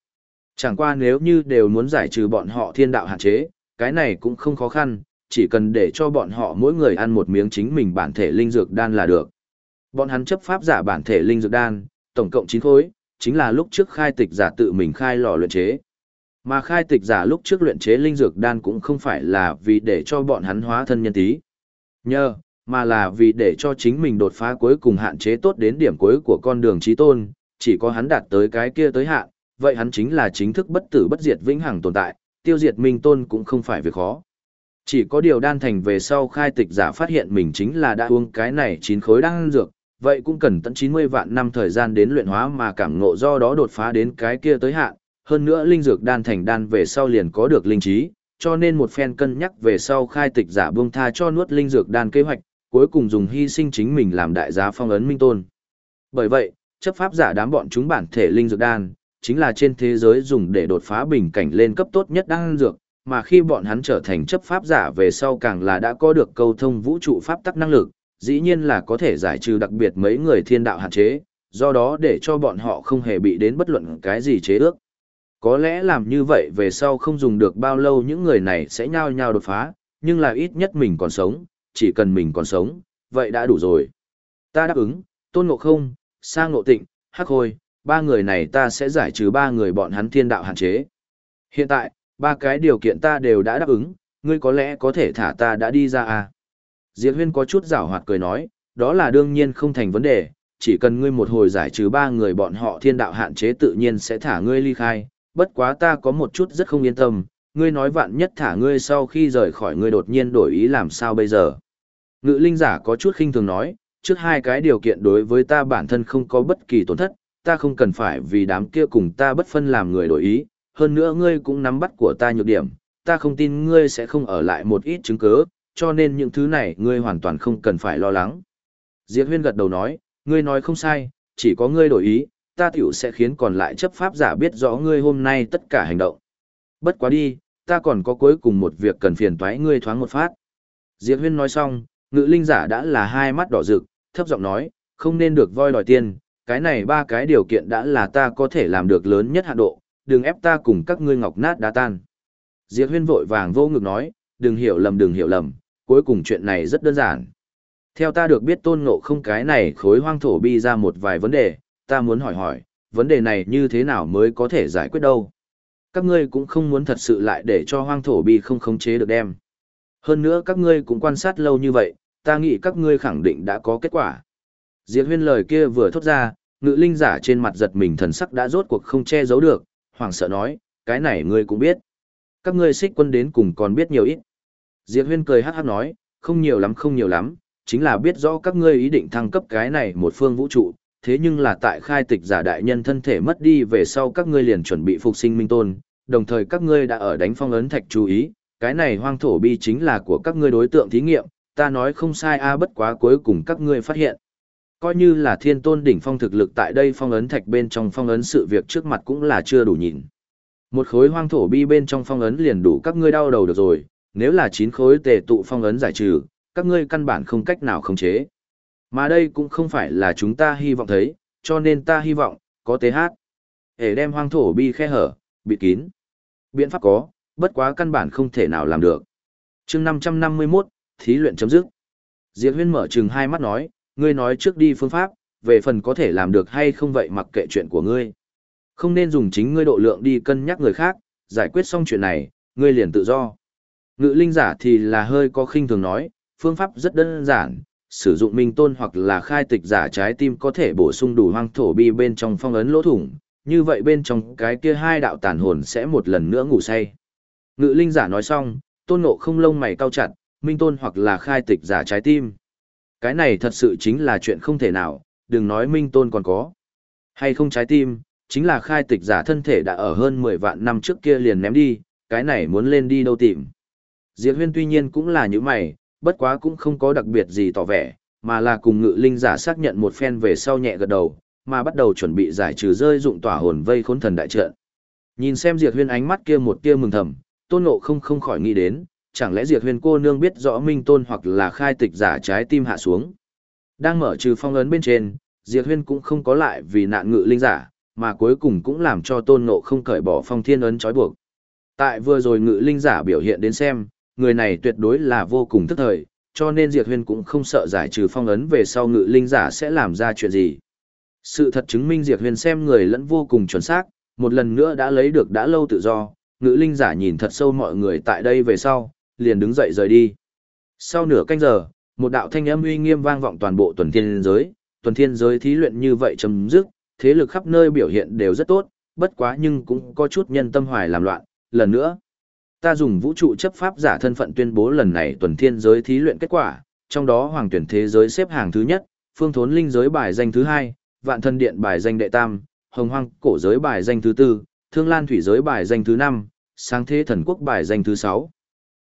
Chẳng qua nếu như đều muốn giải trừ bọn họ thiên đạo hạn chế, cái này cũng không khó khăn, chỉ cần để cho bọn họ mỗi người ăn một miếng chính mình bản thể linh dược đan là được. Bọn hắn chấp pháp giả bản thể linh dược đan, tổng cộng 9 khối, chính là lúc trước khai tịch giả tự mình khai lò luyện chế. Mà khai tịch giả lúc trước luyện chế linh dược đan cũng không phải là vì để cho bọn hắn hóa thân nhân tí. Nhờ, mà là vì để cho chính mình đột phá cuối cùng hạn chế tốt đến điểm cuối của con đường trí tôn, chỉ có hắn đạt tới cái kia tới hạn, vậy hắn chính là chính thức bất tử bất diệt vĩnh hằng tồn tại, tiêu diệt minh tôn cũng không phải việc khó. Chỉ có điều đan thành về sau khai tịch giả phát hiện mình chính là đã uống cái này chín khối đan dược, vậy cũng cần tận 90 vạn năm thời gian đến luyện hóa mà cảm ngộ do đó đột phá đến cái kia tới hạn, hơn nữa linh dược đan thành đan về sau liền có được linh trí, cho nên một phen cân nhắc về sau khai tịch giả buông tha cho nuốt linh dược đan kế hoạch, cuối cùng dùng hy sinh chính mình làm đại giá phong ấn minh tôn. Bởi vậy, chấp pháp giả đám bọn chúng bản thể linh dược đan, chính là trên thế giới dùng để đột phá bình cảnh lên cấp tốt nhất đan dược, mà khi bọn hắn trở thành chấp pháp giả về sau càng là đã có được câu thông vũ trụ pháp tắc năng lực, dĩ nhiên là có thể giải trừ đặc biệt mấy người thiên đạo hạn chế, do đó để cho bọn họ không hề bị đến bất luận cái gì chế ước. Có lẽ làm như vậy về sau không dùng được bao lâu những người này sẽ nhao nhao đột phá, nhưng là ít nhất mình còn sống, chỉ cần mình còn sống, vậy đã đủ rồi. Ta đáp ứng, tôn ngộ không, sa ngộ tịnh, hắc hôi, ba người này ta sẽ giải trừ ba người bọn hắn thiên đạo hạn chế. Hiện tại, ba cái điều kiện ta đều đã đáp ứng, ngươi có lẽ có thể thả ta đã đi ra à. Diệp Huyên có chút giảo hoạt cười nói, đó là đương nhiên không thành vấn đề, chỉ cần ngươi một hồi giải trừ ba người bọn họ thiên đạo hạn chế tự nhiên sẽ thả ngươi ly khai, bất quá ta có một chút rất không yên tâm, ngươi nói vạn nhất thả ngươi sau khi rời khỏi ngươi đột nhiên đổi ý làm sao bây giờ. Ngự linh giả có chút khinh thường nói, trước hai cái điều kiện đối với ta bản thân không có bất kỳ tổn thất, ta không cần phải vì đám kia cùng ta bất phân làm người đổi ý, hơn nữa ngươi cũng nắm bắt của ta nhược điểm, ta không tin ngươi sẽ không ở lại một ít chứng cứ, cho nên những thứ này ngươi hoàn toàn không cần phải lo lắng. Diệp Huyên gật đầu nói, ngươi nói không sai, chỉ có ngươi đổi ý, ta tiểu sẽ khiến còn lại chấp pháp giả biết rõ ngươi hôm nay tất cả hành động. Bất quá đi, ta còn có cuối cùng một việc cần phiền toái ngươi thoáng một phát. Diệp Huyên nói xong, ngự linh giả đã là hai mắt đỏ rực, thấp giọng nói, không nên được voi đòi tiền, cái này ba cái điều kiện đã là ta có thể làm được lớn nhất hạn độ, đừng ép ta cùng các ngươi ngọc nát đá tan. Diệp Huyên vội vàng vô ngực nói, đừng hiểu lầm đừng hiểu lầm, cuối cùng chuyện này rất đơn giản. Theo ta được biết tôn ngộ không cái này khối hoang thổ bi ra một vài vấn đề, ta muốn hỏi hỏi, vấn đề này như thế nào mới có thể giải quyết đâu. Các ngươi cũng không muốn thật sự lại để cho hoang thổ bi không khống chế được đem. Hơn nữa các ngươi cũng quan sát lâu như vậy, ta nghĩ các ngươi khẳng định đã có kết quả. Diệp Huyên lời kia vừa thốt ra, ngự linh giả trên mặt giật mình thần sắc đã rốt cuộc không che giấu được, hoảng sợ nói, cái này ngươi cũng biết. Các ngươi xích quân đến cùng còn biết nhiều ít. Diệp Huyên cười hát hát nói, không nhiều lắm không nhiều lắm, chính là biết rõ các ngươi ý định thăng cấp cái này một phương vũ trụ, thế nhưng là tại khai tịch giả đại nhân thân thể mất đi về sau các ngươi liền chuẩn bị phục sinh minh tôn, đồng thời các ngươi đã ở đánh phong ấn thạch chú ý, cái này hoang thổ bi chính là của các ngươi đối tượng thí nghiệm, ta nói không sai a bất quá cuối cùng các ngươi phát hiện. Coi như là thiên tôn đỉnh phong thực lực tại đây phong ấn thạch bên trong phong ấn sự việc trước mặt cũng là chưa đủ nhìn. Một khối hoang thổ bi bên trong phong ấn liền đủ các ngươi đau đầu được rồi, nếu là chín khối tề tụ phong ấn giải trừ, các ngươi căn bản không cách nào khống chế. Mà đây cũng không phải là chúng ta hy vọng thấy, cho nên ta hy vọng, có tế hát. Để đem hoang thổ bi khe hở, bị kín. Biện pháp có, bất quá căn bản không thể nào làm được. chương 551, thí luyện chấm dứt. Diệp Huyên mở trừng hai mắt nói, ngươi nói trước đi phương pháp, về phần có thể làm được hay không vậy mặc kệ chuyện của ngươi. Không nên dùng chính ngươi độ lượng đi cân nhắc người khác, giải quyết xong chuyện này, ngươi liền tự do. Ngự linh giả thì là hơi có khinh thường nói, phương pháp rất đơn giản, sử dụng minh tôn hoặc là khai tịch giả trái tim có thể bổ sung đủ hoang thổ bi bên trong phong ấn lỗ thủng, như vậy bên trong cái kia hai đạo tàn hồn sẽ một lần nữa ngủ say. Ngự linh giả nói xong, tôn ngộ không lông mày cau chặt, minh tôn hoặc là khai tịch giả trái tim. Cái này thật sự chính là chuyện không thể nào, đừng nói minh tôn còn có. Hay không trái tim, chính là khai tịch giả thân thể đã ở hơn 10 vạn năm trước kia liền ném đi, cái này muốn lên đi đâu tìm. Diệp huyên tuy nhiên cũng là như mày, bất quá cũng không có đặc biệt gì tỏ vẻ, mà là cùng ngự linh giả xác nhận một phen về sau nhẹ gật đầu, mà bắt đầu chuẩn bị giải trừ rơi dụng tỏa hồn vây khốn thần đại trận. Nhìn xem Diệp Huyên ánh mắt kia một tia mừng thầm, Tôn Ngộ không không khỏi nghĩ đến, chẳng lẽ Diệp Huyên cô nương biết rõ Minh Tôn hoặc là khai tịch giả trái tim hạ xuống. Đang mở trừ phong ấn bên trên, Diệp Huyên cũng không có lại vì nạn ngự linh giả, mà cuối cùng cũng làm cho Tôn Ngộ không cởi bỏ phong thiên ấn trói buộc. Tại vừa rồi ngự linh giả biểu hiện đến xem, người này tuyệt đối là vô cùng thức thời, cho nên Diệp Huyên cũng không sợ giải trừ phong ấn về sau ngự linh giả sẽ làm ra chuyện gì. Sự thật chứng minh Diệp Huyền xem người lẫn vô cùng chuẩn xác, một lần nữa đã lấy được đã lâu tự do, ngự linh giả nhìn thật sâu mọi người tại đây về sau, liền đứng dậy rời đi. Sau nửa canh giờ, một đạo thanh âm uy nghiêm vang vọng toàn bộ tuần thiên giới, tuần thiên giới thí luyện như vậy chấm dứt, thế lực khắp nơi biểu hiện đều rất tốt, bất quá nhưng cũng có chút nhân tâm hoài làm loạn, lần nữa. Ta dùng vũ trụ chấp pháp giả thân phận tuyên bố lần này tuần thiên giới thí luyện kết quả, trong đó hoàng tuyển thế giới xếp hàng thứ nhất, phương thốn linh giới bài danh thứ hai, vạn thân điện bài danh đệ tam, hồng hoang cổ giới bài danh thứ tư, thương lan thủy giới bài danh thứ năm, sáng thế thần quốc bài danh thứ sáu.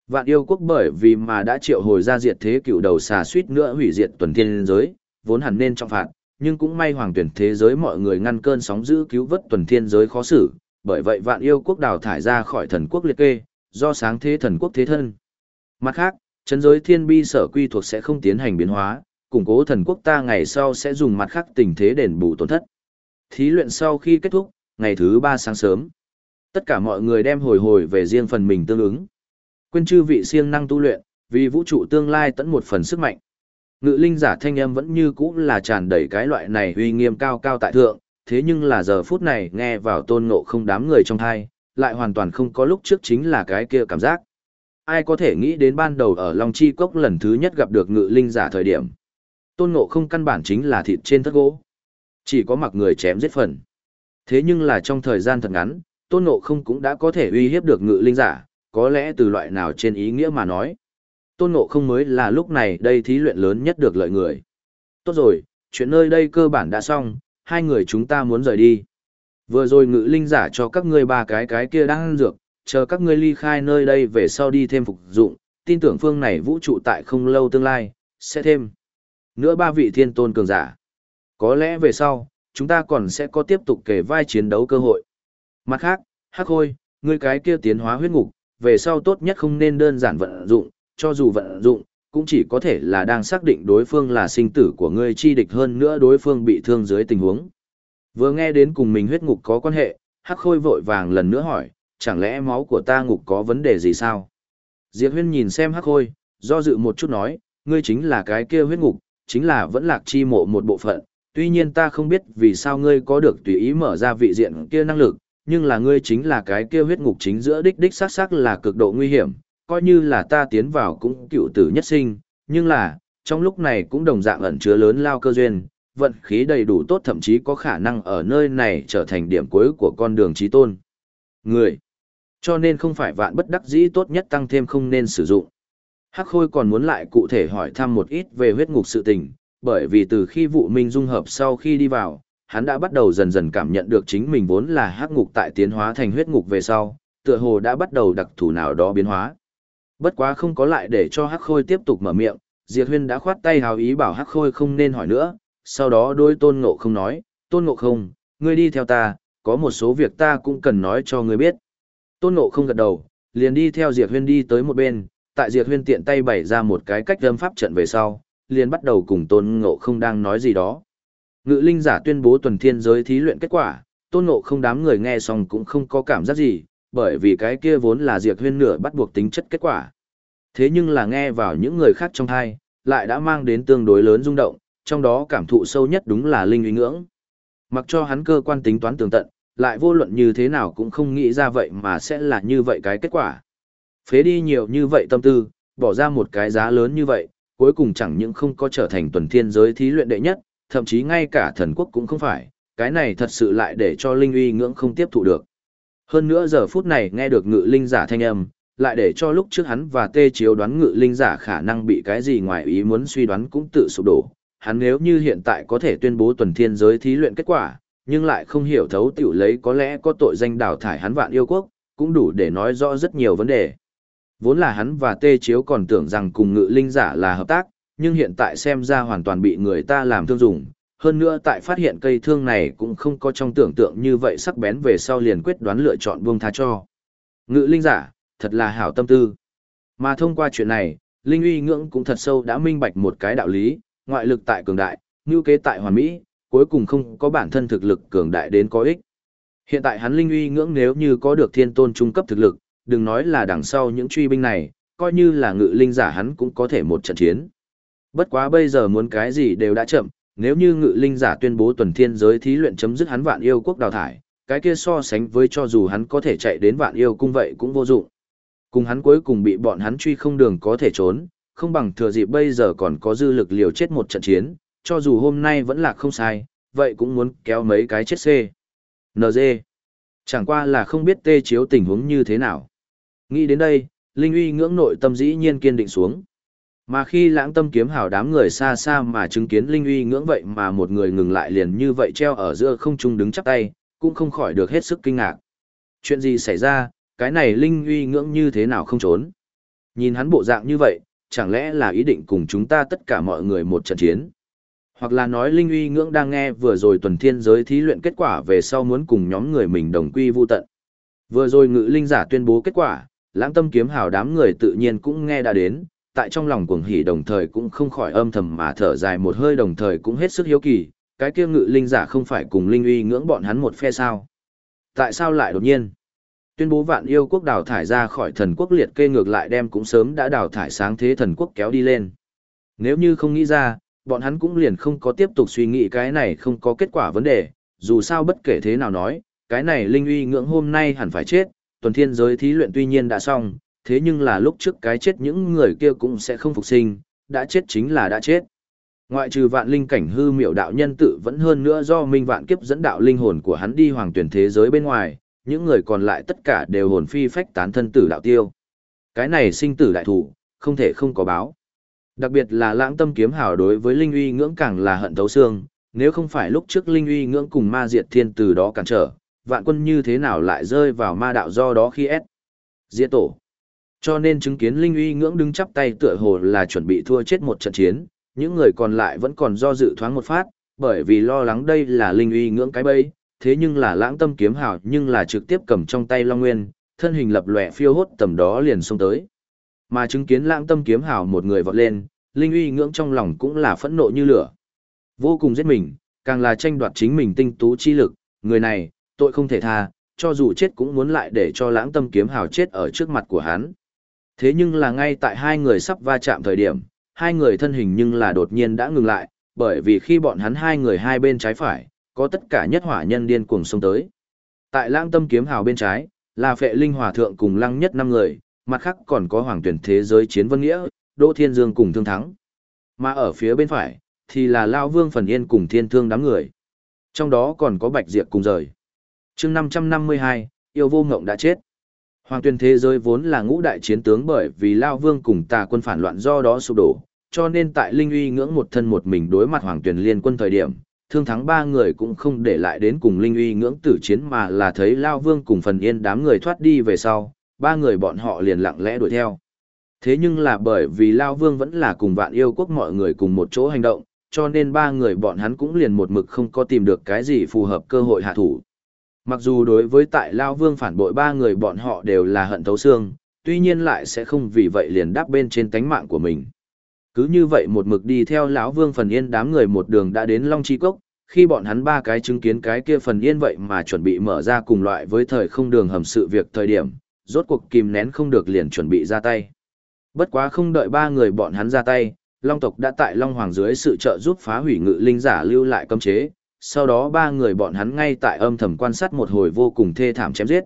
Vạn yêu quốc bởi vì mà đã triệu hồi ra diệt thế cựu đầu xà suýt nữa hủy diệt tuần thiên giới, vốn hẳn nên trọng phạt, nhưng cũng may hoàng tuyển thế giới mọi người ngăn cơn sóng giữ cứu vớt tuần thiên giới khó xử, bởi vậy vạn yêu quốc đào thải ra khỏi thần quốc liệt kê, do sáng thế thần quốc thế thân. Mặt khác, chân giới thiên bi sở quy thuộc sẽ không tiến hành biến hóa, củng cố thần quốc ta ngày sau sẽ dùng mặt khác tình thế đền bù tổn thất. Thí luyện sau khi kết thúc, ngày thứ ba sáng sớm, tất cả mọi người đem hồi hồi về riêng phần mình tương ứng. Quên chư vị siêng năng tu luyện, vì vũ trụ tương lai tận một phần sức mạnh. Ngự linh giả thanh âm vẫn như cũ là tràn đầy cái loại này uy nghiêm cao cao tại thượng, thế nhưng là giờ phút này nghe vào tôn ngộ không đám người trong thai, lại hoàn toàn không có lúc trước chính là cái kia cảm giác. Ai có thể nghĩ đến ban đầu ở Long Chi Cốc lần thứ nhất gặp được ngự linh giả thời điểm. Tôn ngộ không căn bản chính là thịt trên thất gỗ. Chỉ có mặc người chém giết phần. Thế nhưng là trong thời gian thật ngắn, tôn ngộ không cũng đã có thể uy hiếp được ngự linh giả, có lẽ từ loại nào trên ý nghĩa mà nói. Tôn ngộ không mới là lúc này đây thí luyện lớn nhất được lợi người. Tốt rồi, chuyện nơi đây cơ bản đã xong, hai người chúng ta muốn rời đi. Vừa rồi ngự linh giả cho các ngươi ba cái cái kia đang ăn dược, chờ các ngươi ly khai nơi đây về sau đi thêm phục dụng, tin tưởng phương này vũ trụ tại không lâu tương lai, sẽ thêm. Nữa ba vị thiên tôn cường giả. Có lẽ về sau, chúng ta còn sẽ có tiếp tục kể vai chiến đấu cơ hội. Mặt khác, hắc hôi, ngươi cái kia tiến hóa huyết ngục, về sau tốt nhất không nên đơn giản vận dụng, cho dù vận dụng, cũng chỉ có thể là đang xác định đối phương là sinh tử của ngươi chi địch hơn nữa đối phương bị thương dưới tình huống. Vừa nghe đến cùng mình huyết ngục có quan hệ, hắc khôi vội vàng lần nữa hỏi, chẳng lẽ máu của ta ngục có vấn đề gì sao? Diệp huyên nhìn xem hắc khôi, do dự một chút nói, ngươi chính là cái kia huyết ngục, chính là vẫn lạc chi mộ một bộ phận, tuy nhiên ta không biết vì sao ngươi có được tùy ý mở ra vị diện kia năng lực, nhưng là ngươi chính là cái kia huyết ngục chính giữa đích đích xác xác là cực độ nguy hiểm, coi như là ta tiến vào cũng cựu tử nhất sinh, nhưng là, trong lúc này cũng đồng dạng ẩn chứa lớn lao cơ duyên, vận khí đầy đủ tốt thậm chí có khả năng ở nơi này trở thành điểm cuối của con đường trí tôn. Người. Cho nên không phải vạn bất đắc dĩ tốt nhất tăng thêm không nên sử dụng. Hắc Khôi còn muốn lại cụ thể hỏi thăm một ít về huyết ngục sự tình, bởi vì từ khi vụ minh dung hợp sau khi đi vào, hắn đã bắt đầu dần dần cảm nhận được chính mình vốn là hắc ngục tại tiến hóa thành huyết ngục về sau, tựa hồ đã bắt đầu đặc thù nào đó biến hóa. Bất quá không có lại để cho hắc khôi tiếp tục mở miệng, Diệt Huyên đã khoát tay hào ý bảo hắc khôi không nên hỏi nữa, sau đó đôi tôn ngộ không nói, tôn ngộ không, ngươi đi theo ta, có một số việc ta cũng cần nói cho ngươi biết. Tôn ngộ không gật đầu, liền đi theo Diệt Huyên đi tới một bên, tại Diệt Huyên tiện tay bày ra một cái cách âm pháp trận về sau, liền bắt đầu cùng tôn ngộ không đang nói gì đó. Ngự linh giả tuyên bố tuần thiên giới thí luyện kết quả, tôn ngộ không đám người nghe xong cũng không có cảm giác gì, bởi vì cái kia vốn là Diệt Huyên nửa bắt buộc tính chất kết quả. Thế nhưng là nghe vào những người khác trong thai, lại đã mang đến tương đối lớn rung động, trong đó cảm thụ sâu nhất đúng là linh uy ngưỡng. Mặc cho hắn cơ quan tính toán tường tận, lại vô luận như thế nào cũng không nghĩ ra vậy mà sẽ là như vậy cái kết quả. Phế đi nhiều như vậy tâm tư, bỏ ra một cái giá lớn như vậy, cuối cùng chẳng những không có trở thành tuần thiên giới thí luyện đệ nhất, thậm chí ngay cả thần quốc cũng không phải, cái này thật sự lại để cho linh uy ngưỡng không tiếp thụ được. Hơn nữa giờ phút này nghe được ngự linh giả thanh âm, lại để cho lúc trước hắn và tê chiếu đoán ngự linh giả khả năng bị cái gì ngoài ý muốn suy đoán cũng tự sụp đổ. Hắn nếu như hiện tại có thể tuyên bố tuần thiên giới thí luyện kết quả, nhưng lại không hiểu thấu tiểu lấy có lẽ có tội danh đào thải hắn vạn yêu quốc, cũng đủ để nói rõ rất nhiều vấn đề. Vốn là hắn và tê chiếu còn tưởng rằng cùng ngự linh giả là hợp tác, nhưng hiện tại xem ra hoàn toàn bị người ta làm thương dùng. Hơn nữa tại phát hiện cây thương này cũng không có trong tưởng tượng như vậy sắc bén về sau liền quyết đoán lựa chọn buông tha cho. Ngự linh giả, thật là hảo tâm tư. Mà thông qua chuyện này, Linh uy ngưỡng cũng thật sâu đã minh bạch một cái đạo lý, ngoại lực tại cường đại, như kế tại hoàn mỹ, cuối cùng không có bản thân thực lực cường đại đến có ích. Hiện tại hắn Linh uy ngưỡng nếu như có được thiên tôn trung cấp thực lực, đừng nói là đằng sau những truy binh này, coi như là ngự linh giả hắn cũng có thể một trận chiến. Bất quá bây giờ muốn cái gì đều đã chậm, nếu như ngự linh giả tuyên bố tuần thiên giới thí luyện chấm dứt hắn vạn yêu quốc đào thải, cái kia so sánh với cho dù hắn có thể chạy đến vạn yêu cung vậy cũng vô dụng. Cùng hắn cuối cùng bị bọn hắn truy không đường có thể trốn, không bằng thừa dịp bây giờ còn có dư lực liều chết một trận chiến, cho dù hôm nay vẫn là không sai, vậy cũng muốn kéo mấy cái chết xê. NG. Chẳng qua là không biết tê chiếu tình huống như thế nào. Nghĩ đến đây, Linh uy ngưỡng nội tâm dĩ nhiên kiên định xuống. Mà khi lãng tâm kiếm hào đám người xa xa mà chứng kiến Linh uy ngưỡng vậy mà một người ngừng lại liền như vậy treo ở giữa không trung đứng chắp tay, cũng không khỏi được hết sức kinh ngạc. Chuyện gì xảy ra, cái này linh uy ngưỡng như thế nào không trốn. Nhìn hắn bộ dạng như vậy, chẳng lẽ là ý định cùng chúng ta tất cả mọi người một trận chiến. Hoặc là nói linh uy ngưỡng đang nghe vừa rồi tuần thiên giới thí luyện kết quả về sau muốn cùng nhóm người mình đồng quy vu tận. Vừa rồi ngự linh giả tuyên bố kết quả, lãng tâm kiếm hào đám người tự nhiên cũng nghe đã đến, tại trong lòng cuồng hỉ đồng thời cũng không khỏi âm thầm mà thở dài một hơi đồng thời cũng hết sức hiếu kỳ, cái kia ngự linh giả không phải cùng linh uy ngưỡng bọn hắn một phe sao. Tại sao lại đột nhiên? Tuyên bố vạn yêu quốc đào thải ra khỏi thần quốc liệt kê ngược lại đem cũng sớm đã đào thải sáng thế thần quốc kéo đi lên. Nếu như không nghĩ ra, bọn hắn cũng liền không có tiếp tục suy nghĩ cái này không có kết quả vấn đề, dù sao bất kể thế nào nói, cái này linh uy ngưỡng hôm nay hẳn phải chết, tuần thiên giới thí luyện tuy nhiên đã xong, thế nhưng là lúc trước cái chết những người kia cũng sẽ không phục sinh, đã chết chính là đã chết. Ngoại trừ vạn linh cảnh hư miểu đạo nhân tự vẫn hơn nữa do minh vạn kiếp dẫn đạo linh hồn của hắn đi hoàng tuyển thế giới bên ngoài, những người còn lại tất cả đều hồn phi phách tán thân tử đạo tiêu. Cái này sinh tử đại thủ, không thể không có báo. Đặc biệt là lãng tâm kiếm hào đối với Linh uy ngưỡng càng là hận thấu xương, nếu không phải lúc trước Linh uy ngưỡng cùng ma diệt thiên từ đó cản trở, vạn quân như thế nào lại rơi vào ma đạo do đó khi ép. Diệt tổ. Cho nên chứng kiến Linh uy ngưỡng đứng chắp tay tựa hồ là chuẩn bị thua chết một trận chiến, những người còn lại vẫn còn do dự thoáng một phát, bởi vì lo lắng đây là Linh uy ngưỡng cái bẫy, thế nhưng là lãng tâm kiếm hào nhưng là trực tiếp cầm trong tay Long Nguyên, thân hình lập lòe phiêu hốt tầm đó liền xông tới. Mà chứng kiến lãng tâm kiếm hào một người vọt lên, Linh uy ngưỡng trong lòng cũng là phẫn nộ như lửa. Vô cùng giết mình, càng là tranh đoạt chính mình tinh tú chi lực, người này, tội không thể tha, cho dù chết cũng muốn lại để cho lãng tâm kiếm hào chết ở trước mặt của hắn. Thế nhưng là ngay tại hai người sắp va chạm thời điểm, hai người thân hình nhưng là đột nhiên đã ngừng lại, bởi vì khi bọn hắn hai người hai bên trái phải, có tất cả nhất hỏa nhân điên cuồng xông tới. Tại lãng tâm kiếm hào bên trái, là phệ linh hòa thượng cùng lăng nhất năm người, mặt khác còn có hoàng tuyển thế giới chiến vân nghĩa, Đỗ Thiên Dương cùng thương thắng. Mà ở phía bên phải, thì là Lao Vương Phần Yên cùng thiên thương đám người. Trong đó còn có Bạch Diệp cùng rời. chương 552, yêu vô ngộng đã chết. Hoàng tuyên thế giới vốn là ngũ đại chiến tướng bởi vì Lao Vương cùng tà quân phản loạn do đó sụp đổ, cho nên tại Linh uy ngưỡng một thân một mình đối mặt Hoàng tuyên liên quân thời điểm, thương thắng ba người cũng không để lại đến cùng Linh uy ngưỡng tử chiến mà là thấy Lao Vương cùng phần yên đám người thoát đi về sau, ba người bọn họ liền lặng lẽ đuổi theo. Thế nhưng là bởi vì Lao Vương vẫn là cùng vạn yêu quốc mọi người cùng một chỗ hành động, cho nên ba người bọn hắn cũng liền một mực không có tìm được cái gì phù hợp cơ hội hạ thủ. Mặc dù đối với tại Lao Vương phản bội ba người bọn họ đều là hận thấu xương, tuy nhiên lại sẽ không vì vậy liền đáp bên trên tánh mạng của mình. Cứ như vậy một mực đi theo lão Vương phần yên đám người một đường đã đến Long Chi Cốc, khi bọn hắn ba cái chứng kiến cái kia phần yên vậy mà chuẩn bị mở ra cùng loại với thời không đường hầm sự việc thời điểm, rốt cuộc kìm nén không được liền chuẩn bị ra tay. Bất quá không đợi ba người bọn hắn ra tay, Long tộc đã tại Long Hoàng dưới sự trợ giúp phá hủy ngự linh giả lưu lại cấm chế, sau đó ba người bọn hắn ngay tại âm thầm quan sát một hồi vô cùng thê thảm chém giết.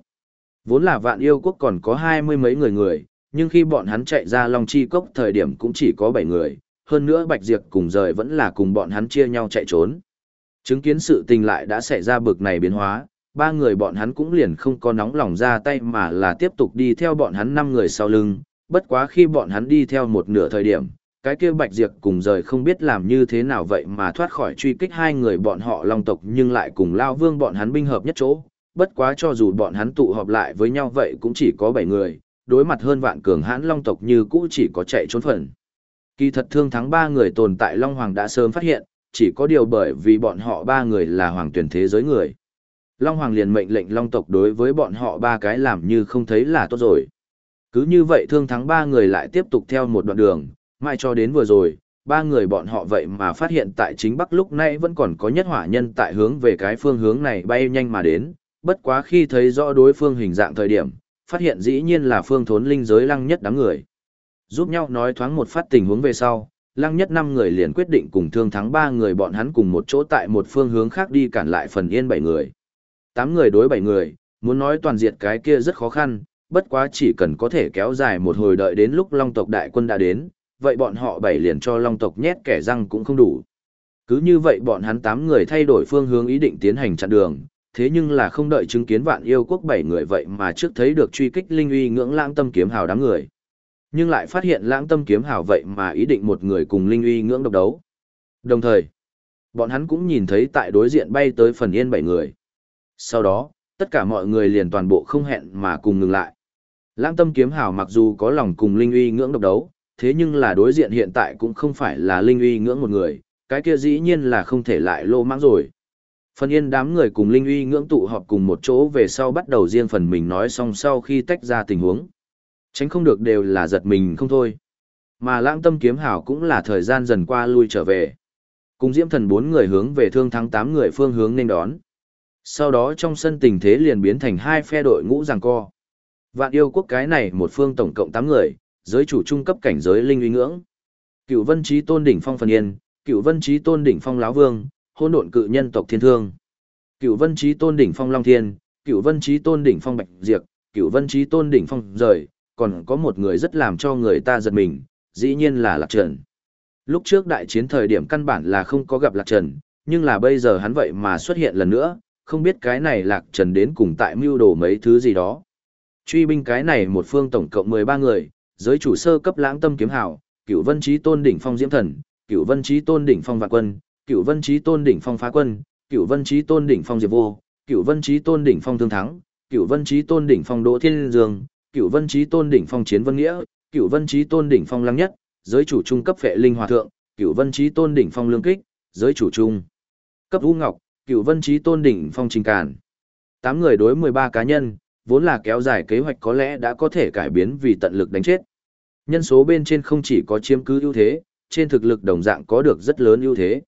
Vốn là vạn yêu quốc còn có hai mươi mấy người người, nhưng khi bọn hắn chạy ra Long Chi Cốc thời điểm cũng chỉ có bảy người, hơn nữa Bạch Diệp cùng rời vẫn là cùng bọn hắn chia nhau chạy trốn. Chứng kiến sự tình lại đã xảy ra bực này biến hóa, ba người bọn hắn cũng liền không có nóng lòng ra tay mà là tiếp tục đi theo bọn hắn năm người sau lưng, bất quá khi bọn hắn đi theo một nửa thời điểm, cái kia Bạch Diệp cùng rời không biết làm như thế nào vậy mà thoát khỏi truy kích hai người bọn họ long tộc nhưng lại cùng Lao Vương bọn hắn binh hợp nhất chỗ, bất quá cho dù bọn hắn tụ họp lại với nhau vậy cũng chỉ có bảy người, đối mặt hơn vạn cường hãn long tộc như cũ chỉ có chạy trốn phần. Kỳ thật thương thắng ba người tồn tại Long Hoàng đã sớm phát hiện, chỉ có điều bởi vì bọn họ ba người là hoàng tuyển thế giới người. Long Hoàng liền mệnh lệnh Long tộc đối với bọn họ ba cái làm như không thấy là tốt rồi. Cứ như vậy thương thắng ba người lại tiếp tục theo một đoạn đường, mai cho đến vừa rồi, ba người bọn họ vậy mà phát hiện tại chính Bắc lúc nãy vẫn còn có nhất hỏa nhân tại hướng về cái phương hướng này bay nhanh mà đến, bất quá khi thấy rõ đối phương hình dạng thời điểm, phát hiện dĩ nhiên là phương thốn linh giới lăng nhất đám người. Giúp nhau nói thoáng một phát tình huống về sau, lăng nhất năm người liền quyết định cùng thương thắng ba người bọn hắn cùng một chỗ tại một phương hướng khác đi cản lại phần yên bảy người. Tám người đối bảy người, muốn nói toàn diệt cái kia rất khó khăn, bất quá chỉ cần có thể kéo dài một hồi đợi đến lúc long tộc đại quân đã đến, vậy bọn họ bảy liền cho long tộc nhét kẻ răng cũng không đủ. Cứ như vậy bọn hắn tám người thay đổi phương hướng ý định tiến hành chặn đường, thế nhưng là không đợi chứng kiến vạn yêu quốc bảy người vậy mà trước thấy được truy kích linh uy ngưỡng lãng tâm kiếm hào đám người. Nhưng lại phát hiện lãng tâm kiếm hào vậy mà ý định một người cùng linh uy ngưỡng độc đấu. Đồng thời, bọn hắn cũng nhìn thấy tại đối diện bay tới phần yên bảy người. Sau đó, tất cả mọi người liền toàn bộ không hẹn mà cùng ngừng lại. Lãng tâm kiếm hào mặc dù có lòng cùng linh uy ngưỡng độc đấu, thế nhưng là đối diện hiện tại cũng không phải là linh uy ngưỡng một người, cái kia dĩ nhiên là không thể lại lô mãng rồi. Phần yên đám người cùng linh uy ngưỡng tụ họp cùng một chỗ về sau bắt đầu riêng phần mình nói xong sau khi tách ra tình huống. Tránh không được đều là giật mình không thôi. Mà lãng tâm kiếm hảo cũng là thời gian dần qua lui trở về. Cùng diễm thần bốn người hướng về thương thắng tám người phương hướng nên đón. Sau đó trong sân tình thế liền biến thành hai phe đội ngũ giằng co. Vạn yêu quốc cái này một phương tổng cộng tám người, giới chủ trung cấp cảnh giới linh uy ngưỡng. Cựu Vân Chí Tôn đỉnh phong phần yên, Cựu Vân Chí Tôn đỉnh phong lão vương, hỗn độn cự nhân tộc thiên thương. Cựu Vân Chí Tôn đỉnh phong long thiên, Cựu Vân Chí Tôn đỉnh phong bạch diệp, Cựu Vân Chí Tôn đỉnh phong rời, còn có một người rất làm cho người ta giật mình, dĩ nhiên là Lạc Trần. Lúc trước đại chiến thời điểm căn bản là không có gặp Lạc Trần, nhưng là bây giờ hắn vậy mà xuất hiện lần nữa, không biết cái này Lạc Trần đến cùng tại mưu đồ mấy thứ gì đó. Truy binh cái này một phương tổng cộng 13 người, giới chủ sơ cấp lãng tâm kiếm hảo, cửu vân trí tôn đỉnh phong diễm thần, cửu vân trí tôn đỉnh phong vạn quân, cửu vân trí tôn đỉnh phong phá quân, cửu vân trí tôn đỉnh phong diệp vô, cửu vân trí tôn đỉnh phong thương thắng, cửu vân trí tôn đỉnh phong đỗ thiên dương, cửu vân trí tôn đỉnh phong chiến vân nghĩa, cửu vân trí tôn đỉnh phong lăng nhất, giới chủ trung cấp phệ linh hòa thượng, cửu vân trí tôn đỉnh phong lương kích, giới chủ trung cấp vũ ngọc, cửu vân trí tôn đỉnh phong trình cản. Tám người đối 13 cá nhân, vốn là kéo dài kế hoạch có lẽ đã có thể cải biến vì tận lực đánh chết. Nhân số bên trên không chỉ có chiếm cứ ưu thế, trên thực lực đồng dạng có được rất lớn ưu thế.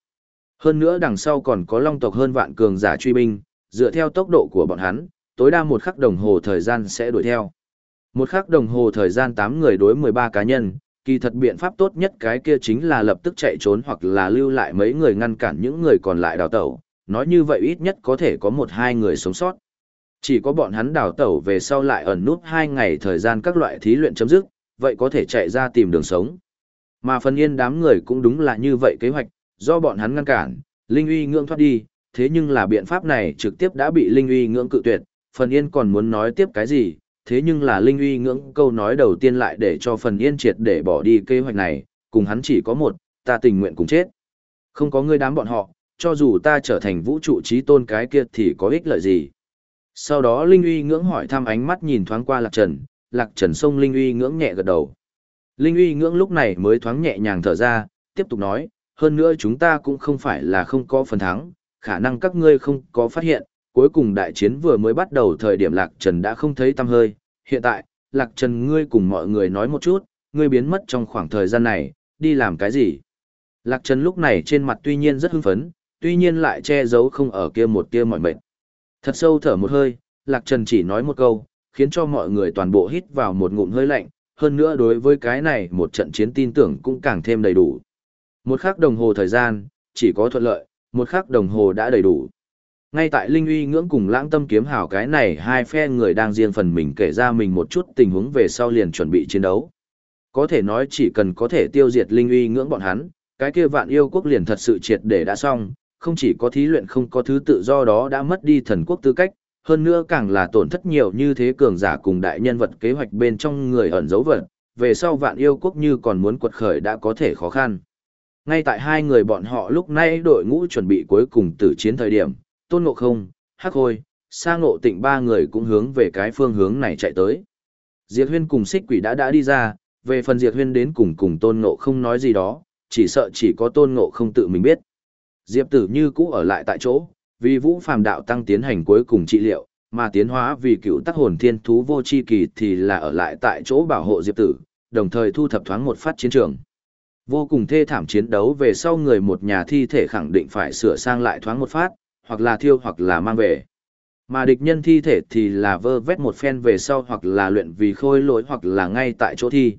Hơn nữa đằng sau còn có long tộc hơn vạn cường giả truy binh, dựa theo tốc độ của bọn hắn, tối đa một khắc đồng hồ thời gian sẽ đuổi theo. Một khắc đồng hồ thời gian 8 người đối 13 cá nhân, kỳ thật biện pháp tốt nhất cái kia chính là lập tức chạy trốn hoặc là lưu lại mấy người ngăn cản những người còn lại đào tẩu, nói như vậy ít nhất có thể có một hai người sống sót. Chỉ có bọn hắn đào tẩu về sau lại ẩn nút hai ngày thời gian các loại thí luyện chấm dứt, vậy có thể chạy ra tìm đường sống. Mà phần yên đám người cũng đúng là như vậy kế hoạch, do bọn hắn ngăn cản, Linh uy ngưỡng thoát đi, thế nhưng là biện pháp này trực tiếp đã bị Linh uy ngưỡng cự tuyệt, phần yên còn muốn nói tiếp cái gì, thế nhưng là Linh uy ngưỡng câu nói đầu tiên lại để cho phần yên triệt để bỏ đi kế hoạch này, cùng hắn chỉ có một, ta tình nguyện cùng chết. Không có ngươi đám bọn họ, cho dù ta trở thành vũ trụ trí tôn cái kia thì có ích lợi gì. Sau đó Linh uy ngưỡng hỏi thăm ánh mắt nhìn thoáng qua Lạc Trần, Lạc Trần xông Linh uy ngưỡng nhẹ gật đầu. Linh uy ngưỡng lúc này mới thoáng nhẹ nhàng thở ra, tiếp tục nói, hơn nữa chúng ta cũng không phải là không có phần thắng, khả năng các ngươi không có phát hiện, cuối cùng đại chiến vừa mới bắt đầu thời điểm Lạc Trần đã không thấy tăm hơi, hiện tại, Lạc Trần ngươi cùng mọi người nói một chút, ngươi biến mất trong khoảng thời gian này, đi làm cái gì? Lạc Trần lúc này trên mặt tuy nhiên rất hưng phấn, tuy nhiên lại che giấu không ở kia một kia mọi mệt. Thật sâu thở một hơi, Lạc Trần chỉ nói một câu, khiến cho mọi người toàn bộ hít vào một ngụm hơi lạnh, hơn nữa đối với cái này một trận chiến tin tưởng cũng càng thêm đầy đủ. Một khắc đồng hồ thời gian, chỉ có thuận lợi, một khắc đồng hồ đã đầy đủ. Ngay tại Linh uy ngưỡng cùng lãng tâm kiếm hào cái này hai phe người đang riêng phần mình kể ra mình một chút tình huống về sau liền chuẩn bị chiến đấu. Có thể nói chỉ cần có thể tiêu diệt Linh uy ngưỡng bọn hắn, cái kia vạn yêu quốc liền thật sự triệt để đã xong, không chỉ có thí luyện không có thứ tự do đó đã mất đi thần quốc tư cách, hơn nữa càng là tổn thất nhiều như thế cường giả cùng đại nhân vật kế hoạch bên trong người ẩn dấu vật, về sau vạn yêu quốc như còn muốn quật khởi đã có thể khó khăn. Ngay tại hai người bọn họ lúc nay đội ngũ chuẩn bị cuối cùng tử chiến thời điểm, Tôn Ngộ Không, Hắc Hôi, Sa Ngộ Tịnh ba người cũng hướng về cái phương hướng này chạy tới. Diệt Huyên cùng Xích Quỷ đã đã đi ra, về phần Diệt Huyên đến cùng cùng Tôn Ngộ Không nói gì đó, chỉ sợ chỉ có Tôn Ngộ Không tự mình biết. Diệp Tử như cũ ở lại tại chỗ, vì Vũ Phàm đạo tăng tiến hành cuối cùng trị liệu, mà tiến hóa vì cựu tắc hồn thiên thú vô chi kỳ thì là ở lại tại chỗ bảo hộ Diệp Tử, đồng thời thu thập thoáng một phát chiến trường. Vô cùng thê thảm chiến đấu về sau người một nhà thi thể khẳng định phải sửa sang lại thoáng một phát, hoặc là thiêu hoặc là mang về. Mà địch nhân thi thể thì là vơ vét một phen về sau hoặc là luyện vì khôi lỗi hoặc là ngay tại chỗ thi.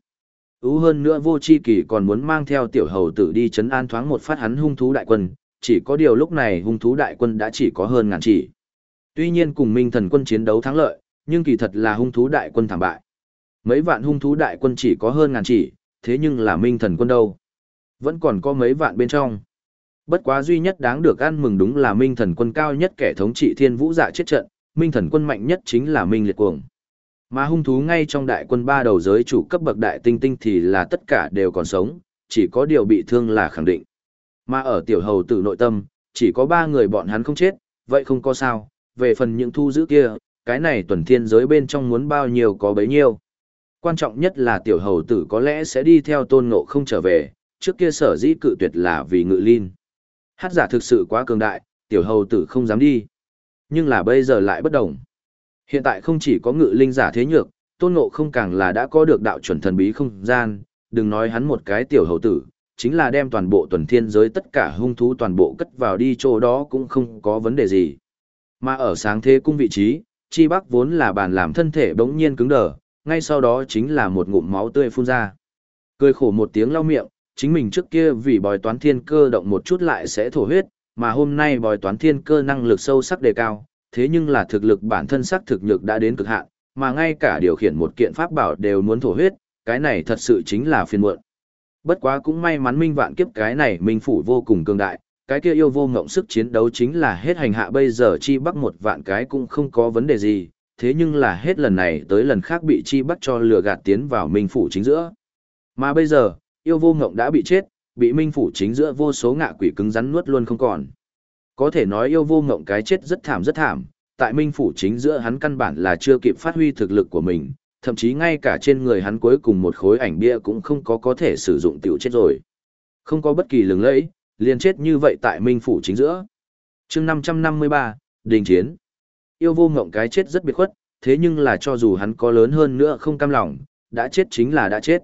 Ú hơn nữa vô chi kỳ còn muốn mang theo tiểu hầu tử đi chấn an thoáng một phát hắn hung thú đại quân, chỉ có điều lúc này hung thú đại quân đã chỉ có hơn ngàn chỉ. Tuy nhiên cùng minh thần quân chiến đấu thắng lợi, nhưng kỳ thật là hung thú đại quân thảm bại. Mấy vạn hung thú đại quân chỉ có hơn ngàn chỉ, thế nhưng là minh thần quân đâu. Vẫn còn có mấy vạn bên trong. Bất quá duy nhất đáng được ăn mừng đúng là minh thần quân cao nhất kẻ thống trị thiên vũ dạ chết trận, minh thần quân mạnh nhất chính là minh liệt cuồng. Mà hung thú ngay trong đại quân ba đầu giới chủ cấp bậc đại tinh tinh thì là tất cả đều còn sống, chỉ có điều bị thương là khẳng định. Mà ở tiểu hầu tử nội tâm, chỉ có ba người bọn hắn không chết, vậy không có sao, về phần những thu giữ kia, cái này tuần thiên giới bên trong muốn bao nhiêu có bấy nhiêu. Quan trọng nhất là tiểu hầu tử có lẽ sẽ đi theo tôn ngộ không trở về, trước kia sở dĩ cự tuyệt là vì ngự linh. Hát giả thực sự quá cường đại, tiểu hầu tử không dám đi. Nhưng là bây giờ lại bất đồng. Hiện tại không chỉ có ngự linh giả thế nhược, tôn ngộ không càng là đã có được đạo chuẩn thần bí không gian, đừng nói hắn một cái tiểu hầu tử, chính là đem toàn bộ tuần thiên giới tất cả hung thú toàn bộ cất vào đi chỗ đó cũng không có vấn đề gì. Mà ở sáng thế cung vị trí, chi bắc vốn là bàn làm thân thể bỗng nhiên cứng đờ, ngay sau đó chính là một ngụm máu tươi phun ra. Cười khổ một tiếng lau miệng, chính mình trước kia vì bòi toán thiên cơ động một chút lại sẽ thổ huyết, mà hôm nay bòi toán thiên cơ năng lực sâu sắc đề cao, thế nhưng là thực lực bản thân sắc thực nhược đã đến cực hạn, mà ngay cả điều khiển một kiện pháp bảo đều muốn thổ huyết, cái này thật sự chính là phiền muộn. Bất quá cũng may mắn minh vạn kiếp cái này minh phủ vô cùng cường đại, cái kia yêu vô ngộng sức chiến đấu chính là hết hành hạ bây giờ chi bắc một vạn cái cũng không có vấn đề gì, thế nhưng là hết lần này tới lần khác bị chi bắc cho lừa gạt tiến vào minh phủ chính giữa. Mà bây giờ, yêu vô ngộng đã bị chết, bị minh phủ chính giữa vô số ngạ quỷ cứng rắn nuốt luôn không còn. Có thể nói yêu vô ngộng cái chết rất thảm rất thảm, tại minh phủ chính giữa hắn căn bản là chưa kịp phát huy thực lực của mình, thậm chí ngay cả trên người hắn cuối cùng một khối ảnh bia cũng không có có thể sử dụng tiểu chết rồi. Không có bất kỳ lừng lẫy, liền chết như vậy tại minh phủ chính giữa. chương 553, đình chiến. Yêu vô ngộng cái chết rất biệt khuất, thế nhưng là cho dù hắn có lớn hơn nữa không cam lòng, đã chết chính là đã chết.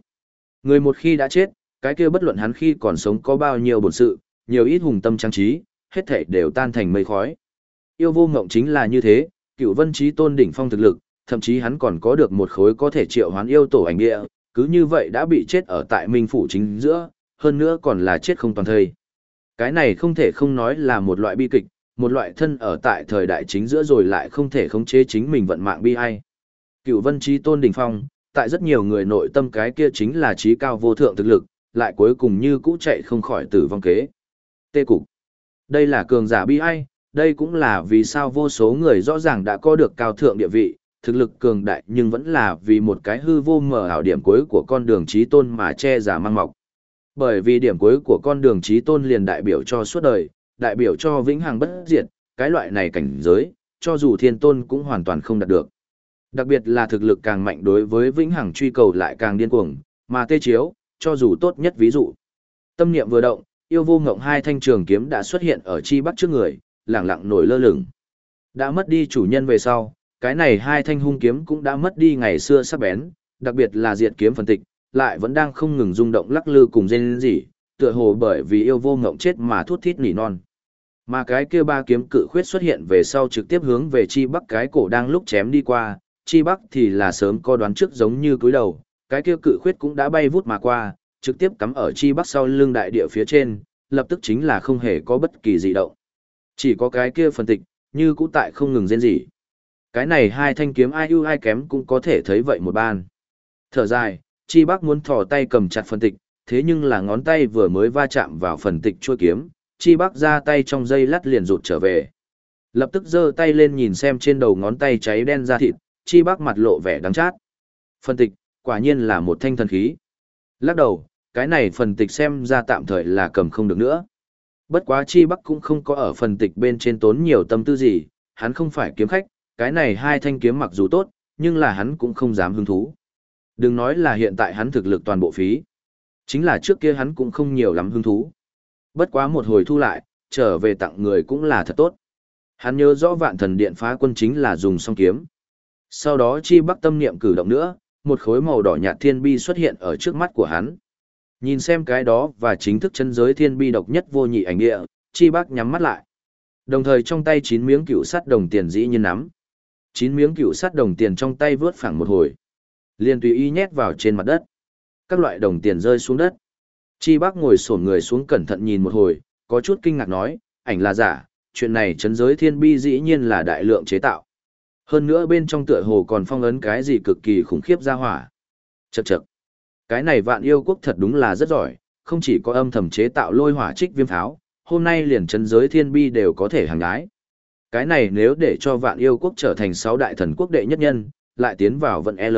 Người một khi đã chết, cái kia bất luận hắn khi còn sống có bao nhiêu bổn sự, nhiều ít hùng tâm trang trí, hết thảy đều tan thành mây khói. Yêu vô ngộng chính là như thế, cựu vân trí tôn đỉnh phong thực lực, thậm chí hắn còn có được một khối có thể triệu hoán yêu tổ ảnh địa, cứ như vậy đã bị chết ở tại minh phủ chính giữa, hơn nữa còn là chết không toàn thây. Cái này không thể không nói là một loại bi kịch, một loại thân ở tại thời đại chính giữa rồi lại không thể khống chế chính mình vận mạng bi ai. Cựu vân trí tôn đỉnh phong, tại rất nhiều người nội tâm cái kia chính là trí cao vô thượng thực lực, lại cuối cùng như cũ chạy không khỏi tử vong kế. Tê cục. Đây là cường giả bi ai, đây cũng là vì sao vô số người rõ ràng đã có được cao thượng địa vị, thực lực cường đại nhưng vẫn là vì một cái hư vô mờ ảo điểm cuối của con đường trí tôn mà che giả mang mọc. Bởi vì điểm cuối của con đường trí tôn liền đại biểu cho suốt đời, đại biểu cho vĩnh hằng bất diệt, cái loại này cảnh giới, cho dù thiên tôn cũng hoàn toàn không đạt được. Đặc biệt là thực lực càng mạnh đối với vĩnh hằng truy cầu lại càng điên cuồng, mà tê chiếu, cho dù tốt nhất ví dụ. Tâm niệm vừa động, yêu vô ngộng hai thanh trường kiếm đã xuất hiện ở chi bắc trước người, lẳng lặng nổi lơ lửng. Đã mất đi chủ nhân về sau, cái này hai thanh hung kiếm cũng đã mất đi ngày xưa sắc bén, đặc biệt là diệt kiếm phân tịch, lại vẫn đang không ngừng rung động lắc lư cùng dên gì, tựa hồ bởi vì yêu vô ngộng chết mà thút thít nỉ non. Mà cái kia ba kiếm cự khuyết xuất hiện về sau trực tiếp hướng về chi bắc cái cổ đang lúc chém đi qua, chi bắc thì là sớm co đoán trước giống như cúi đầu, cái kia cự khuyết cũng đã bay vút mà qua, trực tiếp cắm ở chi bắc sau lưng đại địa phía trên, lập tức chính là không hề có bất kỳ dị động. Chỉ có cái kia phân tịch, như cũ tại không ngừng rên rỉ. Cái này hai thanh kiếm ai ưu ai kém cũng có thể thấy vậy một ban. Thở dài, chi bắc muốn thò tay cầm chặt phần tịch, thế nhưng là ngón tay vừa mới va chạm vào phần tịch chuôi kiếm, chi bắc ra tay trong dây lắt liền rụt trở về. Lập tức giơ tay lên nhìn xem trên đầu ngón tay cháy đen ra thịt, chi bắc mặt lộ vẻ đắng chát. phần tịch, quả nhiên là một thanh thần khí. Lắc đầu, cái này phần tịch xem ra tạm thời là cầm không được nữa. Bất quá chi bắc cũng không có ở phần tịch bên trên tốn nhiều tâm tư gì, hắn không phải kiếm khách, cái này hai thanh kiếm mặc dù tốt, nhưng là hắn cũng không dám hứng thú. Đừng nói là hiện tại hắn thực lực toàn bộ phí. Chính là trước kia hắn cũng không nhiều lắm hứng thú. Bất quá một hồi thu lại, trở về tặng người cũng là thật tốt. Hắn nhớ rõ vạn thần điện phá quân chính là dùng song kiếm. Sau đó chi bắc tâm niệm cử động nữa, một khối màu đỏ nhạt thiên bi xuất hiện ở trước mắt của hắn. Nhìn xem cái đó và chính thức chân giới thiên bi độc nhất vô nhị ảnh địa, chi bác nhắm mắt lại. Đồng thời trong tay chín miếng cựu sắt đồng tiền dĩ nhiên nắm. Chín miếng cựu sắt đồng tiền trong tay vớt phẳng một hồi. liền tùy ý nhét vào trên mặt đất. Các loại đồng tiền rơi xuống đất. Chi bác ngồi xổm người xuống cẩn thận nhìn một hồi, có chút kinh ngạc nói, ảnh là giả, chuyện này chấn giới thiên bi dĩ nhiên là đại lượng chế tạo. Hơn nữa bên trong tựa hồ còn phong ấn cái gì cực kỳ khủng khiếp ra hỏa. chật chật Cái này vạn yêu quốc thật đúng là rất giỏi, không chỉ có âm thầm chế tạo lôi hỏa trích viêm pháo, hôm nay liền chấn giới thiên bi đều có thể hàng đái. Cái này nếu để cho vạn yêu quốc trở thành sáu đại thần quốc đệ nhất nhân, lại tiến vào vận L.